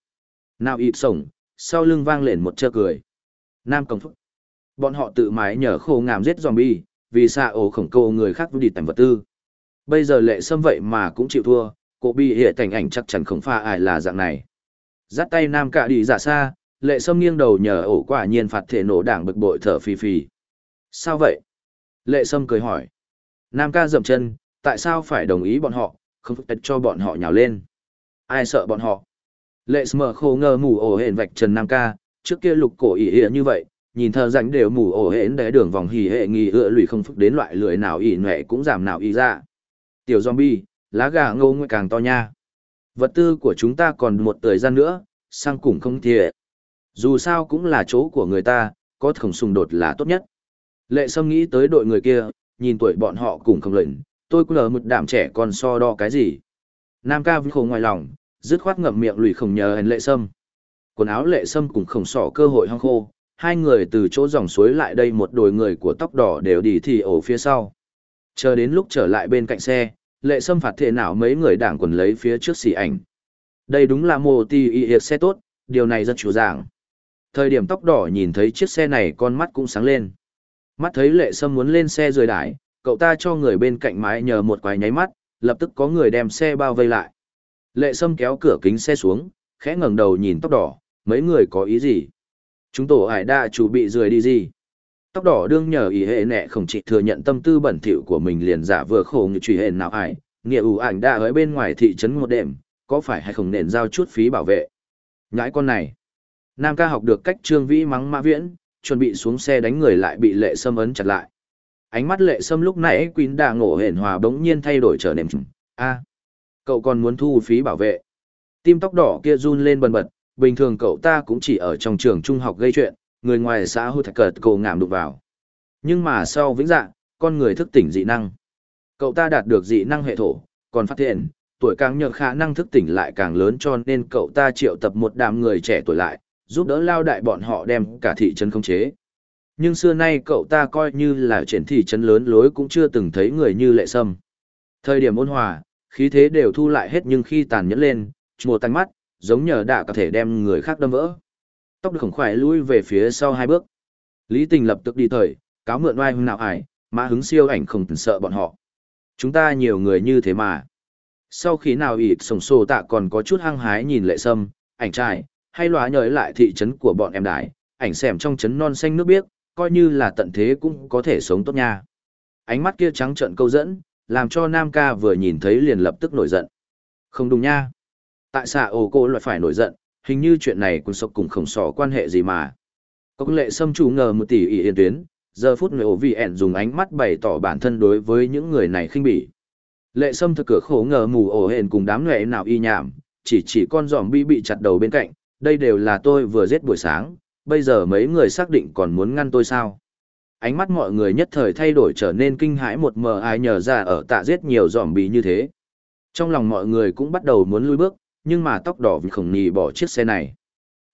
Speaker 1: Nào ịt sổng, sau lưng vang lên một chơ cười. Nam Công Phúc. Bọn họ tự mái nhờ khổ ngàm giết zombie, vì xa ổ khổng cô người khác đi tầm vật tư. Bây giờ lệ sâm vậy mà cũng chịu thua, cô bị hệ cảnh ảnh chắc chắn không pha ai là dạng này. Dắt tay Nam cạ đi giả xa, lệ sâm nghiêng đầu nhờ ổ quả nhiên phạt thể nổ đảng bực bội thở phì phì. Sao vậy? Lệ sâm cười hỏi. Nam ca dậm chân, tại sao phải đồng ý bọn họ, không phải cho bọn họ nhào lên. Ai sợ bọn họ? Lệ Smờ khô ngơ mù ổ hển vạch trần Nam ca, trước kia lục cổ ỉ ỉa như vậy, nhìn thờ rảnh đều mù ổ hển để đường vòng hỉ hệ nghi ựa lùi không phức đến loại lưỡi nào ỉ nhuệ cũng giảm nào ỉ ra. Tiểu zombie, lá gà ngô nguy càng to nha. Vật tư của chúng ta còn một thời gian nữa, sang cùng không thiệt. Dù sao cũng là chỗ của người ta, có khổng xung đột là tốt nhất. Lệ Sâm nghĩ tới đội người kia, nhìn tuổi bọn họ cùng không lệnh, tôi cũng lờ một đảm trẻ còn so đo cái gì. Nam ca vẫn khổ ngoài lòng, dứt khoát ngậm miệng lùi không nhờ hèn lệ sâm. Quần áo lệ sâm cũng không sỏ cơ hội hong khô, hai người từ chỗ dòng suối lại đây một đôi người của tóc đỏ đều đi thì ổ phía sau. Chờ đến lúc trở lại bên cạnh xe, lệ sâm phạt thể nào mấy người đảng quần lấy phía trước xì ảnh. Đây đúng là mô ti y xe tốt, điều này rất chủ giảng. Thời điểm tóc đỏ nhìn thấy chiếc xe này con mắt cũng sáng lên. Mắt thấy lệ sâm muốn lên xe rời đải, cậu ta cho người bên cạnh mái nhờ một quái nháy mắt, lập tức có người đem xe bao vây lại. Lệ sâm kéo cửa kính xe xuống, khẽ ngẩng đầu nhìn tóc đỏ, mấy người có ý gì? Chúng tổ ải đa chủ bị rời đi gì? Tóc đỏ đương nhờ ý hệ nẹ không chỉ thừa nhận tâm tư bẩn thỉu của mình liền giả vừa khổ như truy hền nào ải, nghĩa ủ ảnh đã ở bên ngoài thị trấn một đêm, có phải hay không nền giao chút phí bảo vệ? Nhãi con này. Nam ca học được cách trương vĩ mắng mã viễn, chuẩn bị xuống xe đánh người lại bị lệ sâm ấn chặt lại. Ánh mắt lệ sâm lúc nãy quýn đà ngộ hển hòa bỗng nhiên thay đổi trở nềm trùng. a cậu còn muốn thu phí bảo vệ. Tim tóc đỏ kia run lên bần bật, bình thường cậu ta cũng chỉ ở trong trường trung học gây chuyện, người ngoài xã hội thạch cợt cổ ngảm đụng vào. Nhưng mà sau vĩnh dạng, con người thức tỉnh dị năng. Cậu ta đạt được dị năng hệ thổ, còn phát hiện, tuổi càng nhờ khả năng thức tỉnh lại càng lớn cho nên cậu ta triệu tập một đám người trẻ tuổi lại, giúp đỡ lao đại bọn họ đem cả thị trấn khống chế. Nhưng xưa nay cậu ta coi như là triển thị trấn lớn lối cũng chưa từng thấy người như lệ sâm. Thời điểm ôn hòa, khí thế đều thu lại hết nhưng khi tàn nhẫn lên, chùa tăng mắt, giống nhờ đã có thể đem người khác đâm vỡ. Tóc được khổng khoải lui về phía sau hai bước. Lý tình lập tức đi thời, cáo mượn oai hưng nào ải, mã hứng siêu ảnh không sợ bọn họ. Chúng ta nhiều người như thế mà. Sau khi nào ịt sổng sổ tạ còn có chút hăng hái nhìn lệ sâm, ảnh trai, hay lóa nhớ lại thị trấn của bọn em đại, ảnh xẻm trong trấn non xanh nước biếc, coi như là tận thế cũng có thể sống tốt nha. Ánh mắt kia trắng trợn câu dẫn, làm cho Nam ca vừa nhìn thấy liền lập tức nổi giận. Không đúng nha. Tại sao ổ cô lại phải nổi giận, hình như chuyện này cũng sốc cùng khổng sỏ quan hệ gì mà. Có lệ xâm chủ ngờ một tỷ ý yên tuyến, giờ phút người ổ vì ẻn dùng ánh mắt bày tỏ bản thân đối với những người này khinh bỉ. Lệ sâm thực cửa khổ ngờ mù ổ hền cùng đám nghệ nào y nhảm, chỉ chỉ con giòm bi bị chặt đầu bên cạnh, đây đều là tôi vừa giết buổi sáng, bây giờ mấy người xác định còn muốn ngăn tôi sao. Ánh mắt mọi người nhất thời thay đổi trở nên kinh hãi một mờ ai nhờ ra ở tạ giết nhiều giòm bi như thế. Trong lòng mọi người cũng bắt đầu muốn lui bước, nhưng mà tóc đỏ vì khổng nhì bỏ chiếc xe này.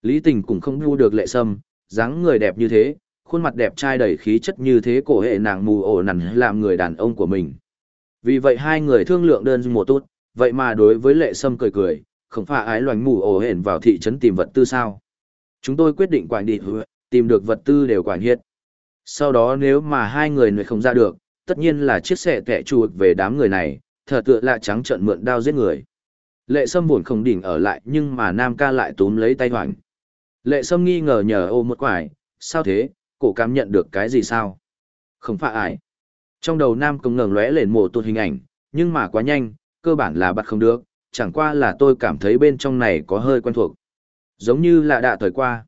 Speaker 1: Lý tình cũng không vu được lệ sâm, dáng người đẹp như thế, khuôn mặt đẹp trai đầy khí chất như thế cổ hệ nàng mù ổ nằn làm người đàn ông của mình. Vì vậy hai người thương lượng đơn một tốt, vậy mà đối với lệ sâm cười cười, không phải ái loành mù ổ hển vào thị trấn tìm vật tư sao. Chúng tôi quyết định quản đi tìm được vật tư đều quản hiện Sau đó nếu mà hai người người không ra được, tất nhiên là chiếc xe kẻ chuột về đám người này, thở tựa là trắng trợn mượn đao giết người. Lệ sâm buồn không đỉnh ở lại nhưng mà Nam ca lại túm lấy tay hoành. Lệ sâm nghi ngờ nhờ ô một quải, sao thế, cổ cảm nhận được cái gì sao? Không phải ai. Trong đầu Nam công ngẩng lóe lên mồ tuột hình ảnh, nhưng mà quá nhanh, cơ bản là bắt không được, chẳng qua là tôi cảm thấy bên trong này có hơi quen thuộc. Giống như là đã thời qua.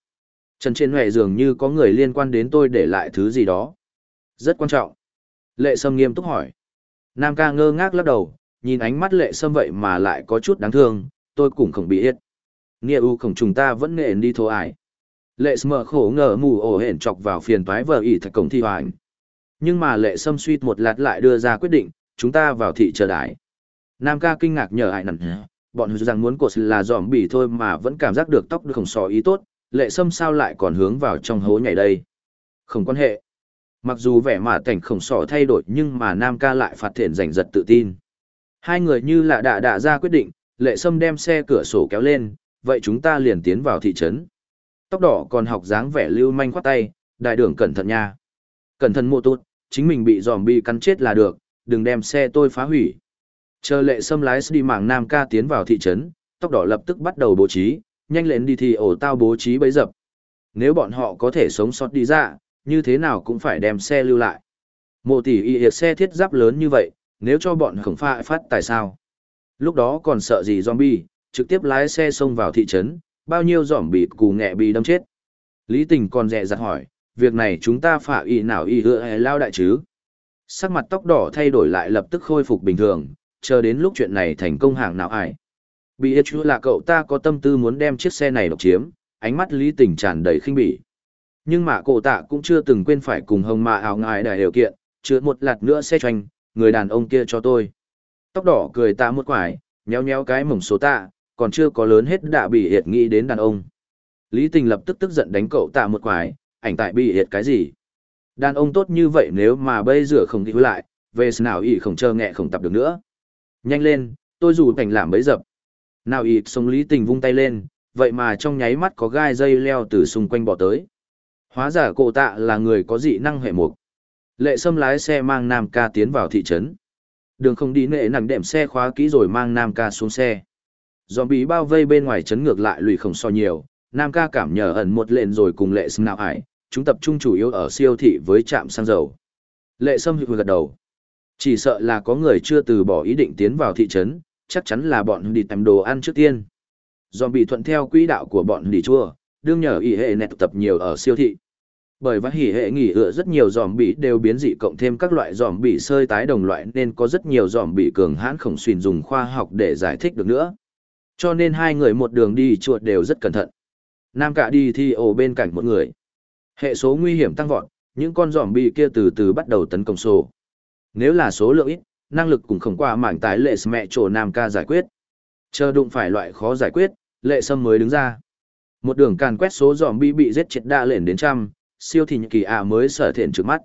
Speaker 1: Trần trên huệ dường như có người liên quan đến tôi để lại thứ gì đó. Rất quan trọng. Lệ Sâm nghiêm túc hỏi. Nam ca ngơ ngác lắc đầu, nhìn ánh mắt lệ Sâm vậy mà lại có chút đáng thương, tôi cũng không bị hết. Nghĩa u khổng chúng ta vẫn nên đi thô ải. Lệ Sâm khổ ngờ mù ổ hển chọc vào phiền toái vợ ỉ thật cổng thi hoành. Nhưng mà lệ Sâm suy một lát lại đưa ra quyết định, chúng ta vào thị chờ đái. Nam ca kinh ngạc nhờ hại nặng, bọn hứa rằng muốn cột là giòm bỉ thôi mà vẫn cảm giác được tóc được khổng sò ý tốt, lệ sâm sao lại còn hướng vào trong hố nhảy đây. Không quan hệ. Mặc dù vẻ mà cảnh khổng sò thay đổi nhưng mà Nam ca lại phạt thiện giành giật tự tin. Hai người như là đã đã ra quyết định, lệ sâm đem xe cửa sổ kéo lên, vậy chúng ta liền tiến vào thị trấn. Tóc đỏ còn học dáng vẻ lưu manh khoát tay, đại đường cẩn thận nha. Cẩn thận mô tốt, chính mình bị giòm bị cắn chết là được, đừng đem xe tôi phá hủy. Chờ lệ xâm lái đi mảng Nam ca tiến vào thị trấn, tóc đỏ lập tức bắt đầu bố trí, nhanh lên đi thì ổ tao bố trí bấy dập. Nếu bọn họ có thể sống sót đi ra, như thế nào cũng phải đem xe lưu lại. Mộ tỷ y hiệt xe thiết giáp lớn như vậy, nếu cho bọn khổng pha phát tại sao? Lúc đó còn sợ gì zombie, trực tiếp lái xe xông vào thị trấn, bao nhiêu giỏm bị cù nghẹ bị đâm chết. Lý tình còn dẹ dặt hỏi, việc này chúng ta phạ y nào y hựa hay lao đại chứ? Sắc mặt tóc đỏ thay đổi lại lập tức khôi phục bình thường, chờ đến lúc chuyện này thành công hàng nào ải. Bị ít chú là cậu ta có tâm tư muốn đem chiếc xe này độc chiếm, ánh mắt lý tình tràn đầy khinh bỉ. Nhưng mà cổ tạ cũng chưa từng quên phải cùng hồng mạ áo ngài đại điều kiện, chứa một lạt nữa xe choanh, người đàn ông kia cho tôi. Tóc đỏ cười tạ một quải, nhéo nhéo cái mỏng số tạ, còn chưa có lớn hết đã bị hiệt nghĩ đến đàn ông. Lý tình lập tức tức giận đánh cậu tạ một quải, ảnh tại bị hiệt cái gì. Đàn ông tốt như vậy nếu mà bây giờ không đi lại, về nào ý không chờ nghẹ không tập được nữa. Nhanh lên, tôi dù cảnh làm bấy dập. Nào ịt sống lý tình vung tay lên, vậy mà trong nháy mắt có gai dây leo từ xung quanh bỏ tới. Hóa giả cổ tạ là người có dị năng hệ mục. Lệ sâm lái xe mang Nam ca tiến vào thị trấn. Đường không đi nệ nặng đệm xe khóa kỹ rồi mang Nam ca xuống xe. Dòm bí bao vây bên ngoài trấn ngược lại lùi không so nhiều, Nam ca cảm nhờ ẩn một lệnh rồi cùng lệ sâm nào ải, chúng tập trung chủ yếu ở siêu thị với trạm xăng dầu. Lệ sâm hữu gật đầu. Chỉ sợ là có người chưa từ bỏ ý định tiến vào thị trấn, chắc chắn là bọn đi tìm đồ ăn trước tiên. Do bị thuận theo quỹ đạo của bọn đi chua, đương nhờ ý hệ nẹt tập nhiều ở siêu thị. Bởi vậy hỉ hệ nghỉ ựa rất nhiều giòm bị đều biến dị cộng thêm các loại giòm bị sơi tái đồng loại nên có rất nhiều giòm bị cường hãn khổng xuyên dùng khoa học để giải thích được nữa. Cho nên hai người một đường đi chuột đều rất cẩn thận. Nam cả đi thì ổ bên cạnh một người. Hệ số nguy hiểm tăng vọt, những con giòm bị kia từ từ bắt đầu tấn công sổ. Nếu là số lượng ít, năng lực cũng không qua mảng tái lệ mẹ chỗ Nam ca giải quyết. Chờ đụng phải loại khó giải quyết, lệ sâm mới đứng ra. Một đường càn quét số giòm bi bị giết chết đa lên đến trăm, siêu thì kỳ ạ mới sở thiện trước mắt.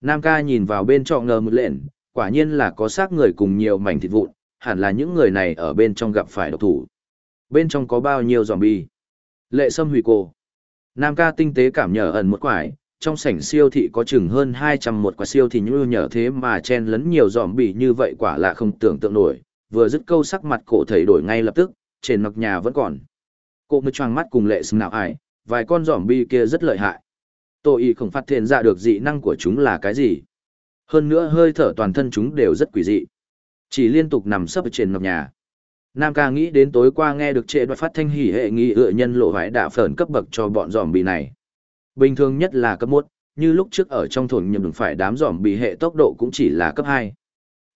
Speaker 1: Nam ca nhìn vào bên trọ ngờ một lệnh, quả nhiên là có xác người cùng nhiều mảnh thịt vụn, hẳn là những người này ở bên trong gặp phải độc thủ. Bên trong có bao nhiêu giòm bi? Lệ sâm hủy cô. Nam ca tinh tế cảm nhờ ẩn một quải, trong sảnh siêu thị có chừng hơn 200 một quả siêu thì như nhờ thế mà chen lấn nhiều giòm bị như vậy quả là không tưởng tượng nổi, vừa dứt câu sắc mặt cổ thầy đổi ngay lập tức, trên mặt nhà vẫn còn. Cô mới choàng mắt cùng lệ xứng nào ai, vài con giòm bi kia rất lợi hại. Tôi ý không phát hiện ra được dị năng của chúng là cái gì. Hơn nữa hơi thở toàn thân chúng đều rất quỷ dị. Chỉ liên tục nằm sấp trên ngọc nhà. Nam ca nghĩ đến tối qua nghe được trệ đoạt phát thanh hỉ hệ nghi ựa nhân lộ vải đạ phởn cấp bậc cho bọn giòm bị này. Bình thường nhất là cấp 1, như lúc trước ở trong thổn nhầm đừng phải đám giòm bị hệ tốc độ cũng chỉ là cấp 2.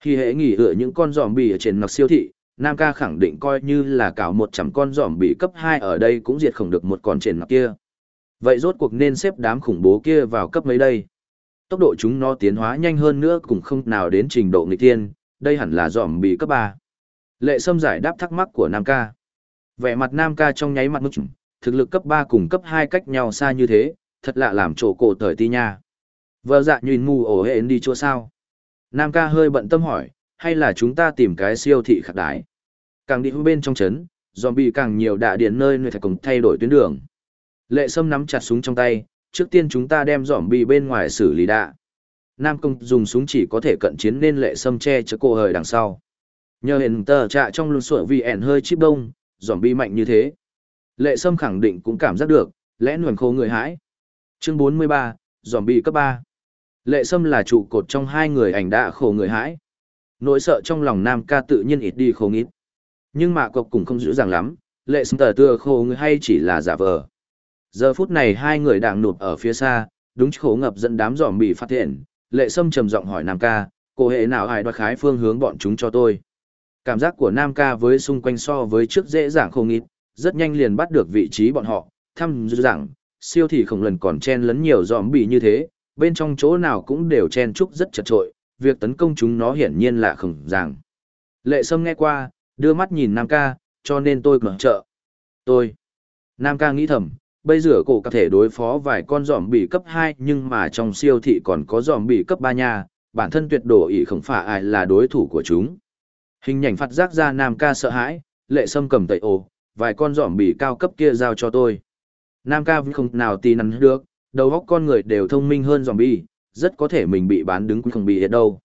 Speaker 1: Khi hệ nghỉ ựa những con giòm bị ở trên nọc siêu thị, Nam ca khẳng định coi như là cảo 100 con giòm bị cấp 2 ở đây cũng diệt không được một con trên nọc kia. Vậy rốt cuộc nên xếp đám khủng bố kia vào cấp mấy đây? Tốc độ chúng nó tiến hóa nhanh hơn nữa cũng không nào đến trình độ nghịch tiên, đây hẳn là giòm bị cấp 3. Lệ Sâm giải đáp thắc mắc của Nam ca. Vẻ mặt Nam ca trong nháy mặt mức thực lực cấp 3 cùng cấp 2 cách nhau xa như thế, thật lạ làm chỗ cổ thời ti nha. Vợ dạ nhìn mù ổ hẹn đi chỗ sao? Nam ca hơi bận tâm hỏi, hay là chúng ta tìm cái siêu thị khắc đái? Càng đi bên trong chấn, zombie càng nhiều đạ điện nơi người phải cùng thay đổi tuyến đường. Lệ Sâm nắm chặt súng trong tay, trước tiên chúng ta đem zombie bên ngoài xử lý đạ. Nam công dùng súng chỉ có thể cận chiến nên Lệ Sâm che cho cô hời đằng sau. Nhờ hiện tờ trạ trong lùn sủa vì ẻn hơi chip đông, zombie mạnh như thế. Lệ Sâm khẳng định cũng cảm giác được, lẽ nguồn khô người hãi. Chương 43, zombie cấp 3. Lệ Sâm là trụ cột trong hai người ảnh đã khổ người hãi. Nỗi sợ trong lòng Nam ca tự nhiên ít đi không ít. Nhưng mà cộc cũng không dữ dàng lắm, Lệ Sâm tờ tựa khổ người hay chỉ là giả vờ. Giờ phút này hai người đang nụt ở phía xa, đúng khổ ngập dẫn đám dòm bị phát hiện. Lệ Sâm trầm giọng hỏi Nam ca, cô hệ nào ai đoạt khái phương hướng bọn chúng cho tôi. Cảm giác của Nam ca với xung quanh so với trước dễ dàng không ít, rất nhanh liền bắt được vị trí bọn họ, thăm dữ rằng, siêu thị khổng lần còn chen lấn nhiều dòm bị như thế, bên trong chỗ nào cũng đều chen trúc rất chật trội, việc tấn công chúng nó hiển nhiên là khổng ràng. Lệ Sâm nghe qua, đưa mắt nhìn Nam ca, cho nên tôi mở trợ. Tôi. Nam ca nghĩ thầm, bây giờ cổ có thể đối phó vài con giòm bị cấp 2 nhưng mà trong siêu thị còn có giòm bị cấp 3 nha, bản thân tuyệt đổ ý không phải ai là đối thủ của chúng. Hình ảnh phát giác ra Nam ca sợ hãi, lệ sâm cầm tẩy ồ, vài con giỏm bị cao cấp kia giao cho tôi. Nam ca vẫn không nào tin nắn được, đầu óc con người đều thông minh hơn giòm bị, rất có thể mình bị bán đứng không bị hết đâu.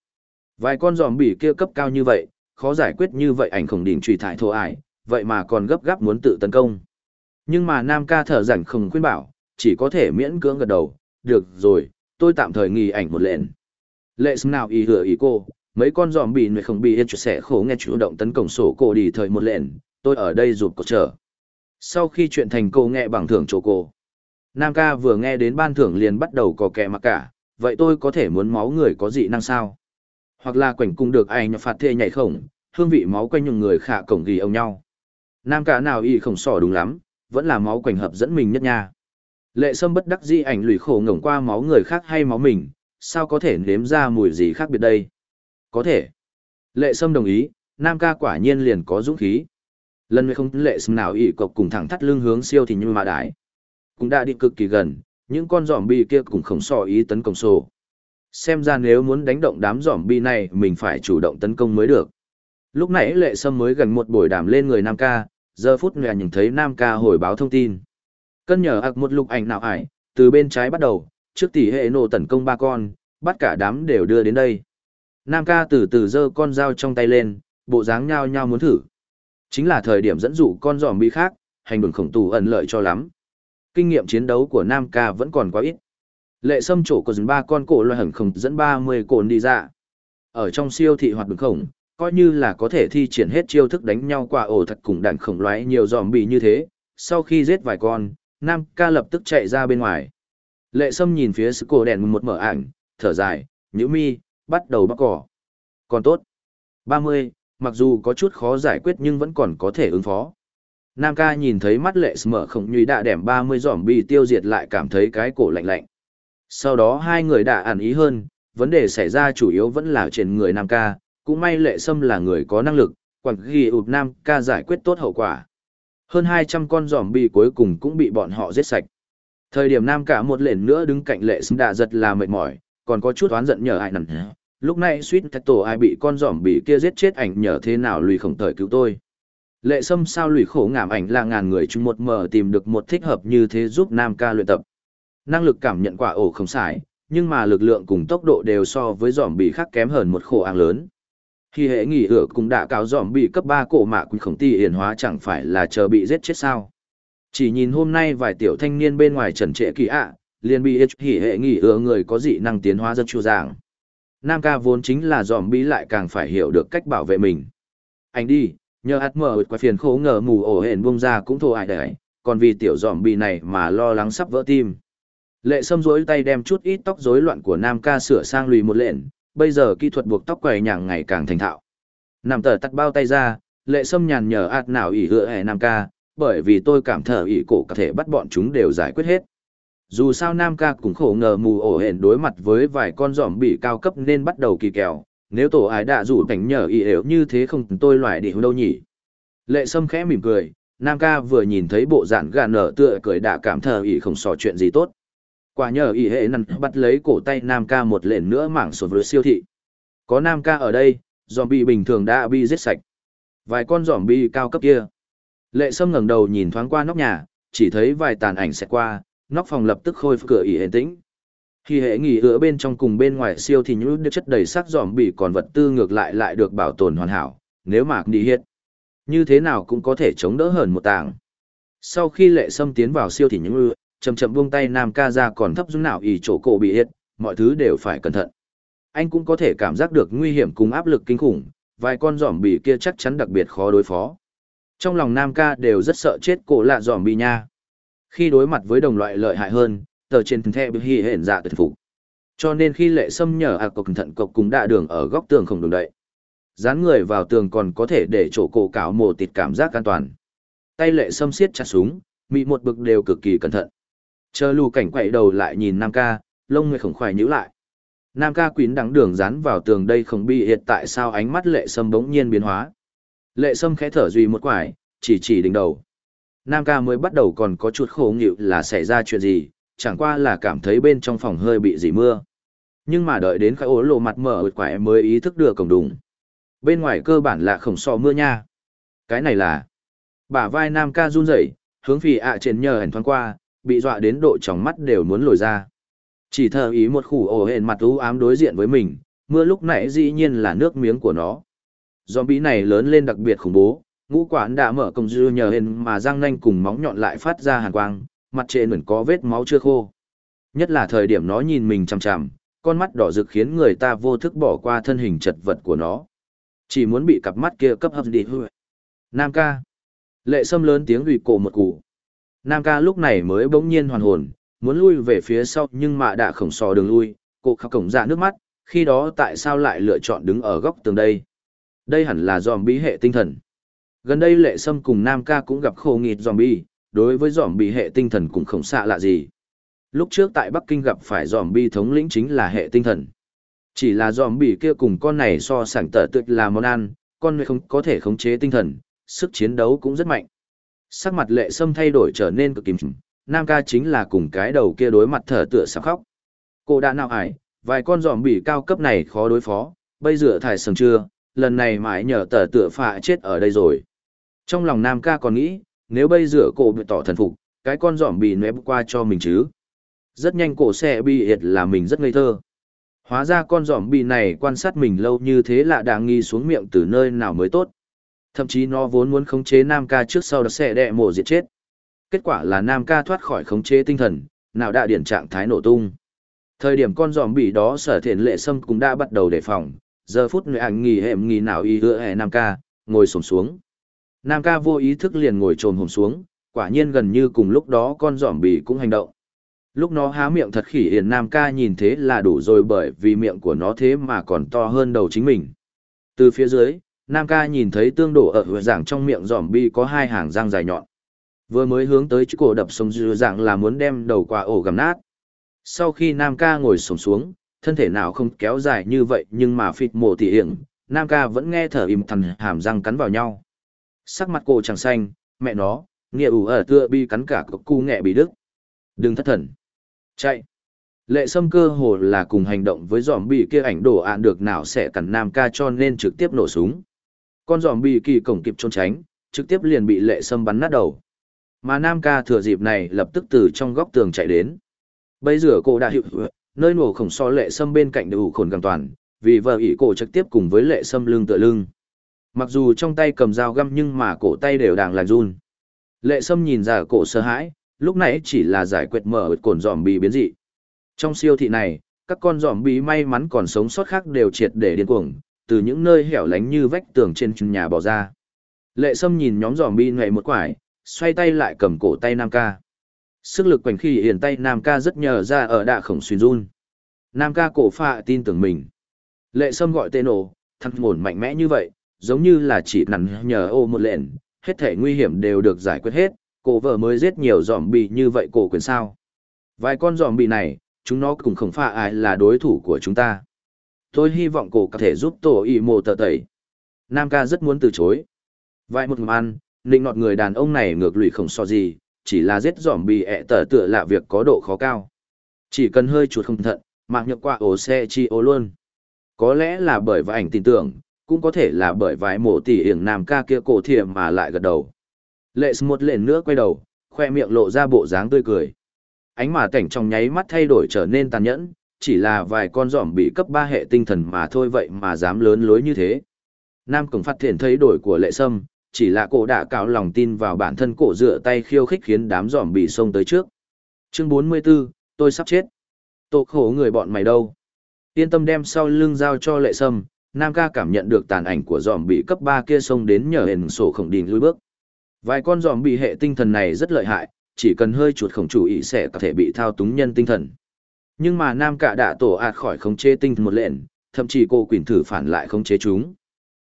Speaker 1: Vài con giòm bị kia cấp cao như vậy, khó giải quyết như vậy ảnh khổng đỉnh trùy thải thổ ải, vậy mà còn gấp gáp muốn tự tấn công. Nhưng mà Nam ca thở rảnh không khuyên bảo, chỉ có thể miễn cưỡng gật đầu, được rồi, tôi tạm thời nghỉ ảnh một lệnh. Lệ xâm nào ý hửa ý cô, mấy con giòm bị người không bị hết sẽ khổ nghe chủ động tấn công sổ cổ đi thời một lệnh, tôi ở đây rụt cột trở. Sau khi chuyện thành cô nghệ bằng thưởng chỗ cô, Nam ca vừa nghe đến ban thưởng liền bắt đầu có kẻ mặc cả, vậy tôi có thể muốn máu người có dị năng sao? Hoặc là quảnh cung được ai phạt thê nhảy khổng, hương vị máu quanh những người khả cổng ghi ông nhau. Nam ca nào y không sỏ đúng lắm, vẫn là máu quảnh hợp dẫn mình nhất nha. Lệ sâm bất đắc dĩ ảnh lùi khổ ngổng qua máu người khác hay máu mình, sao có thể nếm ra mùi gì khác biệt đây? Có thể. Lệ Sâm đồng ý, Nam ca quả nhiên liền có dũng khí. Lần này không lệ Sâm nào ỉ cộc cùng thẳng thắt lưng hướng siêu thì như mà đái. Cũng đã đi cực kỳ gần, những con giỏm bi kia cũng không so ý tấn công sổ. Xem ra nếu muốn đánh động đám giỏm bi này mình phải chủ động tấn công mới được. Lúc nãy lệ sâm mới gần một buổi đàm lên người Nam ca, giờ phút này nhìn thấy Nam ca hồi báo thông tin. Cân nhờ ạc một lục ảnh nào ải, từ bên trái bắt đầu, trước tỷ hệ nổ tấn công ba con, bắt cả đám đều đưa đến đây. Nam ca từ từ giơ con dao trong tay lên, bộ dáng nhao nhao muốn thử. Chính là thời điểm dẫn dụ con giòm bi khác, hành đồn khổng tù ẩn lợi cho lắm. Kinh nghiệm chiến đấu của Nam ca vẫn còn quá ít. Lệ sâm chỗ của dừng ba con cổ loài hẳn khổng dẫn 30 cồn đi ra. Ở trong siêu thị hoạt động khổng, coi như là có thể thi triển hết chiêu thức đánh nhau qua ổ thật cùng đàn khổng loái nhiều giòm bị như thế. Sau khi giết vài con, Nam ca lập tức chạy ra bên ngoài. Lệ sâm nhìn phía sự cổ đèn một mở ảnh, thở dài, nhữ mi, bắt đầu bắt cỏ. Còn tốt. 30, mặc dù có chút khó giải quyết nhưng vẫn còn có thể ứng phó. Nam ca nhìn thấy mắt lệ mở không nhùy đã đẻm 30 giỏm bị tiêu diệt lại cảm thấy cái cổ lạnh lạnh. Sau đó hai người đã ản ý hơn, vấn đề xảy ra chủ yếu vẫn là trên người Nam ca, cũng may lệ sâm là người có năng lực, quảng ghi ụt Nam ca giải quyết tốt hậu quả. Hơn 200 con giỏm bị cuối cùng cũng bị bọn họ giết sạch. Thời điểm Nam ca một lệnh nữa đứng cạnh lệ sâm đã giật là mệt mỏi, còn có chút oán giận nhờ ai nằm lúc này suýt thạch tổ ai bị con giỏm bị kia giết chết ảnh nhờ thế nào lùi khổng thời cứu tôi. Lệ sâm sao lùi khổ ngảm ảnh là ngàn người chung một mờ tìm được một thích hợp như thế giúp nam ca luyện tập. Năng lực cảm nhận quả ổ không sai nhưng mà lực lượng cùng tốc độ đều so với giỏm bị khác kém hơn một khổ áng lớn. Khi hệ nghỉ ửa cũng đã cáo giỏm bị cấp ba cổ mạ quỷ khổng ti hiển hóa chẳng phải là chờ bị giết chết sao? Chỉ nhìn hôm nay vài tiểu thanh niên bên ngoài trần trệ kỳ ạ, liền bị hỉ hệ nghỉ ửa người có dị năng tiến hóa rất chu giảng Nam ca vốn chính là dòm bí lại càng phải hiểu được cách bảo vệ mình. Anh đi, nhờ át mở quay phiền khổ ngờ mù ổ hển bông ra cũng thô ai đấy, còn vì tiểu dòm bí này mà lo lắng sắp vỡ tim. Lệ sâm rối tay đem chút ít tóc rối loạn của Nam ca sửa sang lùi một lện, bây giờ kỹ thuật buộc tóc quầy nhàng ngày càng thành thạo. Nằm tờ tắt bao tay ra, lệ sâm nhàn nhờ ạt nào ỉ hựa hẻ Nam ca, bởi vì tôi cảm thở ỉ cổ có thể bắt bọn chúng đều giải quyết hết. Dù sao Nam ca cũng khổ ngờ mù ổ hển đối mặt với vài con giỏm bị cao cấp nên bắt đầu kỳ kèo, nếu tổ ái đã rủ cảnh nhờ y ếu như thế không tôi loại đi đâu nhỉ. Lệ sâm khẽ mỉm cười, Nam ca vừa nhìn thấy bộ dạng gà nở tựa cười đã cảm thờ y không sò chuyện gì tốt. Quả nhờ y hệ năn bắt lấy cổ tay Nam ca một lệnh nữa mảng sổ với siêu thị. Có Nam ca ở đây, zombie bình thường đã bị giết sạch. Vài con zombie cao cấp kia. Lệ Sâm ngẩng đầu nhìn thoáng qua nóc nhà, chỉ thấy vài tàn ảnh sẽ qua, nóc phòng lập tức khôi phục cửa ỉ hển tĩnh. Khi hệ nghỉ ựa bên trong cùng bên ngoài siêu thì những chất đầy sắc zombie còn vật tư ngược lại lại được bảo tồn hoàn hảo, nếu mà đi hiện. Như thế nào cũng có thể chống đỡ hơn một tảng. Sau khi lệ sâm tiến vào siêu thì những ưa, chậm chậm buông tay nam ca ra còn thấp dung nào ỉ chỗ cổ bị hiện, mọi thứ đều phải cẩn thận anh cũng có thể cảm giác được nguy hiểm cùng áp lực kinh khủng, vài con giòm bị kia chắc chắn đặc biệt khó đối phó. Trong lòng Nam ca đều rất sợ chết cổ lạ giòm bị nha. Khi đối mặt với đồng loại lợi hại hơn, tờ trên thẻ bị hì hển dạ tuyệt phục. Cho nên khi lệ xâm nhờ à cộc thận cộc cùng đạ đường ở góc tường không đường đậy. Dán người vào tường còn có thể để chỗ cổ cáo mồ tịt cảm giác an toàn. Tay lệ xâm siết chặt súng, mị một bực đều cực kỳ cẩn thận. Chờ lù cảnh quậy đầu lại nhìn Nam ca, lông người khổng khoải nhíu lại. Nam ca quýn đắng đường dán vào tường đây không bị hiện tại sao ánh mắt lệ sâm bỗng nhiên biến hóa. Lệ sâm khẽ thở duy một quải, chỉ chỉ đỉnh đầu. Nam ca mới bắt đầu còn có chút khổ nghịu là xảy ra chuyện gì, chẳng qua là cảm thấy bên trong phòng hơi bị dỉ mưa. Nhưng mà đợi đến khai ố lộ mặt mở ợt quải mới ý thức được cổng đùng. Bên ngoài cơ bản là khổng so mưa nha. Cái này là... Bả vai Nam ca run rẩy, hướng phì ạ trên nhờ hẳn thoáng qua, bị dọa đến độ trong mắt đều muốn lồi ra. Chỉ thờ ý một khủ ổ hền mặt u ám đối diện với mình, mưa lúc nãy dĩ nhiên là nước miếng của nó. Zombie này lớn lên đặc biệt khủng bố, ngũ quản đã mở công dư nhờ hên mà răng nanh cùng móng nhọn lại phát ra hàn quang, mặt trên vẫn có vết máu chưa khô. Nhất là thời điểm nó nhìn mình chằm chằm, con mắt đỏ rực khiến người ta vô thức bỏ qua thân hình chật vật của nó. Chỉ muốn bị cặp mắt kia cấp hấp đi hư. Nam ca. Lệ sâm lớn tiếng ủy cổ một củ. Nam ca lúc này mới bỗng nhiên hoàn hồn, muốn lui về phía sau nhưng mà đã khổng sò đường lui, cô khắc cổng ra nước mắt, khi đó tại sao lại lựa chọn đứng ở góc tường đây? Đây hẳn là dòm bí hệ tinh thần. Gần đây lệ sâm cùng Nam ca cũng gặp khổ nghịt dòm bi, đối với dòm bí hệ tinh thần cũng không xạ lạ gì. Lúc trước tại Bắc Kinh gặp phải dòm bi thống lĩnh chính là hệ tinh thần. Chỉ là dòm bỉ kia cùng con này so sánh tở tuyệt là món ăn, con này không có thể khống chế tinh thần, sức chiến đấu cũng rất mạnh. Sắc mặt lệ sâm thay đổi trở nên cực kìm nam ca chính là cùng cái đầu kia đối mặt thở tựa sắp khóc. Cô đã nào ải, vài con giòm bỉ cao cấp này khó đối phó, bây giờ thải sừng chưa, lần này mãi nhờ tờ tựa phạ chết ở đây rồi. Trong lòng nam ca còn nghĩ, nếu bây giờ cô bị tỏ thần phục, cái con giòm bị nếp qua cho mình chứ. Rất nhanh cổ sẽ bị hiệt là mình rất ngây thơ. Hóa ra con giòm bị này quan sát mình lâu như thế là đang nghi xuống miệng từ nơi nào mới tốt. Thậm chí nó vốn muốn khống chế nam ca trước sau đó sẽ đẹ mổ diệt chết kết quả là nam ca thoát khỏi khống chế tinh thần nào đã điển trạng thái nổ tung thời điểm con giòm bỉ đó sở thiện lệ sâm cũng đã bắt đầu đề phòng giờ phút người ảnh nghỉ hệm nghỉ nào y hứa hẹ nam ca ngồi sổm xuống nam ca vô ý thức liền ngồi trồm hồn xuống quả nhiên gần như cùng lúc đó con giỏm bì cũng hành động lúc nó há miệng thật khỉ hiền nam ca nhìn thế là đủ rồi bởi vì miệng của nó thế mà còn to hơn đầu chính mình từ phía dưới nam ca nhìn thấy tương đổ ở giảng trong miệng giỏm bì có hai hàng răng dài nhọn Vừa mới hướng tới chữ cổ đập sông dư dạng là muốn đem đầu qua ổ gầm nát. Sau khi Nam ca ngồi sổng xuống, thân thể nào không kéo dài như vậy nhưng mà phịt mổ tỉ hiểm, Nam ca vẫn nghe thở im thằn hàm răng cắn vào nhau. Sắc mặt cô chẳng xanh, mẹ nó, nghĩa ủ ở tựa bi cắn cả cục cu nghẹ bị đức. Đừng thất thần. Chạy. Lệ sâm cơ hồ là cùng hành động với giòm bị kia ảnh đổ ạn được nào sẽ cắn Nam ca cho nên trực tiếp nổ súng. Con giòm bị kỳ cổng kịp trốn tránh, trực tiếp liền bị lệ sâm bắn nát đầu. Mà Nam ca thừa dịp này lập tức từ trong góc tường chạy đến. Bây giờ cô đã hiệu nơi nổ khổng so lệ sâm bên cạnh đủ khổn càng toàn, vì vợ ỷ cổ trực tiếp cùng với lệ sâm lưng tựa lưng. Mặc dù trong tay cầm dao găm nhưng mà cổ tay đều đang lành run. Lệ Sâm nhìn ra cổ sợ hãi, lúc nãy chỉ là giải quyết mở cồn giòm bị biến dị. Trong siêu thị này, các con giòm bị may mắn còn sống sót khác đều triệt để điên cuồng, từ những nơi hẻo lánh như vách tường trên nhà bỏ ra. Lệ Sâm nhìn nhóm giòm bị nhảy một quải, xoay tay lại cầm cổ tay Nam Ca. Sức lực quảnh khi hiển tay Nam Ca rất nhờ ra ở đạ khổng xuyên run. Nam Ca cổ phạ tin tưởng mình. Lệ Sâm gọi tên ổ, thằng ngổn mạnh mẽ như vậy, giống như là chỉ nằn nhờ ô một lệnh, hết thể nguy hiểm đều được giải quyết hết, cổ vợ mới giết nhiều giòm bị như vậy cổ quyền sao. Vài con giòm bị này, chúng nó cũng không phải ai là đối thủ của chúng ta. Tôi hy vọng cổ có thể giúp tổ y mộ tờ tẩy. Nam ca rất muốn từ chối. Vài một ngụm ăn, nịnh nọt người đàn ông này ngược lùi không so gì, chỉ là giết giòm bị ẹ tờ tựa là việc có độ khó cao. Chỉ cần hơi chuột không thận, mạng nhập qua ổ xe chi ô luôn. Có lẽ là bởi và ảnh tin tưởng, cũng có thể là bởi vài mộ tỷ hiển nam ca kia cổ thiềm mà lại gật đầu. Lệ một lên nữa quay đầu, khoe miệng lộ ra bộ dáng tươi cười. Ánh mà cảnh trong nháy mắt thay đổi trở nên tàn nhẫn, chỉ là vài con giỏm bị cấp ba hệ tinh thần mà thôi vậy mà dám lớn lối như thế. Nam Cường phát hiện thấy đổi của lệ sâm, chỉ là cổ đã cạo lòng tin vào bản thân cổ dựa tay khiêu khích khiến đám giỏm bị xông tới trước. Chương 44, tôi sắp chết. Tổ khổ người bọn mày đâu? Yên tâm đem sau lưng giao cho lệ sâm, Nam ca cảm nhận được tàn ảnh của dòm bị cấp 3 kia xông đến nhờ hển sổ khổng đình lùi bước. Vài con dòm bị hệ tinh thần này rất lợi hại, chỉ cần hơi chuột khổng chủ ý sẽ có thể bị thao túng nhân tinh thần. Nhưng mà Nam ca đã tổ ạt khỏi khống chế tinh thần một lệnh, thậm chí cô quỷ thử phản lại khống chế chúng.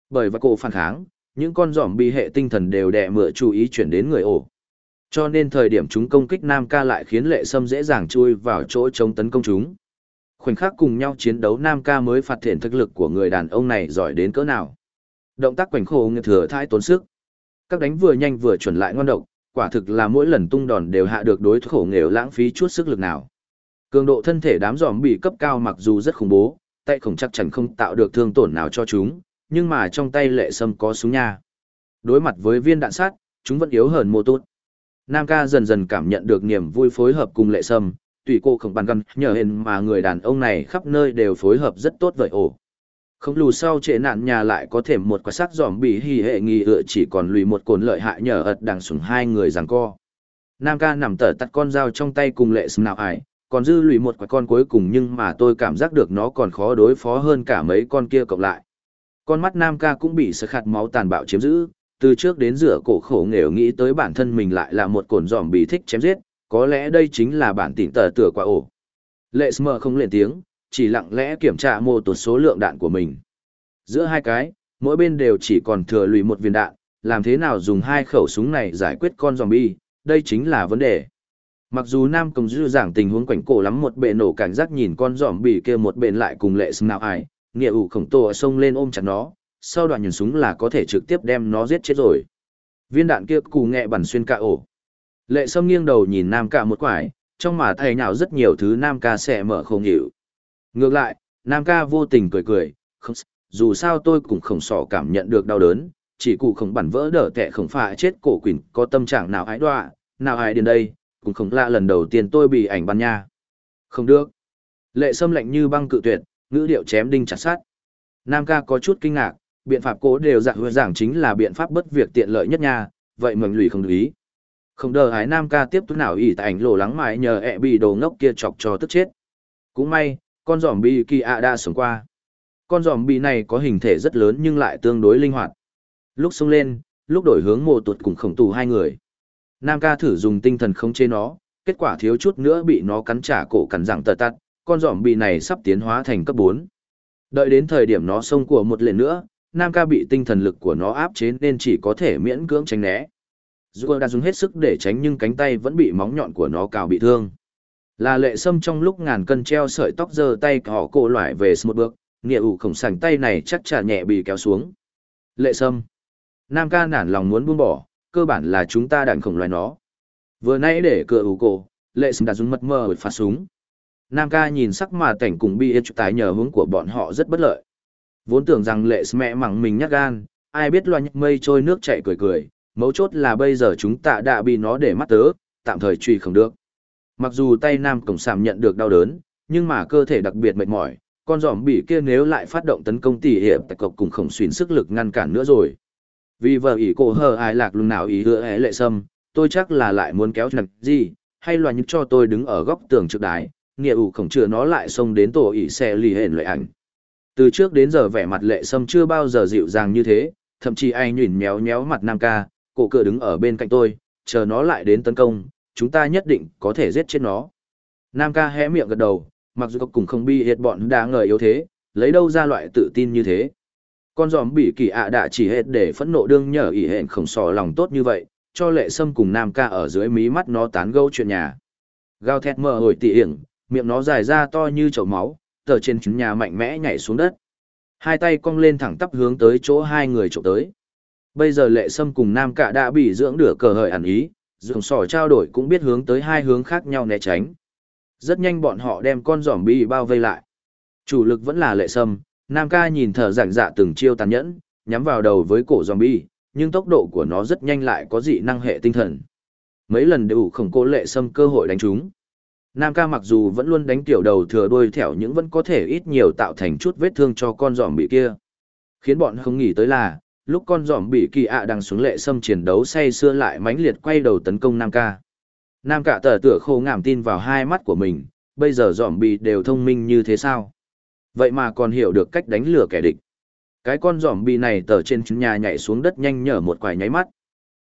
Speaker 1: Bởi và cô phản kháng, những con dòm bị hệ tinh thần đều đè mửa chú ý chuyển đến người ổ. Cho nên thời điểm chúng công kích Nam ca lại khiến lệ sâm dễ dàng chui vào chỗ chống tấn công chúng khoảnh khắc cùng nhau chiến đấu nam ca mới phát hiện thực lực của người đàn ông này giỏi đến cỡ nào. Động tác quảnh khổ ngược thừa thai tốn sức. Các đánh vừa nhanh vừa chuẩn lại ngon độc, quả thực là mỗi lần tung đòn đều hạ được đối khổ nghèo lãng phí chút sức lực nào. Cường độ thân thể đám giòm bị cấp cao mặc dù rất khủng bố, tay khổng chắc chắn không tạo được thương tổn nào cho chúng, nhưng mà trong tay lệ sâm có súng nha. Đối mặt với viên đạn sát, chúng vẫn yếu hơn mô tốt nam ca dần dần cảm nhận được niềm vui phối hợp cùng lệ sâm tùy cô không bàn gần nhờ hên mà người đàn ông này khắp nơi đều phối hợp rất tốt vậy ổ không lù sau trệ nạn nhà lại có thể một quả sắc dòm bị hì hệ nghi ựa chỉ còn lùi một cồn lợi hại nhờ ật đằng sủng hai người rằng co. Nam ca nằm tở tắt con dao trong tay cùng lệ sừng nào ải, còn dư lùi một quả con cuối cùng nhưng mà tôi cảm giác được nó còn khó đối phó hơn cả mấy con kia cộng lại. Con mắt nam ca cũng bị sơ khạt máu tàn bạo chiếm giữ, từ trước đến rửa cổ khổ nghèo nghĩ tới bản thân mình lại là một cồn dòm bị thích chém giết có lẽ đây chính là bản tỉn tờ tựa quả ổ. Lệ Smer không lên tiếng, chỉ lặng lẽ kiểm tra mô tuột số lượng đạn của mình. Giữa hai cái, mỗi bên đều chỉ còn thừa lùi một viên đạn, làm thế nào dùng hai khẩu súng này giải quyết con zombie, đây chính là vấn đề. Mặc dù Nam Công Dư giảng tình huống quảnh cổ lắm một bệ nổ cảnh giác nhìn con zombie kia một bên lại cùng lệ sừng nào ai, nghĩa ủ khổng tổ xông lên ôm chặt nó, sau đoạn nhìn súng là có thể trực tiếp đem nó giết chết rồi. Viên đạn kia cù nghẹ bắn xuyên cả ổ. Lệ Sâm nghiêng đầu nhìn Nam Ca một quải, trong mà thầy nào rất nhiều thứ Nam Ca sẽ mở không hiểu. Ngược lại, Nam Ca vô tình cười cười, không, dù sao tôi cũng không sỏ cảm nhận được đau đớn, chỉ cụ không bản vỡ đỡ tệ không phải chết cổ quỷ có tâm trạng nào ái đoạ, nào ai đến đây, cũng không lạ lần đầu tiên tôi bị ảnh ban nha. Không được. Lệ Sâm lạnh như băng cự tuyệt, ngữ điệu chém đinh chặt sát. Nam Ca có chút kinh ngạc, biện pháp cố đều dạng giảng chính là biện pháp bất việc tiện lợi nhất nha, vậy mừng lùi không ý. Không đờ hái nam ca tiếp tục nào ỉ tại ảnh lộ lắng mãi nhờ ẹ bị đồ ngốc kia chọc cho tức chết. Cũng may, con giòm bi kỳ ạ đã sống qua. Con giòm bi này có hình thể rất lớn nhưng lại tương đối linh hoạt. Lúc xông lên, lúc đổi hướng mồ tuột cùng khổng tù hai người. Nam ca thử dùng tinh thần khống chế nó, kết quả thiếu chút nữa bị nó cắn trả cổ cắn răng tờ tắt, con giòm bi này sắp tiến hóa thành cấp 4. Đợi đến thời điểm nó xông của một lần nữa, Nam ca bị tinh thần lực của nó áp chế nên chỉ có thể miễn cưỡng tránh né. Dù đã dùng hết sức để tránh nhưng cánh tay vẫn bị móng nhọn của nó cào bị thương. Là lệ sâm trong lúc ngàn cân treo sợi tóc giơ tay họ cổ loại về một bước, nghĩa ủ khổng sành tay này chắc chả nhẹ bị kéo xuống. Lệ sâm. Nam ca nản lòng muốn buông bỏ, cơ bản là chúng ta đàn khổng loài nó. Vừa nãy để cửa ủ cổ, lệ sâm đã dùng mật mơ bởi phát súng. Nam ca nhìn sắc mà cảnh cùng bi ết tái nhờ hướng của bọn họ rất bất lợi. Vốn tưởng rằng lệ mẹ mắng mình nhát gan, ai biết loa nhắc mây trôi nước chảy cười cười, mấu chốt là bây giờ chúng ta đã bị nó để mắt tớ, tạm thời truy không được. Mặc dù tay Nam Cổng Sàm nhận được đau đớn, nhưng mà cơ thể đặc biệt mệt mỏi, con giòm bị kia nếu lại phát động tấn công tỉ hiệp tại cộc cùng khổng xuyến sức lực ngăn cản nữa rồi. Vì vợ ỷ cổ hờ ai lạc lùng nào ý hứa é lệ sâm, tôi chắc là lại muốn kéo nặng gì, hay là những cho tôi đứng ở góc tường trước đái, nghĩa ủ khổng chừa nó lại xông đến tổ ỉ xe lì hển lợi ảnh. Từ trước đến giờ vẻ mặt lệ sâm chưa bao giờ dịu dàng như thế, thậm chí anh nhìn méo méo mặt Nam ca, cổ cửa đứng ở bên cạnh tôi, chờ nó lại đến tấn công, chúng ta nhất định có thể giết chết nó. Nam ca hé miệng gật đầu, mặc dù cùng không bi hiệt bọn đã ngờ yếu thế, lấy đâu ra loại tự tin như thế. Con giòm bị kỳ ạ đã chỉ hết để phẫn nộ đương nhờ ỉ hẹn khổng sò lòng tốt như vậy, cho lệ sâm cùng Nam ca ở dưới mí mắt nó tán gẫu chuyện nhà. Gao thét mờ hồi tỉ hiển, miệng nó dài ra to như chậu máu, tờ trên trứng nhà mạnh mẽ nhảy xuống đất. Hai tay cong lên thẳng tắp hướng tới chỗ hai người trộm tới. Bây giờ lệ sâm cùng Nam Cạ đã bị dưỡng đửa cờ hời ẩn ý, dưỡng sỏ trao đổi cũng biết hướng tới hai hướng khác nhau né tránh. Rất nhanh bọn họ đem con giỏm bi bao vây lại. Chủ lực vẫn là lệ sâm, Nam ca nhìn thở rảnh dạ từng chiêu tàn nhẫn, nhắm vào đầu với cổ zombie, nhưng tốc độ của nó rất nhanh lại có dị năng hệ tinh thần. Mấy lần đều khổng cố lệ sâm cơ hội đánh chúng. Nam ca mặc dù vẫn luôn đánh tiểu đầu thừa đuôi thẻo nhưng vẫn có thể ít nhiều tạo thành chút vết thương cho con giỏm bị kia. Khiến bọn không nghĩ tới là, lúc con giòm bị kỳ ạ đang xuống lệ xâm chiến đấu say xưa lại mãnh liệt quay đầu tấn công Nam ca. Nam ca tờ tựa khô ngảm tin vào hai mắt của mình, bây giờ giòm bị đều thông minh như thế sao? Vậy mà còn hiểu được cách đánh lừa kẻ địch. Cái con giòm bị này tờ trên nhà nhảy xuống đất nhanh nhở một quải nháy mắt.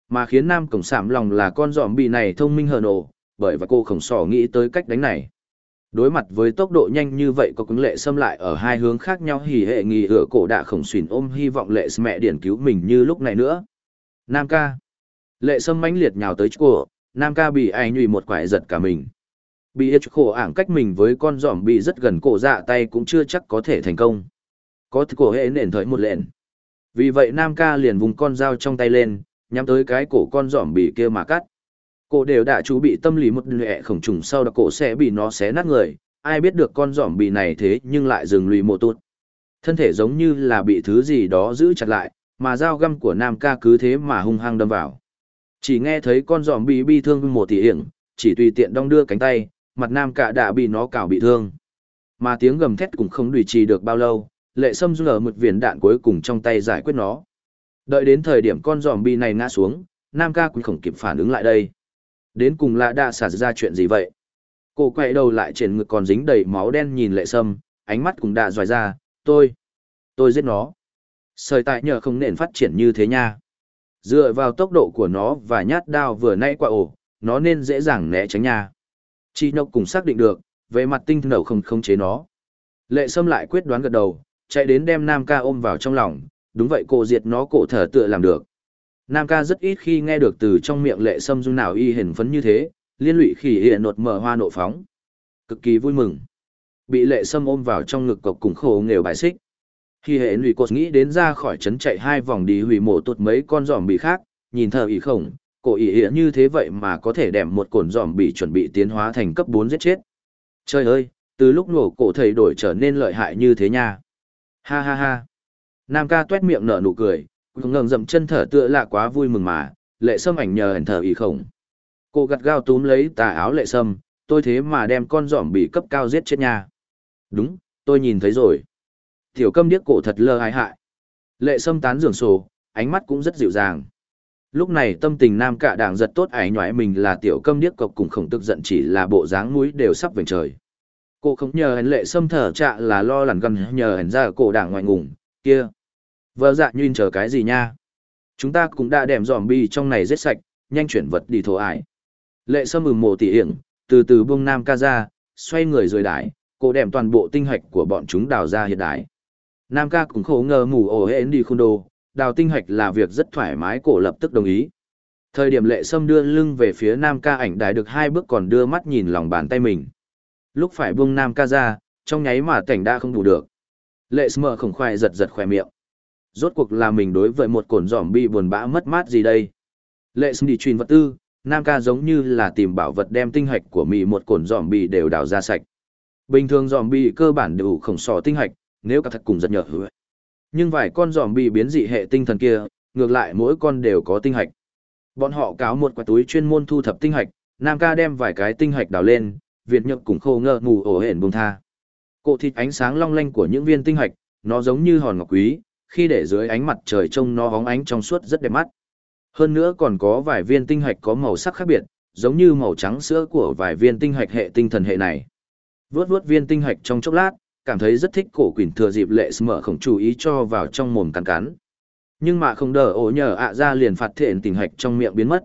Speaker 1: Mà khiến Nam Cổng Sảm lòng là con giòm bị này thông minh hờn ổ, bởi và cô khổng sỏ nghĩ tới cách đánh này. Đối mặt với tốc độ nhanh như vậy có cứng lệ xâm lại ở hai hướng khác nhau hỉ hệ nghỉ ửa cổ đạ khổng xuyển ôm hy vọng lệ mẹ điển cứu mình như lúc này nữa. Nam ca. Lệ sâm mãnh liệt nhào tới chỗ, Nam ca bị ai nhùy một quải giật cả mình. Bị ít khổ ảng cách mình với con giỏm bị rất gần cổ dạ tay cũng chưa chắc có thể thành công. Có cổ hệ nền thời một lện. Vì vậy Nam ca liền vùng con dao trong tay lên, nhắm tới cái cổ con giỏm bị kia mà cắt. Cổ đều đã chú bị tâm lý một lệ khổng trùng sau đó cổ sẽ bị nó xé nát người, ai biết được con giỏm bị này thế nhưng lại dừng lùi mộ tụt. Thân thể giống như là bị thứ gì đó giữ chặt lại, mà dao găm của nam ca cứ thế mà hung hăng đâm vào. Chỉ nghe thấy con giỏm bị bi thương một tỷ hiểm, chỉ tùy tiện đong đưa cánh tay, mặt nam ca đã bị nó cào bị thương. Mà tiếng gầm thét cũng không đùi trì được bao lâu, lệ sâm dung ở một viền đạn cuối cùng trong tay giải quyết nó. Đợi đến thời điểm con giòm bi này ngã xuống, Nam ca cũng không kịp phản ứng lại đây. Đến cùng là đã xả ra chuyện gì vậy? Cô quay đầu lại trên ngực còn dính đầy máu đen nhìn lệ sâm, ánh mắt cũng đã dòi ra, tôi, tôi giết nó. sợi tại nhờ không nền phát triển như thế nha. Dựa vào tốc độ của nó và nhát đao vừa nay qua ổ, nó nên dễ dàng né tránh nha. Chi nhộc cùng xác định được, về mặt tinh thần không khống chế nó. Lệ sâm lại quyết đoán gật đầu, chạy đến đem Nam ca ôm vào trong lòng, đúng vậy cô diệt nó cổ thở tựa làm được. Nam ca rất ít khi nghe được từ trong miệng lệ sâm dung nào y hình phấn như thế, liên lụy khỉ hiện nột mở hoa nộ phóng. Cực kỳ vui mừng. Bị lệ sâm ôm vào trong ngực cọc cùng khổ nghèo bài xích. Khi hệ lụy cột nghĩ đến ra khỏi trấn chạy hai vòng đi hủy mổ tụt mấy con giòm bị khác, nhìn thờ ý khổng, cổ ý hiện như thế vậy mà có thể đẻm một cồn giòm bị chuẩn bị tiến hóa thành cấp 4 giết chết. Trời ơi, từ lúc nổ cổ thầy đổi trở nên lợi hại như thế nha. Ha ha ha. Nam ca tuét miệng nở nụ cười, ngẩng dậm chân thở tựa lạ quá vui mừng mà, lệ sâm ảnh nhờ ảnh thở ý khổng. Cô gặt gao túm lấy tà áo lệ sâm, tôi thế mà đem con giỏm bị cấp cao giết chết nha. Đúng, tôi nhìn thấy rồi. Tiểu câm điếc cổ thật lơ hại hại. Lệ sâm tán giường sổ, ánh mắt cũng rất dịu dàng. Lúc này tâm tình nam cả đảng giật tốt ái nhói mình là tiểu câm điếc cộc cùng khổng tức giận chỉ là bộ dáng mũi đều sắp vành trời. Cô không nhờ hẳn lệ sâm thở trạ là lo lằn gần nhờ hẳn ra cổ đảng ngoại ngùng, kia. Vợ dạ nhìn chờ cái gì nha? Chúng ta cũng đã đem giòm bi trong này giết sạch, nhanh chuyển vật đi thổ ải. Lệ sâm mừng mồ tỉ hiển, từ từ buông nam ca ra, xoay người rồi đái, cổ đem toàn bộ tinh hạch của bọn chúng đào ra hiện đại Nam ca cũng khổ ngờ mù ổ hến đi khôn đồ, đào tinh hạch là việc rất thoải mái cổ lập tức đồng ý. Thời điểm lệ sâm đưa lưng về phía nam ca ảnh đài được hai bước còn đưa mắt nhìn lòng bàn tay mình. Lúc phải buông nam ca ra, trong nháy mà cảnh đã không đủ được. Lệ sâm khổng khoai giật giật khỏe miệng. Rốt cuộc là mình đối với một cồn giỏm bị buồn bã mất mát gì đây? Lệ sâm đi truyền vật tư, nam ca giống như là tìm bảo vật đem tinh hạch của mì một cồn giỏm bị đều đào ra sạch. Bình thường giỏm bị cơ bản đều khổng sò tinh hạch, nếu cả thật cùng giật nhở hứa. Nhưng vài con giỏm bị biến dị hệ tinh thần kia, ngược lại mỗi con đều có tinh hạch. Bọn họ cáo một quả túi chuyên môn thu thập tinh hạch, Nam ca đem vài cái tinh hạch đào lên, Việt nhược cùng khô ngơ ngủ ổ hển bùng tha. Cộ thịt ánh sáng long lanh của những viên tinh hạch, nó giống như hòn ngọc quý, khi để dưới ánh mặt trời trông nó hóng ánh trong suốt rất đẹp mắt. Hơn nữa còn có vài viên tinh hạch có màu sắc khác biệt, giống như màu trắng sữa của vài viên tinh hạch hệ tinh thần hệ này. Vướt vướt viên tinh hạch trong chốc lát, cảm thấy rất thích cổ quỷ thừa dịp lệ mở không chú ý cho vào trong mồm cắn cắn. Nhưng mà không đỡ ổ nhờ ạ ra liền phạt thiện tinh hạch trong miệng biến mất.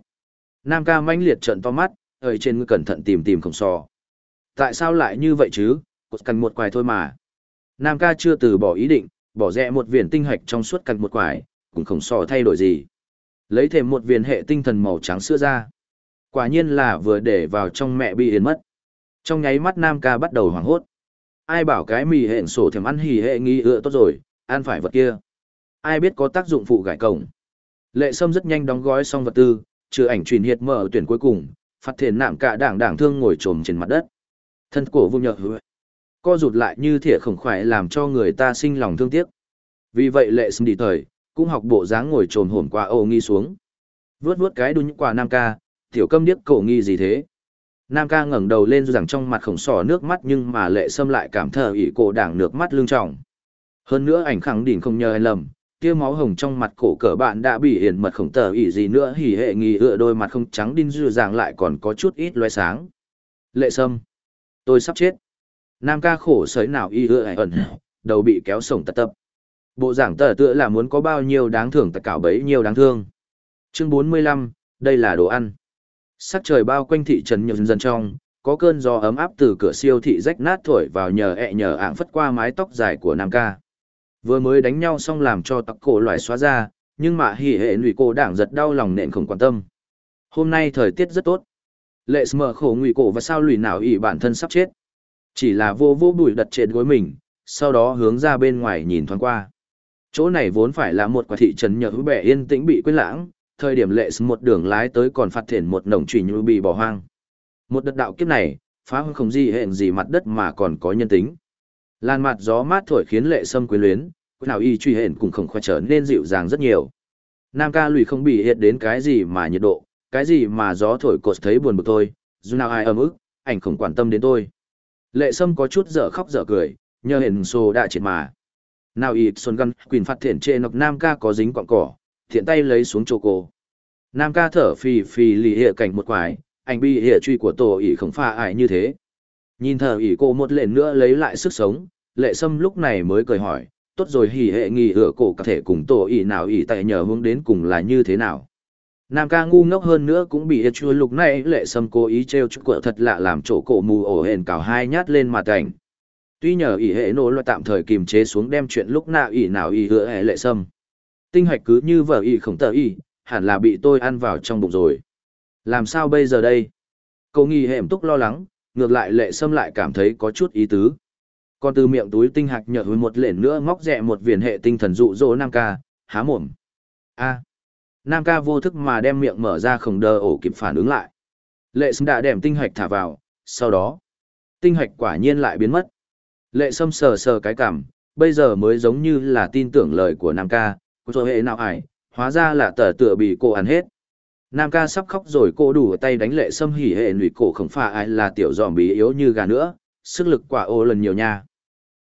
Speaker 1: Nam ca manh liệt trận to mắt, ở trên ngư cẩn thận tìm tìm không sò. Tại sao lại như vậy chứ, cột cần một quài thôi mà. Nam ca chưa từ bỏ ý định, bỏ rẽ một viên tinh hạch trong suốt cặn một quải, cũng không so thay đổi gì. Lấy thêm một viên hệ tinh thần màu trắng sữa ra. Quả nhiên là vừa để vào trong mẹ bị yến mất. Trong nháy mắt Nam ca bắt đầu hoảng hốt. Ai bảo cái mì hẹn sổ thèm ăn hỉ hệ nghi ựa tốt rồi, ăn phải vật kia. Ai biết có tác dụng phụ gải cổng. Lệ Sâm rất nhanh đóng gói xong vật tư, trừ ảnh truyền hiệt mở tuyển cuối cùng, phát thiền nạm cả đảng đảng thương ngồi trồm trên mặt đất. Thân cổ vung nhợ hứa. Co rụt lại như thỉa khổng khoải làm cho người ta sinh lòng thương tiếc. Vì vậy Lệ Sâm đi thời, cũng học bộ dáng ngồi trồm hổm qua ô nghi xuống. Vướt vướt cái đun quả Nam ca, tiểu câm điếc cổ nghi gì thế? Nam ca ngẩng đầu lên rằng trong mặt khổng sỏ nước mắt nhưng mà lệ sâm lại cảm thờ ỉ cổ đảng nước mắt lương trọng. Hơn nữa ảnh khẳng định không nhờ lầm, tia máu hồng trong mặt cổ cỡ bạn đã bị hiển mật khổng tờ ỉ gì nữa hỉ hệ nghi ựa đôi mặt không trắng đinh dư dàng lại còn có chút ít loe sáng. Lệ sâm. Tôi sắp chết. Nam ca khổ sới nào y ựa ẩn, đầu bị kéo sổng tật tập. Bộ giảng tờ tựa là muốn có bao nhiêu đáng thưởng tất cả bấy nhiêu đáng thương. Chương 45, đây là đồ ăn. Sắc trời bao quanh thị trấn nhiều dân trong, có cơn gió ấm áp từ cửa siêu thị rách nát thổi vào nhờ ẹ nhờ ạng phất qua mái tóc dài của Nam ca. Vừa mới đánh nhau xong làm cho tặc cổ loại xóa ra, nhưng mà hỉ hệ lụy cổ đảng giật đau lòng nện không quan tâm. Hôm nay thời tiết rất tốt. Lệ mở khổ ngụy cổ và sao lùi nào ỉ bản thân sắp chết. Chỉ là vô vô bụi đặt trên gối mình, sau đó hướng ra bên ngoài nhìn thoáng qua. Chỗ này vốn phải là một quả thị trấn nhờ hữu bẻ yên tĩnh bị quên lãng, thời điểm lệ một đường lái tới còn phát thiện một nồng trùy như bị bỏ hoang. Một đợt đạo kiếp này, phá hư không gì hẹn gì mặt đất mà còn có nhân tính. Lan mặt gió mát thổi khiến lệ sâm quyến luyến, nào y truy hẹn cũng không khoe trở nên dịu dàng rất nhiều. Nam ca lùi không bị hiện đến cái gì mà nhiệt độ, cái gì mà gió thổi cột thấy buồn bực thôi, dù nào ai ấm ức, ảnh không quan tâm đến tôi. Lệ sâm có chút dở khóc dở cười, nhờ hẹn xô đã triệt mà. Nào ịt xuân gân, quyền phát thiện trên nọc Nam ca có dính quặng cỏ, thiện tay lấy xuống chỗ cô. Nam ca thở phì phì lì hệ cảnh một quái, anh bị hệ truy của tổ ỉ không pha ải như thế. Nhìn thở ỉ cô một lệnh nữa lấy lại sức sống, lệ sâm lúc này mới cười hỏi, tốt rồi hỉ hệ nghỉ ửa cổ có thể cùng tổ ỉ nào ỉ tại nhờ hướng đến cùng là như thế nào. Nam ca ngu ngốc hơn nữa cũng bị chua lục này lệ sâm cố ý treo chút quợ thật lạ làm chỗ cổ mù ổ hền cào hai nhát lên mặt cảnh. Tuy nhờ ỉ hệ nổ loại tạm thời kiềm chế xuống đem chuyện lúc nào ỉ nào ỉ hứa hệ lệ sâm tinh hạch cứ như vợ y không tờ y, hẳn là bị tôi ăn vào trong bụng rồi. Làm sao bây giờ đây? Cậu nghi hẻm túc lo lắng, ngược lại lệ sâm lại cảm thấy có chút ý tứ. Còn từ miệng túi tinh hạch nhở hồi một lệnh nữa móc rẹ một viền hệ tinh thần dụ dỗ Nam ca, há mồm. a Nam ca vô thức mà đem miệng mở ra khổng đờ ổ kịp phản ứng lại. Lệ sâm đã đem tinh hạch thả vào, sau đó, tinh hạch quả nhiên lại biến mất. Lệ sâm sờ sờ cái cảm, bây giờ mới giống như là tin tưởng lời của Nam ca, rồi hệ nào ải, hóa ra là tờ tựa bị cô ăn hết. Nam ca sắp khóc rồi cô đủ tay đánh lệ sâm hỉ hệ nụy cổ không phải ai là tiểu giòm bí yếu như gà nữa, sức lực quả ô lần nhiều nha.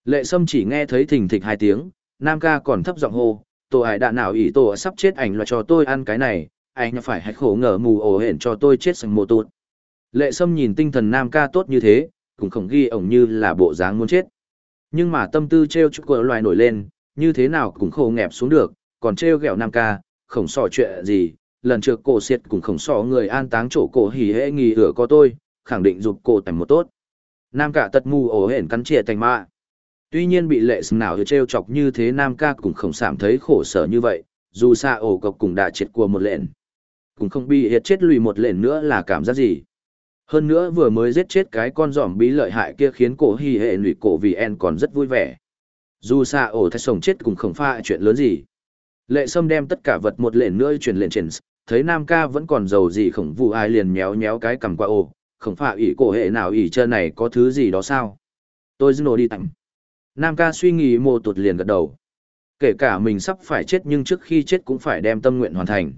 Speaker 1: Lệ sâm chỉ nghe thấy thình thịch hai tiếng, Nam ca còn thấp giọng hô, tổ ải đạn nào ý tổ sắp chết ảnh là cho tôi ăn cái này, anh phải hạch khổ ngờ mù ổ hển cho tôi chết sành mô tụt. Lệ sâm nhìn tinh thần Nam ca tốt như thế, cũng không ghi ổng như là bộ dáng muốn chết. Nhưng mà tâm tư treo chút của loài nổi lên, như thế nào cũng khổ nghẹp xuống được, còn trêu ghẹo nam ca, khổng sò chuyện gì, lần trước cổ xiết cùng khổng sò người an táng chỗ cổ hỉ hễ nghỉ ửa có tôi, khẳng định giục cổ tầm một tốt. Nam cả tật mù ổ hển cắn chìa thành mạ. Tuy nhiên bị lệ sừng nào trêu chọc như thế nam ca cũng không cảm thấy khổ sở như vậy, dù xa ổ cọc cùng đã triệt của một lệnh. Cũng không bị hiệt chết lùi một lệnh nữa là cảm giác gì. Hơn nữa vừa mới giết chết cái con giỏm bí lợi hại kia khiến cổ hy hệ lụy cổ vì en còn rất vui vẻ. Dù xa ổ thay sổng chết cũng không pha chuyện lớn gì. Lệ Sâm đem tất cả vật một lệnh nữa chuyển lên trên, thấy Nam ca vẫn còn giàu gì khổng vụ ai liền méo méo cái cầm qua ổ. không phải ỷ cổ hệ nào ỷ chân này có thứ gì đó sao? Tôi dưng đi tặng. Nam ca suy nghĩ mô tụt liền gật đầu. Kể cả mình sắp phải chết nhưng trước khi chết cũng phải đem tâm nguyện hoàn thành.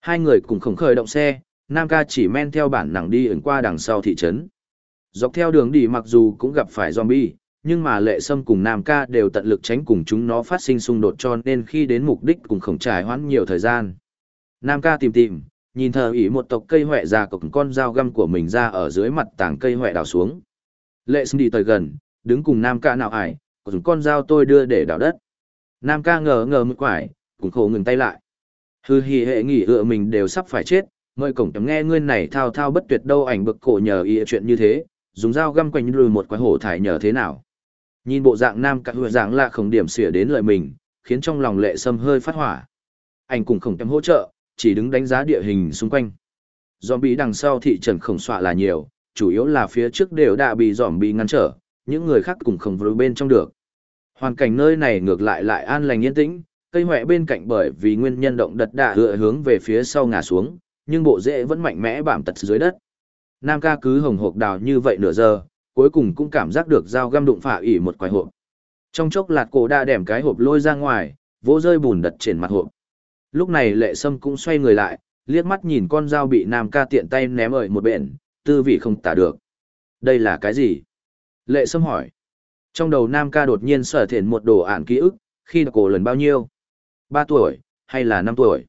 Speaker 1: Hai người cùng khổng khởi động xe, Nam ca chỉ men theo bản nặng đi ứng qua đằng sau thị trấn. Dọc theo đường đi mặc dù cũng gặp phải zombie, nhưng mà lệ sâm cùng nam ca đều tận lực tránh cùng chúng nó phát sinh xung đột cho nên khi đến mục đích cùng khổng trải hoãn nhiều thời gian Nam ca tìm tìm, nhìn thờ ỉ một tộc cây huệ già cổng con dao găm của mình ra ở dưới mặt tảng cây huệ đào xuống. Lệ sâm đi tới gần, đứng cùng Nam ca nào ải, dùng con dao tôi đưa để đào đất. Nam ca ngờ ngờ một quải, cũng khổ ngừng tay lại. Hư hì hệ nghỉ ựa mình đều sắp phải chết, mời cổng chấm nghe ngươi này thao thao bất tuyệt đâu ảnh bực cổ nhờ ý chuyện như thế, dùng dao găm quanh lùi một quái hổ thải nhờ thế nào. Nhìn bộ dạng nam ca hựa dạng lạ không điểm xỉa đến lời mình, khiến trong lòng lệ sâm hơi phát hỏa. Anh cùng khổng chấm hỗ trợ, chỉ đứng đánh giá địa hình xung quanh. Zombie đằng sau thị trấn khổng xọa là nhiều, chủ yếu là phía trước đều đã bị zombie ngăn trở, những người khác cùng không vào bên trong được. Hoàn cảnh nơi này ngược lại lại an lành yên tĩnh, cây hoẹ bên cạnh bởi vì nguyên nhân động đật đã hựa hướng về phía sau ngả xuống, nhưng bộ rễ vẫn mạnh mẽ bám tật dưới đất. Nam ca cứ hồng hộc đào như vậy nửa giờ, cuối cùng cũng cảm giác được dao găm đụng phả ỉ một quái hộp. Trong chốc lạt cổ đã đẻm cái hộp lôi ra ngoài, vỗ rơi bùn đất trên mặt hộp. Lúc này lệ sâm cũng xoay người lại, liếc mắt nhìn con dao bị Nam ca tiện tay ném ở một bên, tư vị không tả được. Đây là cái gì? Lệ sâm hỏi. Trong đầu Nam ca đột nhiên sở thiện một đồ ản ký ức, khi cổ lần bao nhiêu? Ba tuổi, hay là năm tuổi?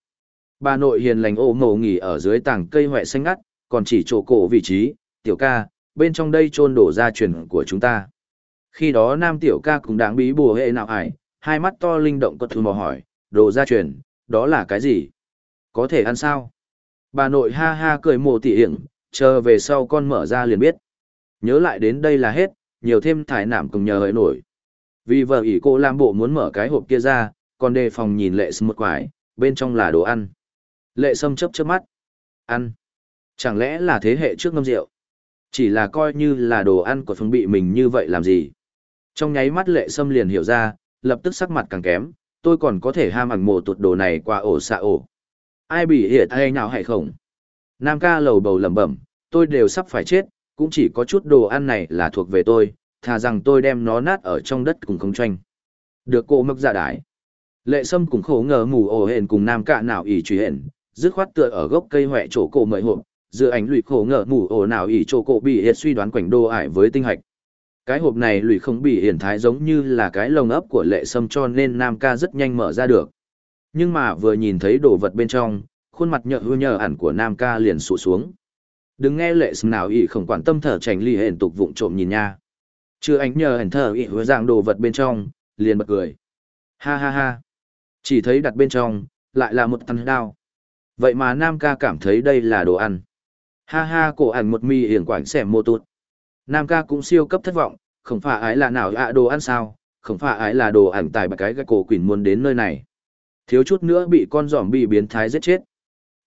Speaker 1: Bà nội hiền lành ôm ngủ nghỉ ở dưới tảng cây hoẹ xanh ngắt, còn chỉ chỗ cổ vị trí, tiểu ca, bên trong đây trôn đổ ra truyền của chúng ta. Khi đó nam tiểu ca cũng đáng bí bùa hệ nào ải, hai mắt to linh động có thù mò hỏi, đồ gia truyền, đó là cái gì? Có thể ăn sao? Bà nội ha ha cười mồ tỉ hiểm, chờ về sau con mở ra liền biết. Nhớ lại đến đây là hết, nhiều thêm thải nảm cùng nhờ hỡi nổi. Vì vợ ỷ cô làm bộ muốn mở cái hộp kia ra, còn đề phòng nhìn lệ sâm một quải, bên trong là đồ ăn. Lệ sâm chấp chớp mắt. Ăn. Chẳng lẽ là thế hệ trước ngâm rượu? Chỉ là coi như là đồ ăn của phương bị mình như vậy làm gì? Trong nháy mắt lệ sâm liền hiểu ra, lập tức sắc mặt càng kém, tôi còn có thể ham ảnh mộ tuột đồ này qua ổ xạ ổ. Ai bị hiệt hay nào hay không? Nam ca lầu bầu lẩm bẩm, tôi đều sắp phải chết, cũng chỉ có chút đồ ăn này là thuộc về tôi, thà rằng tôi đem nó nát ở trong đất cùng không tranh. Được cô mực dạ đái. Lệ sâm cũng khổ ngờ mù ổ hển cùng nam cạ nào ỉ truy hển, dứt khoát tựa ở gốc cây hỏe chỗ cổ mời hộp, dựa ảnh lụy khổ ngờ mù ổ nào ỉ chỗ cổ bị hiệt suy đoán quảnh đô ải với tinh hạch. Cái hộp này lụy không bị hiển thái giống như là cái lồng ấp của lệ sâm cho nên nam ca rất nhanh mở ra được. Nhưng mà vừa nhìn thấy đồ vật bên trong, khuôn mặt nhợ hư nhờ ẩn của nam ca liền sụ xuống. Đừng nghe lệ sâm nào ý không quan tâm thở tránh ly hển tục vụng trộm nhìn nha. Chưa ánh nhờ hển thở ý hứa dạng đồ vật bên trong, liền bật cười. Ha ha ha. Chỉ thấy đặt bên trong, lại là một thằng đao. Vậy mà Nam ca cảm thấy đây là đồ ăn. Ha ha cổ ảnh một mi hiển quảnh xẻm mô tụt. Nam ca cũng siêu cấp thất vọng, không phải ái là nào ạ đồ ăn sao, không phải ái là đồ ảnh tài bạc cái cái cổ quỷ muốn đến nơi này. Thiếu chút nữa bị con giỏm bị biến thái giết chết.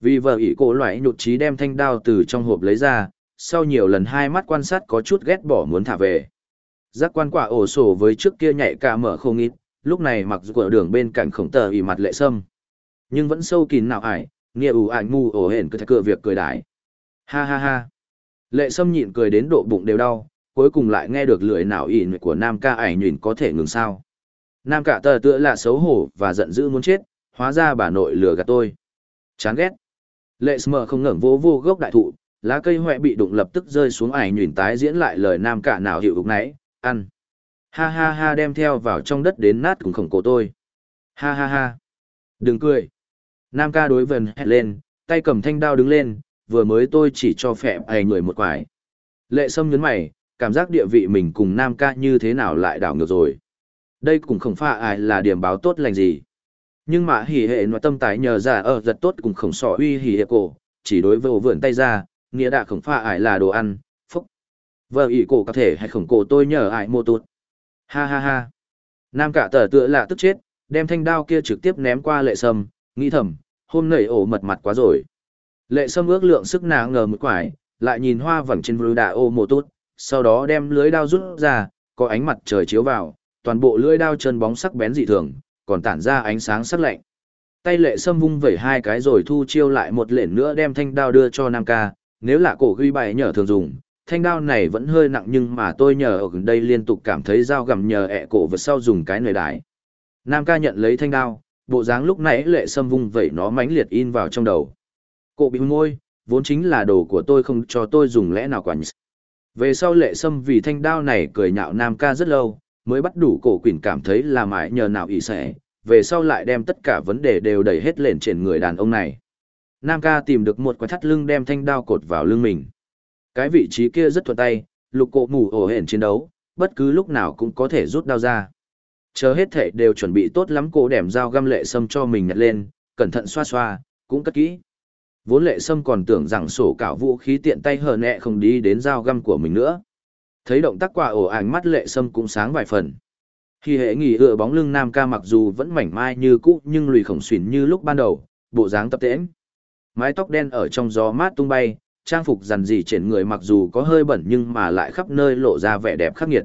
Speaker 1: Vì vợ ỷ cổ loại nhụt trí đem thanh đao từ trong hộp lấy ra, sau nhiều lần hai mắt quan sát có chút ghét bỏ muốn thả về. Giác quan quả ổ sổ với trước kia nhạy cả mở không ít, lúc này mặc dù ở đường bên cạnh khổng tờ ỷ mặt lệ sâm. Nhưng vẫn sâu kín nào ải nghĩa ủ ảnh ngu ổ hển cứ cửa việc cười đái ha ha ha. Lệ sâm nhịn cười đến độ bụng đều đau cuối cùng lại nghe được lưỡi nào ỉn của nam ca ảnh nhìn có thể ngừng sao. Nam cả tờ tựa là xấu hổ và giận dữ muốn chết hóa ra bà nội lừa gạt tôi. Chán ghét lệ sâm không ngẩng vô vô gốc đại thụ lá cây huệ bị đụng lập tức rơi xuống ải nhuyễn tái diễn lại lời nam cả nào hiệu lúc nãy ăn Ha ha ha đem theo vào trong đất đến nát cùng khổng cổ tôi. Ha ha ha. Đừng cười. Nam ca đối vần hét lên, tay cầm thanh đao đứng lên, vừa mới tôi chỉ cho phẹp ai người một quải. Lệ sâm nhấn mày, cảm giác địa vị mình cùng Nam ca như thế nào lại đảo ngược rồi. Đây cũng không phải ai là điểm báo tốt lành gì. Nhưng mà hỉ hệ nói tâm tái nhờ giả ở giật tốt cùng khổng sỏ uy hỉ hệ cổ, chỉ đối với ổ vườn tay ra, nghĩa đã khổng pha ải là đồ ăn, phúc. Vợ ỷ cổ có thể hay khổng cổ tôi nhờ ải mua tụt. Ha ha ha. Nam cả tờ tựa lạ tức chết, đem thanh đao kia trực tiếp ném qua lệ sâm, nghĩ thầm, hôm nảy ổ mật mặt quá rồi. Lệ sâm ước lượng sức nàng ngờ một quải, lại nhìn hoa vẳng trên vư đà ô mô tốt, sau đó đem lưới đao rút ra, có ánh mặt trời chiếu vào, toàn bộ lưới đao chân bóng sắc bén dị thường, còn tản ra ánh sáng sắc lạnh. Tay lệ sâm vung vẩy hai cái rồi thu chiêu lại một lệnh nữa đem thanh đao đưa cho Nam ca, nếu là cổ ghi bài nhờ thường dùng, thanh đao này vẫn hơi nặng nhưng mà tôi nhờ ở gần đây liên tục cảm thấy dao gặm nhờ ẹ cổ vật sau dùng cái nồi đái. Nam ca nhận lấy thanh đao, bộ dáng lúc nãy lệ sâm vung vẩy nó mãnh liệt in vào trong đầu. Cổ bị môi, vốn chính là đồ của tôi không cho tôi dùng lẽ nào quản. Về sau lệ sâm vì thanh đao này cười nhạo Nam ca rất lâu, mới bắt đủ cổ quỷ cảm thấy là mãi nhờ nào ý sẽ, về sau lại đem tất cả vấn đề đều đẩy hết lên trên người đàn ông này. Nam ca tìm được một quái thắt lưng đem thanh đao cột vào lưng mình. Cái vị trí kia rất thuận tay, lục cổ mù ổ hển chiến đấu, bất cứ lúc nào cũng có thể rút đao ra. Chờ hết thể đều chuẩn bị tốt lắm cổ đẻm dao găm lệ sâm cho mình nhặt lên, cẩn thận xoa xoa, cũng cất kỹ. Vốn lệ sâm còn tưởng rằng sổ cảo vũ khí tiện tay hờ nẹ không đi đến dao găm của mình nữa. Thấy động tác quả ổ ảnh mắt lệ sâm cũng sáng vài phần. Khi hệ nghỉ ựa bóng lưng nam ca mặc dù vẫn mảnh mai như cũ nhưng lùi khổng xuyển như lúc ban đầu, bộ dáng tập tễnh. Mái tóc đen ở trong gió mát tung bay, trang phục rằn rỉ trên người mặc dù có hơi bẩn nhưng mà lại khắp nơi lộ ra vẻ đẹp khắc nghiệt.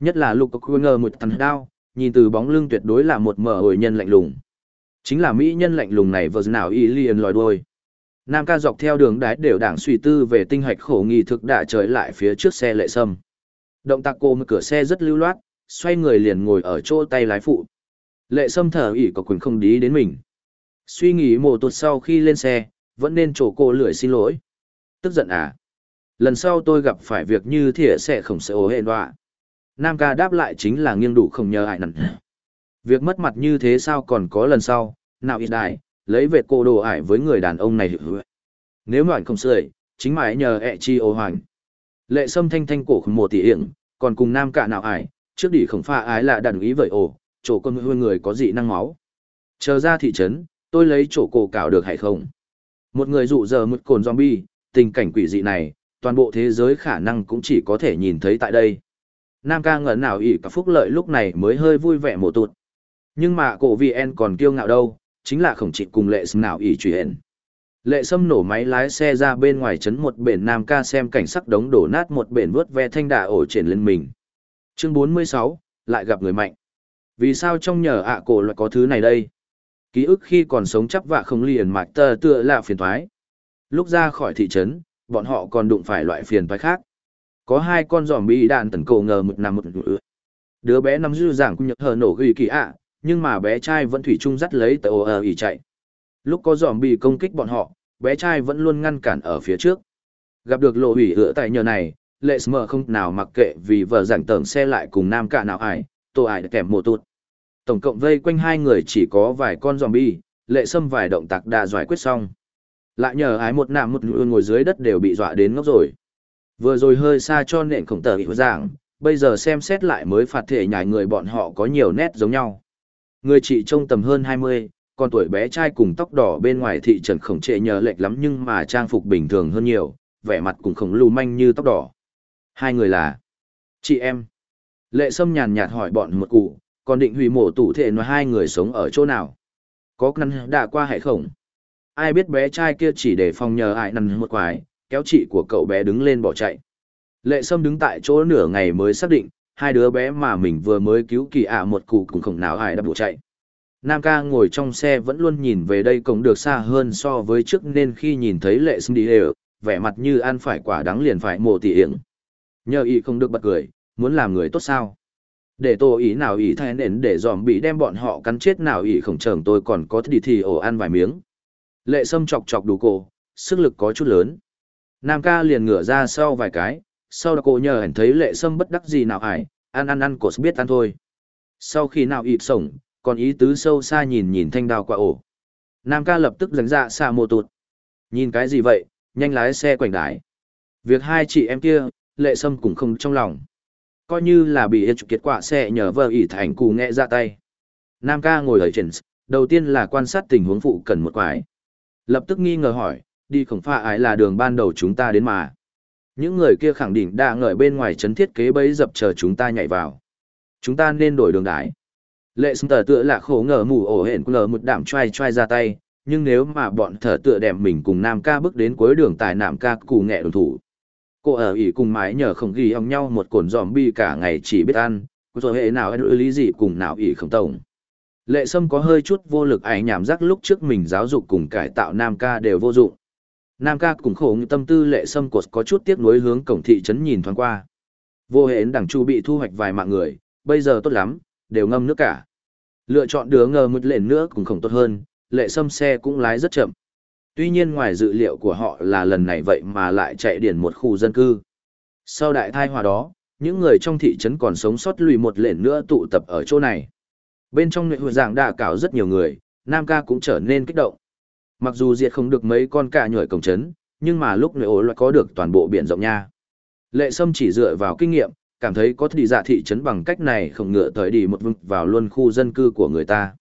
Speaker 1: Nhất là lục có ngờ một thằng đao, nhìn từ bóng lưng tuyệt đối là một mở hồi nhân lạnh lùng. Chính là mỹ nhân lạnh lùng này vừa nào y liền lòi đuôi. Nam ca dọc theo đường đái đều đảng suy tư về tinh hạch khổ nghi thực đã trời lại phía trước xe lệ sâm. Động tác cô mở cửa xe rất lưu loát, xoay người liền ngồi ở chỗ tay lái phụ. Lệ sâm thở ỉ có quyền không đí đến mình. Suy nghĩ mồ tuột sau khi lên xe, vẫn nên chỗ cô lưỡi xin lỗi. Tức giận à? Lần sau tôi gặp phải việc như thế sẽ không sẽ ố hên họa. Nam ca đáp lại chính là nghiêng đủ không nhờ ai nặng. Việc mất mặt như thế sao còn có lần sau, nào ít đại, lấy về cô đồ ải với người đàn ông này Nếu mà không sưởi, chính mãi nhờ ẹ chi ô hoành. Lệ sâm thanh thanh cổ một tỷ hiển, còn cùng nam cả nào ải, trước đỉ khổng pha ái là đàn ý vậy ồ, chỗ con hơi người có dị năng máu. Chờ ra thị trấn, tôi lấy chỗ cổ cào được hay không? Một người dụ giờ một cồn zombie, tình cảnh quỷ dị này, toàn bộ thế giới khả năng cũng chỉ có thể nhìn thấy tại đây. Nam ca ngẩn nào ỉ cả phúc lợi lúc này mới hơi vui vẻ một tụt. Nhưng mà cổ VN còn kiêu ngạo đâu, chính là khổng trị cùng lệ sâm nào ỉ truy hển. Lệ sâm nổ máy lái xe ra bên ngoài trấn một bể Nam ca xem cảnh sắc đống đổ nát một bể vớt ve thanh đà ổ triển lên mình. Chương 46, lại gặp người mạnh. Vì sao trong nhờ ạ cổ lại có thứ này đây? Ký ức khi còn sống chắp vạ không liền mạch tờ tựa là phiền thoái. Lúc ra khỏi thị trấn, bọn họ còn đụng phải loại phiền thoái khác. Có hai con giòm bị đạn tấn cổ ngờ một nằm một nửa. Đứa bé nằm dư giảng cũng nhật hờ nổ ghi kỳ ạ, nhưng mà bé trai vẫn thủy chung dắt lấy tờ ồ ờ ỉ chạy. Lúc có giòm bị công kích bọn họ, bé trai vẫn luôn ngăn cản ở phía trước. Gặp được lộ hủy ựa tại nhờ này, lệ smờ không nào mặc kệ vì vợ giảng tờn xe lại cùng nam cả nào ải, tổ ải kèm mồ tụt. Tổng cộng vây quanh hai người chỉ có vài con zombie, lệ sâm vài động tác đã giải quyết xong. Lại nhờ ái một nạm một ngồi dưới đất đều bị dọa đến ngốc rồi. Vừa rồi hơi xa cho nện khổng tờ hiểu giảng, bây giờ xem xét lại mới phạt thể nhảy người bọn họ có nhiều nét giống nhau. Người chị trông tầm hơn 20, còn tuổi bé trai cùng tóc đỏ bên ngoài thị trần khổng trệ nhờ lệch lắm nhưng mà trang phục bình thường hơn nhiều, vẻ mặt cũng khổng lù manh như tóc đỏ. Hai người là chị em. Lệ Sâm nhàn nhạt hỏi bọn một cụ, còn định hủy mổ tủ thể nói hai người sống ở chỗ nào. Có căn đã qua hay không? Ai biết bé trai kia chỉ để phòng nhờ ai năn một quái, kéo chị của cậu bé đứng lên bỏ chạy. Lệ Sâm đứng tại chỗ nửa ngày mới xác định, hai đứa bé mà mình vừa mới cứu kỳ ạ một cụ cũng không nào ai đã bỏ chạy. Nam ca ngồi trong xe vẫn luôn nhìn về đây cũng được xa hơn so với trước nên khi nhìn thấy lệ Sâm đi đều, vẻ mặt như ăn phải quả đắng liền phải mồ tỉ yểng. Nhờ ý không được bật cười, muốn làm người tốt sao? Để tổ ý nào ý thay nền để dòm bị đem bọn họ cắn chết nào ý không chờn tôi còn có thì thì ổ ăn vài miếng. Lệ sâm chọc chọc đủ cổ, sức lực có chút lớn. Nam ca liền ngửa ra sau vài cái, sau đó cô nhờ hẳn thấy lệ sâm bất đắc gì nào ải, ăn ăn ăn cổ biết ăn thôi. Sau khi nào ịt sổng, còn ý tứ sâu xa nhìn nhìn thanh đào qua ổ. Nam ca lập tức dành ra xa mô tụt. Nhìn cái gì vậy, nhanh lái xe quảnh đái. Việc hai chị em kia, lệ sâm cũng không trong lòng. Coi như là bị hết kết quả xe nhờ vợ ỷ thành cù nghe ra tay. Nam ca ngồi ở trên, đầu tiên là quan sát tình huống phụ cần một quái. Lập tức nghi ngờ hỏi, đi khổng pha ái là đường ban đầu chúng ta đến mà. Những người kia khẳng định đã ngợi bên ngoài chấn thiết kế bấy dập chờ chúng ta nhảy vào. Chúng ta nên đổi đường đái. Lệ sâm tờ tựa là khổ ngờ mù ổ hển lờ một đảm trai trai ra tay, nhưng nếu mà bọn thở tựa đẹp mình cùng Nam ca bước đến cuối đường tài Nam ca cù nghệ đồng thủ, cô ở ỉ cùng mái nhờ không ghi ông nhau một cồn dòm bi cả ngày chỉ biết ăn rồi hệ nào ăn lý gì cùng nào ỉ không tổng lệ sâm có hơi chút vô lực ảnh nhảm giác lúc trước mình giáo dục cùng cải tạo nam ca đều vô dụng nam ca cùng khổ như tâm tư lệ sâm cột có chút tiếc nuối hướng cổng thị trấn nhìn thoáng qua vô hệ đẳng chu bị thu hoạch vài mạng người bây giờ tốt lắm đều ngâm nước cả lựa chọn đứa ngờ một lệnh nữa cũng không tốt hơn lệ sâm xe cũng lái rất chậm Tuy nhiên ngoài dự liệu của họ là lần này vậy mà lại chạy điển một khu dân cư. Sau đại thai hòa đó, những người trong thị trấn còn sống sót lùi một lệnh nữa tụ tập ở chỗ này. Bên trong nội hội giảng đã cảo rất nhiều người, Nam ca cũng trở nên kích động. Mặc dù diệt không được mấy con cả nhồi cổng trấn, nhưng mà lúc nội ổ lại có được toàn bộ biển rộng nha. Lệ Sâm chỉ dựa vào kinh nghiệm, cảm thấy có thể dạ thị trấn bằng cách này không ngựa tới đi một vực vào luôn khu dân cư của người ta.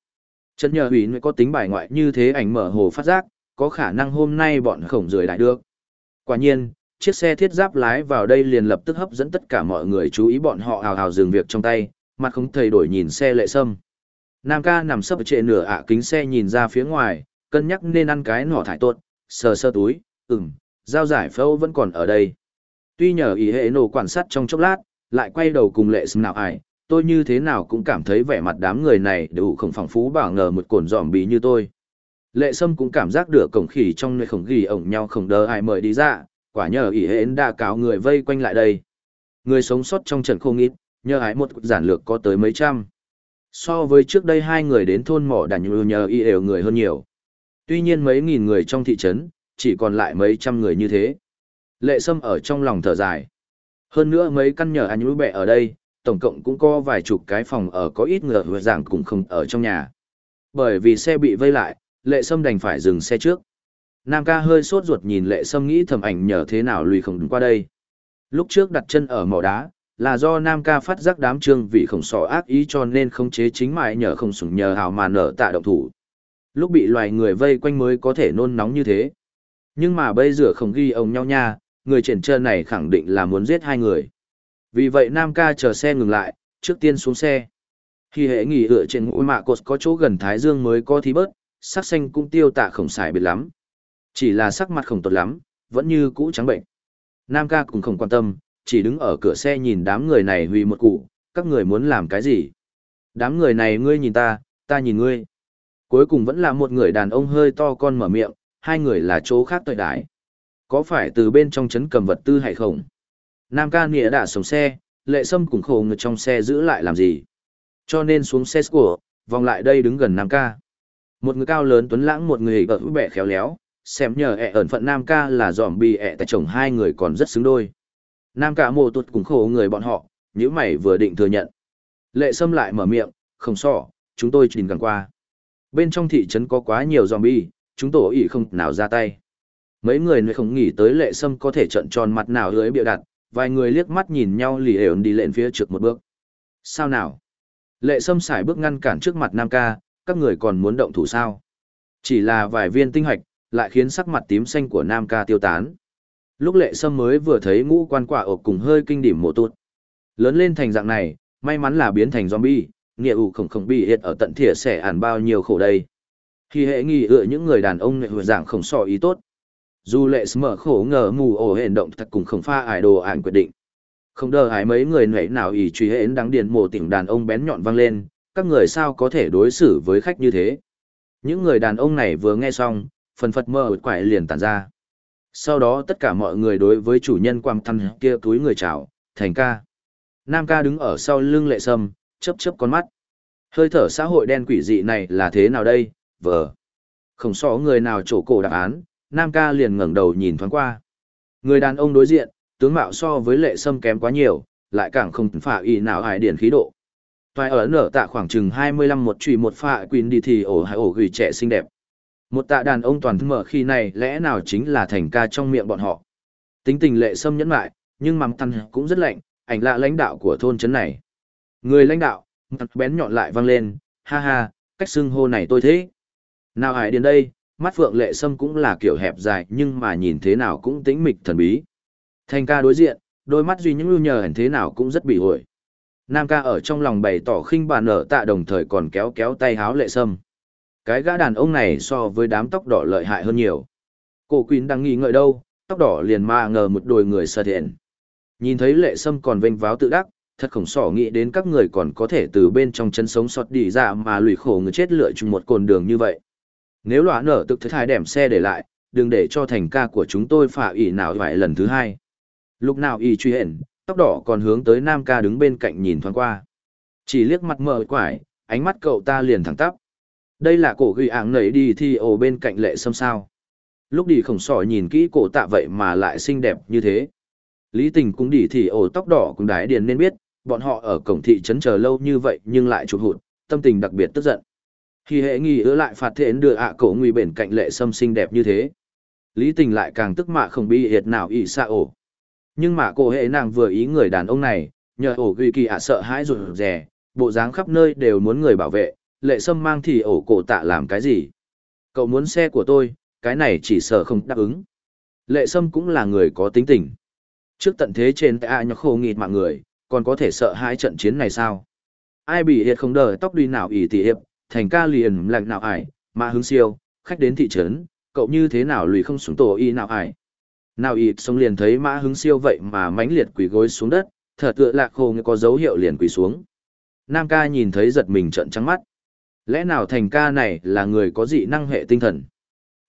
Speaker 1: Trấn nhờ hủy có tính bài ngoại như thế ảnh mở hồ phát giác, có khả năng hôm nay bọn khổng rời đại được. Quả nhiên, chiếc xe thiết giáp lái vào đây liền lập tức hấp dẫn tất cả mọi người chú ý bọn họ hào hào dừng việc trong tay, mặt không thay đổi nhìn xe lệ sâm. Nam ca nằm sấp trệ nửa ạ kính xe nhìn ra phía ngoài, cân nhắc nên ăn cái nỏ thải tốt, sờ sơ túi, ừm, dao giải phẫu vẫn còn ở đây. Tuy nhờ ý hệ nổ quan sát trong chốc lát, lại quay đầu cùng lệ sâm nào ải, tôi như thế nào cũng cảm thấy vẻ mặt đám người này đủ không phẳng phú bảo ngờ một cồn giòm bí như tôi. Lệ sâm cũng cảm giác được cổng khỉ trong nơi khổng ghi ổng nhau không đỡ ai mời đi ra, quả nhờ ý hệ đã cáo người vây quanh lại đây. Người sống sót trong trận không ít, nhờ ái một giản lược có tới mấy trăm. So với trước đây hai người đến thôn mỏ đàn nhờ, nhờ y đều người hơn nhiều. Tuy nhiên mấy nghìn người trong thị trấn, chỉ còn lại mấy trăm người như thế. Lệ sâm ở trong lòng thở dài. Hơn nữa mấy căn nhờ anh nhũ bẹ ở đây, tổng cộng cũng có vài chục cái phòng ở có ít người vừa giảng cũng không ở trong nhà. Bởi vì xe bị vây lại, lệ sâm đành phải dừng xe trước. Nam ca hơi sốt ruột nhìn lệ sâm nghĩ thầm ảnh nhờ thế nào lùi không qua đây. Lúc trước đặt chân ở mỏ đá, là do Nam ca phát giác đám trương vị khổng sọ ác ý cho nên không chế chính mại nhờ không sủng nhờ hào mà nở tạ động thủ. Lúc bị loài người vây quanh mới có thể nôn nóng như thế. Nhưng mà bây giờ không ghi ông nhau nha, người triển trơ này khẳng định là muốn giết hai người. Vì vậy Nam ca chờ xe ngừng lại, trước tiên xuống xe. Khi hệ nghỉ ở trên mũi mạ cột có chỗ gần Thái Dương mới có thí bớt, sắc xanh cũng tiêu tạ khổng xài biệt lắm. Chỉ là sắc mặt không tốt lắm, vẫn như cũ trắng bệnh. Nam ca cũng không quan tâm, chỉ đứng ở cửa xe nhìn đám người này huy một cụ, các người muốn làm cái gì? Đám người này ngươi nhìn ta, ta nhìn ngươi. Cuối cùng vẫn là một người đàn ông hơi to con mở miệng, hai người là chỗ khác tội đái. Có phải từ bên trong chấn cầm vật tư hay không? Nam ca nghĩa đã sống xe, lệ sâm cùng khổ người trong xe giữ lại làm gì? Cho nên xuống xe của, vòng lại đây đứng gần Nam ca. Một người cao lớn tuấn lãng một người ở bẻ khéo léo, xem nhờ ẹ ẩn phận Nam ca là dòm bì ẹ tại chồng hai người còn rất xứng đôi. Nam ca mồ tuột cùng khổ người bọn họ, nếu mày vừa định thừa nhận. Lệ sâm lại mở miệng, không sỏ, chúng tôi chỉ gần qua. Bên trong thị trấn có quá nhiều zombie, chúng tôi ý không nào ra tay. Mấy người nơi không nghĩ tới lệ sâm có thể trận tròn mặt nào dưới bịa đặt, vài người liếc mắt nhìn nhau lì ẻn đi lên phía trước một bước. Sao nào? Lệ sâm xài bước ngăn cản trước mặt Nam ca, các người còn muốn động thủ sao? Chỉ là vài viên tinh hạch, lại khiến sắc mặt tím xanh của Nam ca tiêu tán. Lúc lệ sâm mới vừa thấy ngũ quan quả ộp cùng hơi kinh điểm mộ tụt. Lớn lên thành dạng này, may mắn là biến thành zombie, nghĩa ủ khổng khổng bị hiện ở tận thỉa sẽ ản bao nhiêu khổ đây. Khi hệ nghi ựa những người đàn ông nệ hồi dạng không so ý tốt. Dù lệ mở khổ ngờ mù ổ hển động thật cùng khổng pha ải đồ ảnh quyết định. Không đờ ải mấy người nệ nào ý truy hển đáng điền mồ tỉnh đàn ông bén nhọn vang lên, các người sao có thể đối xử với khách như thế. Những người đàn ông này vừa nghe xong, phần phật mơ ụt quải liền tàn ra. Sau đó tất cả mọi người đối với chủ nhân quang thăng kia túi người chào, thành ca. Nam ca đứng ở sau lưng lệ sâm, chớp chớp con mắt. Hơi thở xã hội đen quỷ dị này là thế nào đây, vờ. Không so người nào chỗ cổ đáp án, Nam ca liền ngẩng đầu nhìn thoáng qua. Người đàn ông đối diện, tướng mạo so với lệ sâm kém quá nhiều, lại càng không phả y nào hài điển khí độ. Toài ở nở tạ khoảng chừng 25 một trùy một phạ quyền đi thì ổ hai ổ gửi trẻ xinh đẹp. Một tạ đàn ông toàn mở khi này lẽ nào chính là thành ca trong miệng bọn họ. Tính tình lệ sâm nhẫn mại nhưng mắm tăn cũng rất lạnh, ảnh lạ lãnh đạo của thôn trấn này. Người lãnh đạo, mặt bén nhọn lại vang lên, ha ha, cách xưng hô này tôi thế. Nào hải đến đây, mắt phượng lệ sâm cũng là kiểu hẹp dài nhưng mà nhìn thế nào cũng tĩnh mịch thần bí. Thành ca đối diện, đôi mắt duy những lưu nhờ hẳn thế nào cũng rất bị hội. Nam ca ở trong lòng bày tỏ khinh bà nở tạ đồng thời còn kéo kéo tay háo lệ sâm. Cái gã đàn ông này so với đám tóc đỏ lợi hại hơn nhiều. Cổ Quỳnh đang nghi ngợi đâu, tóc đỏ liền ma ngờ một đôi người sợ thiện. Nhìn thấy lệ sâm còn vênh váo tự đắc, thật khổng sỏ nghĩ đến các người còn có thể từ bên trong chân sống sọt đi ra mà lùi khổ người chết lựa chung một cồn đường như vậy. Nếu lõa nở tức thai đẻm xe để lại, đừng để cho thành ca của chúng tôi phả ỉ nào vài lần thứ hai. Lúc nào y truy hển, tóc đỏ còn hướng tới nam ca đứng bên cạnh nhìn thoáng qua. Chỉ liếc mặt mờ quải, ánh mắt cậu ta liền thẳng tắp. Đây là cổ ghi áng nấy đi thì ồ bên cạnh lệ sâm sao. Lúc đi khổng sỏi nhìn kỹ cổ tạ vậy mà lại xinh đẹp như thế. Lý tình cũng đi thì ồ tóc đỏ cũng đái điền nên biết, bọn họ ở cổng thị trấn chờ lâu như vậy nhưng lại chụp hụt, tâm tình đặc biệt tức giận. Khi hệ nghi ứa lại phạt thiện đưa ạ cổ nguy bền cạnh lệ sâm xinh đẹp như thế. Lý tình lại càng tức mạ không bị hiệt nào ỉ xa ổ. Nhưng mà cổ hệ nàng vừa ý người đàn ông này, nhờ ổ ghi kỳ ạ sợ hãi rụt rè, bộ dáng khắp nơi đều muốn người bảo vệ, lệ sâm mang thì ổ cổ tạ làm cái gì. Cậu muốn xe của tôi, cái này chỉ sợ không đáp ứng. Lệ sâm cũng là người có tính tình. Trước tận thế trên tạ nhọc khổ nghịt mạng người, còn có thể sợ hãi trận chiến này sao? Ai bị hiệt không đợi tóc đi nào ỷ tỉ hiệp, thành ca liền lạnh nào ải, mà hứng siêu, khách đến thị trấn, cậu như thế nào lùi không xuống tổ y nào ải. Nào y xong liền thấy mã hứng siêu vậy mà mãnh liệt quỳ gối xuống đất, thở tựa lạc khô có dấu hiệu liền quỳ xuống. Nam ca nhìn thấy giật mình trận trắng mắt. Lẽ nào thành ca này là người có dị năng hệ tinh thần?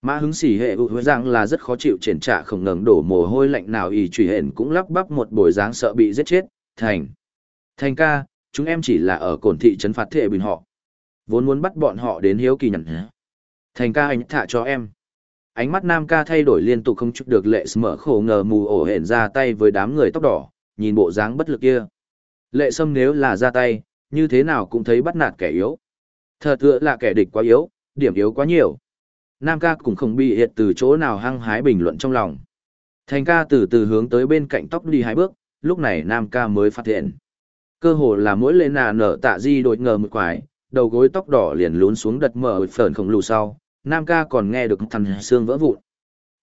Speaker 1: Mã hứng xỉ hệ ụ rằng là rất khó chịu triển trả không ngừng đổ mồ hôi lạnh nào y trùy hển cũng lắp bắp một bồi dáng sợ bị giết chết. Thành. Thành ca, chúng em chỉ là ở cổn thị trấn phạt thệ bình họ. Vốn muốn bắt bọn họ đến hiếu kỳ nhận. Thành ca anh thả cho em. Ánh mắt nam ca thay đổi liên tục không chút được lệ mở khổ ngờ mù ổ hển ra tay với đám người tóc đỏ, nhìn bộ dáng bất lực kia. Lệ sâm nếu là ra tay, như thế nào cũng thấy bắt nạt kẻ yếu. Thật tựa là kẻ địch quá yếu, điểm yếu quá nhiều. Nam ca cũng không bị hiện từ chỗ nào hăng hái bình luận trong lòng. Thành ca từ từ hướng tới bên cạnh tóc đi hai bước, lúc này Nam ca mới phát hiện. Cơ hồ là mỗi lệ nà nở tạ di đột ngờ một quái, đầu gối tóc đỏ liền lún xuống đật mở phởn khổng lù sau, Nam ca còn nghe được thằng xương vỡ vụn.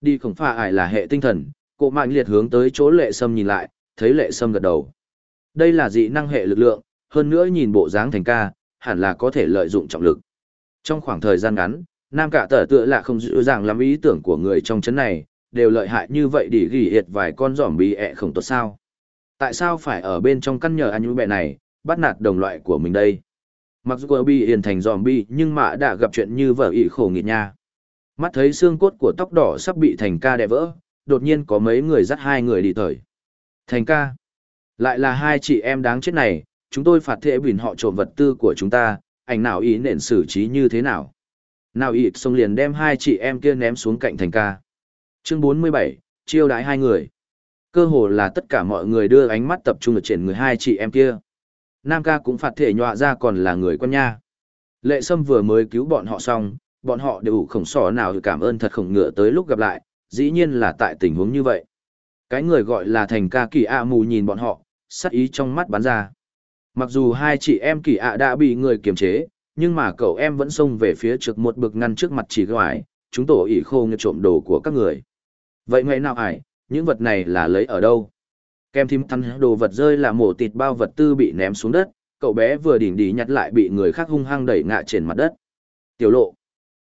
Speaker 1: Đi không phải ải là hệ tinh thần, cụ mạnh liệt hướng tới chỗ lệ sâm nhìn lại, thấy lệ sâm gật đầu. Đây là dị năng hệ lực lượng, hơn nữa nhìn bộ dáng thành ca, hẳn là có thể lợi dụng trọng lực. Trong khoảng thời gian ngắn, Nam cả tở tựa là không dữ dàng lắm ý tưởng của người trong chấn này, đều lợi hại như vậy để ghi hiệt vài con giỏm bị ẹ không tốt sao. Tại sao phải ở bên trong căn nhờ anh bẹ này, bắt nạt đồng loại của mình đây? Mặc dù bị hiền thành zombie nhưng mà đã gặp chuyện như vợ ị khổ nghiệt nha. Mắt thấy xương cốt của tóc đỏ sắp bị thành ca đè vỡ, đột nhiên có mấy người dắt hai người đi thời. Thành ca. Lại là hai chị em đáng chết này, chúng tôi phạt thệ bình họ trộm vật tư của chúng ta, ảnh nào ý nện xử trí như thế nào. Nào ý xong liền đem hai chị em kia ném xuống cạnh thành ca. Chương 47, chiêu đãi hai người. Cơ hồ là tất cả mọi người đưa ánh mắt tập trung ở trên người hai chị em kia. Nam ca cũng phạt thể nhọa ra còn là người con nha. Lệ Sâm vừa mới cứu bọn họ xong, bọn họ đều khổng sỏ nào cảm ơn thật khổng ngựa tới lúc gặp lại, dĩ nhiên là tại tình huống như vậy. Cái người gọi là thành ca kỳ ạ mù nhìn bọn họ, sắc ý trong mắt bắn ra. Mặc dù hai chị em kỳ ạ đã bị người kiềm chế, nhưng mà cậu em vẫn xông về phía trước một bực ngăn trước mặt chỉ gọi, chúng tổ ỉ khô như trộm đồ của các người. Vậy ngày nào ải, những vật này là lấy ở đâu? Kem thím thắn đồ vật rơi là mổ tịt bao vật tư bị ném xuống đất, cậu bé vừa đỉnh đi nhặt lại bị người khác hung hăng đẩy ngã trên mặt đất. Tiểu lộ.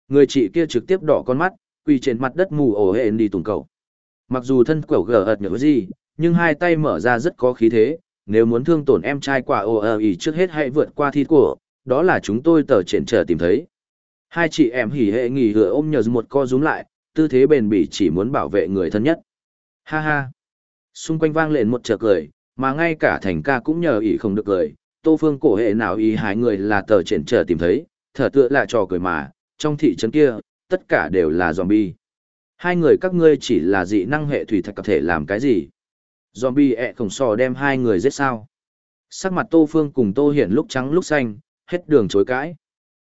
Speaker 1: Người chị kia trực tiếp đỏ con mắt, quỳ trên mặt đất mù ổ hển đi tùng cậu. Mặc dù thân quẩu gờ ợt nhỡ gì, nhưng hai tay mở ra rất có khí thế, nếu muốn thương tổn em trai quả ồ ờ ỉ trước hết hãy vượt qua thi của, đó là chúng tôi tờ triển trở tìm thấy. Hai chị em hỉ hệ nghỉ hựa ôm nhờ một co rúm lại, tư thế bền bỉ chỉ muốn bảo vệ người thân nhất. Ha ha. Xung quanh vang lên một trợ cười, mà ngay cả thành ca cũng nhờ ý không được cười, tô phương cổ hệ nào ý hai người là tờ triển trở tìm thấy, thở tựa là trò cười mà, trong thị trấn kia, tất cả đều là zombie. Hai người các ngươi chỉ là dị năng hệ thủy thạch có thể làm cái gì? Zombie ẹ khổng sò đem hai người giết sao? Sắc mặt tô phương cùng tô hiển lúc trắng lúc xanh, hết đường chối cãi.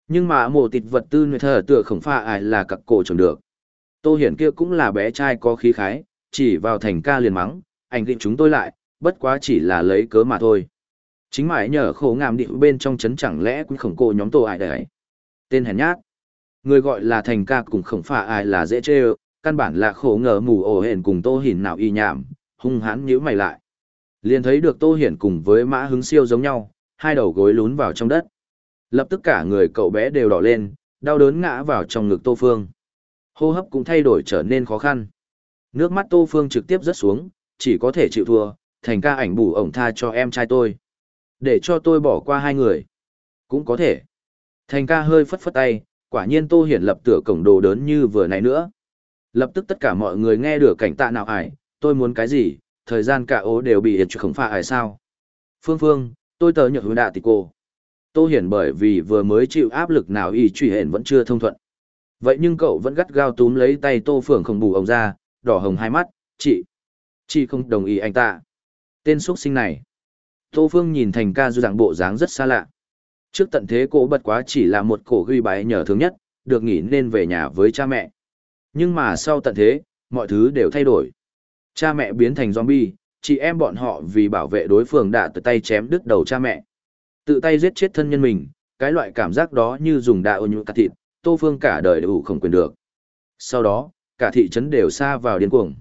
Speaker 1: Nhưng mà mổ tịt vật tư người thờ tựa khổng pha ai là cặc cổ trồng được. Tô hiển kia cũng là bé trai có khí khái, chỉ vào thành ca liền mắng, ảnh định chúng tôi lại, bất quá chỉ là lấy cớ mà thôi. Chính mãi nhờ khổ ngàm địa bên trong chấn chẳng lẽ cũng khổng cô nhóm tổ ai đấy. Tên hèn nhát. Người gọi là thành ca cũng khổng phà ai là dễ chê căn bản là khổ ngờ mù ổ hển cùng tô hiển nào y nhảm, hung hãn nhíu mày lại. Liền thấy được tô hiển cùng với mã hứng siêu giống nhau, hai đầu gối lún vào trong đất. Lập tức cả người cậu bé đều đỏ lên, đau đớn ngã vào trong ngực tô phương. Hô hấp cũng thay đổi trở nên khó khăn. Nước mắt tô phương trực tiếp rớt xuống, chỉ có thể chịu thua, thành ca ảnh bù ổng tha cho em trai tôi. Để cho tôi bỏ qua hai người. Cũng có thể. Thành ca hơi phất phất tay, quả nhiên tô hiển lập tựa cổng đồ đớn như vừa nãy nữa. Lập tức tất cả mọi người nghe được cảnh tạ nào ải, tôi muốn cái gì, thời gian cả ố đều bị hiệt không phải ải sao. Phương Phương, tôi tớ nhược hướng đạ tì cô. Tô hiển bởi vì vừa mới chịu áp lực nào y truy hển vẫn chưa thông thuận. Vậy nhưng cậu vẫn gắt gao túm lấy tay tô phượng không bù ông ra, đỏ hồng hai mắt, chị. Chị không đồng ý anh ta. Tên xuất sinh này. Tô Phương nhìn thành ca du dạng bộ dáng rất xa lạ. Trước tận thế cổ bật quá chỉ là một cổ ghi bái nhờ thương nhất, được nghỉ nên về nhà với cha mẹ. Nhưng mà sau tận thế, mọi thứ đều thay đổi. Cha mẹ biến thành zombie, chị em bọn họ vì bảo vệ đối phương đã tự tay chém đứt đầu cha mẹ. Tự tay giết chết thân nhân mình, cái loại cảm giác đó như dùng đạo nhu cắt thịt, Tô Phương cả đời đều không quyền được. Sau đó, cả thị trấn đều xa vào điên cuồng.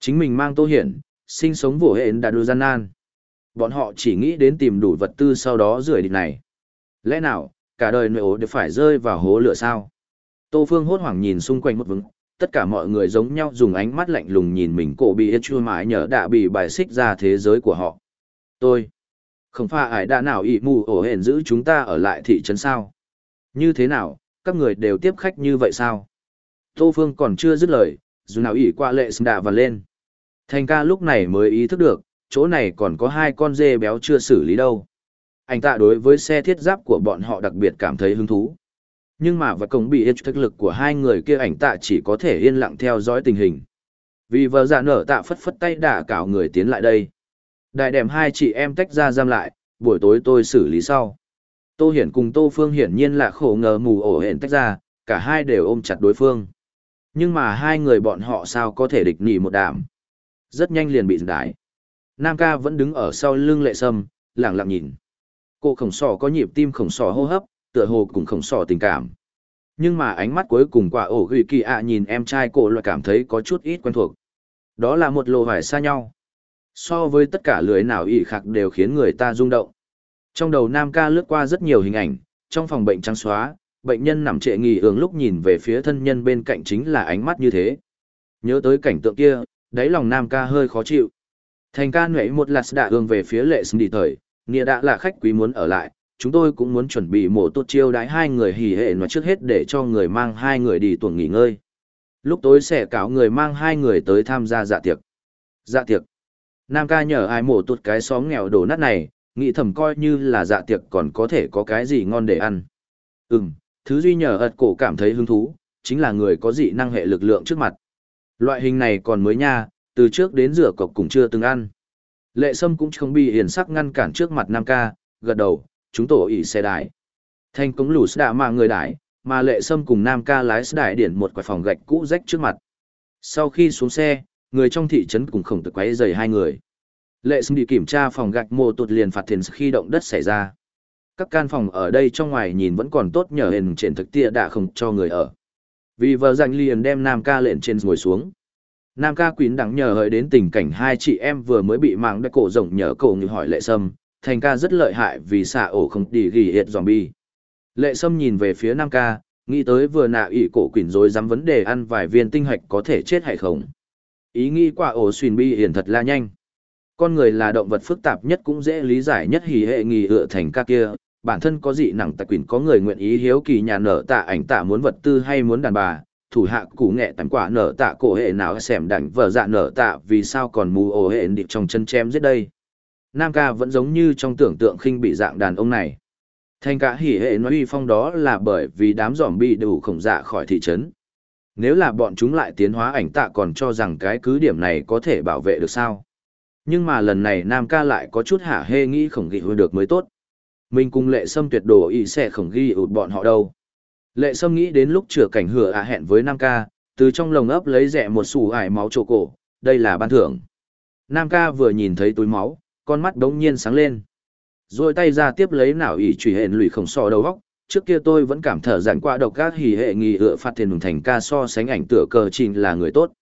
Speaker 1: Chính mình mang Tô Hiển, sinh sống vô hện đã đưa gian nan. Bọn họ chỉ nghĩ đến tìm đủ vật tư sau đó rửa địch này. Lẽ nào, cả đời nội ố đều phải rơi vào hố lửa sao? Tô Phương hốt hoảng nhìn xung quanh một vững, tất cả mọi người giống nhau dùng ánh mắt lạnh lùng nhìn mình cổ bị ít chua mãi nhờ đã bị bài xích ra thế giới của họ. Tôi, không phải ai đã nào ị mù ổ hển giữ chúng ta ở lại thị trấn sao? Như thế nào, các người đều tiếp khách như vậy sao? Tô Phương còn chưa dứt lời, dù nào ỉ qua lệ xâm đạ và lên. Thành ca lúc này mới ý thức được, chỗ này còn có hai con dê béo chưa xử lý đâu. Anh tạ đối với xe thiết giáp của bọn họ đặc biệt cảm thấy hứng thú. Nhưng mà vật công bị hết thực lực của hai người kia ảnh tạ chỉ có thể yên lặng theo dõi tình hình. Vì vợ già nở tạ phất phất tay đả cảo người tiến lại đây. Đại đèm hai chị em tách ra giam lại, buổi tối tôi xử lý sau. Tô Hiển cùng Tô Phương hiển nhiên là khổ ngờ mù ổ hển tách ra, cả hai đều ôm chặt đối phương. Nhưng mà hai người bọn họ sao có thể địch nỉ một đàm. Rất nhanh liền bị đái. Nam ca vẫn đứng ở sau lưng lệ sâm, lặng lặng nhìn. Cô khổng sò có nhịp tim khổng sò hô hấp, tựa hồ cũng khổng sò tình cảm. Nhưng mà ánh mắt cuối cùng quả ổ ghi kỳ ạ nhìn em trai cô loại cảm thấy có chút ít quen thuộc. Đó là một lồ vải xa nhau. So với tất cả lưới nào ỉ khạc đều khiến người ta rung động. Trong đầu Nam ca lướt qua rất nhiều hình ảnh, trong phòng bệnh trắng xóa, bệnh nhân nằm trệ nghỉ hướng lúc nhìn về phía thân nhân bên cạnh chính là ánh mắt như thế. Nhớ tới cảnh tượng kia, đáy lòng Nam ca hơi khó chịu. Thành ca nhuệ một lạt đã hướng về phía lệ xâm đi thời, nghĩa đã là khách quý muốn ở lại, chúng tôi cũng muốn chuẩn bị mổ tốt chiêu đái hai người hỉ hệ mà trước hết để cho người mang hai người đi tuần nghỉ ngơi. Lúc tối sẽ cáo người mang hai người tới tham gia dạ tiệc. Dạ tiệc. Nam ca nhờ ai mổ tốt cái xóm nghèo đổ nát này, nghĩ thầm coi như là dạ tiệc còn có thể có cái gì ngon để ăn. Ừm, thứ duy nhờ ật cổ cảm thấy hứng thú, chính là người có dị năng hệ lực lượng trước mặt. Loại hình này còn mới nha, từ trước đến rửa cọc cũng chưa từng ăn. Lệ Sâm cũng không bị hiền sắc ngăn cản trước mặt Nam ca, gật đầu, chúng tổ ỉ xe đái. Thành công lù đã mà người đái, mà Lệ Sâm cùng Nam ca lái xe đái điển một quả phòng gạch cũ rách trước mặt. Sau khi xuống xe, người trong thị trấn cũng khổng tử quấy giày hai người. Lệ Sâm đi kiểm tra phòng gạch mô tụt liền phạt tiền khi động đất xảy ra. Các căn phòng ở đây trong ngoài nhìn vẫn còn tốt nhờ hình trên thực tia đã không cho người ở. Vì vợ dành liền đem Nam ca lện trên ngồi xuống. Nam ca quýn đắng nhờ hỡi đến tình cảnh hai chị em vừa mới bị mạng đất cổ rộng nhờ cổ như hỏi lệ sâm, thành ca rất lợi hại vì xạ ổ không đi ghi hiệt zombie. Lệ sâm nhìn về phía Nam ca, nghĩ tới vừa nạ ỷ cổ quỷ rồi dám vấn đề ăn vài viên tinh hạch có thể chết hay không. Ý nghĩ quả ổ xuyên bi hiển thật là nhanh. Con người là động vật phức tạp nhất cũng dễ lý giải nhất hỉ hệ nghi ựa thành ca kia, bản thân có dị nặng tại quỷ có người nguyện ý hiếu kỳ nhà nở tạ ảnh tạ muốn vật tư hay muốn đàn bà, thủ hạ củ nghệ tầm quả nở tạ cổ hệ nào xẻm đảnh vợ dạ nở tạ vì sao còn mù ổ hệ đi trong chân chém giết đây. Nam ca vẫn giống như trong tưởng tượng khinh bị dạng đàn ông này. Thành cả hỉ hệ nói uy phong đó là bởi vì đám giỏm bị đủ khổng dạ khỏi thị trấn. Nếu là bọn chúng lại tiến hóa ảnh tạ còn cho rằng cái cứ điểm này có thể bảo vệ được sao. Nhưng mà lần này Nam ca lại có chút hả hê nghĩ khổng ghi được mới tốt. Mình cùng lệ sâm tuyệt đồ ý sẽ không ghi ụt bọn họ đâu. Lệ Sâm nghĩ đến lúc chữa cảnh hửa ạ hẹn với Nam ca, từ trong lồng ấp lấy rẻ một sủ ải máu chỗ cổ, đây là ban thưởng. Nam ca vừa nhìn thấy túi máu, con mắt đống nhiên sáng lên. Rồi tay ra tiếp lấy nào ỉ trùy hẹn lùi khổng so đầu góc, trước kia tôi vẫn cảm thở giản qua độc các hỉ hệ nghi ựa phạt tiền thành ca so sánh ảnh tựa cờ trình là người tốt.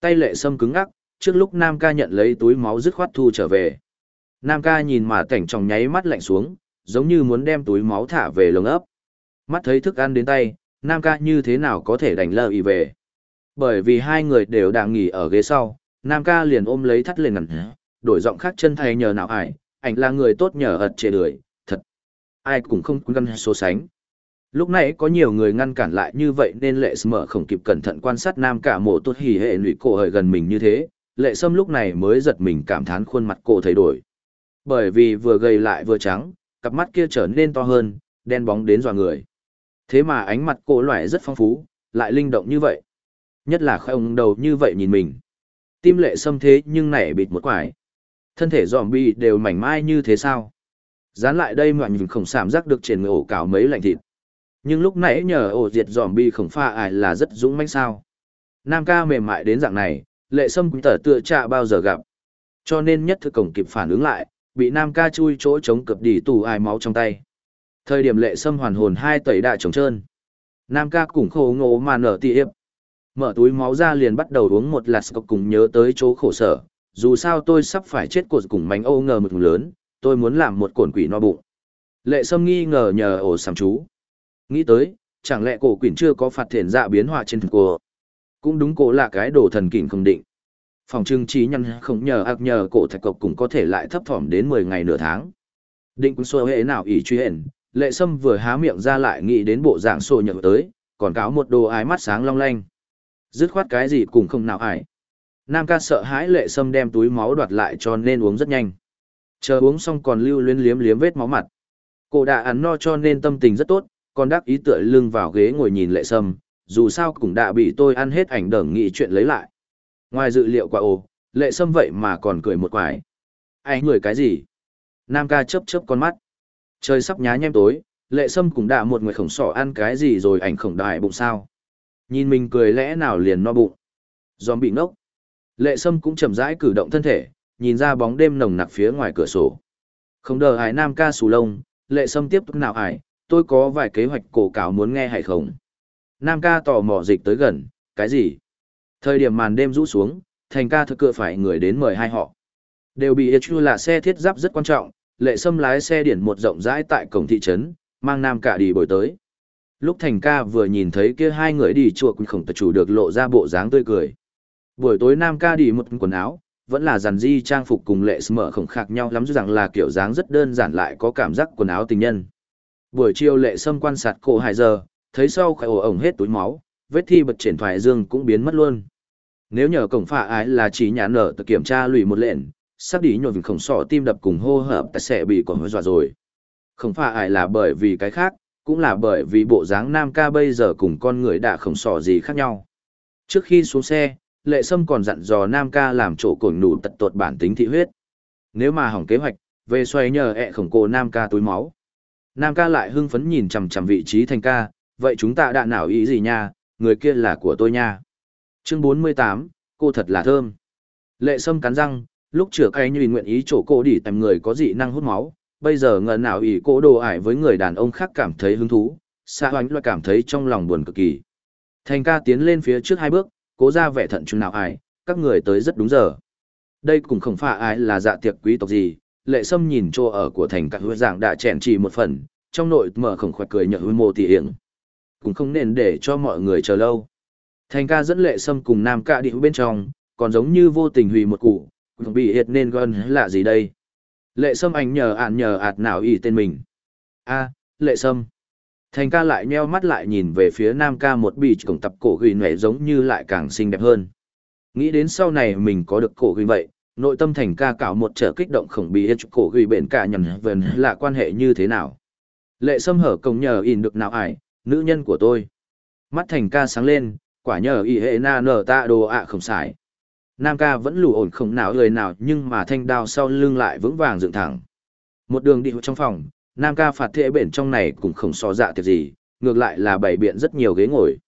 Speaker 1: Tay lệ sâm cứng ngắc, trước lúc Nam ca nhận lấy túi máu dứt khoát thu trở về. Nam ca nhìn mà cảnh trong nháy mắt lạnh xuống, giống như muốn đem túi máu thả về lồng ấp. Mắt thấy thức ăn đến tay, Nam ca như thế nào có thể đánh lờ y về. Bởi vì hai người đều đang nghỉ ở ghế sau, Nam ca liền ôm lấy thắt lên ngẩn, đổi giọng khác chân thay nhờ nào ải, ảnh là người tốt nhờ ật trề đuổi, thật. Ai cũng không căn so sánh. Lúc này có nhiều người ngăn cản lại như vậy nên lệ mở không kịp cẩn thận quan sát nam cả mộ tốt hỉ hệ lụy cổ hời gần mình như thế, lệ sâm lúc này mới giật mình cảm thán khuôn mặt cổ thay đổi. Bởi vì vừa gầy lại vừa trắng, cặp mắt kia trở nên to hơn, đen bóng đến dọa người. Thế mà ánh mặt cổ loại rất phong phú, lại linh động như vậy. Nhất là không đầu như vậy nhìn mình. Tim lệ xâm thế nhưng nảy bịt một quải. Thân thể giòm bi đều mảnh mai như thế sao? Dán lại đây mà nhìn khổng sảm giác được trên người ổ cào mấy lạnh thịt. Nhưng lúc nãy nhờ ổ diệt giòm bi khổng pha ải là rất dũng mãnh sao. Nam ca mềm mại đến dạng này, lệ sâm cũng tở tựa trạ bao giờ gặp. Cho nên nhất thư cổng kịp phản ứng lại, bị Nam ca chui chỗ chống cập đỉ tù ai máu trong tay. Thời điểm lệ sâm hoàn hồn hai tẩy đại trống trơn. Nam ca cũng khổ ngộ mà nở tị hiệp. Mở túi máu ra liền bắt đầu uống một lạt cọc cùng nhớ tới chỗ khổ sở. Dù sao tôi sắp phải chết cột cùng mánh âu ngờ một thùng lớn, tôi muốn làm một cổn quỷ no bụng. Lệ sâm nghi ngờ nhờ ổ sàm chú. Nghĩ tới, chẳng lẽ cổ quỷ chưa có phạt thiền dạ biến hóa trên thực cổ. Cũng đúng cổ là cái đồ thần kỉnh không định. Phòng trưng trí nhân không nhờ ạc nhờ cổ thạch cộc cũng có thể lại thấp thỏm đến mười ngày nửa tháng. Định cũng xô hệ nào ý truy hển, lệ sâm vừa há miệng ra lại nghĩ đến bộ dạng sổ nhợ tới, còn cáo một đồ ái mắt sáng long lanh. Dứt khoát cái gì cũng không nào ải. Nam ca sợ hãi lệ sâm đem túi máu đoạt lại cho nên uống rất nhanh. Chờ uống xong còn lưu luyến liếm liếm vết máu mặt. Cổ đã ăn no cho nên tâm tình rất tốt, còn đắc ý tựa lưng vào ghế ngồi nhìn lệ sâm, dù sao cũng đã bị tôi ăn hết ảnh đởng nghị chuyện lấy lại. Ngoài dự liệu quả ồ, lệ sâm vậy mà còn cười một quải. Ai người cái gì? Nam ca chớp chớp con mắt. Trời sắp nhá nhem tối, lệ sâm cũng đã một người khổng sỏ ăn cái gì rồi ảnh khổng đại bụng sao. Nhìn mình cười lẽ nào liền no bụng. Giòm bị ngốc. Lệ sâm cũng chậm rãi cử động thân thể, nhìn ra bóng đêm nồng nặc phía ngoài cửa sổ. Không đờ hải nam ca sù lông, lệ sâm tiếp tục nào hải, tôi có vài kế hoạch cổ cáo muốn nghe hay không. Nam ca tò mò dịch tới gần, cái gì? Thời điểm màn đêm rũ xuống, thành ca thực cựa phải người đến mời hai họ. Đều bị Echu là xe thiết giáp rất quan trọng, lệ sâm lái xe điển một rộng rãi tại cổng thị trấn, mang nam cả đi bồi tới. Lúc thành ca vừa nhìn thấy kia hai người đi chùa cũng khổng tự chủ được lộ ra bộ dáng tươi cười. Buổi tối nam ca đi một quần áo, vẫn là dàn di trang phục cùng lệ Sâm mở khổng khác nhau lắm rằng là kiểu dáng rất đơn giản lại có cảm giác quần áo tình nhân. Buổi chiều lệ sâm quan sát cổ hai giờ, thấy sau khai ổ ổng hết túi máu, vết thi bật triển thoại dương cũng biến mất luôn. Nếu nhờ cổng phạ ái là chỉ nhà nở tự kiểm tra lùi một lệnh, sắp đi nhồi vì khổng sọ tim đập cùng hô hợp tại sẽ bị còn hơi dọa rồi. Không phạ ái là bởi vì cái khác, cũng là bởi vì bộ dáng nam ca bây giờ cùng con người đã khổng sọ gì khác nhau. Trước khi xuống xe, lệ sâm còn dặn dò nam ca làm chỗ cồn nụ tật tuột bản tính thị huyết. Nếu mà hỏng kế hoạch, về xoay nhờ ẹ khổng cô nam ca túi máu. Nam ca lại hưng phấn nhìn chằm chằm vị trí thành ca, vậy chúng ta đã nào ý gì nha, người kia là của tôi nha. Chương 48, cô thật là thơm. Lệ sâm cắn răng, lúc trước anh nhìn nguyện ý chỗ cô đi tìm người có dị năng hút máu, bây giờ ngờ nào ý cô đồ ải với người đàn ông khác cảm thấy hứng thú, xa hoánh loại cảm thấy trong lòng buồn cực kỳ. Thành ca tiến lên phía trước hai bước, cố ra vẻ thận chung nào ải, các người tới rất đúng giờ. Đây cũng không phải ai là dạ tiệc quý tộc gì, lệ sâm nhìn chỗ ở của thành Ca hứa dạng đã chèn chỉ một phần, trong nội mở khổng khoạch cười nhợ hứa mô tỉ hiểm. Cũng không nên để cho mọi người chờ lâu. Thành ca dẫn lệ sâm cùng nam ca đi bên trong, còn giống như vô tình hủy một cụ, cũng bị hiệt nên gần là gì đây? Lệ sâm anh nhờ ạn nhờ ạt nào ý tên mình. a lệ sâm. Thành ca lại nheo mắt lại nhìn về phía nam ca một bị cổng tập cổ ghi nẻ giống như lại càng xinh đẹp hơn. Nghĩ đến sau này mình có được cổ ghi vậy, nội tâm thành ca cảo một trở kích động khổng bị hết cổ ghi bền cả nhằn vần là quan hệ như thế nào. Lệ sâm hở công nhờ in được nào ải, nữ nhân của tôi. Mắt thành ca sáng lên, quả nhờ y hệ na nở ta đồ ạ không xài. Nam ca vẫn lù ổn không nào lời nào nhưng mà thanh đao sau lưng lại vững vàng dựng thẳng. Một đường đi trong phòng, Nam ca phạt thệ bển trong này cũng không so dạ tiệc gì, ngược lại là bày biện rất nhiều ghế ngồi.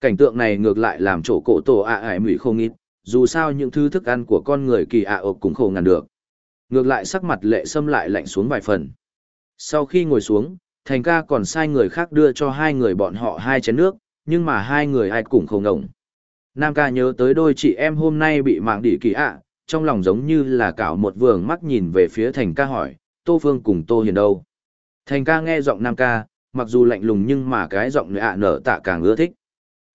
Speaker 1: Cảnh tượng này ngược lại làm chỗ cổ tổ ạ ải mùi không ít, dù sao những thứ thức ăn của con người kỳ ạ ộp cũng khổ ngàn được. Ngược lại sắc mặt lệ sâm lại lạnh xuống vài phần. Sau khi ngồi xuống, thành ca còn sai người khác đưa cho hai người bọn họ hai chén nước, nhưng mà hai người ai cũng không ngổng. Nam ca nhớ tới đôi chị em hôm nay bị mạng đỉ kỳ ạ, trong lòng giống như là cảo một vườn mắt nhìn về phía thành ca hỏi, Tô Phương cùng Tô Hiền đâu. Thành ca nghe giọng Nam ca, mặc dù lạnh lùng nhưng mà cái giọng ạ nở tạ càng ưa thích.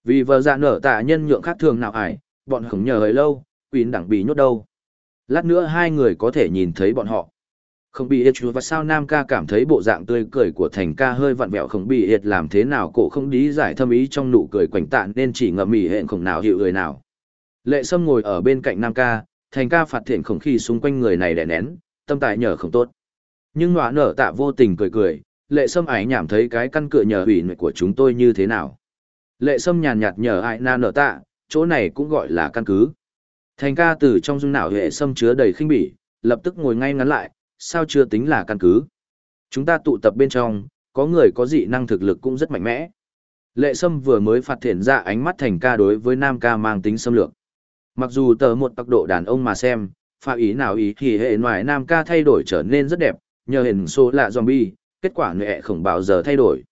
Speaker 1: Vì vợ dạ nở tạ nhân nhượng khác thường nào ải, bọn khổng nhờ hơi lâu, quýn đẳng bị nhốt đâu. Lát nữa hai người có thể nhìn thấy bọn họ. Không bị hiệt và sao Nam ca cảm thấy bộ dạng tươi cười của thành ca hơi vặn vẹo không bị hiệt làm thế nào cổ không lý giải thâm ý trong nụ cười quảnh tạn nên chỉ ngậm mỉ hẹn không nào hiệu người nào. Lệ Sâm ngồi ở bên cạnh Nam ca, thành ca phạt thiện không khi xung quanh người này đè nén, tâm tài nhờ không tốt. Nhưng nọa nở tạ vô tình cười cười, lệ Sâm ái nhảm thấy cái căn cửa nhờ hủy của chúng tôi như thế nào. Lệ Sâm nhàn nhạt nhờ ai na nở tạ, chỗ này cũng gọi là căn cứ. Thành ca từ trong dung não hệ Sâm chứa đầy khinh bỉ, lập tức ngồi ngay ngắn lại, sao chưa tính là căn cứ. Chúng ta tụ tập bên trong, có người có dị năng thực lực cũng rất mạnh mẽ. Lệ Sâm vừa mới phát thiện ra ánh mắt thành ca đối với Nam ca mang tính xâm lược. Mặc dù tờ một tốc độ đàn ông mà xem, pha ý nào ý thì hệ ngoài Nam ca thay đổi trở nên rất đẹp, nhờ hình số là zombie, kết quả nệ không bao giờ thay đổi.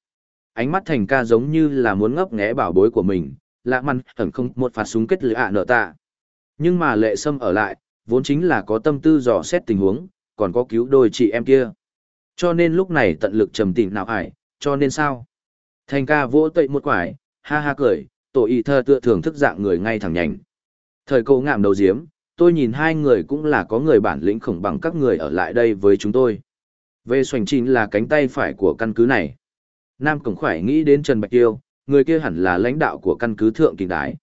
Speaker 1: Ánh mắt thành ca giống như là muốn ngấp nghé bảo bối của mình, lạ măn hẳn không một phát súng kết lửa ạ nợ tạ. Nhưng mà lệ sâm ở lại, vốn chính là có tâm tư dò xét tình huống, còn có cứu đôi chị em kia. Cho nên lúc này tận lực trầm tĩnh nào ải, cho nên sao? Thành ca vỗ tậy một quải, ha ha cười, tổ y thơ tựa thưởng thức dạng người ngay thẳng nhành. Thời cô ngạm đầu diếm, tôi nhìn hai người cũng là có người bản lĩnh khổng bằng các người ở lại đây với chúng tôi. Về xoành chính là cánh tay phải của căn cứ này. Nam Cổng Khải nghĩ đến Trần Bạch Tiêu, người kia hẳn là lãnh đạo của căn cứ thượng kinh đái.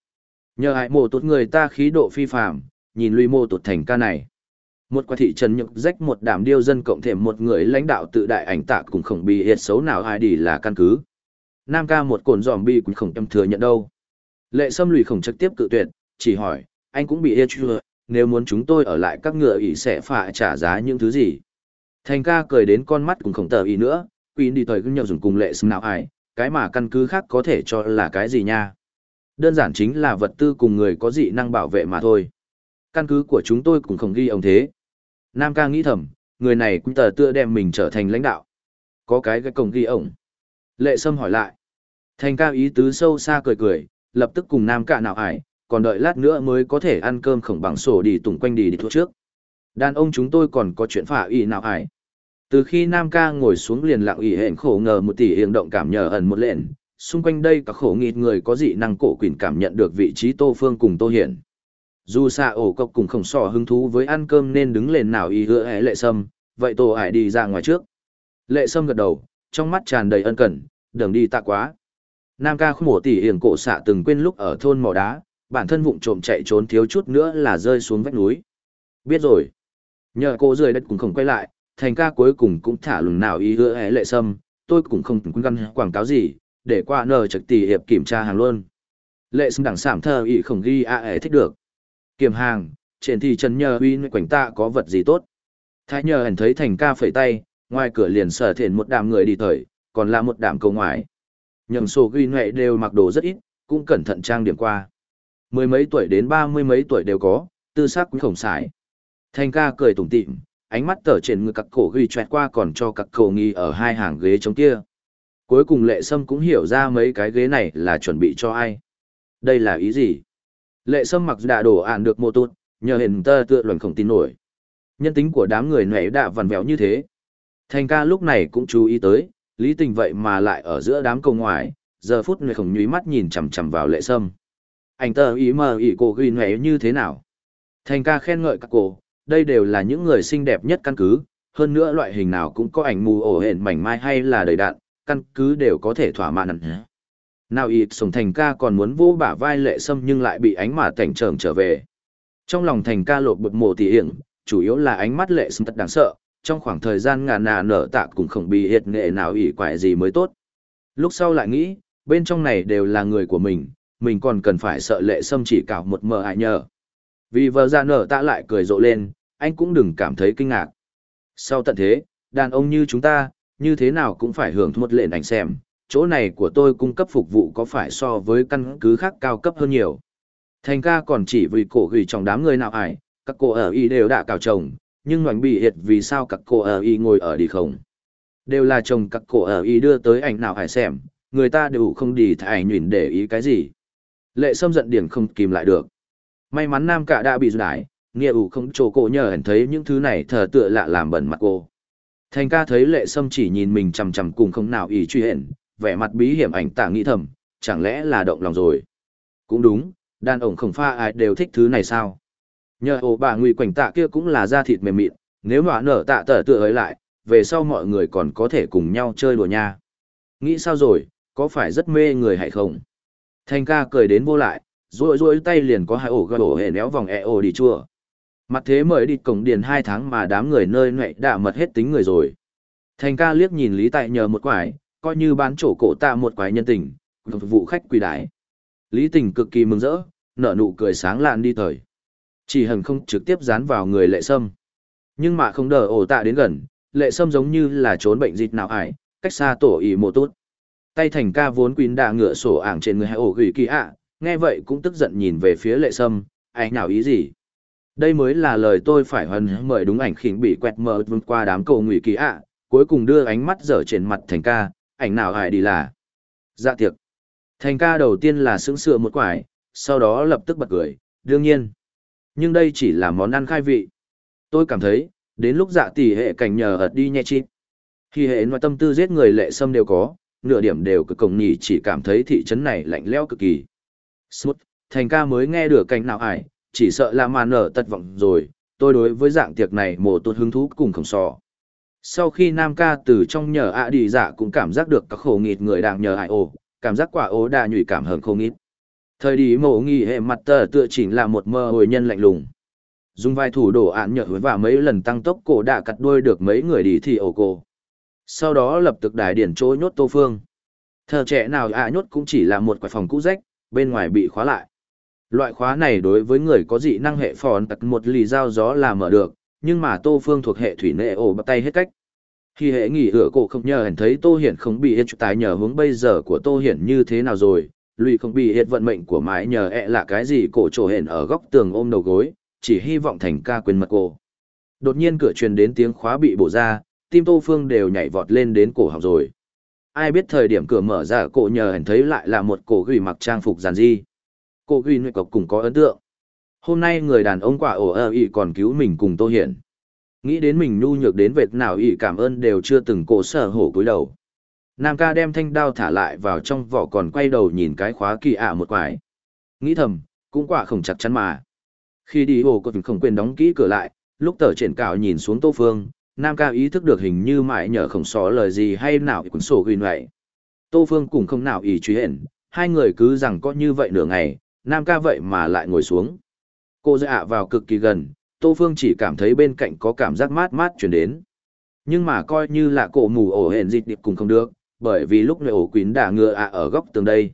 Speaker 1: Nhờ hại mộ tốt người ta khí độ phi phàm, nhìn lui mô tụt thành ca này. Một quả thị trần nhục rách một đảm điêu dân cộng thêm một người lãnh đạo tự đại ảnh tạ cùng khổng bị hiệt xấu nào ai đi là căn cứ. Nam ca một cồn dòm bi cũng không em thừa nhận đâu. Lệ xâm lùi không trực tiếp cự tuyệt, chỉ hỏi, anh cũng bị hiệt chưa, nếu muốn chúng tôi ở lại các ngựa ỷ sẽ phải trả giá những thứ gì. Thành ca cười đến con mắt cũng không tờ ý nữa, Queen đi thời cũng nhờ dùng cùng lệ xâm nào ai, cái mà căn cứ khác có thể cho là cái gì nha. Đơn giản chính là vật tư cùng người có dị năng bảo vệ mà thôi. Căn cứ của chúng tôi cũng không ghi ông thế. Nam ca nghĩ thầm, người này cũng tờ tựa đem mình trở thành lãnh đạo. Có cái cái cổng ghi ổng. Lệ Sâm hỏi lại. Thành ca ý tứ sâu xa cười cười, lập tức cùng Nam ca nào ải, còn đợi lát nữa mới có thể ăn cơm khổng bằng sổ đi tùng quanh đi đi thuốc trước. Đàn ông chúng tôi còn có chuyện phả ý nào ải. Từ khi Nam ca ngồi xuống liền lặng ý hẹn khổ ngờ một tỷ hiện động cảm nhờ ẩn một lệnh, xung quanh đây cả khổ nghịt người có dị năng cổ quỷ cảm nhận được vị trí Tô Phương cùng Tô Hiển. Dù xạ ổ cọc cùng khổng sỏ hứng thú với ăn cơm nên đứng lên nào y hứa hẽ lệ sâm, vậy tổ ải đi ra ngoài trước. Lệ sâm gật đầu, trong mắt tràn đầy ân cần, đường đi tạ quá. Nam ca không mổ tỷ hiển cổ xạ từng quên lúc ở thôn mỏ đá, bản thân vụng trộm chạy trốn thiếu chút nữa là rơi xuống vách núi. Biết rồi. Nhờ cô rời đất cũng không quay lại, thành ca cuối cùng cũng thả lùng nào y hứa hẽ lệ sâm, tôi cũng không quân gắn quảng cáo gì, để qua nờ trực tỷ hiệp kiểm tra hàng luôn. Lệ sâm đẳng sảm thơ ý không ghi a à thích được. Kiểm hàng, trên thì trần nhờ uy quảnh tạ có vật gì tốt. Thái nhờ hẳn thấy thành ca phẩy tay, ngoài cửa liền sở thiện một đám người đi thời, còn là một đám cầu ngoài. Nhường sổ ghi nhuệ đều mặc đồ rất ít, cũng cẩn thận trang điểm qua. Mười mấy tuổi đến ba mươi mấy tuổi đều có, tư sắc cũng khổng sải. Thành ca cười tủm tỉm, ánh mắt tở trên người cặc cổ ghi choẹt qua còn cho cặc cổ nghi ở hai hàng ghế chống kia. Cuối cùng lệ sâm cũng hiểu ra mấy cái ghế này là chuẩn bị cho ai. Đây là ý gì? Lệ sâm mặc đạ đổ ạn được mô tụt, nhờ hình tơ tựa luận không tin nổi. Nhân tính của đám người nẻ đạ vằn vẹo như thế. Thành ca lúc này cũng chú ý tới, lý tình vậy mà lại ở giữa đám cầu ngoài, giờ phút người khổng nhúy mắt nhìn chằm chằm vào lệ sâm. Anh tơ ý mờ ý cổ ghi nẻ như thế nào? Thành ca khen ngợi các cổ, đây đều là những người xinh đẹp nhất căn cứ, hơn nữa loại hình nào cũng có ảnh mù ổ hển mảnh mai hay là đầy đạn, căn cứ đều có thể thỏa mãn. Nào ịt sổng thành ca còn muốn vô bả vai lệ sâm nhưng lại bị ánh mà cảnh trởm trở về. Trong lòng thành ca lột bực mồ tỉ hiểm, chủ yếu là ánh mắt lệ sâm thật đáng sợ, trong khoảng thời gian ngàn nà nở tạ cũng không bị hiệt nghệ nào ỉ quại gì mới tốt. Lúc sau lại nghĩ, bên trong này đều là người của mình, mình còn cần phải sợ lệ sâm chỉ cào một mờ hại nhờ. Vì vợ ra nở tạ lại cười rộ lên, anh cũng đừng cảm thấy kinh ngạc. Sau tận thế, đàn ông như chúng ta, như thế nào cũng phải hưởng một lệnh ảnh xem, chỗ này của tôi cung cấp phục vụ có phải so với căn cứ khác cao cấp hơn nhiều. Thành ca còn chỉ vì cổ gửi trong đám người nào ải, các cô ở y đều đã cào chồng, nhưng ngoảnh bị hiệt vì sao các cô ở y ngồi ở đi không. Đều là chồng các cô ở y đưa tới ảnh nào ải xem, người ta đều không đi thải ảnh nhìn để ý cái gì. Lệ sâm giận điển không kìm lại được. May mắn nam cả đã bị giải, nghĩa ủ không trồ cổ nhờ hẳn thấy những thứ này thờ tựa lạ làm bẩn mặt cô. Thành ca thấy lệ sâm chỉ nhìn mình chằm chằm cùng không nào ý truy hển, vẻ mặt bí hiểm ảnh tả nghĩ thầm, chẳng lẽ là động lòng rồi. Cũng đúng, đàn ổng khổng pha ai đều thích thứ này sao. Nhờ ổ bà nguy quảnh tạ kia cũng là da thịt mềm mịn, nếu mà nở tạ tở tựa ấy lại, về sau mọi người còn có thể cùng nhau chơi đùa nha. Nghĩ sao rồi, có phải rất mê người hay không? thanh ca cười đến vô lại, rôi rôi tay liền có hai ổ gà ổ hề néo vòng e ổ đi chua. Mặt thế mời đi cổng điền hai tháng mà đám người nơi nệ đã mật hết tính người rồi. Thành ca liếc nhìn Lý Tại nhờ một quải, coi như bán chỗ cổ tạ một quái nhân tình, phục vụ khách quỳ đái. Lý tình cực kỳ mừng rỡ, nở nụ cười sáng lạn đi thời. Chỉ hần không trực tiếp dán vào người lệ sâm. Nhưng mà không đờ ổ tạ đến gần, lệ sâm giống như là trốn bệnh dịch nào ải, cách xa tổ ý một tốt. Tay thành ca vốn quỳnh đã ngựa sổ ảng trên người hai ổ gửi kỳ ạ, nghe vậy cũng tức giận nhìn về phía lệ sâm, anh nào ý gì? Đây mới là lời tôi phải hân mời đúng ảnh khỉnh bị quẹt mờ vượt qua đám cầu ngụy kỳ ạ, cuối cùng đưa ánh mắt dở trên mặt thành ca, ảnh nào hải đi là. Dạ tiệc. Thành ca đầu tiên là sững sựa một quải, sau đó lập tức bật cười, đương nhiên. Nhưng đây chỉ là món ăn khai vị. Tôi cảm thấy, đến lúc dạ tỷ hệ cảnh nhờ ật đi nhẹ chít. Khi hệ nói tâm tư giết người lệ sâm đều có, nửa điểm đều cực cổng nhỉ chỉ cảm thấy thị trấn này lạnh lẽo cực kỳ. Smut, thành ca mới nghe được cảnh nào ải, chỉ sợ là màn nở tật vọng rồi, tôi đối với dạng tiệc này mồ tuột hứng thú cùng khổng sò. Sau khi Nam ca từ trong nhờ ạ đi dạ cũng cảm giác được các khổ nghịt người đang nhờ ải ồ, cảm giác quả ố đà nhụy cảm hờn khổ nghịt. Thời đi mổ nghỉ hệ mặt tờ tựa chỉnh là một mơ hồi nhân lạnh lùng. Dùng vai thủ đổ án nhở và mấy lần tăng tốc cổ đã cắt đuôi được mấy người đi thì ổ cổ. Sau đó lập tức đài điển chỗ nhốt tô phương. Thờ trẻ nào ạ nhốt cũng chỉ là một quả phòng cũ rách, bên ngoài bị khóa lại. Loại khóa này đối với người có dị năng hệ phòn tật một lì dao gió là mở được, nhưng mà Tô Phương thuộc hệ thủy nệ ổ bắt tay hết cách. Khi hệ nghỉ hửa cổ không nhờ hẳn thấy Tô Hiển không bị hết tái nhờ hướng bây giờ của Tô Hiển như thế nào rồi, lụy không bị hết vận mệnh của mãi nhờ ẹ là cái gì cổ trổ hển ở góc tường ôm đầu gối, chỉ hy vọng thành ca quên mật cổ. Đột nhiên cửa truyền đến tiếng khóa bị bổ ra, tim Tô Phương đều nhảy vọt lên đến cổ học rồi. Ai biết thời điểm cửa mở ra cổ nhờ hẳn thấy lại là một cổ gửi mặc trang phục giàn di. cổ gửi nguyệt cọc cùng có ấn tượng. Hôm nay người đàn ông quả ổ ơ ý còn cứu mình cùng Tô Hiển. Nghĩ đến mình nhu nhược đến vệt nào ý cảm ơn đều chưa từng cổ sở hổ cúi đầu. Nam ca đem thanh đao thả lại vào trong vỏ còn quay đầu nhìn cái khóa kỳ ả một quải. Nghĩ thầm, cũng quả không chặt chắn mà. Khi đi hồ còn không quên đóng kỹ cửa lại, lúc tờ triển cạo nhìn xuống tô phương, Nam ca ý thức được hình như mãi nhờ không xó lời gì hay nào cuốn sổ ghi vậy. Tô phương cũng không nào ý truy hển, hai người cứ rằng có như vậy nửa ngày, nam ca vậy mà lại ngồi xuống. Cô dạ vào cực kỳ gần, Tô Phương chỉ cảm thấy bên cạnh có cảm giác mát mát chuyển đến. Nhưng mà coi như là cổ mù ổ hển dịch điệp cùng không được, bởi vì lúc này ổ quýn đã ngựa ạ ở góc tường đây.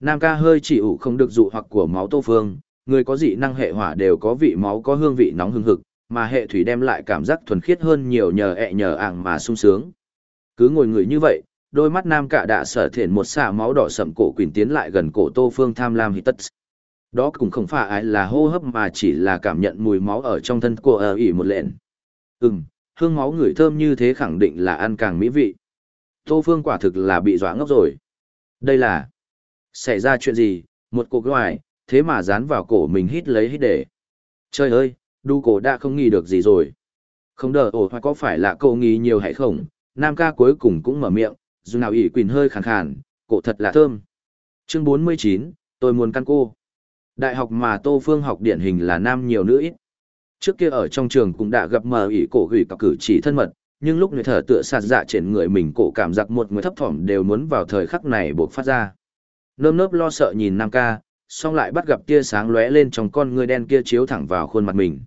Speaker 1: Nam ca hơi chỉ ủ không được dụ hoặc của máu Tô Phương, người có dị năng hệ hỏa đều có vị máu có hương vị nóng hừng hực, mà hệ thủy đem lại cảm giác thuần khiết hơn nhiều nhờ ẹ nhờ ảng mà sung sướng. Cứ ngồi người như vậy, đôi mắt nam cả đã sở thiện một xả máu đỏ sậm cổ quỳnh tiến lại gần cổ tô phương tham lam hít tất đó cũng không phải ai là hô hấp mà chỉ là cảm nhận mùi máu ở trong thân cô ở ỉ một lện. Ừm, hương máu người thơm như thế khẳng định là ăn càng mỹ vị. Tô Phương quả thực là bị dọa ngốc rồi. Đây là... Xảy ra chuyện gì, một cuộc ngoài, thế mà dán vào cổ mình hít lấy hít để. Trời ơi, đu cổ đã không nghi được gì rồi. Không đờ ổ hoặc có phải là cô nghi nhiều hay không, nam ca cuối cùng cũng mở miệng, dù nào ỉ quỳnh hơi khàn khàn, cổ thật là thơm. Chương 49, tôi muốn căn cô. Đại học mà Tô Phương học điển hình là nam nhiều nữ ít. Trước kia ở trong trường cũng đã gặp mờ ỉ cổ gửi cặp cử chỉ thân mật, nhưng lúc người thở tựa sạt dạ trên người mình cổ cảm giác một người thấp thỏm đều muốn vào thời khắc này buộc phát ra. Nơm nớp lo sợ nhìn Nam ca, xong lại bắt gặp tia sáng lóe lên trong con người đen kia chiếu thẳng vào khuôn mặt mình.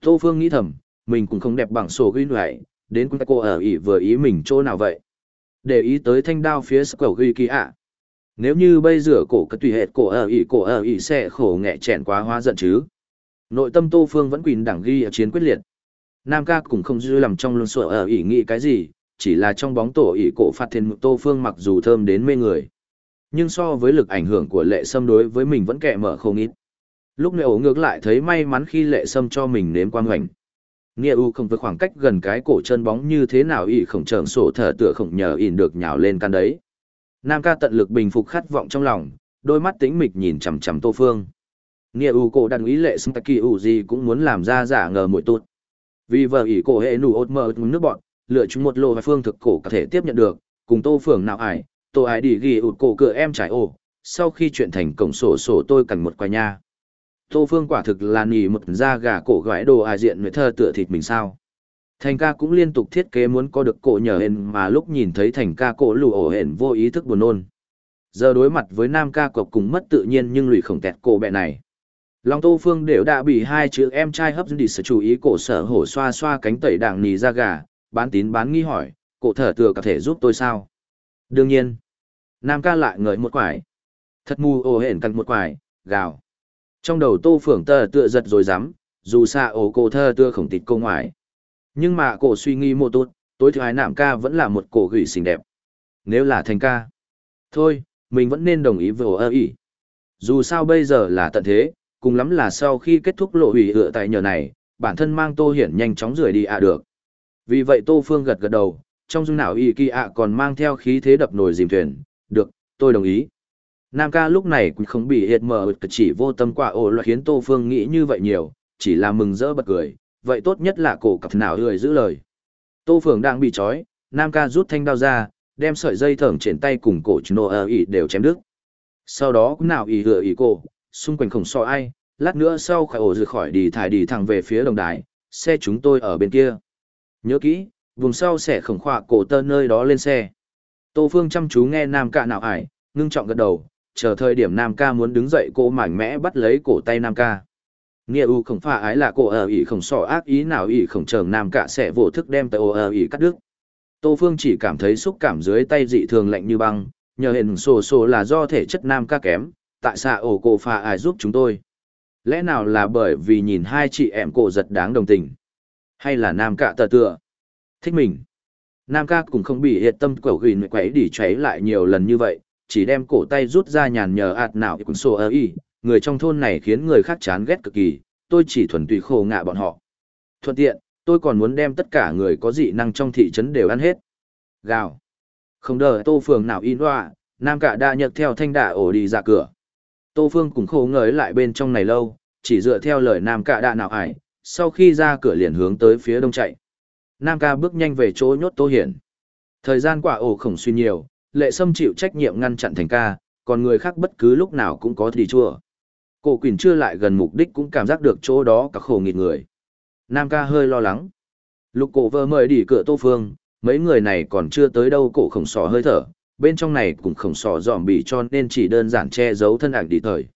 Speaker 1: Tô Phương nghĩ thầm, mình cũng không đẹp bằng sổ ghi lại, đến cô ở ỉ vừa ý mình chỗ nào vậy. Để ý tới thanh đao phía cầu ghi kỳ ạ. Nếu như bây giờ cổ cất tùy hệt cổ ở ỉ cổ ở ỉ sẽ khổ nghẹ chèn quá hóa giận chứ. Nội tâm Tô Phương vẫn quỳnh đẳng ghi ở chiến quyết liệt. Nam ca cũng không dư làm trong luân sủa ở ỉ nghĩ cái gì, chỉ là trong bóng tổ ỉ cổ phát thiên Tô Phương mặc dù thơm đến mê người. Nhưng so với lực ảnh hưởng của lệ sâm đối với mình vẫn kẹ mở không ít. Lúc này ổ ngược lại thấy may mắn khi lệ sâm cho mình nếm quang hoành. Nghĩa u không với khoảng cách gần cái cổ chân bóng như thế nào ỉ khổng trởng sổ thở tựa khổng nhờ ỉn được nhào lên căn đấy. Nam ca tận lực bình phục khát vọng trong lòng, đôi mắt tĩnh mịch nhìn chằm chằm Tô Phương. Nghĩa ủ cổ đàn ý lệ xâm kỳ ủ gì cũng muốn làm ra giả ngờ mũi tụt. Vì vợ ỷ cổ hệ nụ ốt mơ nước bọn, lựa chúng một lô và phương thực cổ có thể tiếp nhận được, cùng Tô Phương nào ải, Tô ải đi ghi ụt cổ cửa em trải ổ, sau khi chuyện thành cổng sổ sổ tôi cần một quà nha. Tô Phương quả thực là nỉ một da gà cổ gãi đồ ải diện người thơ tựa thịt mình sao. Thành ca cũng liên tục thiết kế muốn có được cổ nhờ hền mà lúc nhìn thấy thành ca cổ lù ổ hển vô ý thức buồn nôn. Giờ đối mặt với nam ca cộc cùng mất tự nhiên nhưng lùi khổng tẹt cổ bẹ này. Long Tô Phương đều đã bị hai chữ em trai hấp dẫn đi sở chú ý cổ sở hổ xoa xoa cánh tẩy đảng nì ra gà, bán tín bán nghi hỏi, cổ thở tựa có thể giúp tôi sao? Đương nhiên. Nam ca lại ngợi một quải. Thật mù ổ hển cằn một quải, gào. Trong đầu Tô Phượng tờ tựa giật rồi rắm dù xa ổ cổ thơ tựa khổng tịt cô ngoài. Nhưng mà cổ suy nghĩ một tốt, tối thứ hai nạm ca vẫn là một cổ gửi xinh đẹp. Nếu là thành ca, thôi, mình vẫn nên đồng ý với ơ ý. Dù sao bây giờ là tận thế, cùng lắm là sau khi kết thúc lộ hủy ựa tại nhờ này, bản thân mang Tô Hiển nhanh chóng rời đi ạ được. Vì vậy Tô Phương gật gật đầu, trong dung não y kỳ ạ còn mang theo khí thế đập nồi dìm thuyền, được, tôi đồng ý. Nam ca lúc này cũng không bị hiệt mờ chỉ vô tâm quả ổ loại khiến Tô Phương nghĩ như vậy nhiều, chỉ là mừng rỡ bật cười, vậy tốt nhất là cổ cặp nào lười giữ lời. Tô Phượng đang bị trói, Nam ca rút thanh đao ra, đem sợi dây thởng trên tay cùng cổ nô ơ ý đều chém đứt. Sau đó cũng nào ỉ hựa ỉ cổ, xung quanh không so ai, lát nữa sau khỏi ổ rời khỏi đi thải đi thẳng về phía đồng đài, xe chúng tôi ở bên kia. Nhớ kỹ, vùng sau sẽ khổng khoa cổ tơ nơi đó lên xe. Tô Phương chăm chú nghe Nam ca nào ải, ngưng trọng gật đầu, chờ thời điểm Nam ca muốn đứng dậy cô mảnh mẽ bắt lấy cổ tay Nam ca. Nghĩa u không phải ái là cô ở ý không sỏ ác ý nào ý không chờ Nam cả sẽ vô thức đem tới ô ở ý cắt đứt. Tô Phương chỉ cảm thấy xúc cảm dưới tay dị thường lạnh như băng, nhờ hình sổ sổ là do thể chất Nam ca kém, tại sao ổ cổ phà ai giúp chúng tôi. Lẽ nào là bởi vì nhìn hai chị em cổ giật đáng đồng tình? Hay là Nam ca tờ tựa? Thích mình. Nam ca cũng không bị hiện tâm quẩu gìn quấy đỉ cháy lại nhiều lần như vậy, chỉ đem cổ tay rút ra nhàn nhờ ạt nào cũng sổ ơ y, người trong thôn này khiến người khác chán ghét cực kỳ, tôi chỉ thuần tùy khổ ngạ bọn họ. Thuận tiện, tôi còn muốn đem tất cả người có dị năng trong thị trấn đều ăn hết. Gào. Không đợi tô phường nào in hoa, Nam cả đã nhật theo thanh đạ ổ đi ra cửa. Tô Phương cũng khổ ngời lại bên trong này lâu, chỉ dựa theo lời Nam cả đạ nào ải, sau khi ra cửa liền hướng tới phía đông chạy. Nam ca bước nhanh về chỗ nhốt Tô Hiển. Thời gian quả ổ khổng suy nhiều, lệ sâm chịu trách nhiệm ngăn chặn thành ca, còn người khác bất cứ lúc nào cũng có thì chua. Cổ quỳnh chưa lại gần mục đích cũng cảm giác được chỗ đó cả khổ nghịt người. Nam ca hơi lo lắng. Lục cổ vơ mời đi cửa Tô Phương, mấy người này còn chưa tới đâu cổ khổng sò hơi thở, bên trong này cũng khổng sò dòm bị cho nên chỉ đơn giản che giấu thân ảnh đi thời.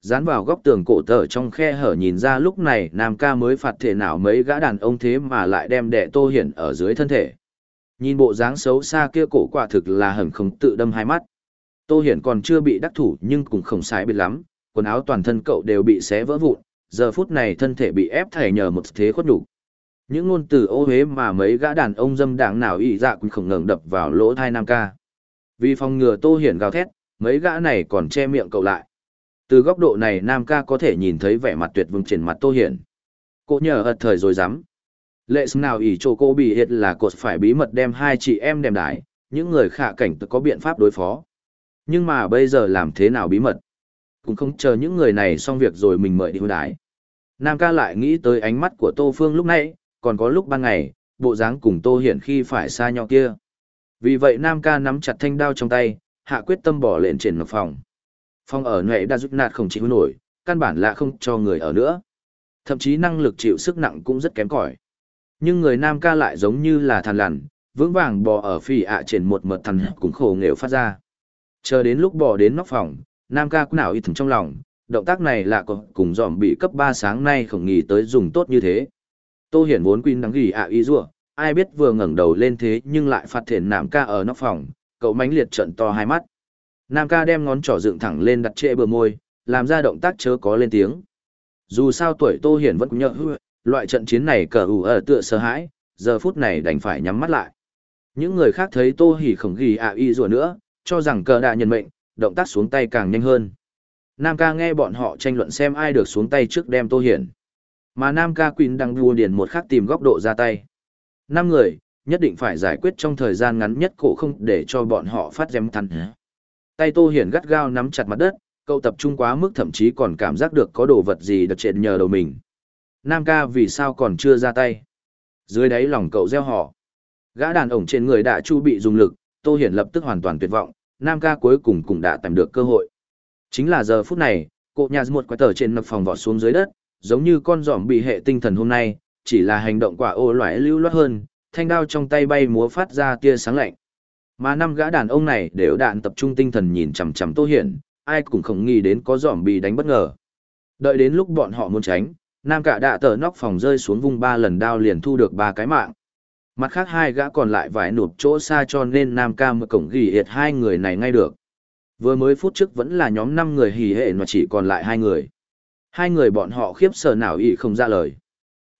Speaker 1: Dán vào góc tường cổ tờ trong khe hở nhìn ra lúc này Nam ca mới phạt thể nào mấy gã đàn ông thế mà lại đem đệ Tô Hiển ở dưới thân thể. Nhìn bộ dáng xấu xa kia cổ quả thực là hẳn không tự đâm hai mắt. Tô Hiển còn chưa bị đắc thủ nhưng cũng không sai biệt lắm, quần áo toàn thân cậu đều bị xé vỡ vụn, giờ phút này thân thể bị ép thảy nhờ một thế khuất đủ. Những ngôn từ ô hế mà mấy gã đàn ông dâm đảng nào ý dạ cũng không ngừng đập vào lỗ thai Nam ca. Vì phòng ngừa Tô Hiển gào thét, mấy gã này còn che miệng cậu lại. Từ góc độ này Nam ca có thể nhìn thấy vẻ mặt tuyệt vọng trên mặt Tô Hiển. Cô nhờ ật thời rồi dám. Lệ xứng nào ỷ chỗ cô bị hiệt là cột phải bí mật đem hai chị em đem đái, những người khả cảnh có biện pháp đối phó. Nhưng mà bây giờ làm thế nào bí mật? Cũng không chờ những người này xong việc rồi mình mời đi hôn đái. Nam ca lại nghĩ tới ánh mắt của Tô Phương lúc nãy, còn có lúc ban ngày, bộ dáng cùng Tô Hiển khi phải xa nhau kia. Vì vậy Nam ca nắm chặt thanh đao trong tay, hạ quyết tâm bỏ lên trên ngọc phòng. Phòng ở nệ đã giúp nạt không chịu nổi, căn bản là không cho người ở nữa. Thậm chí năng lực chịu sức nặng cũng rất kém cỏi. Nhưng người nam ca lại giống như là thằn lằn, vững vàng bò ở phi ạ trên một mật thằn cũng khổ nghèo phát ra. Chờ đến lúc bò đến nóc phòng, nam ca cũng nào ít thầm trong lòng, động tác này là có cùng dòm bị cấp 3 sáng nay không nghĩ tới dùng tốt như thế. Tô Hiển vốn quyên đắng gỉ ạ ý rủa ai biết vừa ngẩng đầu lên thế nhưng lại phát thiện nam ca ở nóc phòng, cậu mánh liệt trận to hai mắt. Nam ca đem ngón trỏ dựng thẳng lên đặt trệ bờ môi, làm ra động tác chớ có lên tiếng. Dù sao tuổi Tô Hiển vẫn cũng nhớ hư, loại trận chiến này cờ ủ ở tựa sợ hãi, giờ phút này đành phải nhắm mắt lại. Những người khác thấy Tô Hỉ không ghi ạ y rùa nữa, cho rằng cờ đã nhận mệnh, động tác xuống tay càng nhanh hơn. Nam ca nghe bọn họ tranh luận xem ai được xuống tay trước đem Tô Hiển. Mà Nam ca Quỳnh đang đua điền một khắc tìm góc độ ra tay. Năm người, nhất định phải giải quyết trong thời gian ngắn nhất cổ không để cho bọn họ phát dèm thăn. Tay Tô Hiển gắt gao nắm chặt mặt đất, cậu tập trung quá mức thậm chí còn cảm giác được có đồ vật gì được trên nhờ đầu mình. Nam ca vì sao còn chưa ra tay? Dưới đáy lòng cậu gieo họ. Gã đàn ổng trên người đã chu bị dùng lực, Tô Hiển lập tức hoàn toàn tuyệt vọng, Nam ca cuối cùng cũng đã tìm được cơ hội. Chính là giờ phút này, cô nhà một quái tờ trên nập phòng vọt xuống dưới đất, giống như con giỏm bị hệ tinh thần hôm nay, chỉ là hành động quả ô loại lưu loát hơn, thanh đao trong tay bay múa phát ra tia sáng lạnh. Mà năm gã đàn ông này đều đạn tập trung tinh thần nhìn chằm chằm Tô Hiển, ai cũng không nghĩ đến có giỏm bị đánh bất ngờ. Đợi đến lúc bọn họ muốn tránh, Nam cả đạ tờ nóc phòng rơi xuống vung ba lần đao liền thu được ba cái mạng. Mặt khác hai gã còn lại vải nụp chỗ xa cho nên Nam ca mở cổng ghi hiệt hai người này ngay được. Vừa mới phút trước vẫn là nhóm năm người hỉ hệ mà chỉ còn lại hai người. Hai người bọn họ khiếp sợ nào ý không ra lời.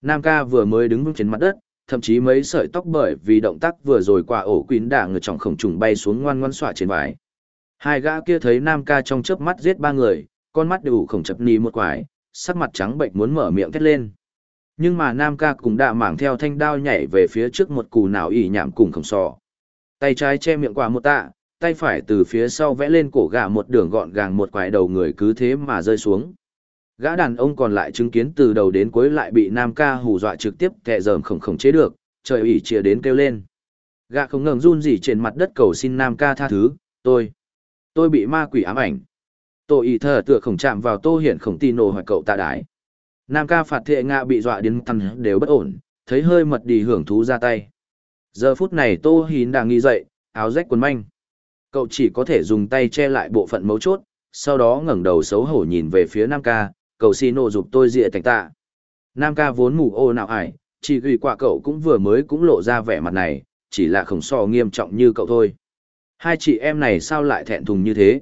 Speaker 1: Nam ca vừa mới đứng vững trên mặt đất, thậm chí mấy sợi tóc bởi vì động tác vừa rồi qua ổ quýn đả người trọng khổng trùng bay xuống ngoan ngoan xọa trên vải. Hai gã kia thấy Nam ca trong chớp mắt giết ba người, con mắt đều khổng chập ni một quải, sắc mặt trắng bệnh muốn mở miệng thét lên. Nhưng mà Nam ca cũng đã mảng theo thanh đao nhảy về phía trước một cù nào ỉ nhảm cùng khổng sò. Tay trái che miệng quả một tạ, tay phải từ phía sau vẽ lên cổ gà một đường gọn gàng một quải đầu người cứ thế mà rơi xuống. Gã đàn ông còn lại chứng kiến từ đầu đến cuối lại bị Nam ca hù dọa trực tiếp thẹ dởm khổng khổng chế được, trời ỉ chia đến kêu lên. Gã không ngừng run rỉ trên mặt đất cầu xin Nam ca tha thứ, tôi, tôi bị ma quỷ ám ảnh. tôi ỉ thờ tựa khổng chạm vào tô hiển khổng tin nổ hoặc cậu tạ đái. Nam ca phạt thệ ngạ bị dọa đến thằn đều bất ổn, thấy hơi mật đi hưởng thú ra tay. Giờ phút này tô hín đang nghi dậy, áo rách quần manh. Cậu chỉ có thể dùng tay che lại bộ phận mấu chốt, sau đó ngẩng đầu xấu hổ nhìn về phía Nam ca, cầu xin nộ dục tôi dịa thành tạ. Nam ca vốn mù ô nào ải, chỉ gửi quả cậu cũng vừa mới cũng lộ ra vẻ mặt này, chỉ là khổng so nghiêm trọng như cậu thôi. Hai chị em này sao lại thẹn thùng như thế?